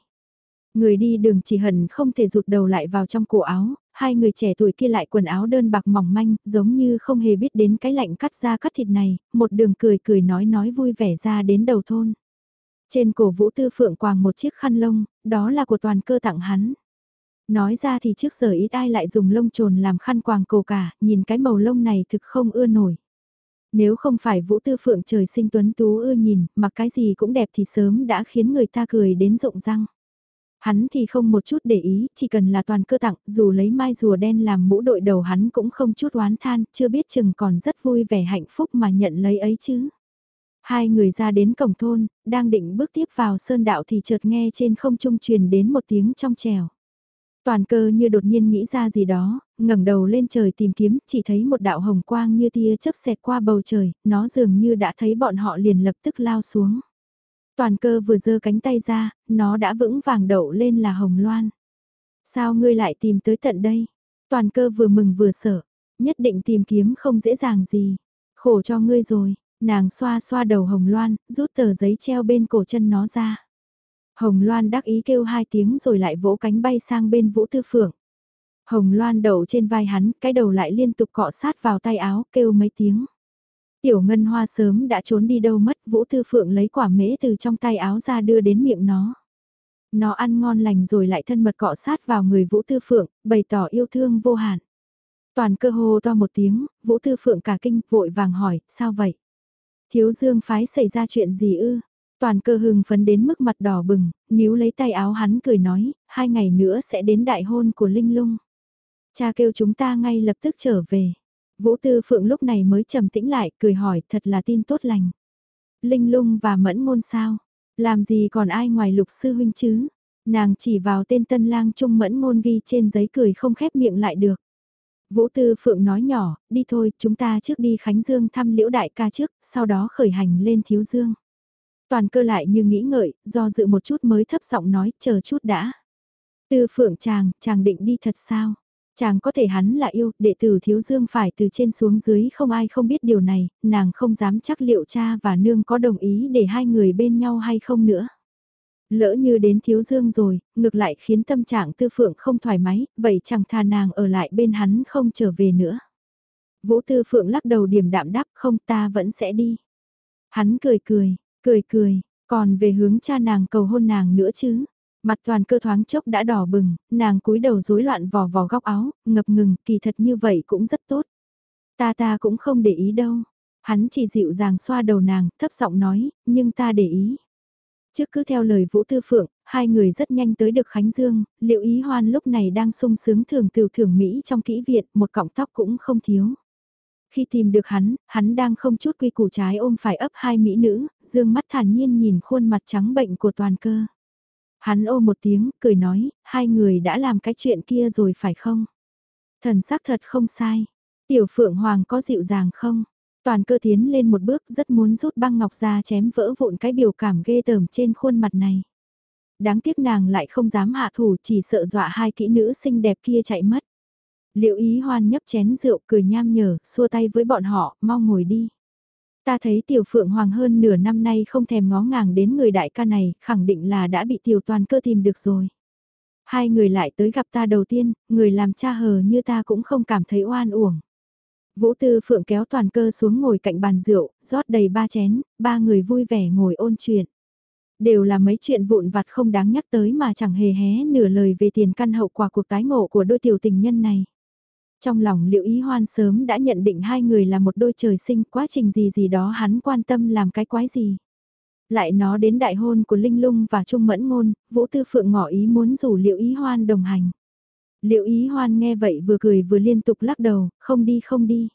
Người đi đường chỉ hận không thể rụt đầu lại vào trong cổ áo, hai người trẻ tuổi kia lại quần áo đơn bạc mỏng manh, giống như không hề biết đến cái lạnh cắt da cắt thịt này, một đường cười cười nói nói vui vẻ ra đến đầu thôn. Trên cổ vũ tư phượng quàng một chiếc khăn lông, đó là của toàn cơ tặng hắn. Nói ra thì trước giờ ít ai lại dùng lông trồn làm khăn quàng cổ cả, nhìn cái màu lông này thực không ưa nổi. Nếu không phải vũ tư phượng trời sinh tuấn tú ưa nhìn, mặc cái gì cũng đẹp thì sớm đã khiến người ta cười đến rộng răng. Hắn thì không một chút để ý, chỉ cần là toàn cơ tặng, dù lấy mai rùa đen làm mũ đội đầu hắn cũng không chút oán than, chưa biết chừng còn rất vui vẻ hạnh phúc mà nhận lấy ấy chứ. Hai người ra đến cổng thôn, đang định bước tiếp vào sơn đạo thì chợt nghe trên không trung truyền đến một tiếng trong trèo. Toàn cơ như đột nhiên nghĩ ra gì đó, ngẩng đầu lên trời tìm kiếm, chỉ thấy một đạo hồng quang như tia chớp xẹt qua bầu trời, nó dường như đã thấy bọn họ liền lập tức lao xuống. Toàn cơ vừa giơ cánh tay ra, nó đã vững vàng đậu lên là hồng loan. Sao ngươi lại tìm tới tận đây? Toàn cơ vừa mừng vừa sợ. Nhất định tìm kiếm không dễ dàng gì. Khổ cho ngươi rồi, nàng xoa xoa đầu Hồng Loan, rút tờ giấy treo bên cổ chân nó ra. Hồng Loan đắc ý kêu hai tiếng rồi lại vỗ cánh bay sang bên Vũ Tư Phượng. Hồng Loan đậu trên vai hắn, cái đầu lại liên tục cọ sát vào tay áo, kêu mấy tiếng. Tiểu Ngân Hoa sớm đã trốn đi đâu mất, Vũ Tư Phượng lấy quả mễ từ trong tay áo ra đưa đến miệng nó. Nó ăn ngon lành rồi lại thân mật cọ sát vào người Vũ Tư Phượng, bày tỏ yêu thương vô hạn. Toàn cơ hồ to một tiếng, Vũ Tư Phượng cả kinh, vội vàng hỏi, sao vậy? Thiếu dương phái xảy ra chuyện gì ư? Toàn cơ hưng phấn đến mức mặt đỏ bừng, níu lấy tay áo hắn cười nói, hai ngày nữa sẽ đến đại hôn của Linh Lung. Cha kêu chúng ta ngay lập tức trở về. Vũ Tư Phượng lúc này mới trầm tĩnh lại, cười hỏi thật là tin tốt lành. Linh lung và mẫn ngôn sao? Làm gì còn ai ngoài lục sư huynh chứ? Nàng chỉ vào tên tân lang trung mẫn ngôn ghi trên giấy cười không khép miệng lại được. Vũ Tư Phượng nói nhỏ, đi thôi, chúng ta trước đi Khánh Dương thăm liễu đại ca trước, sau đó khởi hành lên Thiếu Dương. Toàn cơ lại như nghĩ ngợi, do dự một chút mới thấp giọng nói, chờ chút đã. Tư Phượng chàng, chàng định đi thật sao? Chàng có thể hắn là yêu, đệ tử thiếu dương phải từ trên xuống dưới không ai không biết điều này, nàng không dám chắc liệu cha và nương có đồng ý để hai người bên nhau hay không nữa. Lỡ như đến thiếu dương rồi, ngược lại khiến tâm trạng tư phượng không thoải mái, vậy chẳng thà nàng ở lại bên hắn không trở về nữa. Vũ tư phượng lắc đầu điểm đạm đáp không ta vẫn sẽ đi. Hắn cười cười, cười cười, còn về hướng cha nàng cầu hôn nàng nữa chứ. Mặt toàn cơ thoáng chốc đã đỏ bừng, nàng cúi đầu rối loạn vò vò góc áo, ngập ngừng, kỳ thật như vậy cũng rất tốt. Ta ta cũng không để ý đâu. Hắn chỉ dịu dàng xoa đầu nàng, thấp giọng nói, nhưng ta để ý. Trước cứ theo lời Vũ Tư Phượng, hai người rất nhanh tới được Khánh Dương, liệu ý hoan lúc này đang sung sướng thường từ thưởng Mỹ trong kỹ viện, một cọng tóc cũng không thiếu. Khi tìm được hắn, hắn đang không chút quy củ trái ôm phải ấp hai mỹ nữ, dương mắt thản nhiên nhìn khuôn mặt trắng bệnh của toàn cơ. Hắn ô một tiếng, cười nói, hai người đã làm cái chuyện kia rồi phải không? Thần sắc thật không sai. Tiểu Phượng Hoàng có dịu dàng không? Toàn cơ tiến lên một bước rất muốn rút băng ngọc ra chém vỡ vụn cái biểu cảm ghê tởm trên khuôn mặt này. Đáng tiếc nàng lại không dám hạ thủ chỉ sợ dọa hai kỹ nữ xinh đẹp kia chạy mất. Liệu ý hoan nhấp chén rượu cười nham nhở, xua tay với bọn họ, mau ngồi đi. Ta thấy tiểu phượng hoàng hơn nửa năm nay không thèm ngó ngàng đến người đại ca này, khẳng định là đã bị tiểu toàn cơ tìm được rồi. Hai người lại tới gặp ta đầu tiên, người làm cha hờ như ta cũng không cảm thấy oan uổng. Vũ Tư Phượng kéo toàn cơ xuống ngồi cạnh bàn rượu, rót đầy ba chén, ba người vui vẻ ngồi ôn chuyện. Đều là mấy chuyện vụn vặt không đáng nhắc tới mà chẳng hề hé nửa lời về tiền căn hậu quả cuộc tái ngộ của đôi tiểu tình nhân này. Trong lòng liệu ý hoan sớm đã nhận định hai người là một đôi trời sinh quá trình gì gì đó hắn quan tâm làm cái quái gì. Lại nó đến đại hôn của Linh Lung và Trung Mẫn Ngôn, Vũ Tư Phượng ngỏ ý muốn rủ liệu ý hoan đồng hành. Liệu ý hoan nghe vậy vừa cười vừa liên tục lắc đầu, không đi không đi.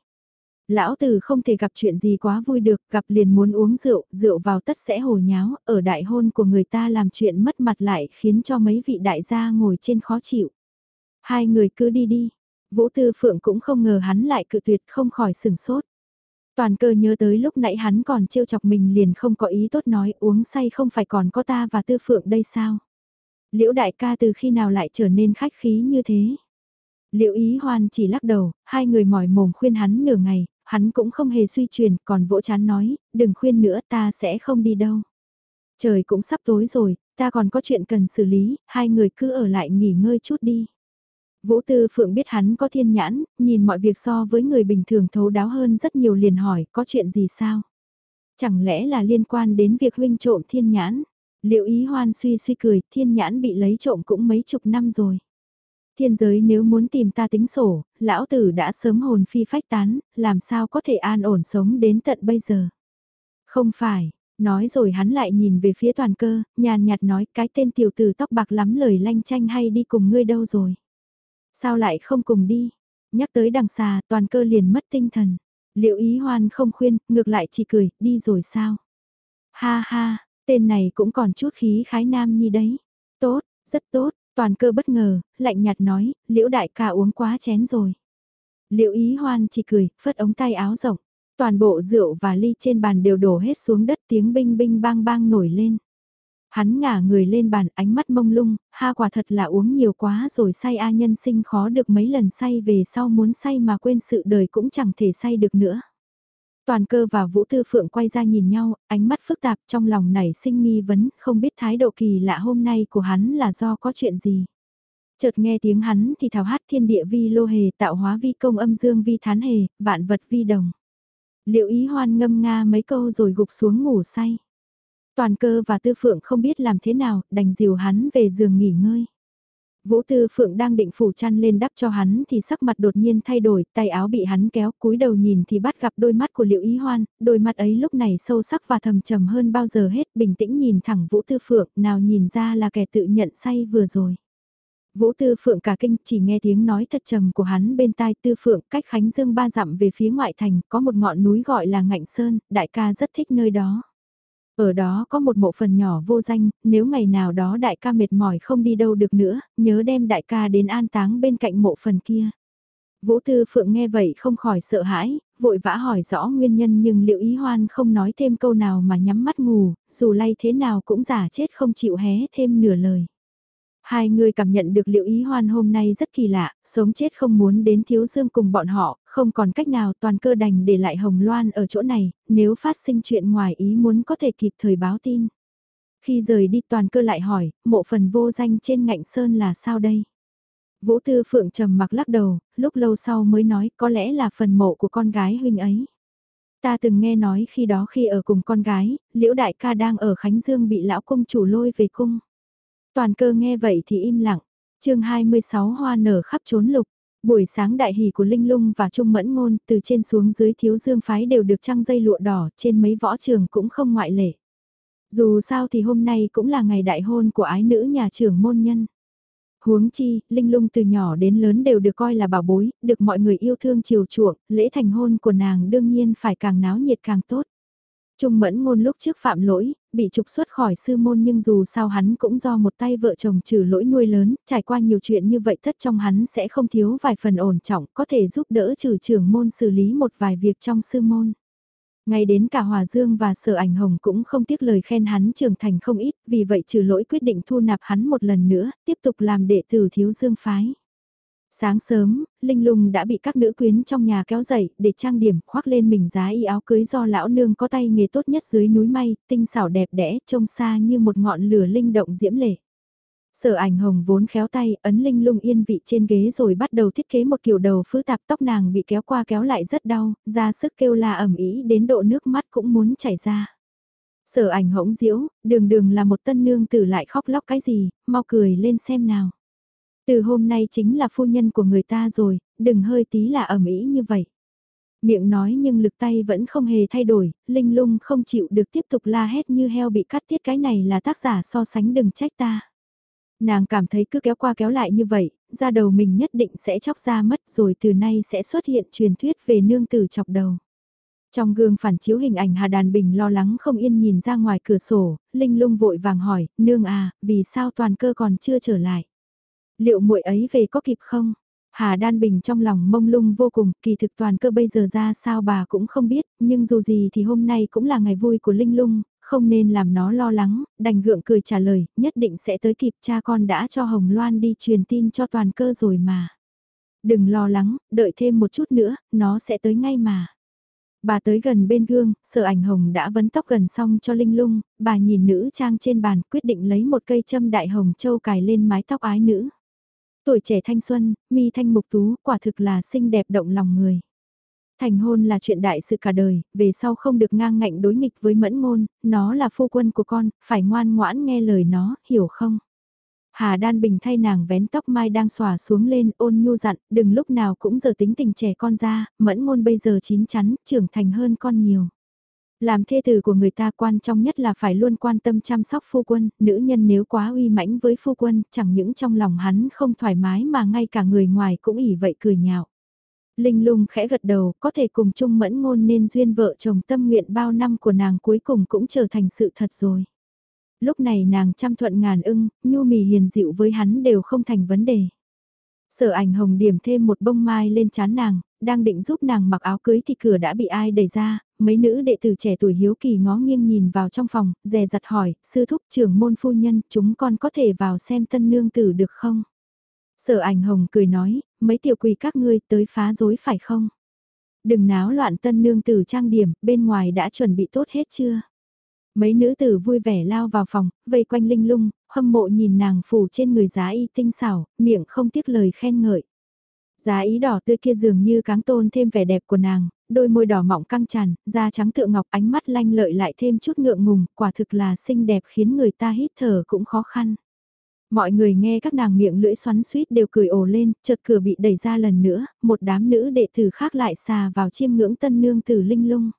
Lão tử không thể gặp chuyện gì quá vui được, gặp liền muốn uống rượu, rượu vào tất sẽ hồ nháo, ở đại hôn của người ta làm chuyện mất mặt lại khiến cho mấy vị đại gia ngồi trên khó chịu. Hai người cứ đi đi, Vũ Tư Phượng cũng không ngờ hắn lại cự tuyệt không khỏi sừng sốt. Toàn cơ nhớ tới lúc nãy hắn còn trêu chọc mình liền không có ý tốt nói uống say không phải còn có ta và Tư Phượng đây sao. Liễu đại ca từ khi nào lại trở nên khách khí như thế. Liễu ý hoan chỉ lắc đầu, hai người mỏi mồm khuyên hắn nửa ngày, hắn cũng không hề suy truyền, còn vỗ chán nói, đừng khuyên nữa ta sẽ không đi đâu. Trời cũng sắp tối rồi, ta còn có chuyện cần xử lý, hai người cứ ở lại nghỉ ngơi chút đi. Vũ Tư Phượng biết hắn có thiên nhãn, nhìn mọi việc so với người bình thường thấu đáo hơn rất nhiều liền hỏi có chuyện gì sao? Chẳng lẽ là liên quan đến việc huynh trộm thiên nhãn? Liệu ý hoan suy suy cười, thiên nhãn bị lấy trộm cũng mấy chục năm rồi. Thiên giới nếu muốn tìm ta tính sổ, lão tử đã sớm hồn phi phách tán, làm sao có thể an ổn sống đến tận bây giờ? Không phải, nói rồi hắn lại nhìn về phía toàn cơ, nhàn nhạt nói cái tên tiểu tử tóc bạc lắm lời lanh chanh hay đi cùng ngươi đâu rồi? Sao lại không cùng đi? Nhắc tới đằng xà, toàn cơ liền mất tinh thần. Liệu ý hoan không khuyên, ngược lại chỉ cười, đi rồi sao? Ha ha, tên này cũng còn chút khí khái nam nhi đấy. Tốt, rất tốt, toàn cơ bất ngờ, lạnh nhạt nói, liễu đại ca uống quá chén rồi. Liệu ý hoan chỉ cười, phất ống tay áo rộng. Toàn bộ rượu và ly trên bàn đều đổ hết xuống đất tiếng binh binh bang bang nổi lên. Hắn ngả người lên bàn ánh mắt mông lung, ha quả thật là uống nhiều quá rồi say a nhân sinh khó được mấy lần say về sau muốn say mà quên sự đời cũng chẳng thể say được nữa. Toàn cơ và Vũ Tư Phượng quay ra nhìn nhau, ánh mắt phức tạp trong lòng nảy sinh nghi vấn, không biết thái độ kỳ lạ hôm nay của hắn là do có chuyện gì. Chợt nghe tiếng hắn thì thảo hát thiên địa vi lô hề tạo hóa vi công âm dương vi thán hề, vạn vật vi đồng. Liệu ý hoan ngâm nga mấy câu rồi gục xuống ngủ say. Toàn cơ và tư phượng không biết làm thế nào, đành dìu hắn về giường nghỉ ngơi. Vũ Tư Phượng đang định phủ chăn lên đắp cho hắn thì sắc mặt đột nhiên thay đổi, tay áo bị hắn kéo, cúi đầu nhìn thì bắt gặp đôi mắt của Liệu Ý Hoan, đôi mắt ấy lúc này sâu sắc và thầm trầm hơn bao giờ hết, bình tĩnh nhìn thẳng Vũ Tư Phượng, nào nhìn ra là kẻ tự nhận say vừa rồi. Vũ Tư Phượng cả kinh chỉ nghe tiếng nói thật trầm của hắn bên tai Tư Phượng cách Khánh Dương ba dặm về phía ngoại thành có một ngọn núi gọi là Ngạnh Sơn, đại ca rất thích nơi đó. Ở đó có một mộ phần nhỏ vô danh, nếu ngày nào đó đại ca mệt mỏi không đi đâu được nữa, nhớ đem đại ca đến an táng bên cạnh mộ phần kia. Vũ Tư Phượng nghe vậy không khỏi sợ hãi, vội vã hỏi rõ nguyên nhân nhưng liệu ý hoan không nói thêm câu nào mà nhắm mắt ngủ, dù lay thế nào cũng giả chết không chịu hé thêm nửa lời. Hai người cảm nhận được liệu ý hoan hôm nay rất kỳ lạ, sống chết không muốn đến thiếu dương cùng bọn họ, không còn cách nào toàn cơ đành để lại Hồng Loan ở chỗ này, nếu phát sinh chuyện ngoài ý muốn có thể kịp thời báo tin. Khi rời đi toàn cơ lại hỏi, mộ phần vô danh trên ngạnh sơn là sao đây? Vũ Tư Phượng trầm mặc lắc đầu, lúc lâu sau mới nói có lẽ là phần mộ của con gái huynh ấy. Ta từng nghe nói khi đó khi ở cùng con gái, Liễu Đại ca đang ở Khánh Dương bị lão cung chủ lôi về cung. Toàn cơ nghe vậy thì im lặng. chương 26 hoa nở khắp trốn lục. Buổi sáng đại hỷ của Linh Lung và Trung Mẫn Ngôn từ trên xuống dưới thiếu dương phái đều được trăng dây lụa đỏ trên mấy võ trường cũng không ngoại lệ. Dù sao thì hôm nay cũng là ngày đại hôn của ái nữ nhà trưởng môn nhân. Huống chi, Linh Lung từ nhỏ đến lớn đều được coi là bảo bối, được mọi người yêu thương chiều chuộng, lễ thành hôn của nàng đương nhiên phải càng náo nhiệt càng tốt. Trung mẫn ngôn lúc trước phạm lỗi, bị trục xuất khỏi sư môn nhưng dù sao hắn cũng do một tay vợ chồng trừ lỗi nuôi lớn, trải qua nhiều chuyện như vậy thất trong hắn sẽ không thiếu vài phần ổn trọng, có thể giúp đỡ trừ trưởng môn xử lý một vài việc trong sư môn. Ngay đến cả Hòa Dương và Sở Ảnh Hồng cũng không tiếc lời khen hắn trưởng thành không ít, vì vậy trừ lỗi quyết định thu nạp hắn một lần nữa, tiếp tục làm đệ tử thiếu dương phái. Sáng sớm, Linh Lung đã bị các nữ quyến trong nhà kéo dậy để trang điểm khoác lên mình giá y áo cưới do lão nương có tay nghề tốt nhất dưới núi may, tinh xảo đẹp đẽ trông xa như một ngọn lửa linh động diễm lệ. Sở ảnh hồng vốn khéo tay, ấn Linh Lung yên vị trên ghế rồi bắt đầu thiết kế một kiểu đầu phứ tạp tóc nàng bị kéo qua kéo lại rất đau, ra sức kêu la ẩm ý đến độ nước mắt cũng muốn chảy ra. Sở ảnh hỗng diễu, đường đường là một tân nương tử lại khóc lóc cái gì, mau cười lên xem nào. Từ hôm nay chính là phu nhân của người ta rồi, đừng hơi tí là ẩm ý như vậy. Miệng nói nhưng lực tay vẫn không hề thay đổi, linh lung không chịu được tiếp tục la hét như heo bị cắt tiết cái này là tác giả so sánh đừng trách ta. Nàng cảm thấy cứ kéo qua kéo lại như vậy, ra đầu mình nhất định sẽ chóc ra mất rồi từ nay sẽ xuất hiện truyền thuyết về nương tử chọc đầu. Trong gương phản chiếu hình ảnh Hà Đàn Bình lo lắng không yên nhìn ra ngoài cửa sổ, Linh lung vội vàng hỏi, nương à, vì sao toàn cơ còn chưa trở lại? Liệu muội ấy về có kịp không? Hà Đan Bình trong lòng mông lung vô cùng, kỳ thực toàn cơ bây giờ ra sao bà cũng không biết, nhưng dù gì thì hôm nay cũng là ngày vui của Linh Lung, không nên làm nó lo lắng, đành gượng cười trả lời, nhất định sẽ tới kịp cha con đã cho Hồng Loan đi truyền tin cho toàn cơ rồi mà. Đừng lo lắng, đợi thêm một chút nữa, nó sẽ tới ngay mà. Bà tới gần bên gương, sợ ảnh hồng đã vấn tóc gần xong cho Linh Lung, bà nhìn nữ trang trên bàn quyết định lấy một cây châm đại hồng châu cài lên mái tóc ái nữ. Tuổi trẻ thanh xuân, mi thanh mục tú, quả thực là xinh đẹp động lòng người. Thành hôn là chuyện đại sự cả đời, về sau không được ngang ngạnh đối nghịch với mẫn ngôn, nó là phu quân của con, phải ngoan ngoãn nghe lời nó, hiểu không? Hà Đan Bình thay nàng vén tóc mai đang xòa xuống lên ôn nhu dặn, đừng lúc nào cũng giờ tính tình trẻ con ra, mẫn ngôn bây giờ chín chắn, trưởng thành hơn con nhiều. Làm thê tử của người ta quan trọng nhất là phải luôn quan tâm chăm sóc phu quân, nữ nhân nếu quá uy mãnh với phu quân, chẳng những trong lòng hắn không thoải mái mà ngay cả người ngoài cũng ỉ vậy cười nhạo. Linh lung khẽ gật đầu, có thể cùng chung mẫn ngôn nên duyên vợ chồng tâm nguyện bao năm của nàng cuối cùng cũng trở thành sự thật rồi. Lúc này nàng trăm thuận ngàn ưng, nhu mì hiền dịu với hắn đều không thành vấn đề. Sở ảnh hồng điểm thêm một bông mai lên chán nàng, đang định giúp nàng mặc áo cưới thì cửa đã bị ai đẩy ra, mấy nữ đệ tử trẻ tuổi hiếu kỳ ngó nghiêng nhìn vào trong phòng, dè dặt hỏi, sư thúc trưởng môn phu nhân, chúng con có thể vào xem tân nương tử được không? Sở ảnh hồng cười nói, mấy tiểu quỳ các ngươi tới phá rối phải không? Đừng náo loạn tân nương tử trang điểm, bên ngoài đã chuẩn bị tốt hết chưa? Mấy nữ tử vui vẻ lao vào phòng, vây quanh linh lung, hâm mộ nhìn nàng phủ trên người giá y tinh xảo, miệng không tiếc lời khen ngợi. Giá ý đỏ tươi kia dường như cáng tôn thêm vẻ đẹp của nàng, đôi môi đỏ mọng căng tràn, da trắng tựa ngọc ánh mắt lanh lợi lại thêm chút ngượng ngùng, quả thực là xinh đẹp khiến người ta hít thở cũng khó khăn. Mọi người nghe các nàng miệng lưỡi xoắn suýt đều cười ồ lên, chợt cửa bị đẩy ra lần nữa, một đám nữ đệ tử khác lại xà vào chiêm ngưỡng tân nương tử linh lung.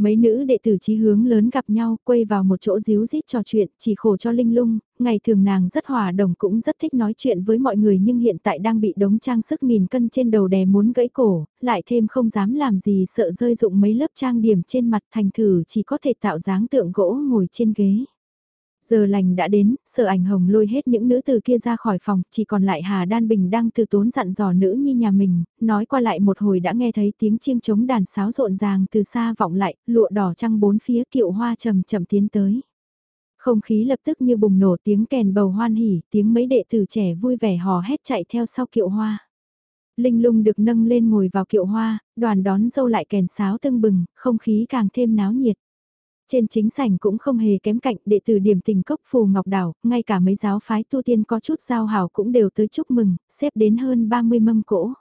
Mấy nữ đệ tử chí hướng lớn gặp nhau, quay vào một chỗ díu dít trò chuyện, chỉ khổ cho Linh Lung, ngày thường nàng rất hòa đồng cũng rất thích nói chuyện với mọi người nhưng hiện tại đang bị đống trang sức nghìn cân trên đầu đè muốn gãy cổ, lại thêm không dám làm gì sợ rơi dụng mấy lớp trang điểm trên mặt thành thử chỉ có thể tạo dáng tượng gỗ ngồi trên ghế. Giờ lành đã đến, sở ảnh hồng lôi hết những nữ từ kia ra khỏi phòng, chỉ còn lại Hà Đan Bình đang từ tốn dặn dò nữ như nhà mình, nói qua lại một hồi đã nghe thấy tiếng chiêng trống đàn sáo rộn ràng từ xa vọng lại, lụa đỏ trăng bốn phía kiệu hoa chậm chậm tiến tới. Không khí lập tức như bùng nổ tiếng kèn bầu hoan hỉ, tiếng mấy đệ tử trẻ vui vẻ hò hét chạy theo sau kiệu hoa. Linh lung được nâng lên ngồi vào kiệu hoa, đoàn đón dâu lại kèn sáo tưng bừng, không khí càng thêm náo nhiệt. Trên chính sảnh cũng không hề kém cạnh đệ tử điểm tình cốc phù ngọc đảo, ngay cả mấy giáo phái tu tiên có chút giao hảo cũng đều tới chúc mừng, xếp đến hơn 30 mâm cỗ.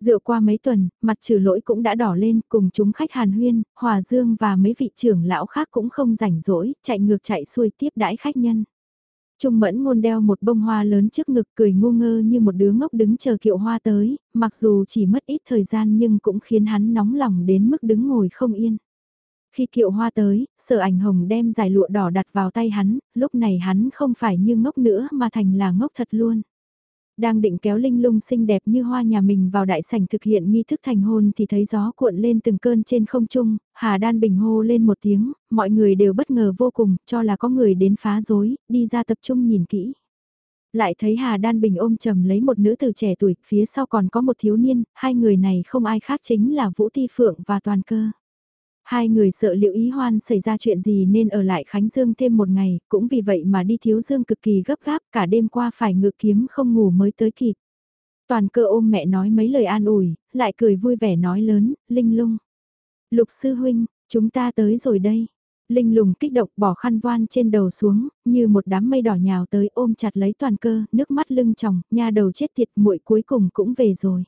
Dựa qua mấy tuần, mặt trừ lỗi cũng đã đỏ lên cùng chúng khách hàn huyên, hòa dương và mấy vị trưởng lão khác cũng không rảnh rỗi, chạy ngược chạy xuôi tiếp đãi khách nhân. Trung mẫn ngôn đeo một bông hoa lớn trước ngực cười ngu ngơ như một đứa ngốc đứng chờ kiệu hoa tới, mặc dù chỉ mất ít thời gian nhưng cũng khiến hắn nóng lòng đến mức đứng ngồi không yên. Khi kiệu hoa tới, sở ảnh hồng đem giải lụa đỏ đặt vào tay hắn, lúc này hắn không phải như ngốc nữa mà thành là ngốc thật luôn. Đang định kéo linh lung xinh đẹp như hoa nhà mình vào đại sảnh thực hiện nghi thức thành hôn thì thấy gió cuộn lên từng cơn trên không trung, Hà Đan Bình hô lên một tiếng, mọi người đều bất ngờ vô cùng, cho là có người đến phá rối, đi ra tập trung nhìn kỹ. Lại thấy Hà Đan Bình ôm chầm lấy một nữ tử trẻ tuổi, phía sau còn có một thiếu niên, hai người này không ai khác chính là Vũ Ti Phượng và Toàn Cơ. Hai người sợ liệu ý hoan xảy ra chuyện gì nên ở lại Khánh Dương thêm một ngày, cũng vì vậy mà đi thiếu dương cực kỳ gấp gáp cả đêm qua phải ngự kiếm không ngủ mới tới kịp. Toàn cơ ôm mẹ nói mấy lời an ủi, lại cười vui vẻ nói lớn, linh lung. Lục sư huynh, chúng ta tới rồi đây. Linh lùng kích động bỏ khăn voan trên đầu xuống, như một đám mây đỏ nhào tới ôm chặt lấy toàn cơ, nước mắt lưng tròng, nha đầu chết tiệt muội cuối cùng cũng về rồi.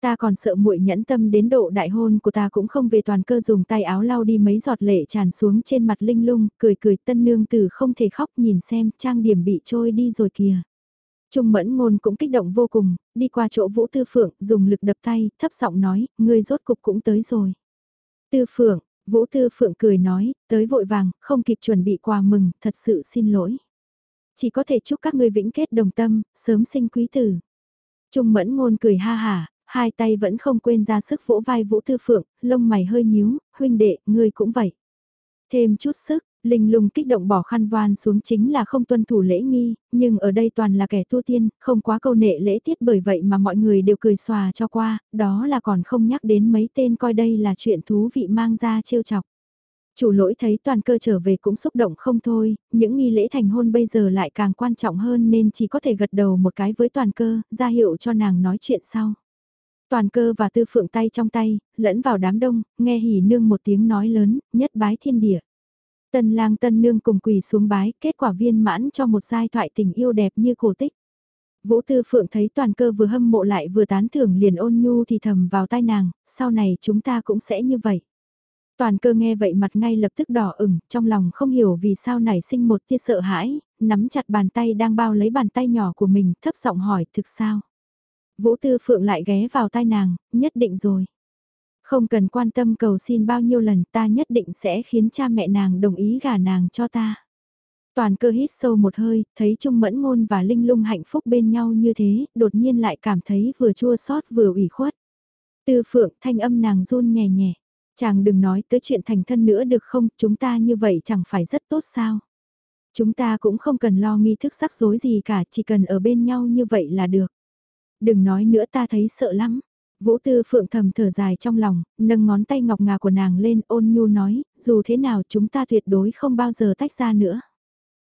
Ta còn sợ muội nhẫn tâm đến độ đại hôn của ta cũng không về toàn cơ dùng tay áo lau đi mấy giọt lệ tràn xuống trên mặt linh lung, cười cười tân nương tử không thể khóc nhìn xem trang điểm bị trôi đi rồi kìa. Trung mẫn ngôn cũng kích động vô cùng, đi qua chỗ vũ tư phượng, dùng lực đập tay, thấp giọng nói, ngươi rốt cục cũng tới rồi. Tư phượng, vũ tư phượng cười nói, tới vội vàng, không kịp chuẩn bị quà mừng, thật sự xin lỗi. Chỉ có thể chúc các ngươi vĩnh kết đồng tâm, sớm sinh quý tử. Trung mẫn ngôn cười ha hả, hai tay vẫn không quên ra sức vỗ vai Vũ Tư Phượng, lông mày hơi nhíu, huynh đệ, ngươi cũng vậy. Thêm chút sức, Linh lùng kích động bỏ khăn van xuống chính là không tuân thủ lễ nghi, nhưng ở đây toàn là kẻ tu tiên, không quá câu nệ lễ tiết bởi vậy mà mọi người đều cười xòa cho qua, đó là còn không nhắc đến mấy tên coi đây là chuyện thú vị mang ra trêu chọc. Chủ lỗi thấy toàn cơ trở về cũng xúc động không thôi, những nghi lễ thành hôn bây giờ lại càng quan trọng hơn nên chỉ có thể gật đầu một cái với toàn cơ, ra hiệu cho nàng nói chuyện sau. Toàn cơ và tư phượng tay trong tay, lẫn vào đám đông, nghe hỉ nương một tiếng nói lớn, nhất bái thiên địa. Tân lang tân nương cùng quỳ xuống bái, kết quả viên mãn cho một giai thoại tình yêu đẹp như cổ tích. Vũ Tư Phượng thấy toàn cơ vừa hâm mộ lại vừa tán thưởng liền ôn nhu thì thầm vào tai nàng, sau này chúng ta cũng sẽ như vậy. Toàn cơ nghe vậy mặt ngay lập tức đỏ ửng, trong lòng không hiểu vì sao nảy sinh một tia sợ hãi, nắm chặt bàn tay đang bao lấy bàn tay nhỏ của mình, thấp giọng hỏi thực sao. Vũ Tư Phượng lại ghé vào tai nàng, nhất định rồi. Không cần quan tâm cầu xin bao nhiêu lần ta nhất định sẽ khiến cha mẹ nàng đồng ý gả nàng cho ta. Toàn cơ hít sâu một hơi, thấy Trung Mẫn Ngôn và Linh Lung hạnh phúc bên nhau như thế, đột nhiên lại cảm thấy vừa chua xót vừa ủy khuất. Tư Phượng thanh âm nàng run nhẹ nhẹ. Chàng đừng nói tới chuyện thành thân nữa được không, chúng ta như vậy chẳng phải rất tốt sao. Chúng ta cũng không cần lo nghi thức rắc rối gì cả, chỉ cần ở bên nhau như vậy là được. Đừng nói nữa ta thấy sợ lắm. Vũ Tư Phượng thầm thở dài trong lòng, nâng ngón tay ngọc ngà của nàng lên ôn nhu nói, dù thế nào chúng ta tuyệt đối không bao giờ tách ra nữa.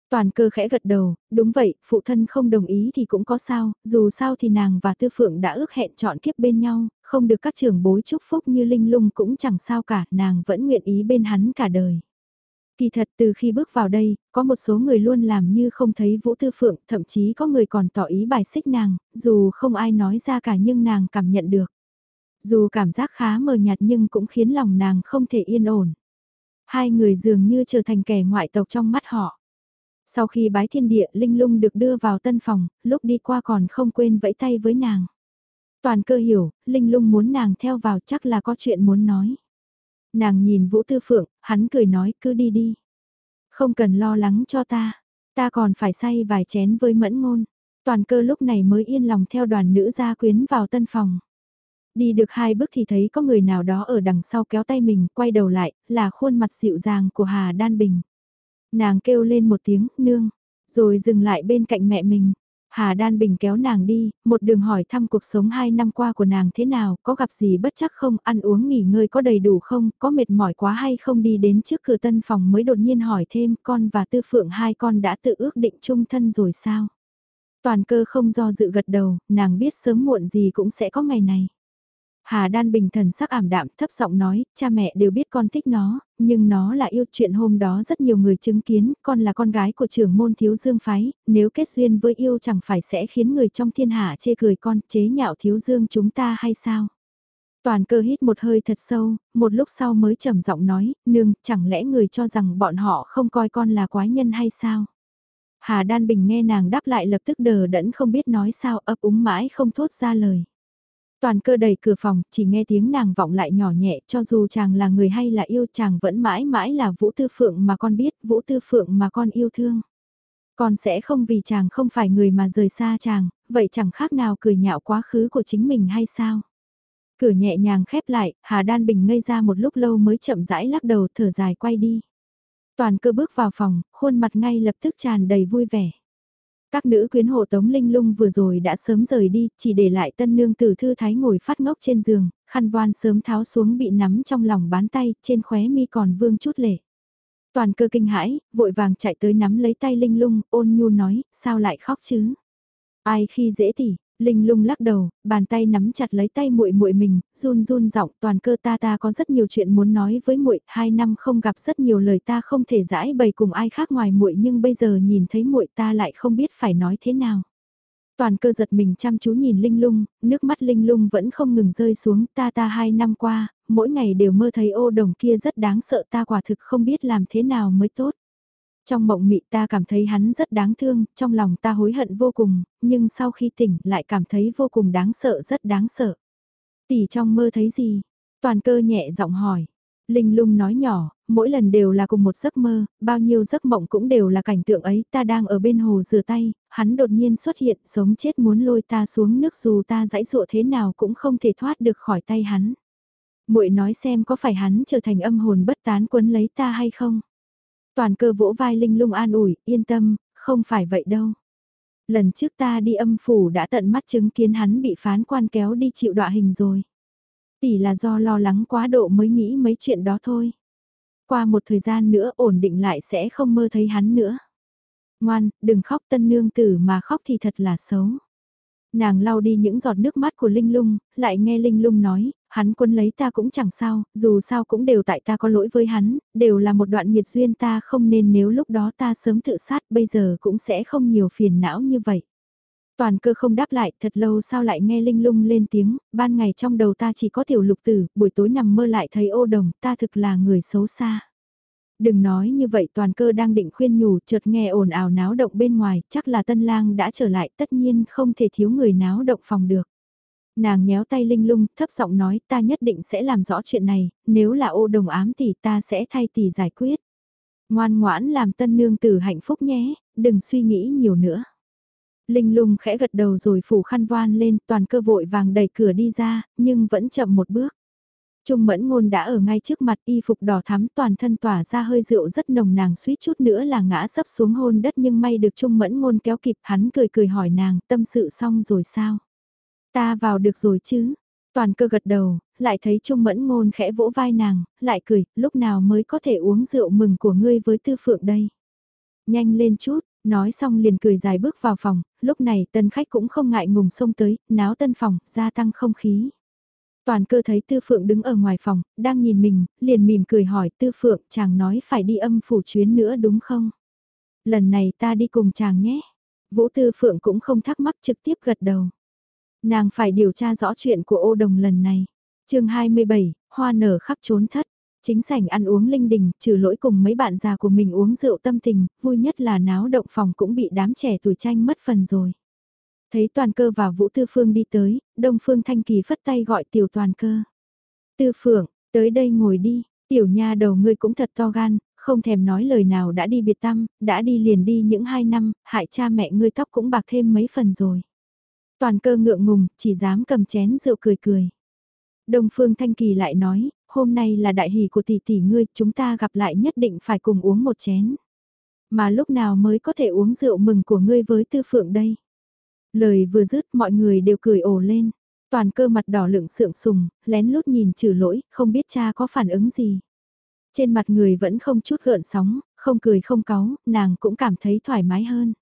Toàn cơ khẽ gật đầu, đúng vậy, phụ thân không đồng ý thì cũng có sao, dù sao thì nàng và Tư Phượng đã ước hẹn chọn kiếp bên nhau, không được các trưởng bối chúc phúc như Linh Lung cũng chẳng sao cả, nàng vẫn nguyện ý bên hắn cả đời. Kỳ thật từ khi bước vào đây, có một số người luôn làm như không thấy Vũ Tư Phượng, thậm chí có người còn tỏ ý bài xích nàng, dù không ai nói ra cả nhưng nàng cảm nhận được. Dù cảm giác khá mờ nhạt nhưng cũng khiến lòng nàng không thể yên ổn. Hai người dường như trở thành kẻ ngoại tộc trong mắt họ. Sau khi bái thiên địa, Linh Lung được đưa vào tân phòng, lúc đi qua còn không quên vẫy tay với nàng. Toàn cơ hiểu, Linh Lung muốn nàng theo vào chắc là có chuyện muốn nói. Nàng nhìn Vũ Tư Phượng, hắn cười nói cứ đi đi. Không cần lo lắng cho ta, ta còn phải say vài chén với mẫn ngôn. Toàn cơ lúc này mới yên lòng theo đoàn nữ gia quyến vào tân phòng. Đi được hai bước thì thấy có người nào đó ở đằng sau kéo tay mình, quay đầu lại, là khuôn mặt dịu dàng của Hà Đan Bình. Nàng kêu lên một tiếng, nương, rồi dừng lại bên cạnh mẹ mình. Hà Đan Bình kéo nàng đi, một đường hỏi thăm cuộc sống hai năm qua của nàng thế nào, có gặp gì bất chắc không, ăn uống nghỉ ngơi có đầy đủ không, có mệt mỏi quá hay không đi đến trước cửa tân phòng mới đột nhiên hỏi thêm con và tư phượng hai con đã tự ước định chung thân rồi sao. Toàn cơ không do dự gật đầu, nàng biết sớm muộn gì cũng sẽ có ngày này. Hà Đan Bình thần sắc ảm đạm thấp giọng nói, cha mẹ đều biết con thích nó, nhưng nó là yêu chuyện hôm đó rất nhiều người chứng kiến, con là con gái của trưởng môn thiếu dương phái, nếu kết duyên với yêu chẳng phải sẽ khiến người trong thiên hạ chê cười con, chế nhạo thiếu dương chúng ta hay sao? Toàn cơ hít một hơi thật sâu, một lúc sau mới trầm giọng nói, nương, chẳng lẽ người cho rằng bọn họ không coi con là quái nhân hay sao? Hà Đan Bình nghe nàng đáp lại lập tức đờ đẫn không biết nói sao ấp úng mãi không thốt ra lời. Toàn cơ đẩy cửa phòng, chỉ nghe tiếng nàng vọng lại nhỏ nhẹ, cho dù chàng là người hay là yêu chàng vẫn mãi mãi là Vũ Tư Phượng mà con biết, Vũ Tư Phượng mà con yêu thương. Con sẽ không vì chàng không phải người mà rời xa chàng, vậy chẳng khác nào cười nhạo quá khứ của chính mình hay sao? Cửa nhẹ nhàng khép lại, Hà Đan Bình ngây ra một lúc lâu mới chậm rãi lắc đầu thở dài quay đi. Toàn cơ bước vào phòng, khuôn mặt ngay lập tức tràn đầy vui vẻ. Các nữ quyến hộ Tống Linh Lung vừa rồi đã sớm rời đi, chỉ để lại tân nương tử thư thái ngồi phát ngốc trên giường, khăn voan sớm tháo xuống bị nắm trong lòng bán tay, trên khóe mi còn vương chút lệ. Toàn cơ kinh hãi, vội vàng chạy tới nắm lấy tay Linh Lung, ôn nhu nói, sao lại khóc chứ? Ai khi dễ tỉ, Linh lung lắc đầu, bàn tay nắm chặt lấy tay muội muội mình, run run giọng toàn cơ ta ta có rất nhiều chuyện muốn nói với muội, hai năm không gặp rất nhiều lời ta không thể giải bày cùng ai khác ngoài muội nhưng bây giờ nhìn thấy muội ta lại không biết phải nói thế nào. Toàn cơ giật mình chăm chú nhìn Linh lung, nước mắt Linh lung vẫn không ngừng rơi xuống ta ta hai năm qua, mỗi ngày đều mơ thấy ô đồng kia rất đáng sợ ta quả thực không biết làm thế nào mới tốt. Trong mộng mị ta cảm thấy hắn rất đáng thương, trong lòng ta hối hận vô cùng, nhưng sau khi tỉnh lại cảm thấy vô cùng đáng sợ rất đáng sợ. Tỷ trong mơ thấy gì? Toàn cơ nhẹ giọng hỏi. Linh lung nói nhỏ, mỗi lần đều là cùng một giấc mơ, bao nhiêu giấc mộng cũng đều là cảnh tượng ấy, ta đang ở bên hồ rửa tay, hắn đột nhiên xuất hiện, sống chết muốn lôi ta xuống nước dù ta dãy dụa thế nào cũng không thể thoát được khỏi tay hắn. muội nói xem có phải hắn trở thành âm hồn bất tán quấn lấy ta hay không? Toàn cơ vỗ vai Linh lung an ủi, yên tâm, không phải vậy đâu. Lần trước ta đi âm phủ đã tận mắt chứng kiến hắn bị phán quan kéo đi chịu đọa hình rồi. Tỷ là do lo lắng quá độ mới nghĩ mấy chuyện đó thôi. Qua một thời gian nữa ổn định lại sẽ không mơ thấy hắn nữa. Ngoan, đừng khóc tân nương tử mà khóc thì thật là xấu. Nàng lau đi những giọt nước mắt của Linh Lung, lại nghe Linh Lung nói, hắn quân lấy ta cũng chẳng sao, dù sao cũng đều tại ta có lỗi với hắn, đều là một đoạn nhiệt duyên ta không nên nếu lúc đó ta sớm tự sát bây giờ cũng sẽ không nhiều phiền não như vậy. Toàn cơ không đáp lại, thật lâu sao lại nghe Linh Lung lên tiếng, ban ngày trong đầu ta chỉ có tiểu lục tử, buổi tối nằm mơ lại thấy ô đồng, ta thực là người xấu xa. Đừng nói như vậy toàn cơ đang định khuyên nhủ chợt nghe ồn ào náo động bên ngoài, chắc là tân lang đã trở lại tất nhiên không thể thiếu người náo động phòng được. Nàng nhéo tay linh lung, thấp giọng nói ta nhất định sẽ làm rõ chuyện này, nếu là ô đồng ám thì ta sẽ thay tỷ giải quyết. Ngoan ngoãn làm tân nương tử hạnh phúc nhé, đừng suy nghĩ nhiều nữa. Linh lung khẽ gật đầu rồi phủ khăn voan lên toàn cơ vội vàng đẩy cửa đi ra, nhưng vẫn chậm một bước. Trung mẫn ngôn đã ở ngay trước mặt y phục đỏ thắm toàn thân tỏa ra hơi rượu rất nồng nàng suýt chút nữa là ngã sấp xuống hôn đất nhưng may được Trung mẫn ngôn kéo kịp hắn cười cười hỏi nàng tâm sự xong rồi sao. Ta vào được rồi chứ. Toàn cơ gật đầu, lại thấy Trung Mẫn Ngôn khẽ vỗ vai nàng, lại cười, lúc nào mới có thể uống rượu mừng của ngươi với Tư Phượng đây. Nhanh lên chút, nói xong liền cười dài bước vào phòng, lúc này tân khách cũng không ngại ngùng xông tới, náo tân phòng, gia tăng không khí. Toàn cơ thấy Tư Phượng đứng ở ngoài phòng, đang nhìn mình, liền mỉm cười hỏi Tư Phượng chàng nói phải đi âm phủ chuyến nữa đúng không? Lần này ta đi cùng chàng nhé. Vũ Tư Phượng cũng không thắc mắc trực tiếp gật đầu. Nàng phải điều tra rõ chuyện của ô đồng lần này. chương 27, hoa nở khắp trốn thất. Chính sảnh ăn uống linh đình, trừ lỗi cùng mấy bạn già của mình uống rượu tâm tình, vui nhất là náo động phòng cũng bị đám trẻ tuổi tranh mất phần rồi. Thấy toàn cơ và Vũ Tư Phương đi tới, Đông Phương Thanh Kỳ phất tay gọi tiểu toàn cơ. Tư Phượng, tới đây ngồi đi, tiểu nha đầu ngươi cũng thật to gan, không thèm nói lời nào đã đi biệt tâm, đã đi liền đi những hai năm, hại cha mẹ ngươi tóc cũng bạc thêm mấy phần rồi. Toàn cơ ngượng ngùng, chỉ dám cầm chén rượu cười cười. Đông Phương Thanh Kỳ lại nói, hôm nay là đại hỷ của tỷ tỷ ngươi, chúng ta gặp lại nhất định phải cùng uống một chén. Mà lúc nào mới có thể uống rượu mừng của ngươi với tư phượng đây? Lời vừa dứt mọi người đều cười ồ lên. Toàn cơ mặt đỏ lựng sượng sùng, lén lút nhìn trừ lỗi, không biết cha có phản ứng gì. Trên mặt người vẫn không chút gợn sóng, không cười không cáu, nàng cũng cảm thấy thoải mái hơn.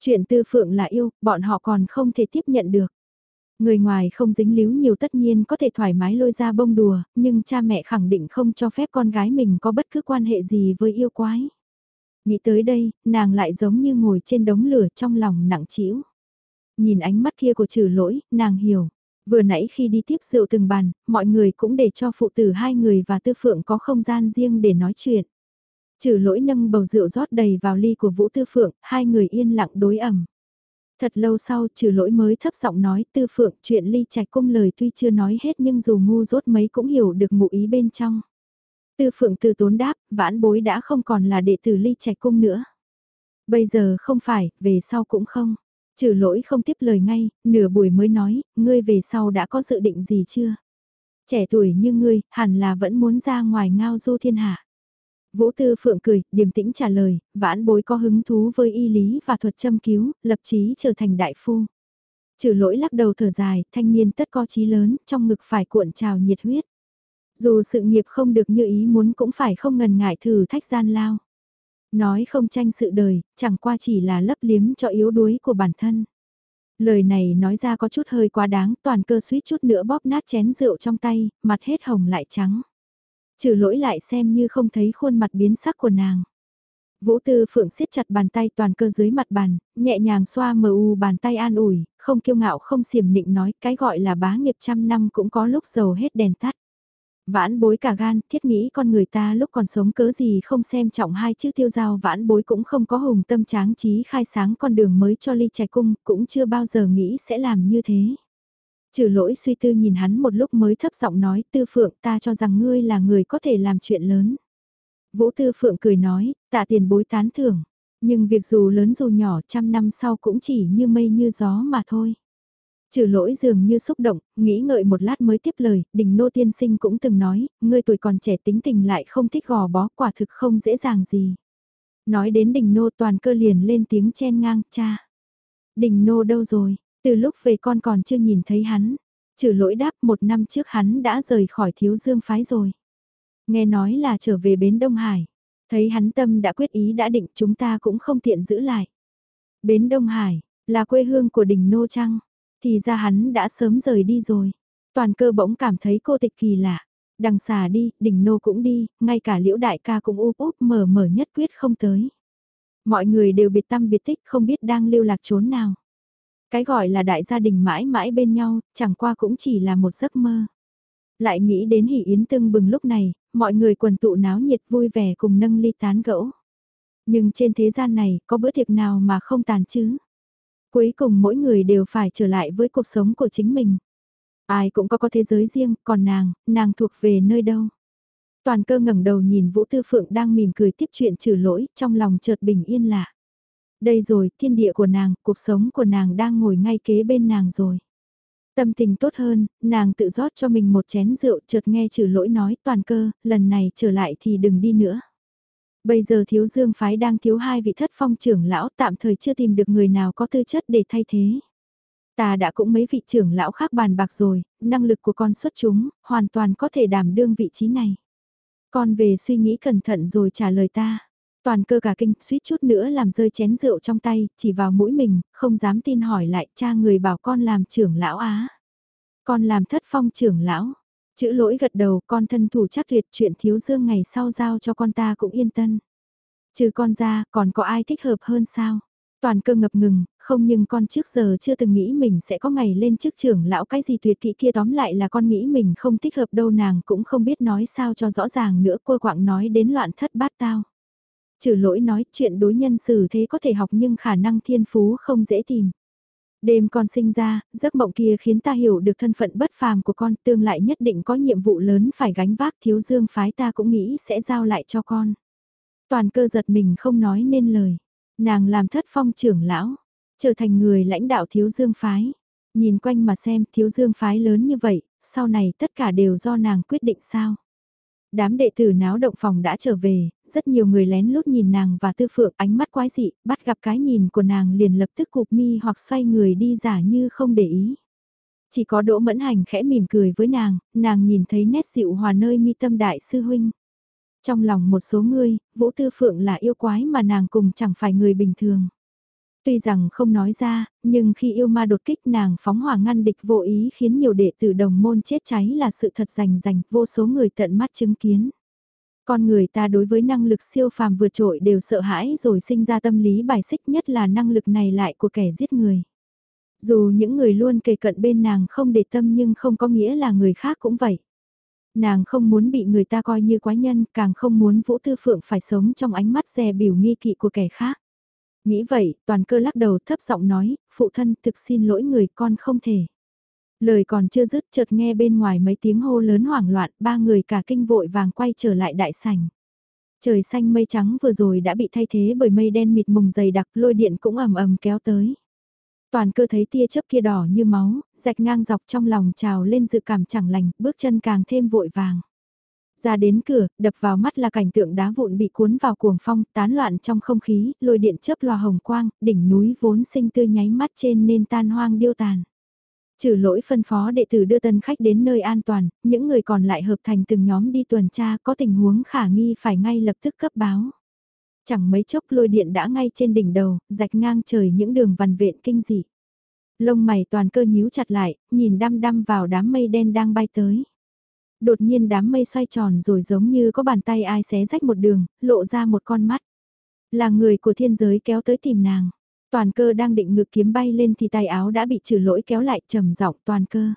Chuyện tư phượng là yêu, bọn họ còn không thể tiếp nhận được. Người ngoài không dính líu nhiều tất nhiên có thể thoải mái lôi ra bông đùa, nhưng cha mẹ khẳng định không cho phép con gái mình có bất cứ quan hệ gì với yêu quái. Nghĩ tới đây, nàng lại giống như ngồi trên đống lửa trong lòng nặng trĩu. Nhìn ánh mắt kia của trừ lỗi, nàng hiểu. Vừa nãy khi đi tiếp rượu từng bàn, mọi người cũng để cho phụ tử hai người và tư phượng có không gian riêng để nói chuyện. Trừ lỗi nâng bầu rượu rót đầy vào ly của Vũ Tư Phượng, hai người yên lặng đối ẩm. Thật lâu sau trừ lỗi mới thấp giọng nói Tư Phượng chuyện ly trạch cung lời tuy chưa nói hết nhưng dù ngu dốt mấy cũng hiểu được ngụ ý bên trong. Tư Phượng từ tốn đáp, vãn bối đã không còn là đệ tử ly trạch cung nữa. Bây giờ không phải, về sau cũng không. Trừ lỗi không tiếp lời ngay, nửa buổi mới nói, ngươi về sau đã có dự định gì chưa? Trẻ tuổi như ngươi, hẳn là vẫn muốn ra ngoài ngao du thiên hạ. Vũ Tư Phượng cười, điềm tĩnh trả lời, vãn bối có hứng thú với y lý và thuật châm cứu, lập chí trở thành đại phu. Trừ lỗi lắc đầu thở dài, thanh niên tất có chí lớn, trong ngực phải cuộn trào nhiệt huyết. Dù sự nghiệp không được như ý muốn cũng phải không ngần ngại thử thách gian lao. Nói không tranh sự đời, chẳng qua chỉ là lấp liếm cho yếu đuối của bản thân. Lời này nói ra có chút hơi quá đáng, toàn cơ suýt chút nữa bóp nát chén rượu trong tay, mặt hết hồng lại trắng. Trừ lỗi lại xem như không thấy khuôn mặt biến sắc của nàng. Vũ Tư Phượng siết chặt bàn tay toàn cơ dưới mặt bàn, nhẹ nhàng xoa mờ u bàn tay an ủi, không kiêu ngạo không xiểm nịnh nói cái gọi là bá nghiệp trăm năm cũng có lúc dầu hết đèn tắt. Vãn bối cả gan, thiết nghĩ con người ta lúc còn sống cớ gì không xem trọng hai chữ tiêu giao vãn bối cũng không có hùng tâm tráng trí khai sáng con đường mới cho ly trẻ cung, cũng chưa bao giờ nghĩ sẽ làm như thế. Trừ lỗi suy tư nhìn hắn một lúc mới thấp giọng nói tư phượng ta cho rằng ngươi là người có thể làm chuyện lớn. Vũ tư phượng cười nói, tạ tiền bối tán thưởng, nhưng việc dù lớn dù nhỏ trăm năm sau cũng chỉ như mây như gió mà thôi. Trừ lỗi dường như xúc động, nghĩ ngợi một lát mới tiếp lời, đình nô tiên sinh cũng từng nói, ngươi tuổi còn trẻ tính tình lại không thích gò bó quả thực không dễ dàng gì. Nói đến đình nô toàn cơ liền lên tiếng chen ngang, cha. Đình nô đâu rồi, từ lúc về con còn chưa nhìn thấy hắn. Trừ lỗi đáp một năm trước hắn đã rời khỏi thiếu dương phái rồi. Nghe nói là trở về bến Đông Hải. Thấy hắn tâm đã quyết ý đã định chúng ta cũng không tiện giữ lại. Bến Đông Hải, là quê hương của Đỉnh Nô Trăng. Thì ra hắn đã sớm rời đi rồi. Toàn cơ bỗng cảm thấy cô tịch kỳ lạ. Đằng xà đi, đỉnh nô cũng đi, ngay cả liễu đại ca cũng úp úp mở mở nhất quyết không tới. Mọi người đều biệt tâm biệt tích không biết đang lưu lạc trốn nào. Cái gọi là đại gia đình mãi mãi bên nhau, chẳng qua cũng chỉ là một giấc mơ. Lại nghĩ đến hỷ yến tưng bừng lúc này, mọi người quần tụ náo nhiệt vui vẻ cùng nâng ly tán gẫu. Nhưng trên thế gian này, có bữa tiệc nào mà không tàn chứ? Cuối cùng mỗi người đều phải trở lại với cuộc sống của chính mình. Ai cũng có có thế giới riêng, còn nàng, nàng thuộc về nơi đâu? Toàn cơ ngẩng đầu nhìn Vũ Tư Phượng đang mỉm cười tiếp chuyện trừ lỗi, trong lòng chợt bình yên lạ. Đây rồi, thiên địa của nàng, cuộc sống của nàng đang ngồi ngay kế bên nàng rồi. Tâm tình tốt hơn, nàng tự rót cho mình một chén rượu chợt nghe trừ lỗi nói toàn cơ, lần này trở lại thì đừng đi nữa. Bây giờ thiếu dương phái đang thiếu hai vị thất phong trưởng lão tạm thời chưa tìm được người nào có tư chất để thay thế. Ta đã cũng mấy vị trưởng lão khác bàn bạc rồi, năng lực của con xuất chúng, hoàn toàn có thể đảm đương vị trí này. Con về suy nghĩ cẩn thận rồi trả lời ta. Toàn cơ cả kinh, suýt chút nữa làm rơi chén rượu trong tay, chỉ vào mũi mình, không dám tin hỏi lại cha người bảo con làm trưởng lão á. Con làm thất phong trưởng lão. Chữ lỗi gật đầu con thân thủ chắc tuyệt chuyện thiếu dương ngày sau giao cho con ta cũng yên tân. Trừ con ra còn có ai thích hợp hơn sao? Toàn cơ ngập ngừng, không nhưng con trước giờ chưa từng nghĩ mình sẽ có ngày lên chức trưởng lão cái gì tuyệt kỹ kia tóm lại là con nghĩ mình không thích hợp đâu nàng cũng không biết nói sao cho rõ ràng nữa cô quạng nói đến loạn thất bát tao. Trừ lỗi nói chuyện đối nhân xử thế có thể học nhưng khả năng thiên phú không dễ tìm. Đêm con sinh ra, giấc mộng kia khiến ta hiểu được thân phận bất phàm của con, tương lại nhất định có nhiệm vụ lớn phải gánh vác thiếu dương phái ta cũng nghĩ sẽ giao lại cho con. Toàn cơ giật mình không nói nên lời. Nàng làm thất phong trưởng lão, trở thành người lãnh đạo thiếu dương phái. Nhìn quanh mà xem thiếu dương phái lớn như vậy, sau này tất cả đều do nàng quyết định sao. Đám đệ tử náo động phòng đã trở về, rất nhiều người lén lút nhìn nàng và tư phượng ánh mắt quái dị, bắt gặp cái nhìn của nàng liền lập tức cụp mi hoặc xoay người đi giả như không để ý. Chỉ có đỗ mẫn hành khẽ mỉm cười với nàng, nàng nhìn thấy nét dịu hòa nơi mi tâm đại sư huynh. Trong lòng một số người, Vũ Tư Phượng là yêu quái mà nàng cùng chẳng phải người bình thường. Tuy rằng không nói ra, nhưng khi yêu ma đột kích nàng phóng hỏa ngăn địch vô ý khiến nhiều đệ tử đồng môn chết cháy là sự thật rành rành vô số người tận mắt chứng kiến. Con người ta đối với năng lực siêu phàm vượt trội đều sợ hãi rồi sinh ra tâm lý bài xích nhất là năng lực này lại của kẻ giết người. Dù những người luôn kề cận bên nàng không để tâm nhưng không có nghĩa là người khác cũng vậy. Nàng không muốn bị người ta coi như quái nhân, càng không muốn Vũ Tư Phượng phải sống trong ánh mắt dè biểu nghi kỵ của kẻ khác. Nghĩ vậy, toàn cơ lắc đầu thấp giọng nói, phụ thân thực xin lỗi người con không thể. Lời còn chưa dứt chợt nghe bên ngoài mấy tiếng hô lớn hoảng loạn, ba người cả kinh vội vàng quay trở lại đại sảnh. Trời xanh mây trắng vừa rồi đã bị thay thế bởi mây đen mịt mùng dày đặc lôi điện cũng ầm ầm kéo tới. Toàn cơ thấy tia chớp kia đỏ như máu, rạch ngang dọc trong lòng trào lên dự cảm chẳng lành, bước chân càng thêm vội vàng. Ra đến cửa, đập vào mắt là cảnh tượng đá vụn bị cuốn vào cuồng phong, tán loạn trong không khí, lôi điện chớp loa hồng quang, đỉnh núi vốn sinh tươi nháy mắt trên nên tan hoang điêu tàn. Trừ lỗi phân phó đệ tử đưa tân khách đến nơi an toàn, những người còn lại hợp thành từng nhóm đi tuần tra có tình huống khả nghi phải ngay lập tức cấp báo. Chẳng mấy chốc lôi điện đã ngay trên đỉnh đầu, rạch ngang trời những đường vằn vện kinh dị. Lông mày toàn cơ nhíu chặt lại, nhìn đăm đăm vào đám mây đen đang bay tới. Đột nhiên đám mây xoay tròn rồi giống như có bàn tay ai xé rách một đường, lộ ra một con mắt. Là người của thiên giới kéo tới tìm nàng. Toàn cơ đang định ngực kiếm bay lên thì tay áo đã bị trừ lỗi kéo lại trầm giọng toàn cơ.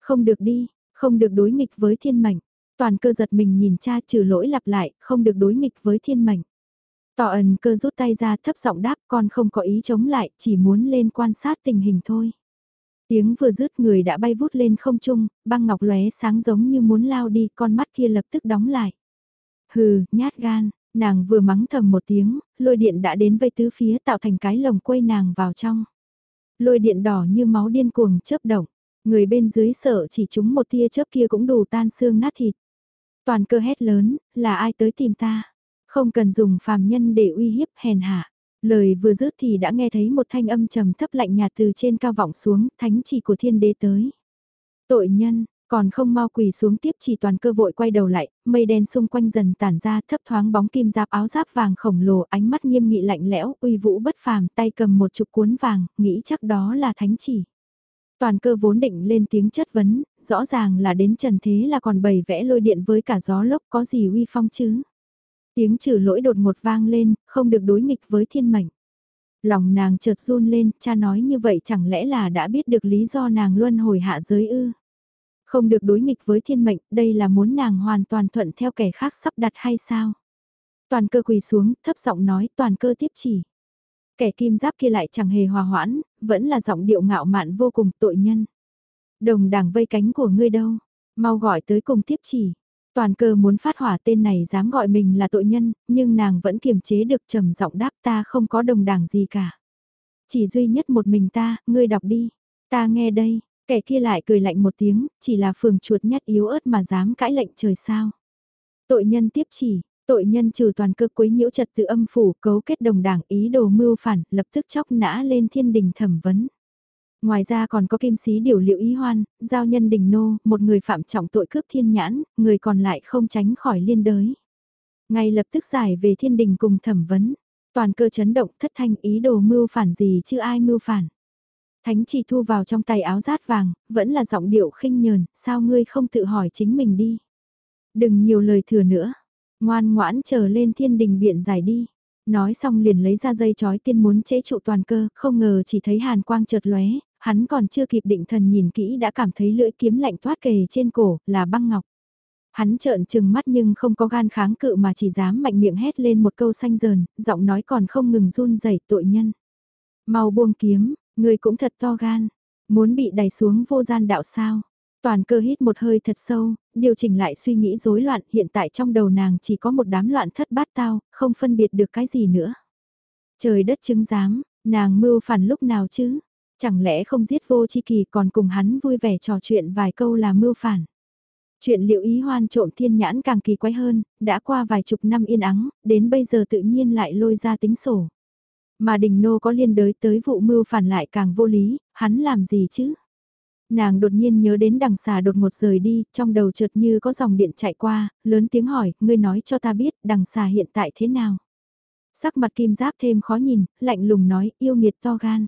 Không được đi, không được đối nghịch với thiên mệnh. Toàn cơ giật mình nhìn cha trừ lỗi lặp lại, không được đối nghịch với thiên mệnh. Tỏ ẩn cơ rút tay ra thấp giọng đáp con không có ý chống lại, chỉ muốn lên quan sát tình hình thôi. Tiếng vừa dứt người đã bay vút lên không trung, băng ngọc lóe sáng giống như muốn lao đi, con mắt kia lập tức đóng lại. Hừ, nhát gan, nàng vừa mắng thầm một tiếng, lôi điện đã đến vây tứ phía tạo thành cái lồng quay nàng vào trong. Lôi điện đỏ như máu điên cuồng chớp động, người bên dưới sợ chỉ chúng một tia chớp kia cũng đủ tan xương nát thịt. Toàn cơ hét lớn, là ai tới tìm ta? Không cần dùng phàm nhân để uy hiếp hèn hạ. Lời vừa dứt thì đã nghe thấy một thanh âm trầm thấp lạnh nhạt từ trên cao vọng xuống, thánh chỉ của thiên đế tới. Tội nhân, còn không mau quỳ xuống tiếp chỉ toàn cơ vội quay đầu lại, mây đen xung quanh dần tản ra thấp thoáng bóng kim giáp áo giáp vàng khổng lồ ánh mắt nghiêm nghị lạnh lẽo, uy vũ bất phàm, tay cầm một chục cuốn vàng, nghĩ chắc đó là thánh chỉ. Toàn cơ vốn định lên tiếng chất vấn, rõ ràng là đến trần thế là còn bày vẽ lôi điện với cả gió lốc có gì uy phong chứ. Tiếng trừ lỗi đột một vang lên, không được đối nghịch với thiên mệnh. Lòng nàng chợt run lên, cha nói như vậy chẳng lẽ là đã biết được lý do nàng luân hồi hạ giới ư? Không được đối nghịch với thiên mệnh, đây là muốn nàng hoàn toàn thuận theo kẻ khác sắp đặt hay sao? Toàn cơ quỳ xuống, thấp giọng nói, toàn cơ tiếp chỉ. Kẻ kim giáp kia lại chẳng hề hòa hoãn, vẫn là giọng điệu ngạo mạn vô cùng tội nhân. Đồng đảng vây cánh của ngươi đâu? Mau gọi tới cùng tiếp chỉ. Toàn cơ muốn phát hỏa tên này dám gọi mình là tội nhân, nhưng nàng vẫn kiềm chế được trầm giọng đáp ta không có đồng đảng gì cả. Chỉ duy nhất một mình ta, ngươi đọc đi. Ta nghe đây, kẻ kia lại cười lạnh một tiếng, chỉ là phường chuột nhát yếu ớt mà dám cãi lệnh trời sao. Tội nhân tiếp chỉ, tội nhân trừ toàn cơ quấy nhiễu trật tự âm phủ cấu kết đồng đảng ý đồ mưu phản, lập tức chóc nã lên thiên đình thẩm vấn. Ngoài ra còn có kim sĩ điều liệu ý hoan, giao nhân đình nô, một người phạm trọng tội cướp thiên nhãn, người còn lại không tránh khỏi liên đới. Ngay lập tức giải về thiên đình cùng thẩm vấn, toàn cơ chấn động thất thanh ý đồ mưu phản gì chứ ai mưu phản. Thánh chỉ thu vào trong tay áo rát vàng, vẫn là giọng điệu khinh nhờn, sao ngươi không tự hỏi chính mình đi. Đừng nhiều lời thừa nữa, ngoan ngoãn chờ lên thiên đình biện giải đi. Nói xong liền lấy ra dây chói tiên muốn chế trụ toàn cơ, không ngờ chỉ thấy hàn quang chợt lóe, hắn còn chưa kịp định thần nhìn kỹ đã cảm thấy lưỡi kiếm lạnh toát kề trên cổ, là băng ngọc. Hắn trợn trừng mắt nhưng không có gan kháng cự mà chỉ dám mạnh miệng hét lên một câu xanh dờn, giọng nói còn không ngừng run rẩy tội nhân. Mau buông kiếm, người cũng thật to gan, muốn bị đẩy xuống vô gian đạo sao. Toàn cơ hít một hơi thật sâu, điều chỉnh lại suy nghĩ rối loạn, hiện tại trong đầu nàng chỉ có một đám loạn thất bát tao, không phân biệt được cái gì nữa. Trời đất chứng giám, nàng mưu phản lúc nào chứ? Chẳng lẽ không giết vô chi kỳ còn cùng hắn vui vẻ trò chuyện vài câu là mưu phản? Chuyện liệu ý hoan trộm thiên nhãn càng kỳ quái hơn, đã qua vài chục năm yên ắng, đến bây giờ tự nhiên lại lôi ra tính sổ. Mà đình nô có liên đới tới vụ mưu phản lại càng vô lý, hắn làm gì chứ? Nàng đột nhiên nhớ đến đằng xà đột ngột rời đi, trong đầu chợt như có dòng điện chạy qua, lớn tiếng hỏi, ngươi nói cho ta biết đằng xà hiện tại thế nào? Sắc mặt kim giáp thêm khó nhìn, lạnh lùng nói, yêu nghiệt to gan.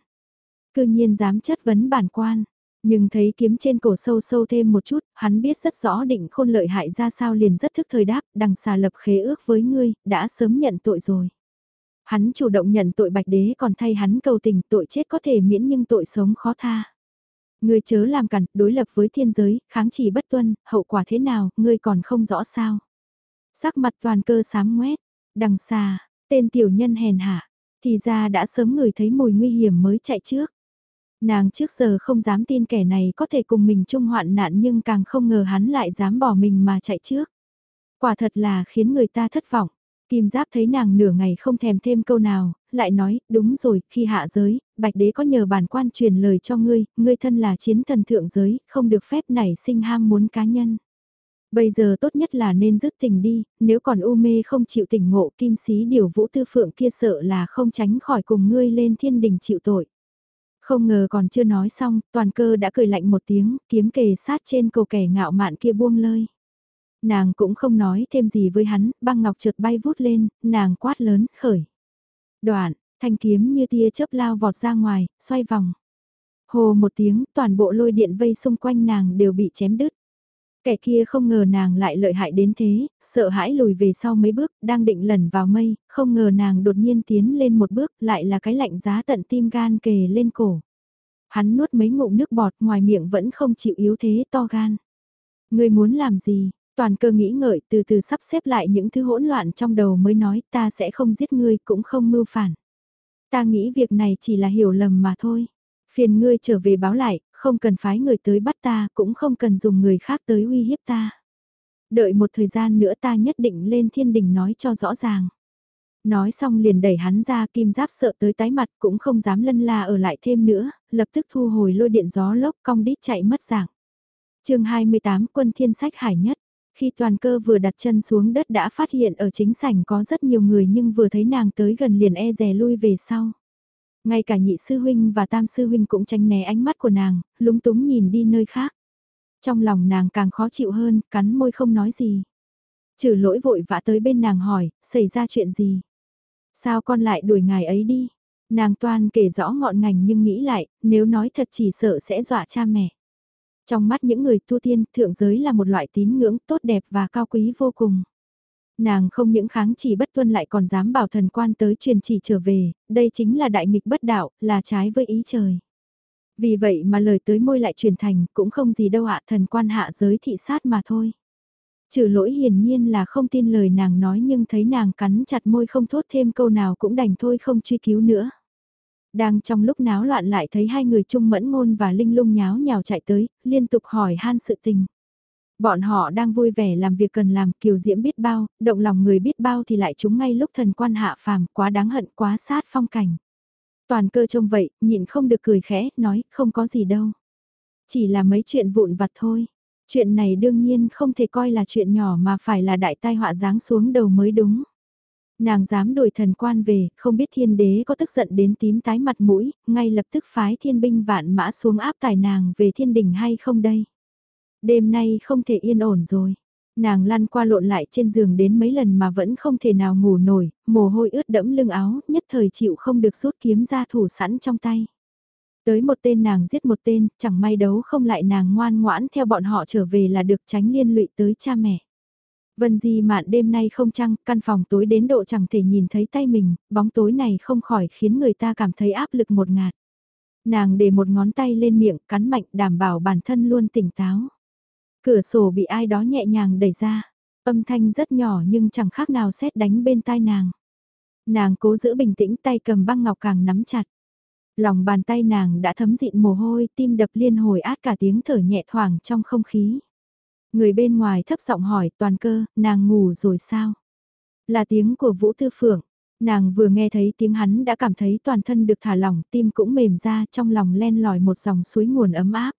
Cư nhiên dám chất vấn bản quan. Nhưng thấy kiếm trên cổ sâu sâu thêm một chút, hắn biết rất rõ định khôn lợi hại ra sao liền rất thức thời đáp, đằng xà lập khế ước với ngươi, đã sớm nhận tội rồi. Hắn chủ động nhận tội bạch đế còn thay hắn cầu tình tội chết có thể miễn nhưng tội sống khó tha. Ngươi chớ làm cản, đối lập với thiên giới, kháng chỉ bất tuân, hậu quả thế nào, ngươi còn không rõ sao. Sắc mặt toàn cơ sám ngoét, đằng xa, tên tiểu nhân hèn hạ, thì ra đã sớm người thấy mùi nguy hiểm mới chạy trước. Nàng trước giờ không dám tin kẻ này có thể cùng mình chung hoạn nạn nhưng càng không ngờ hắn lại dám bỏ mình mà chạy trước. Quả thật là khiến người ta thất vọng. Kim Giáp thấy nàng nửa ngày không thèm thêm câu nào, lại nói, đúng rồi, khi hạ giới, Bạch Đế có nhờ bản quan truyền lời cho ngươi, ngươi thân là chiến thần thượng giới, không được phép nảy sinh ham muốn cá nhân. Bây giờ tốt nhất là nên dứt tình đi, nếu còn u mê không chịu tỉnh ngộ kim sĩ điều vũ tư phượng kia sợ là không tránh khỏi cùng ngươi lên thiên đình chịu tội. Không ngờ còn chưa nói xong, toàn cơ đã cười lạnh một tiếng, kiếm kề sát trên cầu kẻ ngạo mạn kia buông lơi. Nàng cũng không nói thêm gì với hắn, băng ngọc trượt bay vút lên, nàng quát lớn, khởi. Đoạn, thanh kiếm như tia chớp lao vọt ra ngoài, xoay vòng. Hồ một tiếng, toàn bộ lôi điện vây xung quanh nàng đều bị chém đứt. Kẻ kia không ngờ nàng lại lợi hại đến thế, sợ hãi lùi về sau mấy bước, đang định lẩn vào mây, không ngờ nàng đột nhiên tiến lên một bước, lại là cái lạnh giá tận tim gan kề lên cổ. Hắn nuốt mấy ngụm nước bọt ngoài miệng vẫn không chịu yếu thế to gan. Người muốn làm gì, Toàn cơ nghĩ ngợi từ từ sắp xếp lại những thứ hỗn loạn trong đầu mới nói ta sẽ không giết ngươi cũng không mưu phản. Ta nghĩ việc này chỉ là hiểu lầm mà thôi. Phiền ngươi trở về báo lại, không cần phái người tới bắt ta, cũng không cần dùng người khác tới uy hiếp ta. Đợi một thời gian nữa ta nhất định lên thiên đình nói cho rõ ràng. Nói xong liền đẩy hắn ra kim giáp sợ tới tái mặt cũng không dám lân la ở lại thêm nữa, lập tức thu hồi lôi điện gió lốc cong đít chạy mất dạng. chương 28 quân thiên sách hải nhất. Khi toàn cơ vừa đặt chân xuống đất đã phát hiện ở chính sảnh có rất nhiều người nhưng vừa thấy nàng tới gần liền e rè lui về sau. Ngay cả nhị sư huynh và tam sư huynh cũng tránh né ánh mắt của nàng, lúng túng nhìn đi nơi khác. Trong lòng nàng càng khó chịu hơn, cắn môi không nói gì. Trừ lỗi vội vã tới bên nàng hỏi, xảy ra chuyện gì? Sao con lại đuổi ngài ấy đi? Nàng toan kể rõ ngọn ngành nhưng nghĩ lại, nếu nói thật chỉ sợ sẽ dọa cha mẹ. Trong mắt những người tu tiên, thượng giới là một loại tín ngưỡng tốt đẹp và cao quý vô cùng. Nàng không những kháng chỉ bất tuân lại còn dám bảo thần quan tới truyền chỉ trở về, đây chính là đại nghịch bất đạo, là trái với ý trời. Vì vậy mà lời tới môi lại truyền thành, cũng không gì đâu ạ thần quan hạ giới thị sát mà thôi. Trừ lỗi hiển nhiên là không tin lời nàng nói nhưng thấy nàng cắn chặt môi không thốt thêm câu nào cũng đành thôi không truy cứu nữa. Đang trong lúc náo loạn lại thấy hai người trung mẫn ngôn và linh lung nháo nhào chạy tới, liên tục hỏi han sự tình. Bọn họ đang vui vẻ làm việc cần làm kiều diễm biết bao, động lòng người biết bao thì lại chúng ngay lúc thần quan hạ phàm quá đáng hận quá sát phong cảnh. Toàn cơ trông vậy, nhịn không được cười khẽ, nói không có gì đâu. Chỉ là mấy chuyện vụn vặt thôi. Chuyện này đương nhiên không thể coi là chuyện nhỏ mà phải là đại tai họa giáng xuống đầu mới đúng. Nàng dám đuổi thần quan về, không biết thiên đế có tức giận đến tím tái mặt mũi, ngay lập tức phái thiên binh vạn mã xuống áp tài nàng về thiên đình hay không đây. Đêm nay không thể yên ổn rồi. Nàng lăn qua lộn lại trên giường đến mấy lần mà vẫn không thể nào ngủ nổi, mồ hôi ướt đẫm lưng áo, nhất thời chịu không được rút kiếm ra thủ sẵn trong tay. Tới một tên nàng giết một tên, chẳng may đấu không lại nàng ngoan ngoãn theo bọn họ trở về là được tránh liên lụy tới cha mẹ. Vân Di mạn đêm nay không trăng, căn phòng tối đến độ chẳng thể nhìn thấy tay mình, bóng tối này không khỏi khiến người ta cảm thấy áp lực một ngạt. Nàng để một ngón tay lên miệng, cắn mạnh đảm bảo bản thân luôn tỉnh táo. Cửa sổ bị ai đó nhẹ nhàng đẩy ra, âm thanh rất nhỏ nhưng chẳng khác nào xét đánh bên tai nàng. Nàng cố giữ bình tĩnh tay cầm băng ngọc càng nắm chặt. Lòng bàn tay nàng đã thấm dịn mồ hôi, tim đập liên hồi át cả tiếng thở nhẹ thoảng trong không khí. Người bên ngoài thấp giọng hỏi toàn cơ, nàng ngủ rồi sao? Là tiếng của Vũ Tư Phượng. Nàng vừa nghe thấy tiếng hắn đã cảm thấy toàn thân được thả lỏng, tim cũng mềm ra trong lòng len lỏi một dòng suối nguồn ấm áp.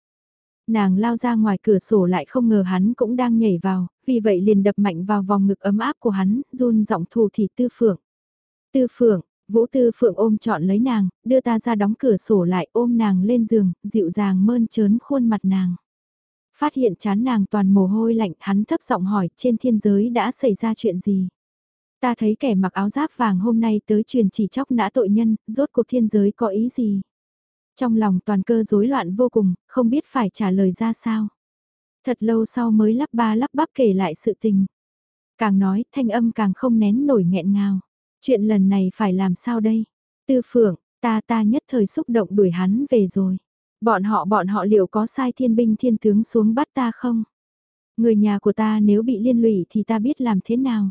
Nàng lao ra ngoài cửa sổ lại không ngờ hắn cũng đang nhảy vào, vì vậy liền đập mạnh vào vòng ngực ấm áp của hắn, run giọng thù thì Tư Phượng. Tư Phượng, Vũ Tư Phượng ôm trọn lấy nàng, đưa ta ra đóng cửa sổ lại ôm nàng lên giường, dịu dàng mơn trớn khuôn mặt nàng. Phát hiện chán nàng toàn mồ hôi lạnh, hắn thấp giọng hỏi trên thiên giới đã xảy ra chuyện gì. Ta thấy kẻ mặc áo giáp vàng hôm nay tới truyền chỉ chóc nã tội nhân, rốt cuộc thiên giới có ý gì. Trong lòng toàn cơ rối loạn vô cùng, không biết phải trả lời ra sao. Thật lâu sau mới lắp ba lắp bắp kể lại sự tình. Càng nói, thanh âm càng không nén nổi nghẹn ngào. Chuyện lần này phải làm sao đây? Tư phượng, ta ta nhất thời xúc động đuổi hắn về rồi. Bọn họ bọn họ liệu có sai thiên binh thiên tướng xuống bắt ta không? Người nhà của ta nếu bị liên lụy thì ta biết làm thế nào?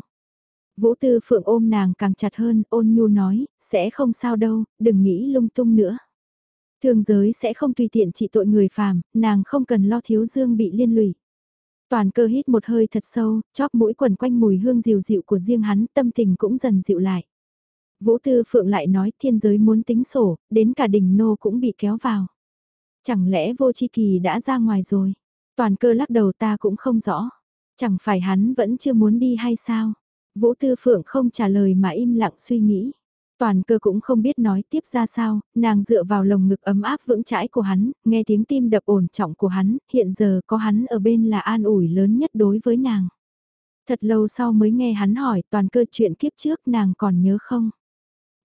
Vũ Tư Phượng ôm nàng càng chặt hơn, ôn nhu nói, sẽ không sao đâu, đừng nghĩ lung tung nữa. Thương giới sẽ không tùy tiện trị tội người phàm, nàng không cần lo thiếu dương bị liên lụy. Toàn cơ hít một hơi thật sâu, chóp mũi quần quanh mùi hương dịu dịu của riêng hắn, tâm tình cũng dần dịu lại. Vũ Tư Phượng lại nói thiên giới muốn tính sổ, đến cả đỉnh nô cũng bị kéo vào. Chẳng lẽ vô chi kỳ đã ra ngoài rồi? Toàn cơ lắc đầu ta cũng không rõ. Chẳng phải hắn vẫn chưa muốn đi hay sao? Vũ Tư Phượng không trả lời mà im lặng suy nghĩ. Toàn cơ cũng không biết nói tiếp ra sao, nàng dựa vào lồng ngực ấm áp vững chãi của hắn, nghe tiếng tim đập ổn trọng của hắn, hiện giờ có hắn ở bên là an ủi lớn nhất đối với nàng. Thật lâu sau mới nghe hắn hỏi toàn cơ chuyện kiếp trước nàng còn nhớ không?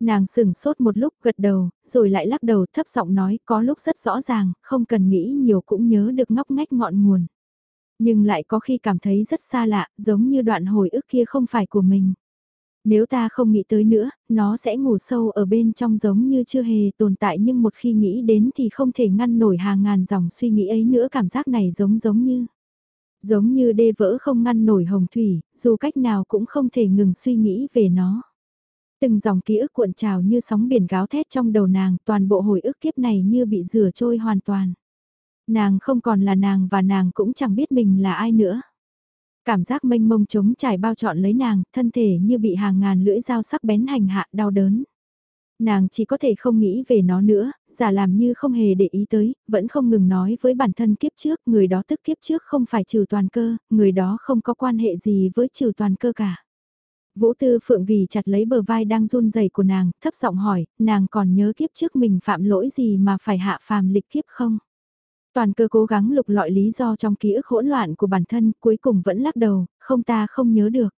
Nàng sừng sốt một lúc gật đầu, rồi lại lắc đầu thấp giọng nói có lúc rất rõ ràng, không cần nghĩ nhiều cũng nhớ được ngóc ngách ngọn nguồn. Nhưng lại có khi cảm thấy rất xa lạ, giống như đoạn hồi ức kia không phải của mình. Nếu ta không nghĩ tới nữa, nó sẽ ngủ sâu ở bên trong giống như chưa hề tồn tại nhưng một khi nghĩ đến thì không thể ngăn nổi hàng ngàn dòng suy nghĩ ấy nữa cảm giác này giống giống như. Giống như đê vỡ không ngăn nổi hồng thủy, dù cách nào cũng không thể ngừng suy nghĩ về nó. Từng dòng ký ức cuộn trào như sóng biển gáo thét trong đầu nàng, toàn bộ hồi ức kiếp này như bị rửa trôi hoàn toàn. Nàng không còn là nàng và nàng cũng chẳng biết mình là ai nữa. Cảm giác mênh mông trống trải bao trọn lấy nàng, thân thể như bị hàng ngàn lưỡi dao sắc bén hành hạ đau đớn. Nàng chỉ có thể không nghĩ về nó nữa, giả làm như không hề để ý tới, vẫn không ngừng nói với bản thân kiếp trước, người đó tức kiếp trước không phải trừ toàn cơ, người đó không có quan hệ gì với trừ toàn cơ cả. Vũ Tư Phượng ghi chặt lấy bờ vai đang run rẩy của nàng, thấp giọng hỏi, nàng còn nhớ kiếp trước mình phạm lỗi gì mà phải hạ phàm lịch kiếp không? Toàn cơ cố gắng lục lọi lý do trong ký ức hỗn loạn của bản thân, cuối cùng vẫn lắc đầu, không ta không nhớ được.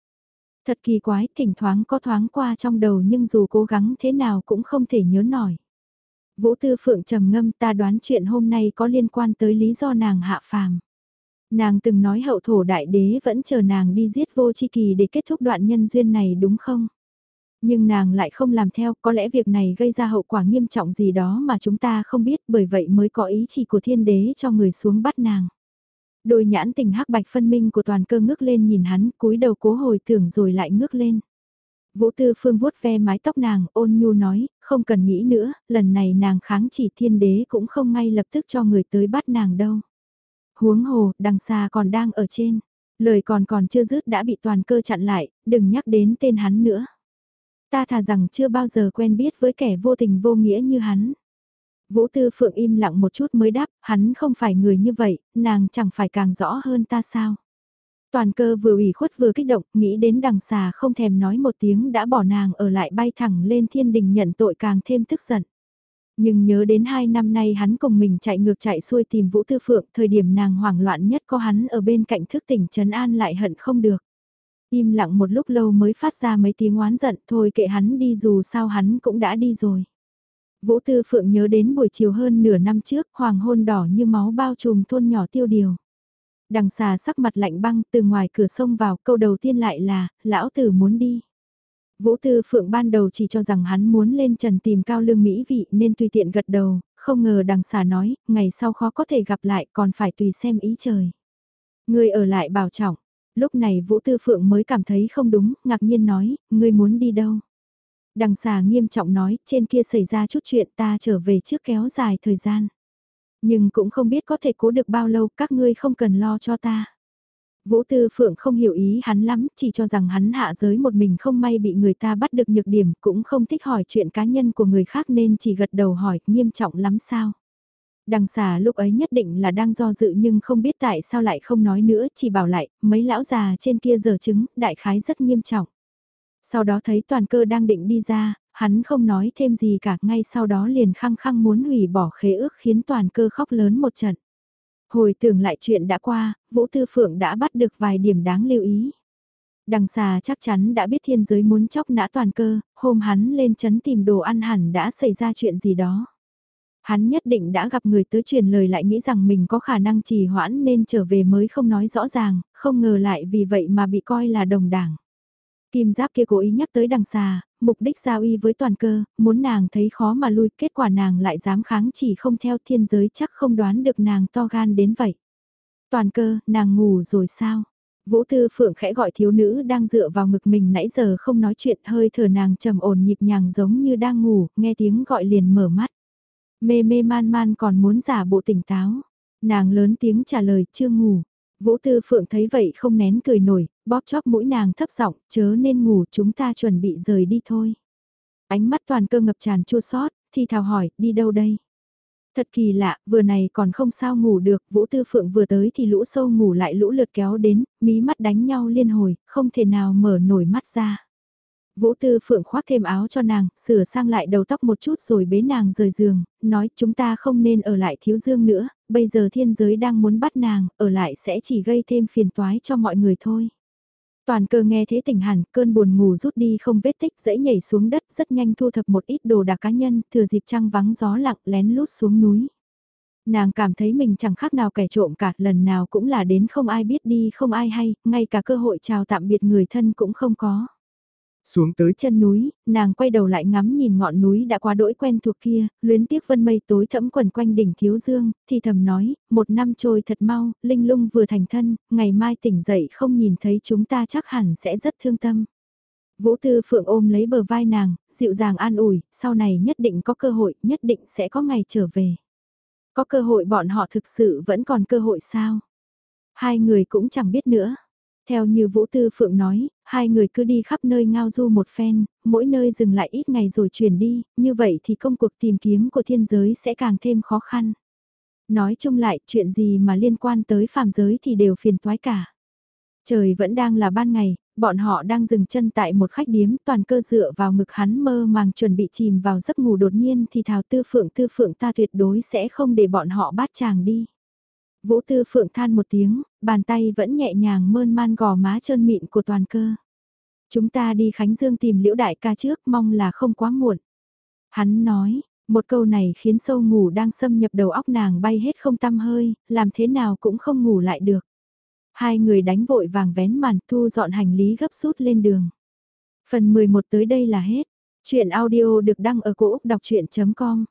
Thật kỳ quái, thỉnh thoảng có thoáng qua trong đầu nhưng dù cố gắng thế nào cũng không thể nhớ nổi. Vũ Tư Phượng trầm ngâm ta đoán chuyện hôm nay có liên quan tới lý do nàng hạ phàm. Nàng từng nói hậu thổ đại đế vẫn chờ nàng đi giết vô chi kỳ để kết thúc đoạn nhân duyên này đúng không? Nhưng nàng lại không làm theo, có lẽ việc này gây ra hậu quả nghiêm trọng gì đó mà chúng ta không biết bởi vậy mới có ý chỉ của thiên đế cho người xuống bắt nàng. Đôi nhãn tình hắc bạch phân minh của toàn cơ ngước lên nhìn hắn, cúi đầu cố hồi tưởng rồi lại ngước lên. Vũ Tư Phương vuốt ve mái tóc nàng, ôn nhu nói, không cần nghĩ nữa, lần này nàng kháng chỉ thiên đế cũng không ngay lập tức cho người tới bắt nàng đâu. Huống hồ, đằng xa còn đang ở trên. Lời còn còn chưa dứt đã bị toàn cơ chặn lại, đừng nhắc đến tên hắn nữa. Ta thà rằng chưa bao giờ quen biết với kẻ vô tình vô nghĩa như hắn. Vũ Tư Phượng im lặng một chút mới đáp, hắn không phải người như vậy, nàng chẳng phải càng rõ hơn ta sao. Toàn cơ vừa ủy khuất vừa kích động, nghĩ đến đằng xà không thèm nói một tiếng đã bỏ nàng ở lại bay thẳng lên thiên đình nhận tội càng thêm tức giận. Nhưng nhớ đến hai năm nay hắn cùng mình chạy ngược chạy xuôi tìm Vũ Tư Phượng, thời điểm nàng hoảng loạn nhất có hắn ở bên cạnh thức tỉnh trấn an lại hận không được. Im lặng một lúc lâu mới phát ra mấy tiếng oán giận, thôi kệ hắn đi dù sao hắn cũng đã đi rồi. Vũ Tư Phượng nhớ đến buổi chiều hơn nửa năm trước, hoàng hôn đỏ như máu bao trùm thôn nhỏ tiêu điều. Đằng xà sắc mặt lạnh băng từ ngoài cửa sông vào, câu đầu tiên lại là, lão tử muốn đi. Vũ Tư Phượng ban đầu chỉ cho rằng hắn muốn lên trần tìm cao lương mỹ vị nên tùy tiện gật đầu, không ngờ đằng xà nói, ngày sau khó có thể gặp lại còn phải tùy xem ý trời. Người ở lại bảo trọng, lúc này Vũ Tư Phượng mới cảm thấy không đúng, ngạc nhiên nói, ngươi muốn đi đâu? Đằng xà nghiêm trọng nói, trên kia xảy ra chút chuyện ta trở về trước kéo dài thời gian. Nhưng cũng không biết có thể cố được bao lâu các ngươi không cần lo cho ta. Vũ Tư Phượng không hiểu ý hắn lắm, chỉ cho rằng hắn hạ giới một mình không may bị người ta bắt được nhược điểm, cũng không thích hỏi chuyện cá nhân của người khác nên chỉ gật đầu hỏi, nghiêm trọng lắm sao. Đằng xà lúc ấy nhất định là đang do dự nhưng không biết tại sao lại không nói nữa, chỉ bảo lại, mấy lão già trên kia giờ chứng, đại khái rất nghiêm trọng. Sau đó thấy toàn cơ đang định đi ra, hắn không nói thêm gì cả, ngay sau đó liền khăng khăng muốn hủy bỏ khế ước khiến toàn cơ khóc lớn một trận. Hồi tưởng lại chuyện đã qua, Vũ Tư Phượng đã bắt được vài điểm đáng lưu ý. Đằng xà chắc chắn đã biết thiên giới muốn chóc nã toàn cơ, hôm hắn lên chấn tìm đồ ăn hẳn đã xảy ra chuyện gì đó. Hắn nhất định đã gặp người tới truyền lời lại nghĩ rằng mình có khả năng trì hoãn nên trở về mới không nói rõ ràng, không ngờ lại vì vậy mà bị coi là đồng đảng. Kim giáp kia cố ý nhắc tới đằng xà, mục đích giao uy với toàn cơ, muốn nàng thấy khó mà lui, kết quả nàng lại dám kháng chỉ không theo thiên giới chắc không đoán được nàng to gan đến vậy. Toàn cơ, nàng ngủ rồi sao? Vũ Tư Phượng khẽ gọi thiếu nữ đang dựa vào ngực mình nãy giờ không nói chuyện hơi thở nàng trầm ổn nhịp nhàng giống như đang ngủ, nghe tiếng gọi liền mở mắt. Mê mê man man còn muốn giả bộ tỉnh táo. Nàng lớn tiếng trả lời chưa ngủ. Vũ Tư Phượng thấy vậy không nén cười nổi, bóp chóp mũi nàng thấp giọng, chớ nên ngủ chúng ta chuẩn bị rời đi thôi. Ánh mắt toàn cơ ngập tràn chua sót, thì thào hỏi, đi đâu đây? Thật kỳ lạ, vừa này còn không sao ngủ được, Vũ Tư Phượng vừa tới thì lũ sâu ngủ lại lũ lượt kéo đến, mí mắt đánh nhau liên hồi, không thể nào mở nổi mắt ra. Vũ Tư Phượng khoác thêm áo cho nàng, sửa sang lại đầu tóc một chút rồi bế nàng rời giường, nói chúng ta không nên ở lại thiếu dương nữa, bây giờ thiên giới đang muốn bắt nàng, ở lại sẽ chỉ gây thêm phiền toái cho mọi người thôi. Toàn cơ nghe thế tỉnh hẳn, cơn buồn ngủ rút đi không vết tích dễ nhảy xuống đất rất nhanh thu thập một ít đồ đạc cá nhân, thừa dịp trăng vắng gió lặng lén lút xuống núi. Nàng cảm thấy mình chẳng khác nào kẻ trộm cả, lần nào cũng là đến không ai biết đi không ai hay, ngay cả cơ hội chào tạm biệt người thân cũng không có. Xuống tới chân núi, nàng quay đầu lại ngắm nhìn ngọn núi đã qua đỗi quen thuộc kia, luyến tiếc vân mây tối thẫm quần quanh đỉnh thiếu dương, thì thầm nói, một năm trôi thật mau, linh lung vừa thành thân, ngày mai tỉnh dậy không nhìn thấy chúng ta chắc hẳn sẽ rất thương tâm. Vũ Tư Phượng ôm lấy bờ vai nàng, dịu dàng an ủi, sau này nhất định có cơ hội, nhất định sẽ có ngày trở về. Có cơ hội bọn họ thực sự vẫn còn cơ hội sao? Hai người cũng chẳng biết nữa. Theo như Vũ Tư Phượng nói, hai người cứ đi khắp nơi ngao du một phen, mỗi nơi dừng lại ít ngày rồi chuyển đi, như vậy thì công cuộc tìm kiếm của thiên giới sẽ càng thêm khó khăn. Nói chung lại, chuyện gì mà liên quan tới phàm giới thì đều phiền toái cả. Trời vẫn đang là ban ngày, bọn họ đang dừng chân tại một khách điếm toàn cơ dựa vào ngực hắn mơ màng chuẩn bị chìm vào giấc ngủ đột nhiên thì thảo tư phượng tư phượng ta tuyệt đối sẽ không để bọn họ bắt chàng đi. Vũ Tư Phượng than một tiếng, bàn tay vẫn nhẹ nhàng mơn man gò má trơn mịn của toàn cơ. Chúng ta đi Khánh Dương tìm liễu đại ca trước mong là không quá muộn. Hắn nói, một câu này khiến sâu ngủ đang xâm nhập đầu óc nàng bay hết không tăm hơi, làm thế nào cũng không ngủ lại được. Hai người đánh vội vàng vén màn thu dọn hành lý gấp rút lên đường. Phần 11 tới đây là hết. Chuyện audio được đăng ở cổ Úc đọc chuyện.com